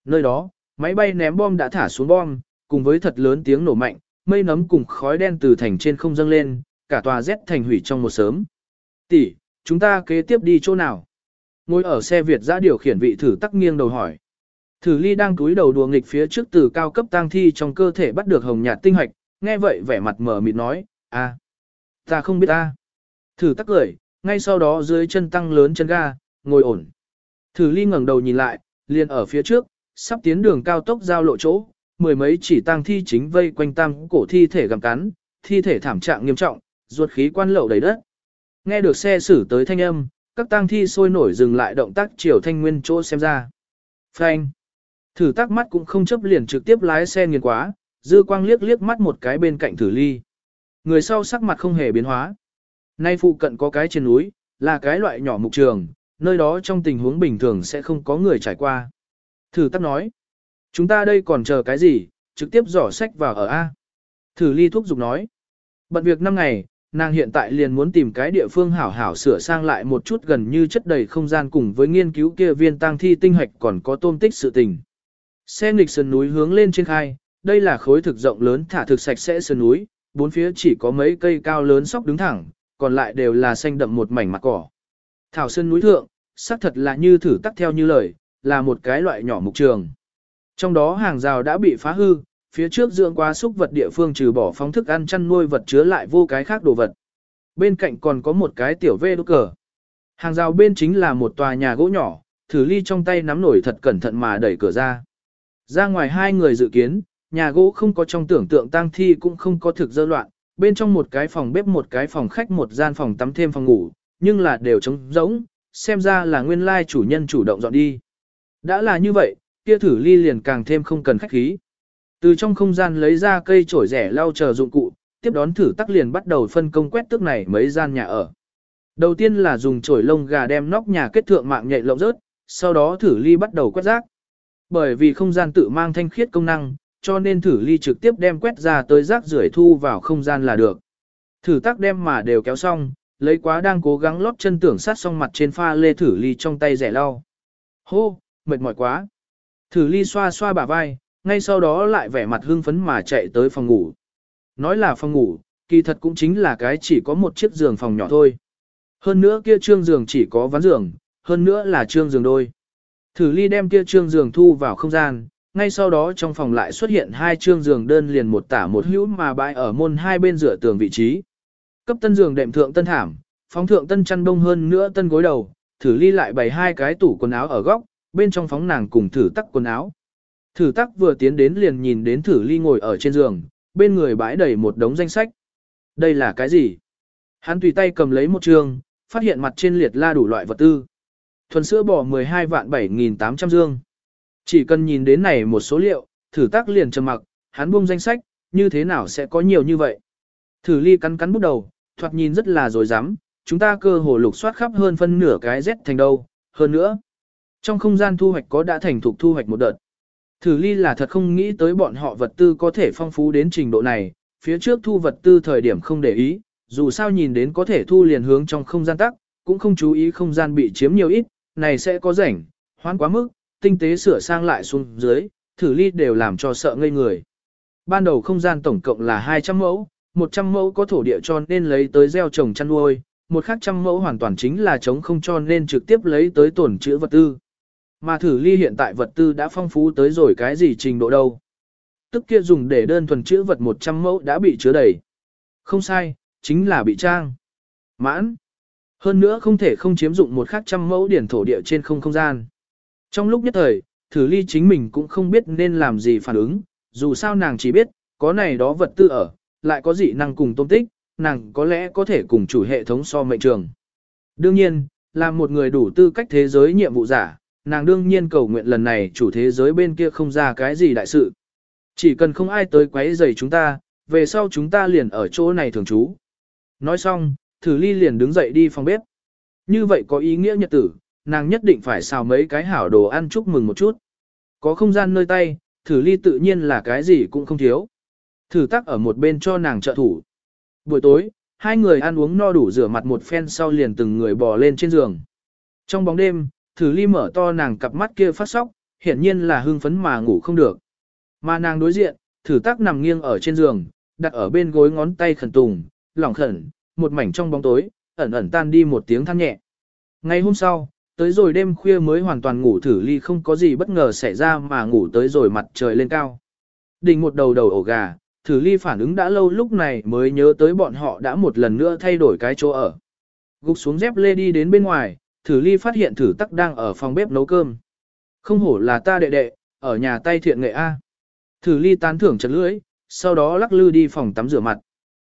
Nơi đó, máy bay ném bom đã thả xuống bom, cùng với thật lớn tiếng nổ mạnh, mây nấm cùng khói đen từ thành trên không dâng lên, cả tòa Z thành hủy trong một sớm. Tỷ, chúng ta kế tiếp đi chỗ nào? Ngồi ở xe Việt ra điều khiển vị thử tắc nghiêng đầu hỏi. Thử ly đang cúi đầu đùa nghịch phía trước từ cao cấp tang thi trong cơ thể bắt được hồng nhạt tinh hoạch, nghe vậy vẻ mặt mở mịt nói, a, ta không biết ta. Thử tắc cười, ngay sau đó dưới chân tăng lớn chân ga, ngồi ổn. Thử ly ngẩng đầu nhìn lại, liền ở phía trước, sắp tiến đường cao tốc giao lộ chỗ, mười mấy chỉ tang thi chính vây quanh tam cổ thi thể gặm cắn, thi thể thảm trạng nghiêm trọng, ruột khí quan lậu đầy đất. Nghe được xe xử tới thanh âm, các tang thi sôi nổi dừng lại động tác chiều thanh nguyên chỗ xem ra. Phanh. Thử tác mắt cũng không chấp liền trực tiếp lái xe nghiền quá, dư quang liếc liếc mắt một cái bên cạnh thử ly. Người sau sắc mặt không hề biến hóa. Nay phụ cận có cái trên núi, là cái loại nhỏ mục trường, nơi đó trong tình huống bình thường sẽ không có người trải qua. Thử tắc nói, chúng ta đây còn chờ cái gì, trực tiếp giỏ sách vào ở A. Thử ly thuốc dục nói, bận việc năm ngày, nàng hiện tại liền muốn tìm cái địa phương hảo hảo sửa sang lại một chút gần như chất đầy không gian cùng với nghiên cứu kia viên tang thi tinh hạch còn có tôm tích sự tình. Xe nghịch sườn núi hướng lên trên khai, đây là khối thực rộng lớn thả thực sạch sẽ sườn núi, bốn phía chỉ có mấy cây cao lớn sóc đứng thẳng, còn lại đều là xanh đậm một mảnh mặt cỏ. Thảo sơn núi thượng, xác thật là như thử tắc theo như lời, là một cái loại nhỏ mục trường. Trong đó hàng rào đã bị phá hư, phía trước dưỡng quá xúc vật địa phương trừ bỏ phóng thức ăn chăn nuôi vật chứa lại vô cái khác đồ vật. Bên cạnh còn có một cái tiểu vê đốt cờ. Hàng rào bên chính là một tòa nhà gỗ nhỏ, thử ly trong tay nắm nổi thật cẩn thận mà đẩy cửa ra. Ra ngoài hai người dự kiến, nhà gỗ không có trong tưởng tượng tang thi cũng không có thực dơ loạn, bên trong một cái phòng bếp một cái phòng khách một gian phòng tắm thêm phòng ngủ, nhưng là đều trống rỗng, xem ra là nguyên lai chủ nhân chủ động dọn đi. Đã là như vậy, kia thử ly liền càng thêm không cần khách khí. Từ trong không gian lấy ra cây chổi rẻ lau chờ dụng cụ, tiếp đón thử tắc liền bắt đầu phân công quét tước này mấy gian nhà ở. Đầu tiên là dùng chổi lông gà đem nóc nhà kết thượng mạng nhạy lộng rớt, sau đó thử ly bắt đầu quét rác. Bởi vì không gian tự mang thanh khiết công năng, cho nên thử ly trực tiếp đem quét ra tới rác rưởi thu vào không gian là được. Thử Tắc đem mà đều kéo xong, lấy quá đang cố gắng lót chân tưởng sát xong mặt trên pha lê thử ly trong tay rẻ lau. Hô, mệt mỏi quá. Thử ly xoa xoa bả vai, ngay sau đó lại vẻ mặt hưng phấn mà chạy tới phòng ngủ. Nói là phòng ngủ, kỳ thật cũng chính là cái chỉ có một chiếc giường phòng nhỏ thôi. Hơn nữa kia trương giường chỉ có ván giường, hơn nữa là trương giường đôi. Thử ly đem kia trương giường thu vào không gian, ngay sau đó trong phòng lại xuất hiện hai trương giường đơn liền một tả một hữu mà bãi ở môn hai bên rửa tường vị trí. Cấp tân giường đệm thượng tân thảm, phóng thượng tân chăn đông hơn nữa tân gối đầu, thử ly lại bày hai cái tủ quần áo ở góc, bên trong phóng nàng cùng thử tắc quần áo. Thử tắc vừa tiến đến liền nhìn đến thử ly ngồi ở trên giường, bên người bãi đầy một đống danh sách. Đây là cái gì? Hắn tùy tay cầm lấy một trường, phát hiện mặt trên liệt la đủ loại vật tư. Thuần sữa bò 12 vạn 7.800 dương. Chỉ cần nhìn đến này một số liệu, thử tác liền trầm mặc, hắn buông danh sách, như thế nào sẽ có nhiều như vậy. Thử ly cắn cắn bút đầu, thoạt nhìn rất là dối rắm chúng ta cơ hồ lục soát khắp hơn phân nửa cái Z thành đâu, hơn nữa. Trong không gian thu hoạch có đã thành thục thu hoạch một đợt. Thử ly là thật không nghĩ tới bọn họ vật tư có thể phong phú đến trình độ này, phía trước thu vật tư thời điểm không để ý, dù sao nhìn đến có thể thu liền hướng trong không gian tắc, cũng không chú ý không gian bị chiếm nhiều ít, này sẽ có rảnh, hoán quá mức, tinh tế sửa sang lại xuống dưới, thử ly đều làm cho sợ ngây người. Ban đầu không gian tổng cộng là 200 mẫu, 100 mẫu có thổ địa cho nên lấy tới gieo trồng chăn nuôi, một khác trăm mẫu hoàn toàn chính là chống không cho nên trực tiếp lấy tới tổn trữ vật tư. Mà thử ly hiện tại vật tư đã phong phú tới rồi cái gì trình độ đâu. tức kia dùng để đơn thuần chữ vật 100 mẫu đã bị chứa đầy. Không sai, chính là bị trang. Mãn. Hơn nữa không thể không chiếm dụng một khắc trăm mẫu điển thổ địa trên không không gian. Trong lúc nhất thời, thử ly chính mình cũng không biết nên làm gì phản ứng, dù sao nàng chỉ biết, có này đó vật tư ở, lại có dị năng cùng tôm tích, nàng có lẽ có thể cùng chủ hệ thống so mệnh trường. Đương nhiên, là một người đủ tư cách thế giới nhiệm vụ giả, nàng đương nhiên cầu nguyện lần này chủ thế giới bên kia không ra cái gì đại sự. Chỉ cần không ai tới quấy rầy chúng ta, về sau chúng ta liền ở chỗ này thường trú. Nói xong, thử ly liền đứng dậy đi phòng bếp. Như vậy có ý nghĩa nhật tử, nàng nhất định phải xào mấy cái hảo đồ ăn chúc mừng một chút. Có không gian nơi tay, thử ly tự nhiên là cái gì cũng không thiếu. Thử tắc ở một bên cho nàng trợ thủ. Buổi tối, hai người ăn uống no đủ rửa mặt một phen sau liền từng người bò lên trên giường. Trong bóng đêm, thử ly mở to nàng cặp mắt kia phát sóc, hiển nhiên là hưng phấn mà ngủ không được. Mà nàng đối diện, thử tác nằm nghiêng ở trên giường, đặt ở bên gối ngón tay khẩn tùng, lỏng khẩn, một mảnh trong bóng tối, ẩn ẩn tan đi một tiếng than nhẹ. Ngày hôm sau, tới rồi đêm khuya mới hoàn toàn ngủ thử ly không có gì bất ngờ xảy ra mà ngủ tới rồi mặt trời lên cao. Đỉnh một đầu đầu ổ gà, thử ly phản ứng đã lâu lúc này mới nhớ tới bọn họ đã một lần nữa thay đổi cái chỗ ở. Gục xuống dép lê đi đến bên ngoài, thử ly phát hiện thử tắc đang ở phòng bếp nấu cơm. Không hổ là ta đệ đệ, ở nhà tay thiện nghệ A. Thử ly tán thưởng chật lưỡi, sau đó lắc lư đi phòng tắm rửa mặt.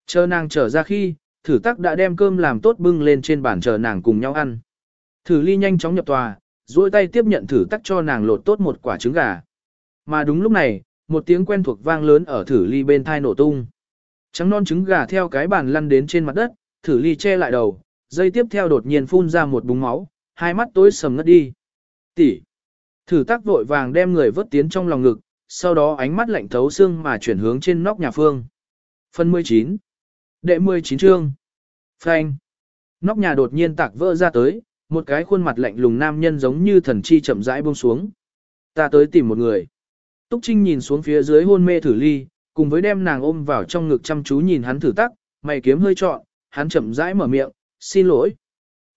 Chờ nàng trở ra khi, thử tắc đã đem cơm làm tốt bưng lên trên bàn chờ nàng cùng nhau ăn. Thử ly nhanh chóng nhập tòa, duỗi tay tiếp nhận thử tắc cho nàng lột tốt một quả trứng gà. Mà đúng lúc này, một tiếng quen thuộc vang lớn ở thử ly bên thai nổ tung. Trắng non trứng gà theo cái bàn lăn đến trên mặt đất, thử ly che lại đầu, dây tiếp theo đột nhiên phun ra một búng máu, hai mắt tối sầm ngất đi. Tỷ. Thử tác vội vàng đem người vớt tiến trong lòng ngực, sau đó ánh mắt lạnh thấu xương mà chuyển hướng trên nóc nhà phương. Phần 19. Đệ 19 chương. Phanh. Nóc nhà đột nhiên tạc vỡ ra tới, một cái khuôn mặt lạnh lùng nam nhân giống như thần chi chậm rãi buông xuống. Ta tới tìm một người. Túc Trinh nhìn xuống phía dưới hôn mê thử ly, cùng với đem nàng ôm vào trong ngực chăm chú nhìn hắn thử tắc, mày kiếm hơi trọn, hắn chậm rãi mở miệng, xin lỗi.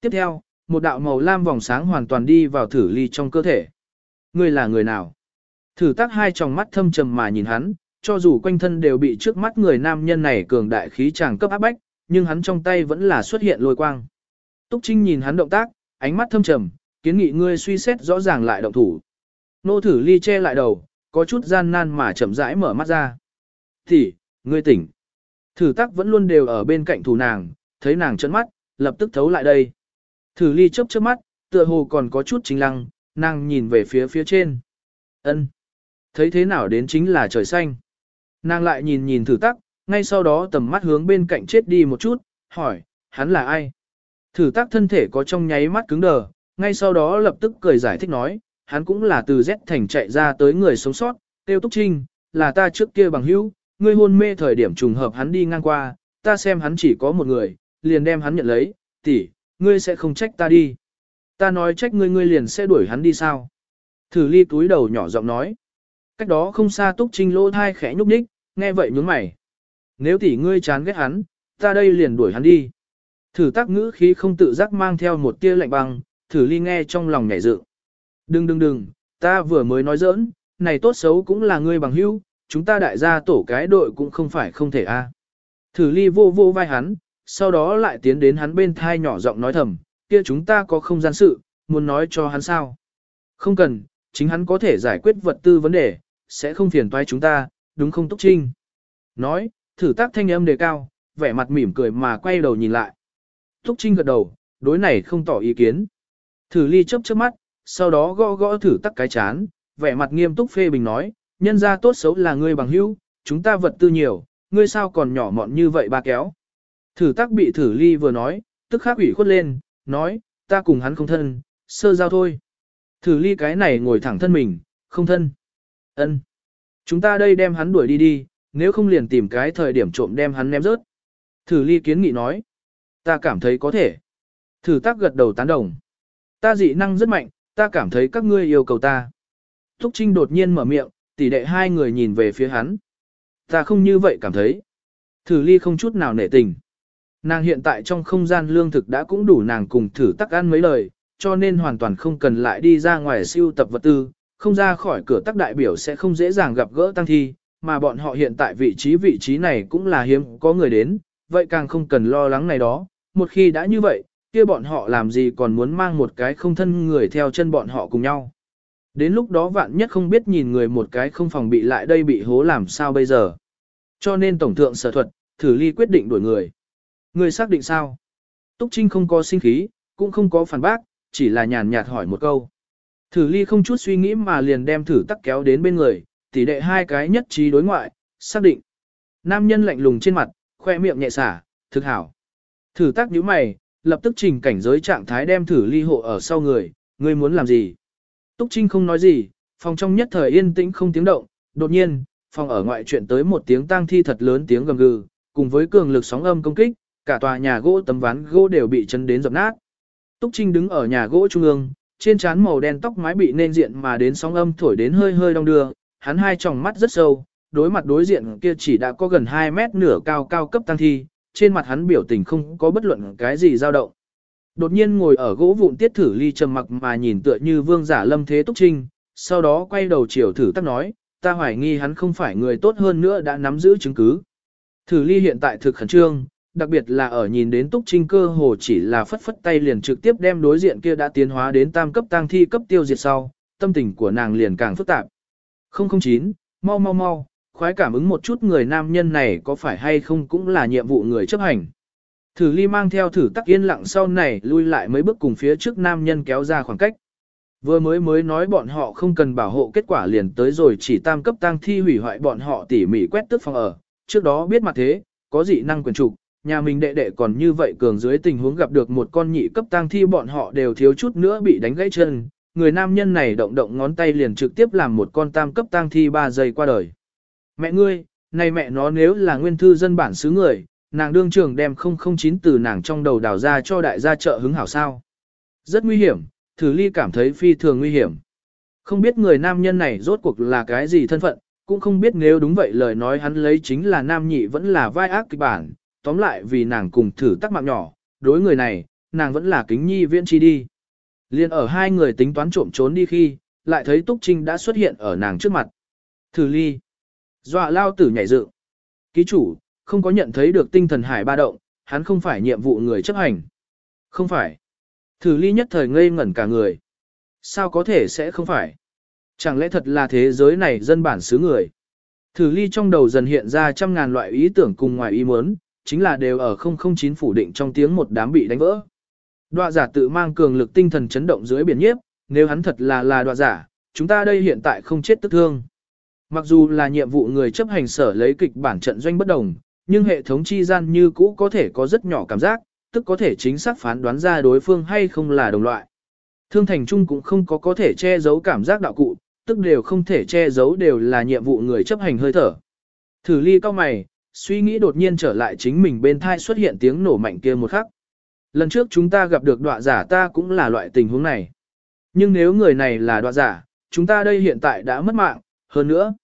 Tiếp theo, một đạo màu lam vòng sáng hoàn toàn đi vào thử ly trong cơ thể. Ngươi là người nào? Thử tác hai tròng mắt thâm trầm mà nhìn hắn, cho dù quanh thân đều bị trước mắt người nam nhân này cường đại khí chàng cấp áp bách, nhưng hắn trong tay vẫn là xuất hiện lôi quang. Túc Trinh nhìn hắn động tác, ánh mắt thâm trầm, kiến nghị ngươi suy xét rõ ràng lại động thủ. Nô thử ly che lại đầu, có chút gian nan mà chậm rãi mở mắt ra. Thì, ngươi tỉnh. Thử tắc vẫn luôn đều ở bên cạnh thủ nàng, thấy nàng trấn mắt, lập tức thấu lại đây. Thử ly chớp chớp mắt, tựa hồ còn có chút chính lăng, nàng nhìn về phía phía trên. ân Thấy thế nào đến chính là trời xanh. Nàng lại nhìn nhìn thử tắc, ngay sau đó tầm mắt hướng bên cạnh chết đi một chút, hỏi, hắn là ai? Thử tắc thân thể có trong nháy mắt cứng đờ, ngay sau đó lập tức cười giải thích nói, hắn cũng là từ Z thành chạy ra tới người sống sót, tiêu túc trinh, là ta trước kia bằng hữu, ngươi hôn mê thời điểm trùng hợp hắn đi ngang qua, ta xem hắn chỉ có một người, liền đem hắn nhận lấy, tỷ, ngươi sẽ không trách ta đi. Ta nói trách ngươi ngươi liền sẽ đuổi hắn đi sao? Thử ly túi đầu nhỏ giọng nói. Cách đó không xa túc trinh lỗ thai khẽ nhúc nhích, nghe vậy nhướng mày. Nếu tỷ ngươi chán ghét hắn, ta đây liền đuổi hắn đi. Thử tác ngữ khí không tự giác mang theo một tia lạnh băng, thử ly nghe trong lòng nhảy dựng. Đừng đừng đừng, ta vừa mới nói giỡn, này tốt xấu cũng là ngươi bằng hữu, chúng ta đại gia tổ cái đội cũng không phải không thể a. Thử ly vô vô vai hắn, sau đó lại tiến đến hắn bên thai nhỏ giọng nói thầm, kia chúng ta có không gian sự, muốn nói cho hắn sao. Không cần, chính hắn có thể giải quyết vật tư vấn đề, sẽ không phiền toái chúng ta, đúng không Túc Trinh? Nói, thử tác thanh âm đề cao, vẻ mặt mỉm cười mà quay đầu nhìn lại. Túc Trinh gật đầu, đối này không tỏ ý kiến. Thử ly chớp chớp mắt, sau đó gõ gõ thử tắc cái chán, vẻ mặt nghiêm túc phê bình nói, nhân ra tốt xấu là ngươi bằng hữu, chúng ta vật tư nhiều, ngươi sao còn nhỏ mọn như vậy ba kéo. Thử tắc bị thử ly vừa nói, tức khắc ủy khuất lên, nói, ta cùng hắn không thân, sơ giao thôi. Thử ly cái này ngồi thẳng thân mình, không thân. ân Chúng ta đây đem hắn đuổi đi đi, nếu không liền tìm cái thời điểm trộm đem hắn ném rớt. Thử ly kiến nghị nói. Ta cảm thấy có thể. Thử tác gật đầu tán đồng. Ta dị năng rất mạnh, ta cảm thấy các ngươi yêu cầu ta. Thúc Trinh đột nhiên mở miệng, tỷ đệ hai người nhìn về phía hắn. Ta không như vậy cảm thấy. Thử ly không chút nào nể tình. Nàng hiện tại trong không gian lương thực đã cũng đủ nàng cùng thử tắc ăn mấy lời, cho nên hoàn toàn không cần lại đi ra ngoài siêu tập vật tư, không ra khỏi cửa tắc đại biểu sẽ không dễ dàng gặp gỡ tăng thi, mà bọn họ hiện tại vị trí vị trí này cũng là hiếm có người đến, vậy càng không cần lo lắng này đó, một khi đã như vậy, kia bọn họ làm gì còn muốn mang một cái không thân người theo chân bọn họ cùng nhau. Đến lúc đó vạn nhất không biết nhìn người một cái không phòng bị lại đây bị hố làm sao bây giờ. Cho nên Tổng thượng sở thuật, thử ly quyết định đuổi người. Người xác định sao? Túc Trinh không có sinh khí, cũng không có phản bác, chỉ là nhàn nhạt hỏi một câu. Thử ly không chút suy nghĩ mà liền đem thử tắc kéo đến bên người, tỷ đệ hai cái nhất trí đối ngoại, xác định. Nam nhân lạnh lùng trên mặt, khoe miệng nhẹ xả, thực hảo. Thử tắc nhíu mày, lập tức trình cảnh giới trạng thái đem thử ly hộ ở sau người, ngươi muốn làm gì? Túc Trinh không nói gì, phòng trong nhất thời yên tĩnh không tiếng động, đột nhiên, phòng ở ngoại chuyện tới một tiếng tang thi thật lớn tiếng gầm gừ, cùng với cường lực sóng âm công kích, cả tòa nhà gỗ tấm ván gỗ đều bị chấn đến dập nát. Túc Trinh đứng ở nhà gỗ trung ương, trên trán màu đen tóc mái bị nên diện mà đến sóng âm thổi đến hơi hơi đong đưa, hắn hai tròng mắt rất sâu, đối mặt đối diện kia chỉ đã có gần 2 mét nửa cao cao cấp tăng thi, trên mặt hắn biểu tình không có bất luận cái gì dao động. Đột nhiên ngồi ở gỗ vụn tiết thử ly trầm mặc mà nhìn tựa như vương giả lâm thế túc trinh, sau đó quay đầu chiều thử tắc nói, ta hoài nghi hắn không phải người tốt hơn nữa đã nắm giữ chứng cứ. Thử ly hiện tại thực khẩn trương, đặc biệt là ở nhìn đến túc trinh cơ hồ chỉ là phất phất tay liền trực tiếp đem đối diện kia đã tiến hóa đến tam cấp tăng thi cấp tiêu diệt sau, tâm tình của nàng liền càng phức tạp. 009, mau mau mau, khoái cảm ứng một chút người nam nhân này có phải hay không cũng là nhiệm vụ người chấp hành. Thử ly mang theo thử tắc yên lặng sau này lui lại mấy bước cùng phía trước nam nhân kéo ra khoảng cách. Vừa mới mới nói bọn họ không cần bảo hộ kết quả liền tới rồi chỉ tam cấp tăng thi hủy hoại bọn họ tỉ mỉ quét tước phòng ở. Trước đó biết mặt thế, có dị năng quyền trục, nhà mình đệ đệ còn như vậy cường dưới tình huống gặp được một con nhị cấp tăng thi bọn họ đều thiếu chút nữa bị đánh gãy chân. Người nam nhân này động động ngón tay liền trực tiếp làm một con tam cấp tăng thi 3 giây qua đời. Mẹ ngươi, này mẹ nó nếu là nguyên thư dân bản xứ người, nàng đương trưởng đem 009 từ nàng trong đầu đào ra cho đại gia trợ hứng hảo sao. Rất nguy hiểm, thử ly cảm thấy phi thường nguy hiểm. Không biết người nam nhân này rốt cuộc là cái gì thân phận, cũng không biết nếu đúng vậy lời nói hắn lấy chính là nam nhị vẫn là vai ác kịch bản, tóm lại vì nàng cùng thử tắc mạng nhỏ, đối người này, nàng vẫn là kính nhi viễn chi đi. Liên ở hai người tính toán trộm trốn đi khi, lại thấy Túc Trinh đã xuất hiện ở nàng trước mặt. Thử ly. Dọa lao tử nhảy dựng. Ký chủ, không có nhận thấy được tinh thần hải ba động, hắn không phải nhiệm vụ người chấp hành. Không phải. Thử ly nhất thời ngây ngẩn cả người. Sao có thể sẽ không phải? Chẳng lẽ thật là thế giới này dân bản xứ người? Thử ly trong đầu dần hiện ra trăm ngàn loại ý tưởng cùng ngoài ý muốn, chính là đều ở 009 phủ định trong tiếng một đám bị đánh vỡ. Đoạ giả tự mang cường lực tinh thần chấn động dưới biển nhiếp, nếu hắn thật là là đoạ giả, chúng ta đây hiện tại không chết tức thương. Mặc dù là nhiệm vụ người chấp hành sở lấy kịch bản trận doanh bất đồng, nhưng hệ thống chi gian như cũ có thể có rất nhỏ cảm giác, tức có thể chính xác phán đoán ra đối phương hay không là đồng loại. Thương thành chung cũng không có có thể che giấu cảm giác đạo cụ, tức đều không thể che giấu đều là nhiệm vụ người chấp hành hơi thở. Thử ly cao mày, suy nghĩ đột nhiên trở lại chính mình bên thai xuất hiện tiếng nổ mạnh kia một khắc. Lần trước chúng ta gặp được đọa giả ta cũng là loại tình huống này. Nhưng nếu người này là đọa giả, chúng ta đây hiện tại đã mất mạng, hơn nữa.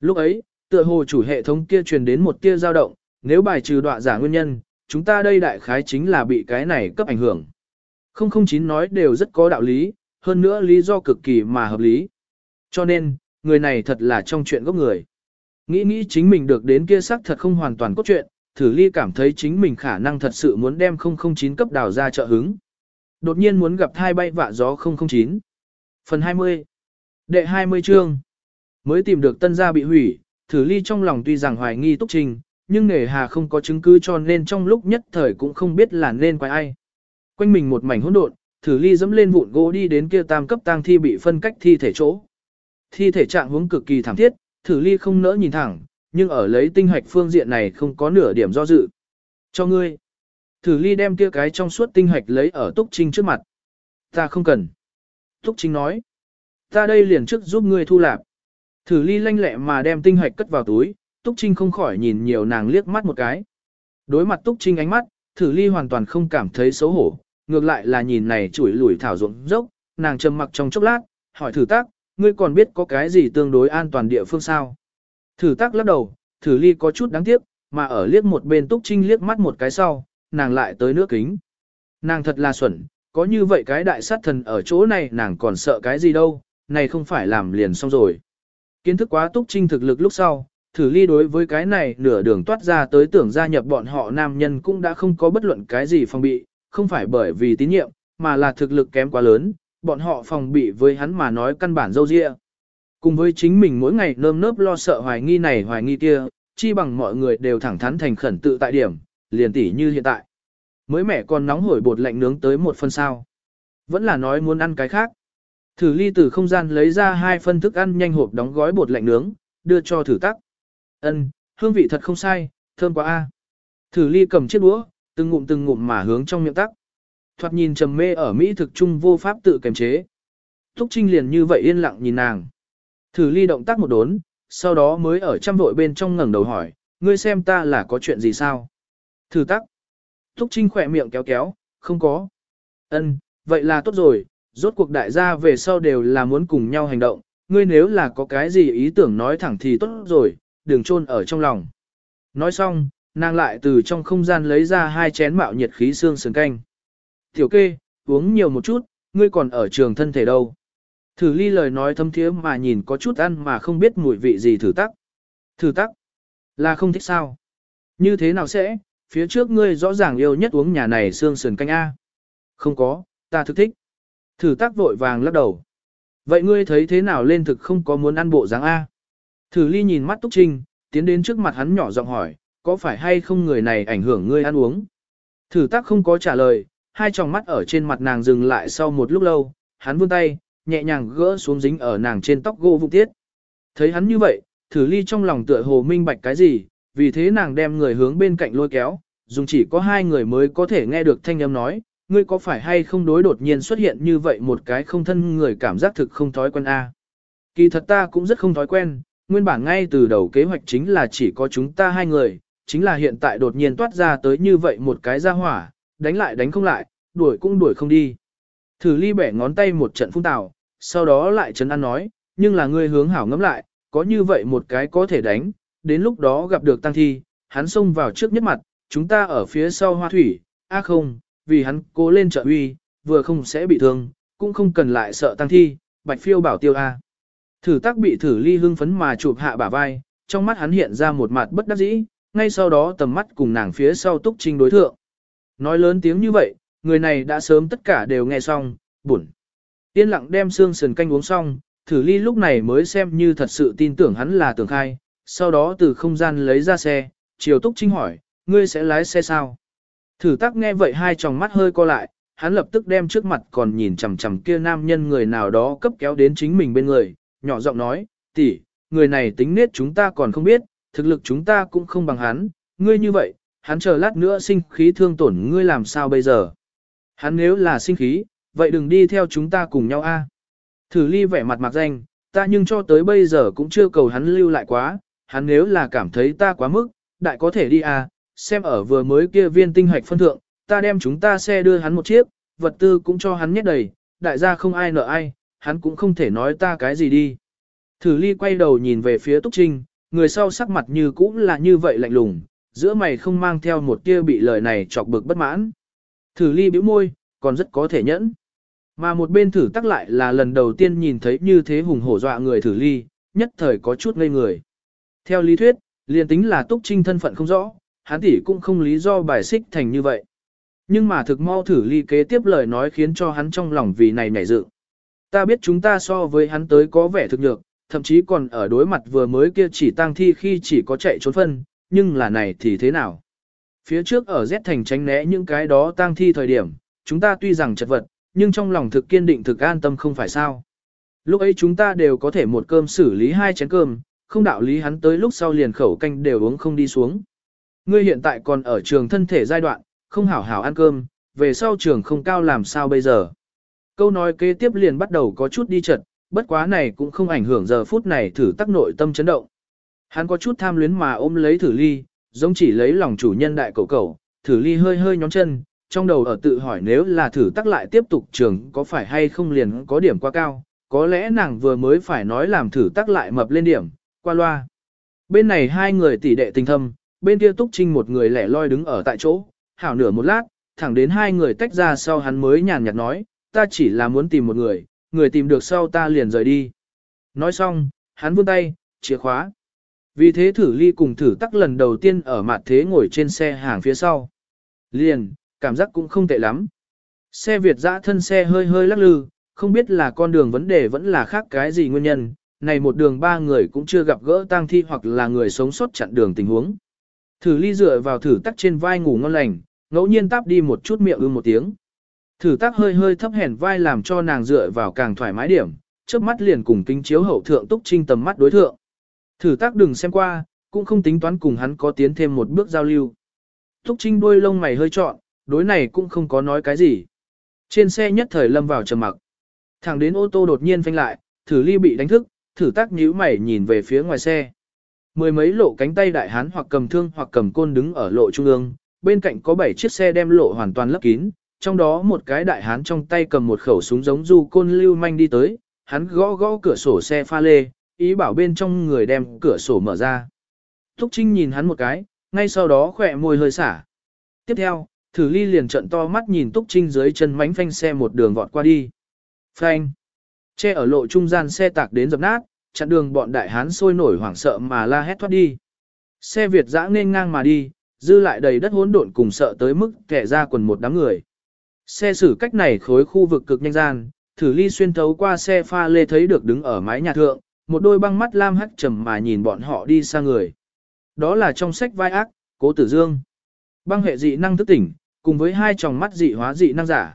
Lúc ấy, tựa hồ chủ hệ thống kia truyền đến một tia dao động, nếu bài trừ đọa giả nguyên nhân, chúng ta đây đại khái chính là bị cái này cấp ảnh hưởng. 009 nói đều rất có đạo lý, hơn nữa lý do cực kỳ mà hợp lý. Cho nên, người này thật là trong chuyện gốc người. Nghĩ nghĩ chính mình được đến kia sắc thật không hoàn toàn cốt truyện, thử ly cảm thấy chính mình khả năng thật sự muốn đem 009 cấp đào ra trợ hứng. Đột nhiên muốn gặp thai bay vạ gió 009. Phần 20. Đệ 20 chương. Mới tìm được tân gia bị hủy, thử ly trong lòng tuy rằng hoài nghi túc trình, nhưng nghề hà không có chứng cứ cho nên trong lúc nhất thời cũng không biết là nên quay ai. Quanh mình một mảnh hỗn độn, thử ly dẫm lên vụn gỗ đi đến kia tam cấp tang thi bị phân cách thi thể chỗ. Thi thể trạng huống cực kỳ thảm thiết, thử ly không nỡ nhìn thẳng, nhưng ở lấy tinh hoạch phương diện này không có nửa điểm do dự. Cho ngươi. Thử ly đem kia cái trong suốt tinh hoạch lấy ở Túc Trinh trước mặt. Ta không cần. Túc Trinh nói. Ta đây liền trước giúp ngươi thu lạp. Thử ly lanh lẹ mà đem tinh hoạch cất vào túi, Túc Trinh không khỏi nhìn nhiều nàng liếc mắt một cái. Đối mặt Túc Trinh ánh mắt, thử ly hoàn toàn không cảm thấy xấu hổ, ngược lại là nhìn này chủi lủi thảo ruộng dốc, nàng trầm mặc trong chốc lát, hỏi thử tác, ngươi còn biết có cái gì tương đối an toàn địa phương sao? Thử tác lắc đầu, thử ly có chút đáng tiếc, mà ở liếc một bên Túc Trinh liếc mắt một cái sau, nàng lại tới nước kính. Nàng thật là xuẩn, có như vậy cái đại sát thần ở chỗ này nàng còn sợ cái gì đâu, này không phải làm liền xong rồi. Kiến thức quá Túc Trinh thực lực lúc sau, thử ly đối với cái này nửa đường toát ra tới tưởng gia nhập bọn họ nam nhân cũng đã không có bất luận cái gì phòng bị, không phải bởi vì tín nhiệm, mà là thực lực kém quá lớn, bọn họ phòng bị với hắn mà nói căn bản dâu dịa. Cùng với chính mình mỗi ngày nơm nớp lo sợ hoài nghi này hoài nghi kia, chi bằng mọi người đều thẳng thắn thành khẩn tự tại điểm, liền tỉ như hiện tại. Mới mẹ còn nóng hổi bột lạnh nướng tới một phân sao. Vẫn là nói muốn ăn cái khác. Thử ly từ không gian lấy ra hai phân thức ăn nhanh hộp đóng gói bột lạnh nướng, đưa cho thử tắc. Ân, hương vị thật không sai, thơm quá a. Thử ly cầm chiếc đũa, từng ngụm từng ngụm mà hướng trong miệng tắc. Thoạt nhìn trầm mê ở Mỹ thực trung vô pháp tự kiềm chế. Thúc Trinh liền như vậy yên lặng nhìn nàng. Thử ly động tác một đốn, sau đó mới ở trăm vội bên trong ngẩng đầu hỏi, ngươi xem ta là có chuyện gì sao? Thử tắc. Thúc Trinh khỏe miệng kéo kéo, không có. Ân, vậy là tốt rồi, rốt cuộc đại gia về sau đều là muốn cùng nhau hành động, ngươi nếu là có cái gì ý tưởng nói thẳng thì tốt rồi, đừng chôn ở trong lòng. Nói xong, nàng lại từ trong không gian lấy ra hai chén mạo nhiệt khí xương sườn canh. Tiểu kê, uống nhiều một chút, ngươi còn ở trường thân thể đâu. Thử ly lời nói thâm thiế mà nhìn có chút ăn mà không biết mùi vị gì thử tắc. Thử tắc, là không thích sao. Như thế nào sẽ, phía trước ngươi rõ ràng yêu nhất uống nhà này xương sườn canh A. Không có, ta thực thích. Thử tắc vội vàng lắc đầu. Vậy ngươi thấy thế nào lên thực không có muốn ăn bộ dáng A? Thử ly nhìn mắt Túc Trinh, tiến đến trước mặt hắn nhỏ giọng hỏi, có phải hay không người này ảnh hưởng ngươi ăn uống? Thử tắc không có trả lời, hai tròng mắt ở trên mặt nàng dừng lại sau một lúc lâu, hắn vươn tay, nhẹ nhàng gỡ xuống dính ở nàng trên tóc gỗ vụ tiết. Thấy hắn như vậy, thử ly trong lòng tựa hồ minh bạch cái gì, vì thế nàng đem người hướng bên cạnh lôi kéo, dùng chỉ có hai người mới có thể nghe được thanh âm nói, ngươi có phải hay không đối đột nhiên xuất hiện như vậy một cái không thân người cảm giác thực không thói quen a Kỳ thật ta cũng rất không thói quen, nguyên bản ngay từ đầu kế hoạch chính là chỉ có chúng ta hai người, chính là hiện tại đột nhiên toát ra tới như vậy một cái ra hỏa, đánh lại đánh không lại, đuổi cũng đuổi không đi. Thử ly bẻ ngón tay một trận phun tào, sau đó lại chấn an nói, nhưng là ngươi hướng hảo ngẫm lại, có như vậy một cái có thể đánh, đến lúc đó gặp được tăng thi, hắn xông vào trước nhất mặt, chúng ta ở phía sau hoa thủy, a không, vì hắn cố lên trợ uy, vừa không sẽ bị thương, cũng không cần lại sợ tăng thi, bạch phiêu bảo tiêu a. Thử tác bị thử ly hưng phấn mà chụp hạ bả vai, trong mắt hắn hiện ra một mặt bất đắc dĩ, ngay sau đó tầm mắt cùng nàng phía sau túc trinh đối thượng. Nói lớn tiếng như vậy, người này đã sớm tất cả đều nghe xong, buồn. Yên lặng đem xương sườn canh uống xong, thử ly lúc này mới xem như thật sự tin tưởng hắn là tưởng khai, sau đó từ không gian lấy ra xe, chiều túc trinh hỏi, ngươi sẽ lái xe sao? Thử tác nghe vậy hai tròng mắt hơi co lại, hắn lập tức đem trước mặt còn nhìn chằm chằm kia nam nhân người nào đó cấp kéo đến chính mình bên người, nhỏ giọng nói, tỷ, người này tính nết chúng ta còn không biết, thực lực chúng ta cũng không bằng hắn, ngươi như vậy, hắn chờ lát nữa sinh khí thương tổn ngươi làm sao bây giờ. Hắn nếu là sinh khí, vậy đừng đi theo chúng ta cùng nhau a. Thử ly vẻ mặt mặc danh, ta nhưng cho tới bây giờ cũng chưa cầu hắn lưu lại quá, hắn nếu là cảm thấy ta quá mức, đại có thể đi a. xem ở vừa mới kia viên tinh hạch phân thượng, ta đem chúng ta xe đưa hắn một chiếc, vật tư cũng cho hắn nhét đầy, đại gia không ai nợ ai, hắn cũng không thể nói ta cái gì đi. Thử ly quay đầu nhìn về phía Túc Trinh, người sau sắc mặt như cũng là như vậy lạnh lùng, giữa mày không mang theo một tia bị lời này chọc bực bất mãn. Thử ly bĩu môi, còn rất có thể nhẫn. Mà một bên thử tắc lại là lần đầu tiên nhìn thấy như thế hùng hổ dọa người thử ly, nhất thời có chút ngây người. Theo lý thuyết, liền tính là Túc Trinh thân phận không rõ, hắn tỷ cũng không lý do bài xích thành như vậy. Nhưng mà thực mau thử ly kế tiếp lời nói khiến cho hắn trong lòng vì này nảy dự. Ta biết chúng ta so với hắn tới có vẻ thực nhược, thậm chí còn ở đối mặt vừa mới kia chỉ tăng thi khi chỉ có chạy trốn phân, nhưng là này thì thế nào? Phía trước ở Z thành tránh né những cái đó tang thi thời điểm, chúng ta tuy rằng chật vật, nhưng trong lòng thực kiên định thực an tâm không phải sao. Lúc ấy chúng ta đều có thể một cơm xử lý hai chén cơm, không đạo lý hắn tới lúc sau liền khẩu canh đều uống không đi xuống. Ngươi hiện tại còn ở trường thân thể giai đoạn, không hảo hảo ăn cơm, về sau trường không cao làm sao bây giờ. Câu nói kế tiếp liền bắt đầu có chút đi chật, bất quá này cũng không ảnh hưởng giờ phút này thử tác nội tâm chấn động. Hắn có chút tham luyến mà ôm lấy thử ly, giống chỉ lấy lòng chủ nhân đại cậu cậu, thử ly hơi hơi nhón chân, trong đầu ở tự hỏi nếu là thử tác lại tiếp tục trường có phải hay không liền có điểm quá cao, có lẽ nàng vừa mới phải nói làm thử tác lại mập lên điểm, qua loa. Bên này hai người tỷ đệ tình thâm, bên kia túc trinh một người lẻ loi đứng ở tại chỗ, hảo nửa một lát, thẳng đến hai người tách ra sau hắn mới nhàn nhạt nói, ta chỉ là muốn tìm một người, người tìm được sau ta liền rời đi. Nói xong, hắn vươn tay, chìa khóa. Vì thế thử ly cùng thử tắc lần đầu tiên ở mặt thế ngồi trên xe hàng phía sau. Liền, cảm giác cũng không tệ lắm. Xe Việt dã thân xe hơi hơi lắc lư, không biết là con đường vấn đề vẫn là khác cái gì nguyên nhân, này một đường ba người cũng chưa gặp gỡ tang thi hoặc là người sống sót chặn đường tình huống. Thử ly dựa vào thử tắc trên vai ngủ ngon lành, ngẫu nhiên táp đi một chút miệng ư một tiếng. Thử tắc hơi hơi thấp hèn vai làm cho nàng dựa vào càng thoải mái điểm, trước mắt liền cùng kính chiếu hậu thượng túc trinh tầm mắt đối thượng. Thử tác đừng xem qua, cũng không tính toán cùng hắn có tiến thêm một bước giao lưu. Túc trinh đuôi lông mày hơi trọn, đối này cũng không có nói cái gì. Trên xe nhất thời lâm vào trầm mặc. Thẳng đến ô tô đột nhiên phanh lại, thử ly bị đánh thức, thử tác nhíu mày nhìn về phía ngoài xe. Mười mấy lộ cánh tay đại hán hoặc cầm thương hoặc cầm côn đứng ở lộ trung ương, bên cạnh có bảy chiếc xe đem lộ hoàn toàn lấp kín, trong đó một cái đại hán trong tay cầm một khẩu súng giống du côn lưu manh đi tới, hắn gõ gõ cửa sổ xe pha lê, ý bảo bên trong người đem cửa sổ mở ra. Thúc Trinh nhìn hắn một cái, ngay sau đó khỏe môi hơi xả. Tiếp theo, thử ly liền trận to mắt nhìn Túc Trinh dưới chân mánh phanh xe một đường vọt qua đi. Phanh. Che ở lộ trung gian xe tạc đến dập nát, chặn đường bọn đại hán sôi nổi hoảng sợ mà la hét thoát đi. Xe Việt dã nên ngang mà đi, dư lại đầy đất hỗn độn cùng sợ tới mức kẻ ra quần một đám người. Xe xử cách này khối khu vực cực nhanh gian, thử ly xuyên thấu qua xe pha lê thấy được đứng ở mái nhà thượng, một đôi băng mắt lam hắt trầm mà nhìn bọn họ đi xa người. Đó là trong sách vai ác, cố tử dương. Băng hệ dị năng thức tỉnh, cùng với hai tròng mắt dị hóa dị năng giả.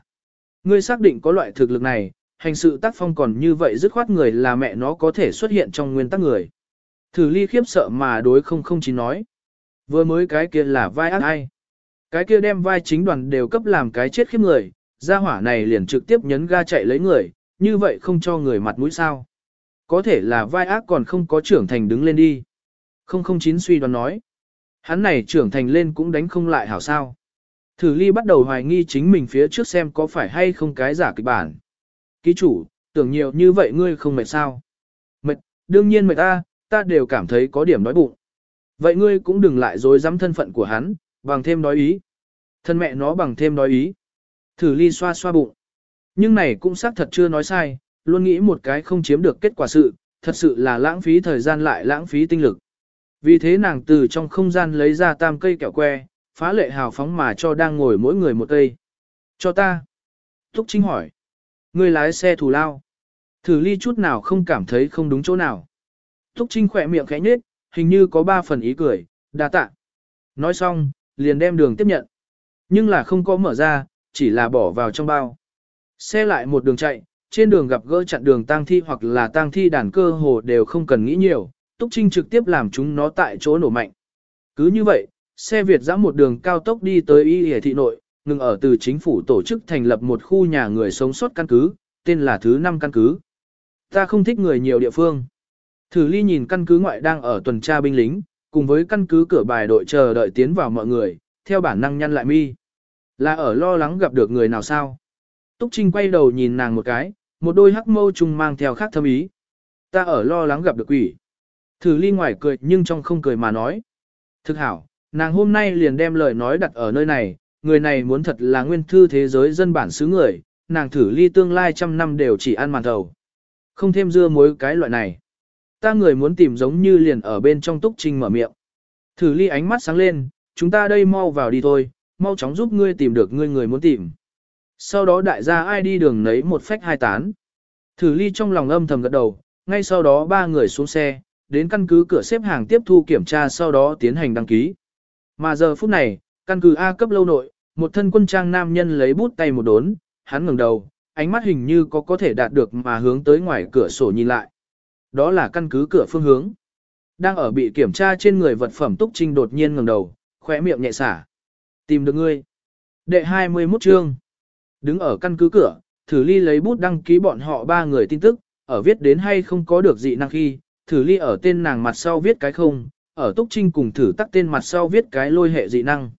Ngươi xác định có loại thực lực này, hành sự tác phong còn như vậy dứt khoát người là mẹ nó có thể xuất hiện trong nguyên tắc người. Thử ly khiếp sợ mà đối không không chỉ nói. Vừa mới cái kia là vai ác ai. Cái kia đem vai chính đoàn đều cấp làm cái chết khiếp người, gia hỏa này liền trực tiếp nhấn ga chạy lấy người, như vậy không cho người mặt mũi sao. Có thể là vai ác còn không có trưởng thành đứng lên đi. 009 suy đoán nói. Hắn này trưởng thành lên cũng đánh không lại hảo sao. Thử ly bắt đầu hoài nghi chính mình phía trước xem có phải hay không cái giả kịch bản. Ký chủ, tưởng nhiều như vậy ngươi không mệt sao. Mệt, đương nhiên mệt ta, ta đều cảm thấy có điểm đói bụng. Vậy ngươi cũng đừng lại dối dám thân phận của hắn, bằng thêm đói ý. Thân mẹ nó bằng thêm đói ý. Thử ly xoa xoa bụng. Nhưng này cũng xác thật chưa nói sai, luôn nghĩ một cái không chiếm được kết quả sự, thật sự là lãng phí thời gian lại lãng phí tinh lực. Vì thế nàng từ trong không gian lấy ra tam cây kẹo que, phá lệ hào phóng mà cho đang ngồi mỗi người một cây. Cho ta. Thúc Trinh hỏi. Người lái xe thù lao. Thử ly chút nào không cảm thấy không đúng chỗ nào. Thúc Trinh khỏe miệng khẽ nhếch, hình như có ba phần ý cười, đa tạ. Nói xong, liền đem đường tiếp nhận. Nhưng là không có mở ra, chỉ là bỏ vào trong bao. Xe lại một đường chạy, trên đường gặp gỡ chặn đường tang thi hoặc là tang thi đàn cơ hồ đều không cần nghĩ nhiều, Túc Trinh trực tiếp làm chúng nó tại chỗ nổ mạnh. Cứ như vậy, xe Việt dã một đường cao tốc đi tới Y Hề Thị Nội, ngừng ở từ chính phủ tổ chức thành lập một khu nhà người sống sót căn cứ, tên là thứ 5 căn cứ. Ta không thích người nhiều địa phương. Thử ly nhìn căn cứ ngoại đang ở tuần tra binh lính, cùng với căn cứ cửa bài đội chờ đợi tiến vào mọi người, theo bản năng nhăn lại mi. Là ở lo lắng gặp được người nào sao? Túc Trinh quay đầu nhìn nàng một cái, một đôi hắc mâu trùng mang theo khác thâm ý. Ta ở lo lắng gặp được quỷ. Thử ly ngoài cười nhưng trong không cười mà nói. Thực hảo, nàng hôm nay liền đem lời nói đặt ở nơi này, người này muốn thật là nguyên thư thế giới dân bản xứ người, nàng thử ly tương lai trăm năm đều chỉ ăn màn thầu. Không thêm dưa muối cái loại này. Ta người muốn tìm giống như liền ở bên trong túc trinh mở miệng. Thử ly ánh mắt sáng lên, chúng ta đây mau vào đi thôi, mau chóng giúp ngươi tìm được ngươi người muốn tìm. Sau đó đại gia ai đi đường nấy một phách hai tán. Thử ly trong lòng âm thầm gật đầu, ngay sau đó ba người xuống xe, đến căn cứ cửa xếp hàng tiếp thu kiểm tra sau đó tiến hành đăng ký. Mà giờ phút này, căn cứ A cấp lâu nội, một thân quân trang nam nhân lấy bút tay một đốn, hắn ngẩng đầu, ánh mắt hình như có có thể đạt được mà hướng tới ngoài cửa sổ nhìn lại. Đó là căn cứ cửa phương hướng. Đang ở bị kiểm tra trên người vật phẩm Túc Trinh đột nhiên ngẩng đầu, khóe miệng nhẹ xả. Tìm được ngươi. Đệ 21 chương. Đứng ở căn cứ cửa, thử ly lấy bút đăng ký bọn họ ba người tin tức, ở viết đến hay không có được dị năng khi, thử ly ở tên nàng mặt sau viết cái không, ở túc trinh cùng thử tắt tên mặt sau viết cái lôi hệ dị năng.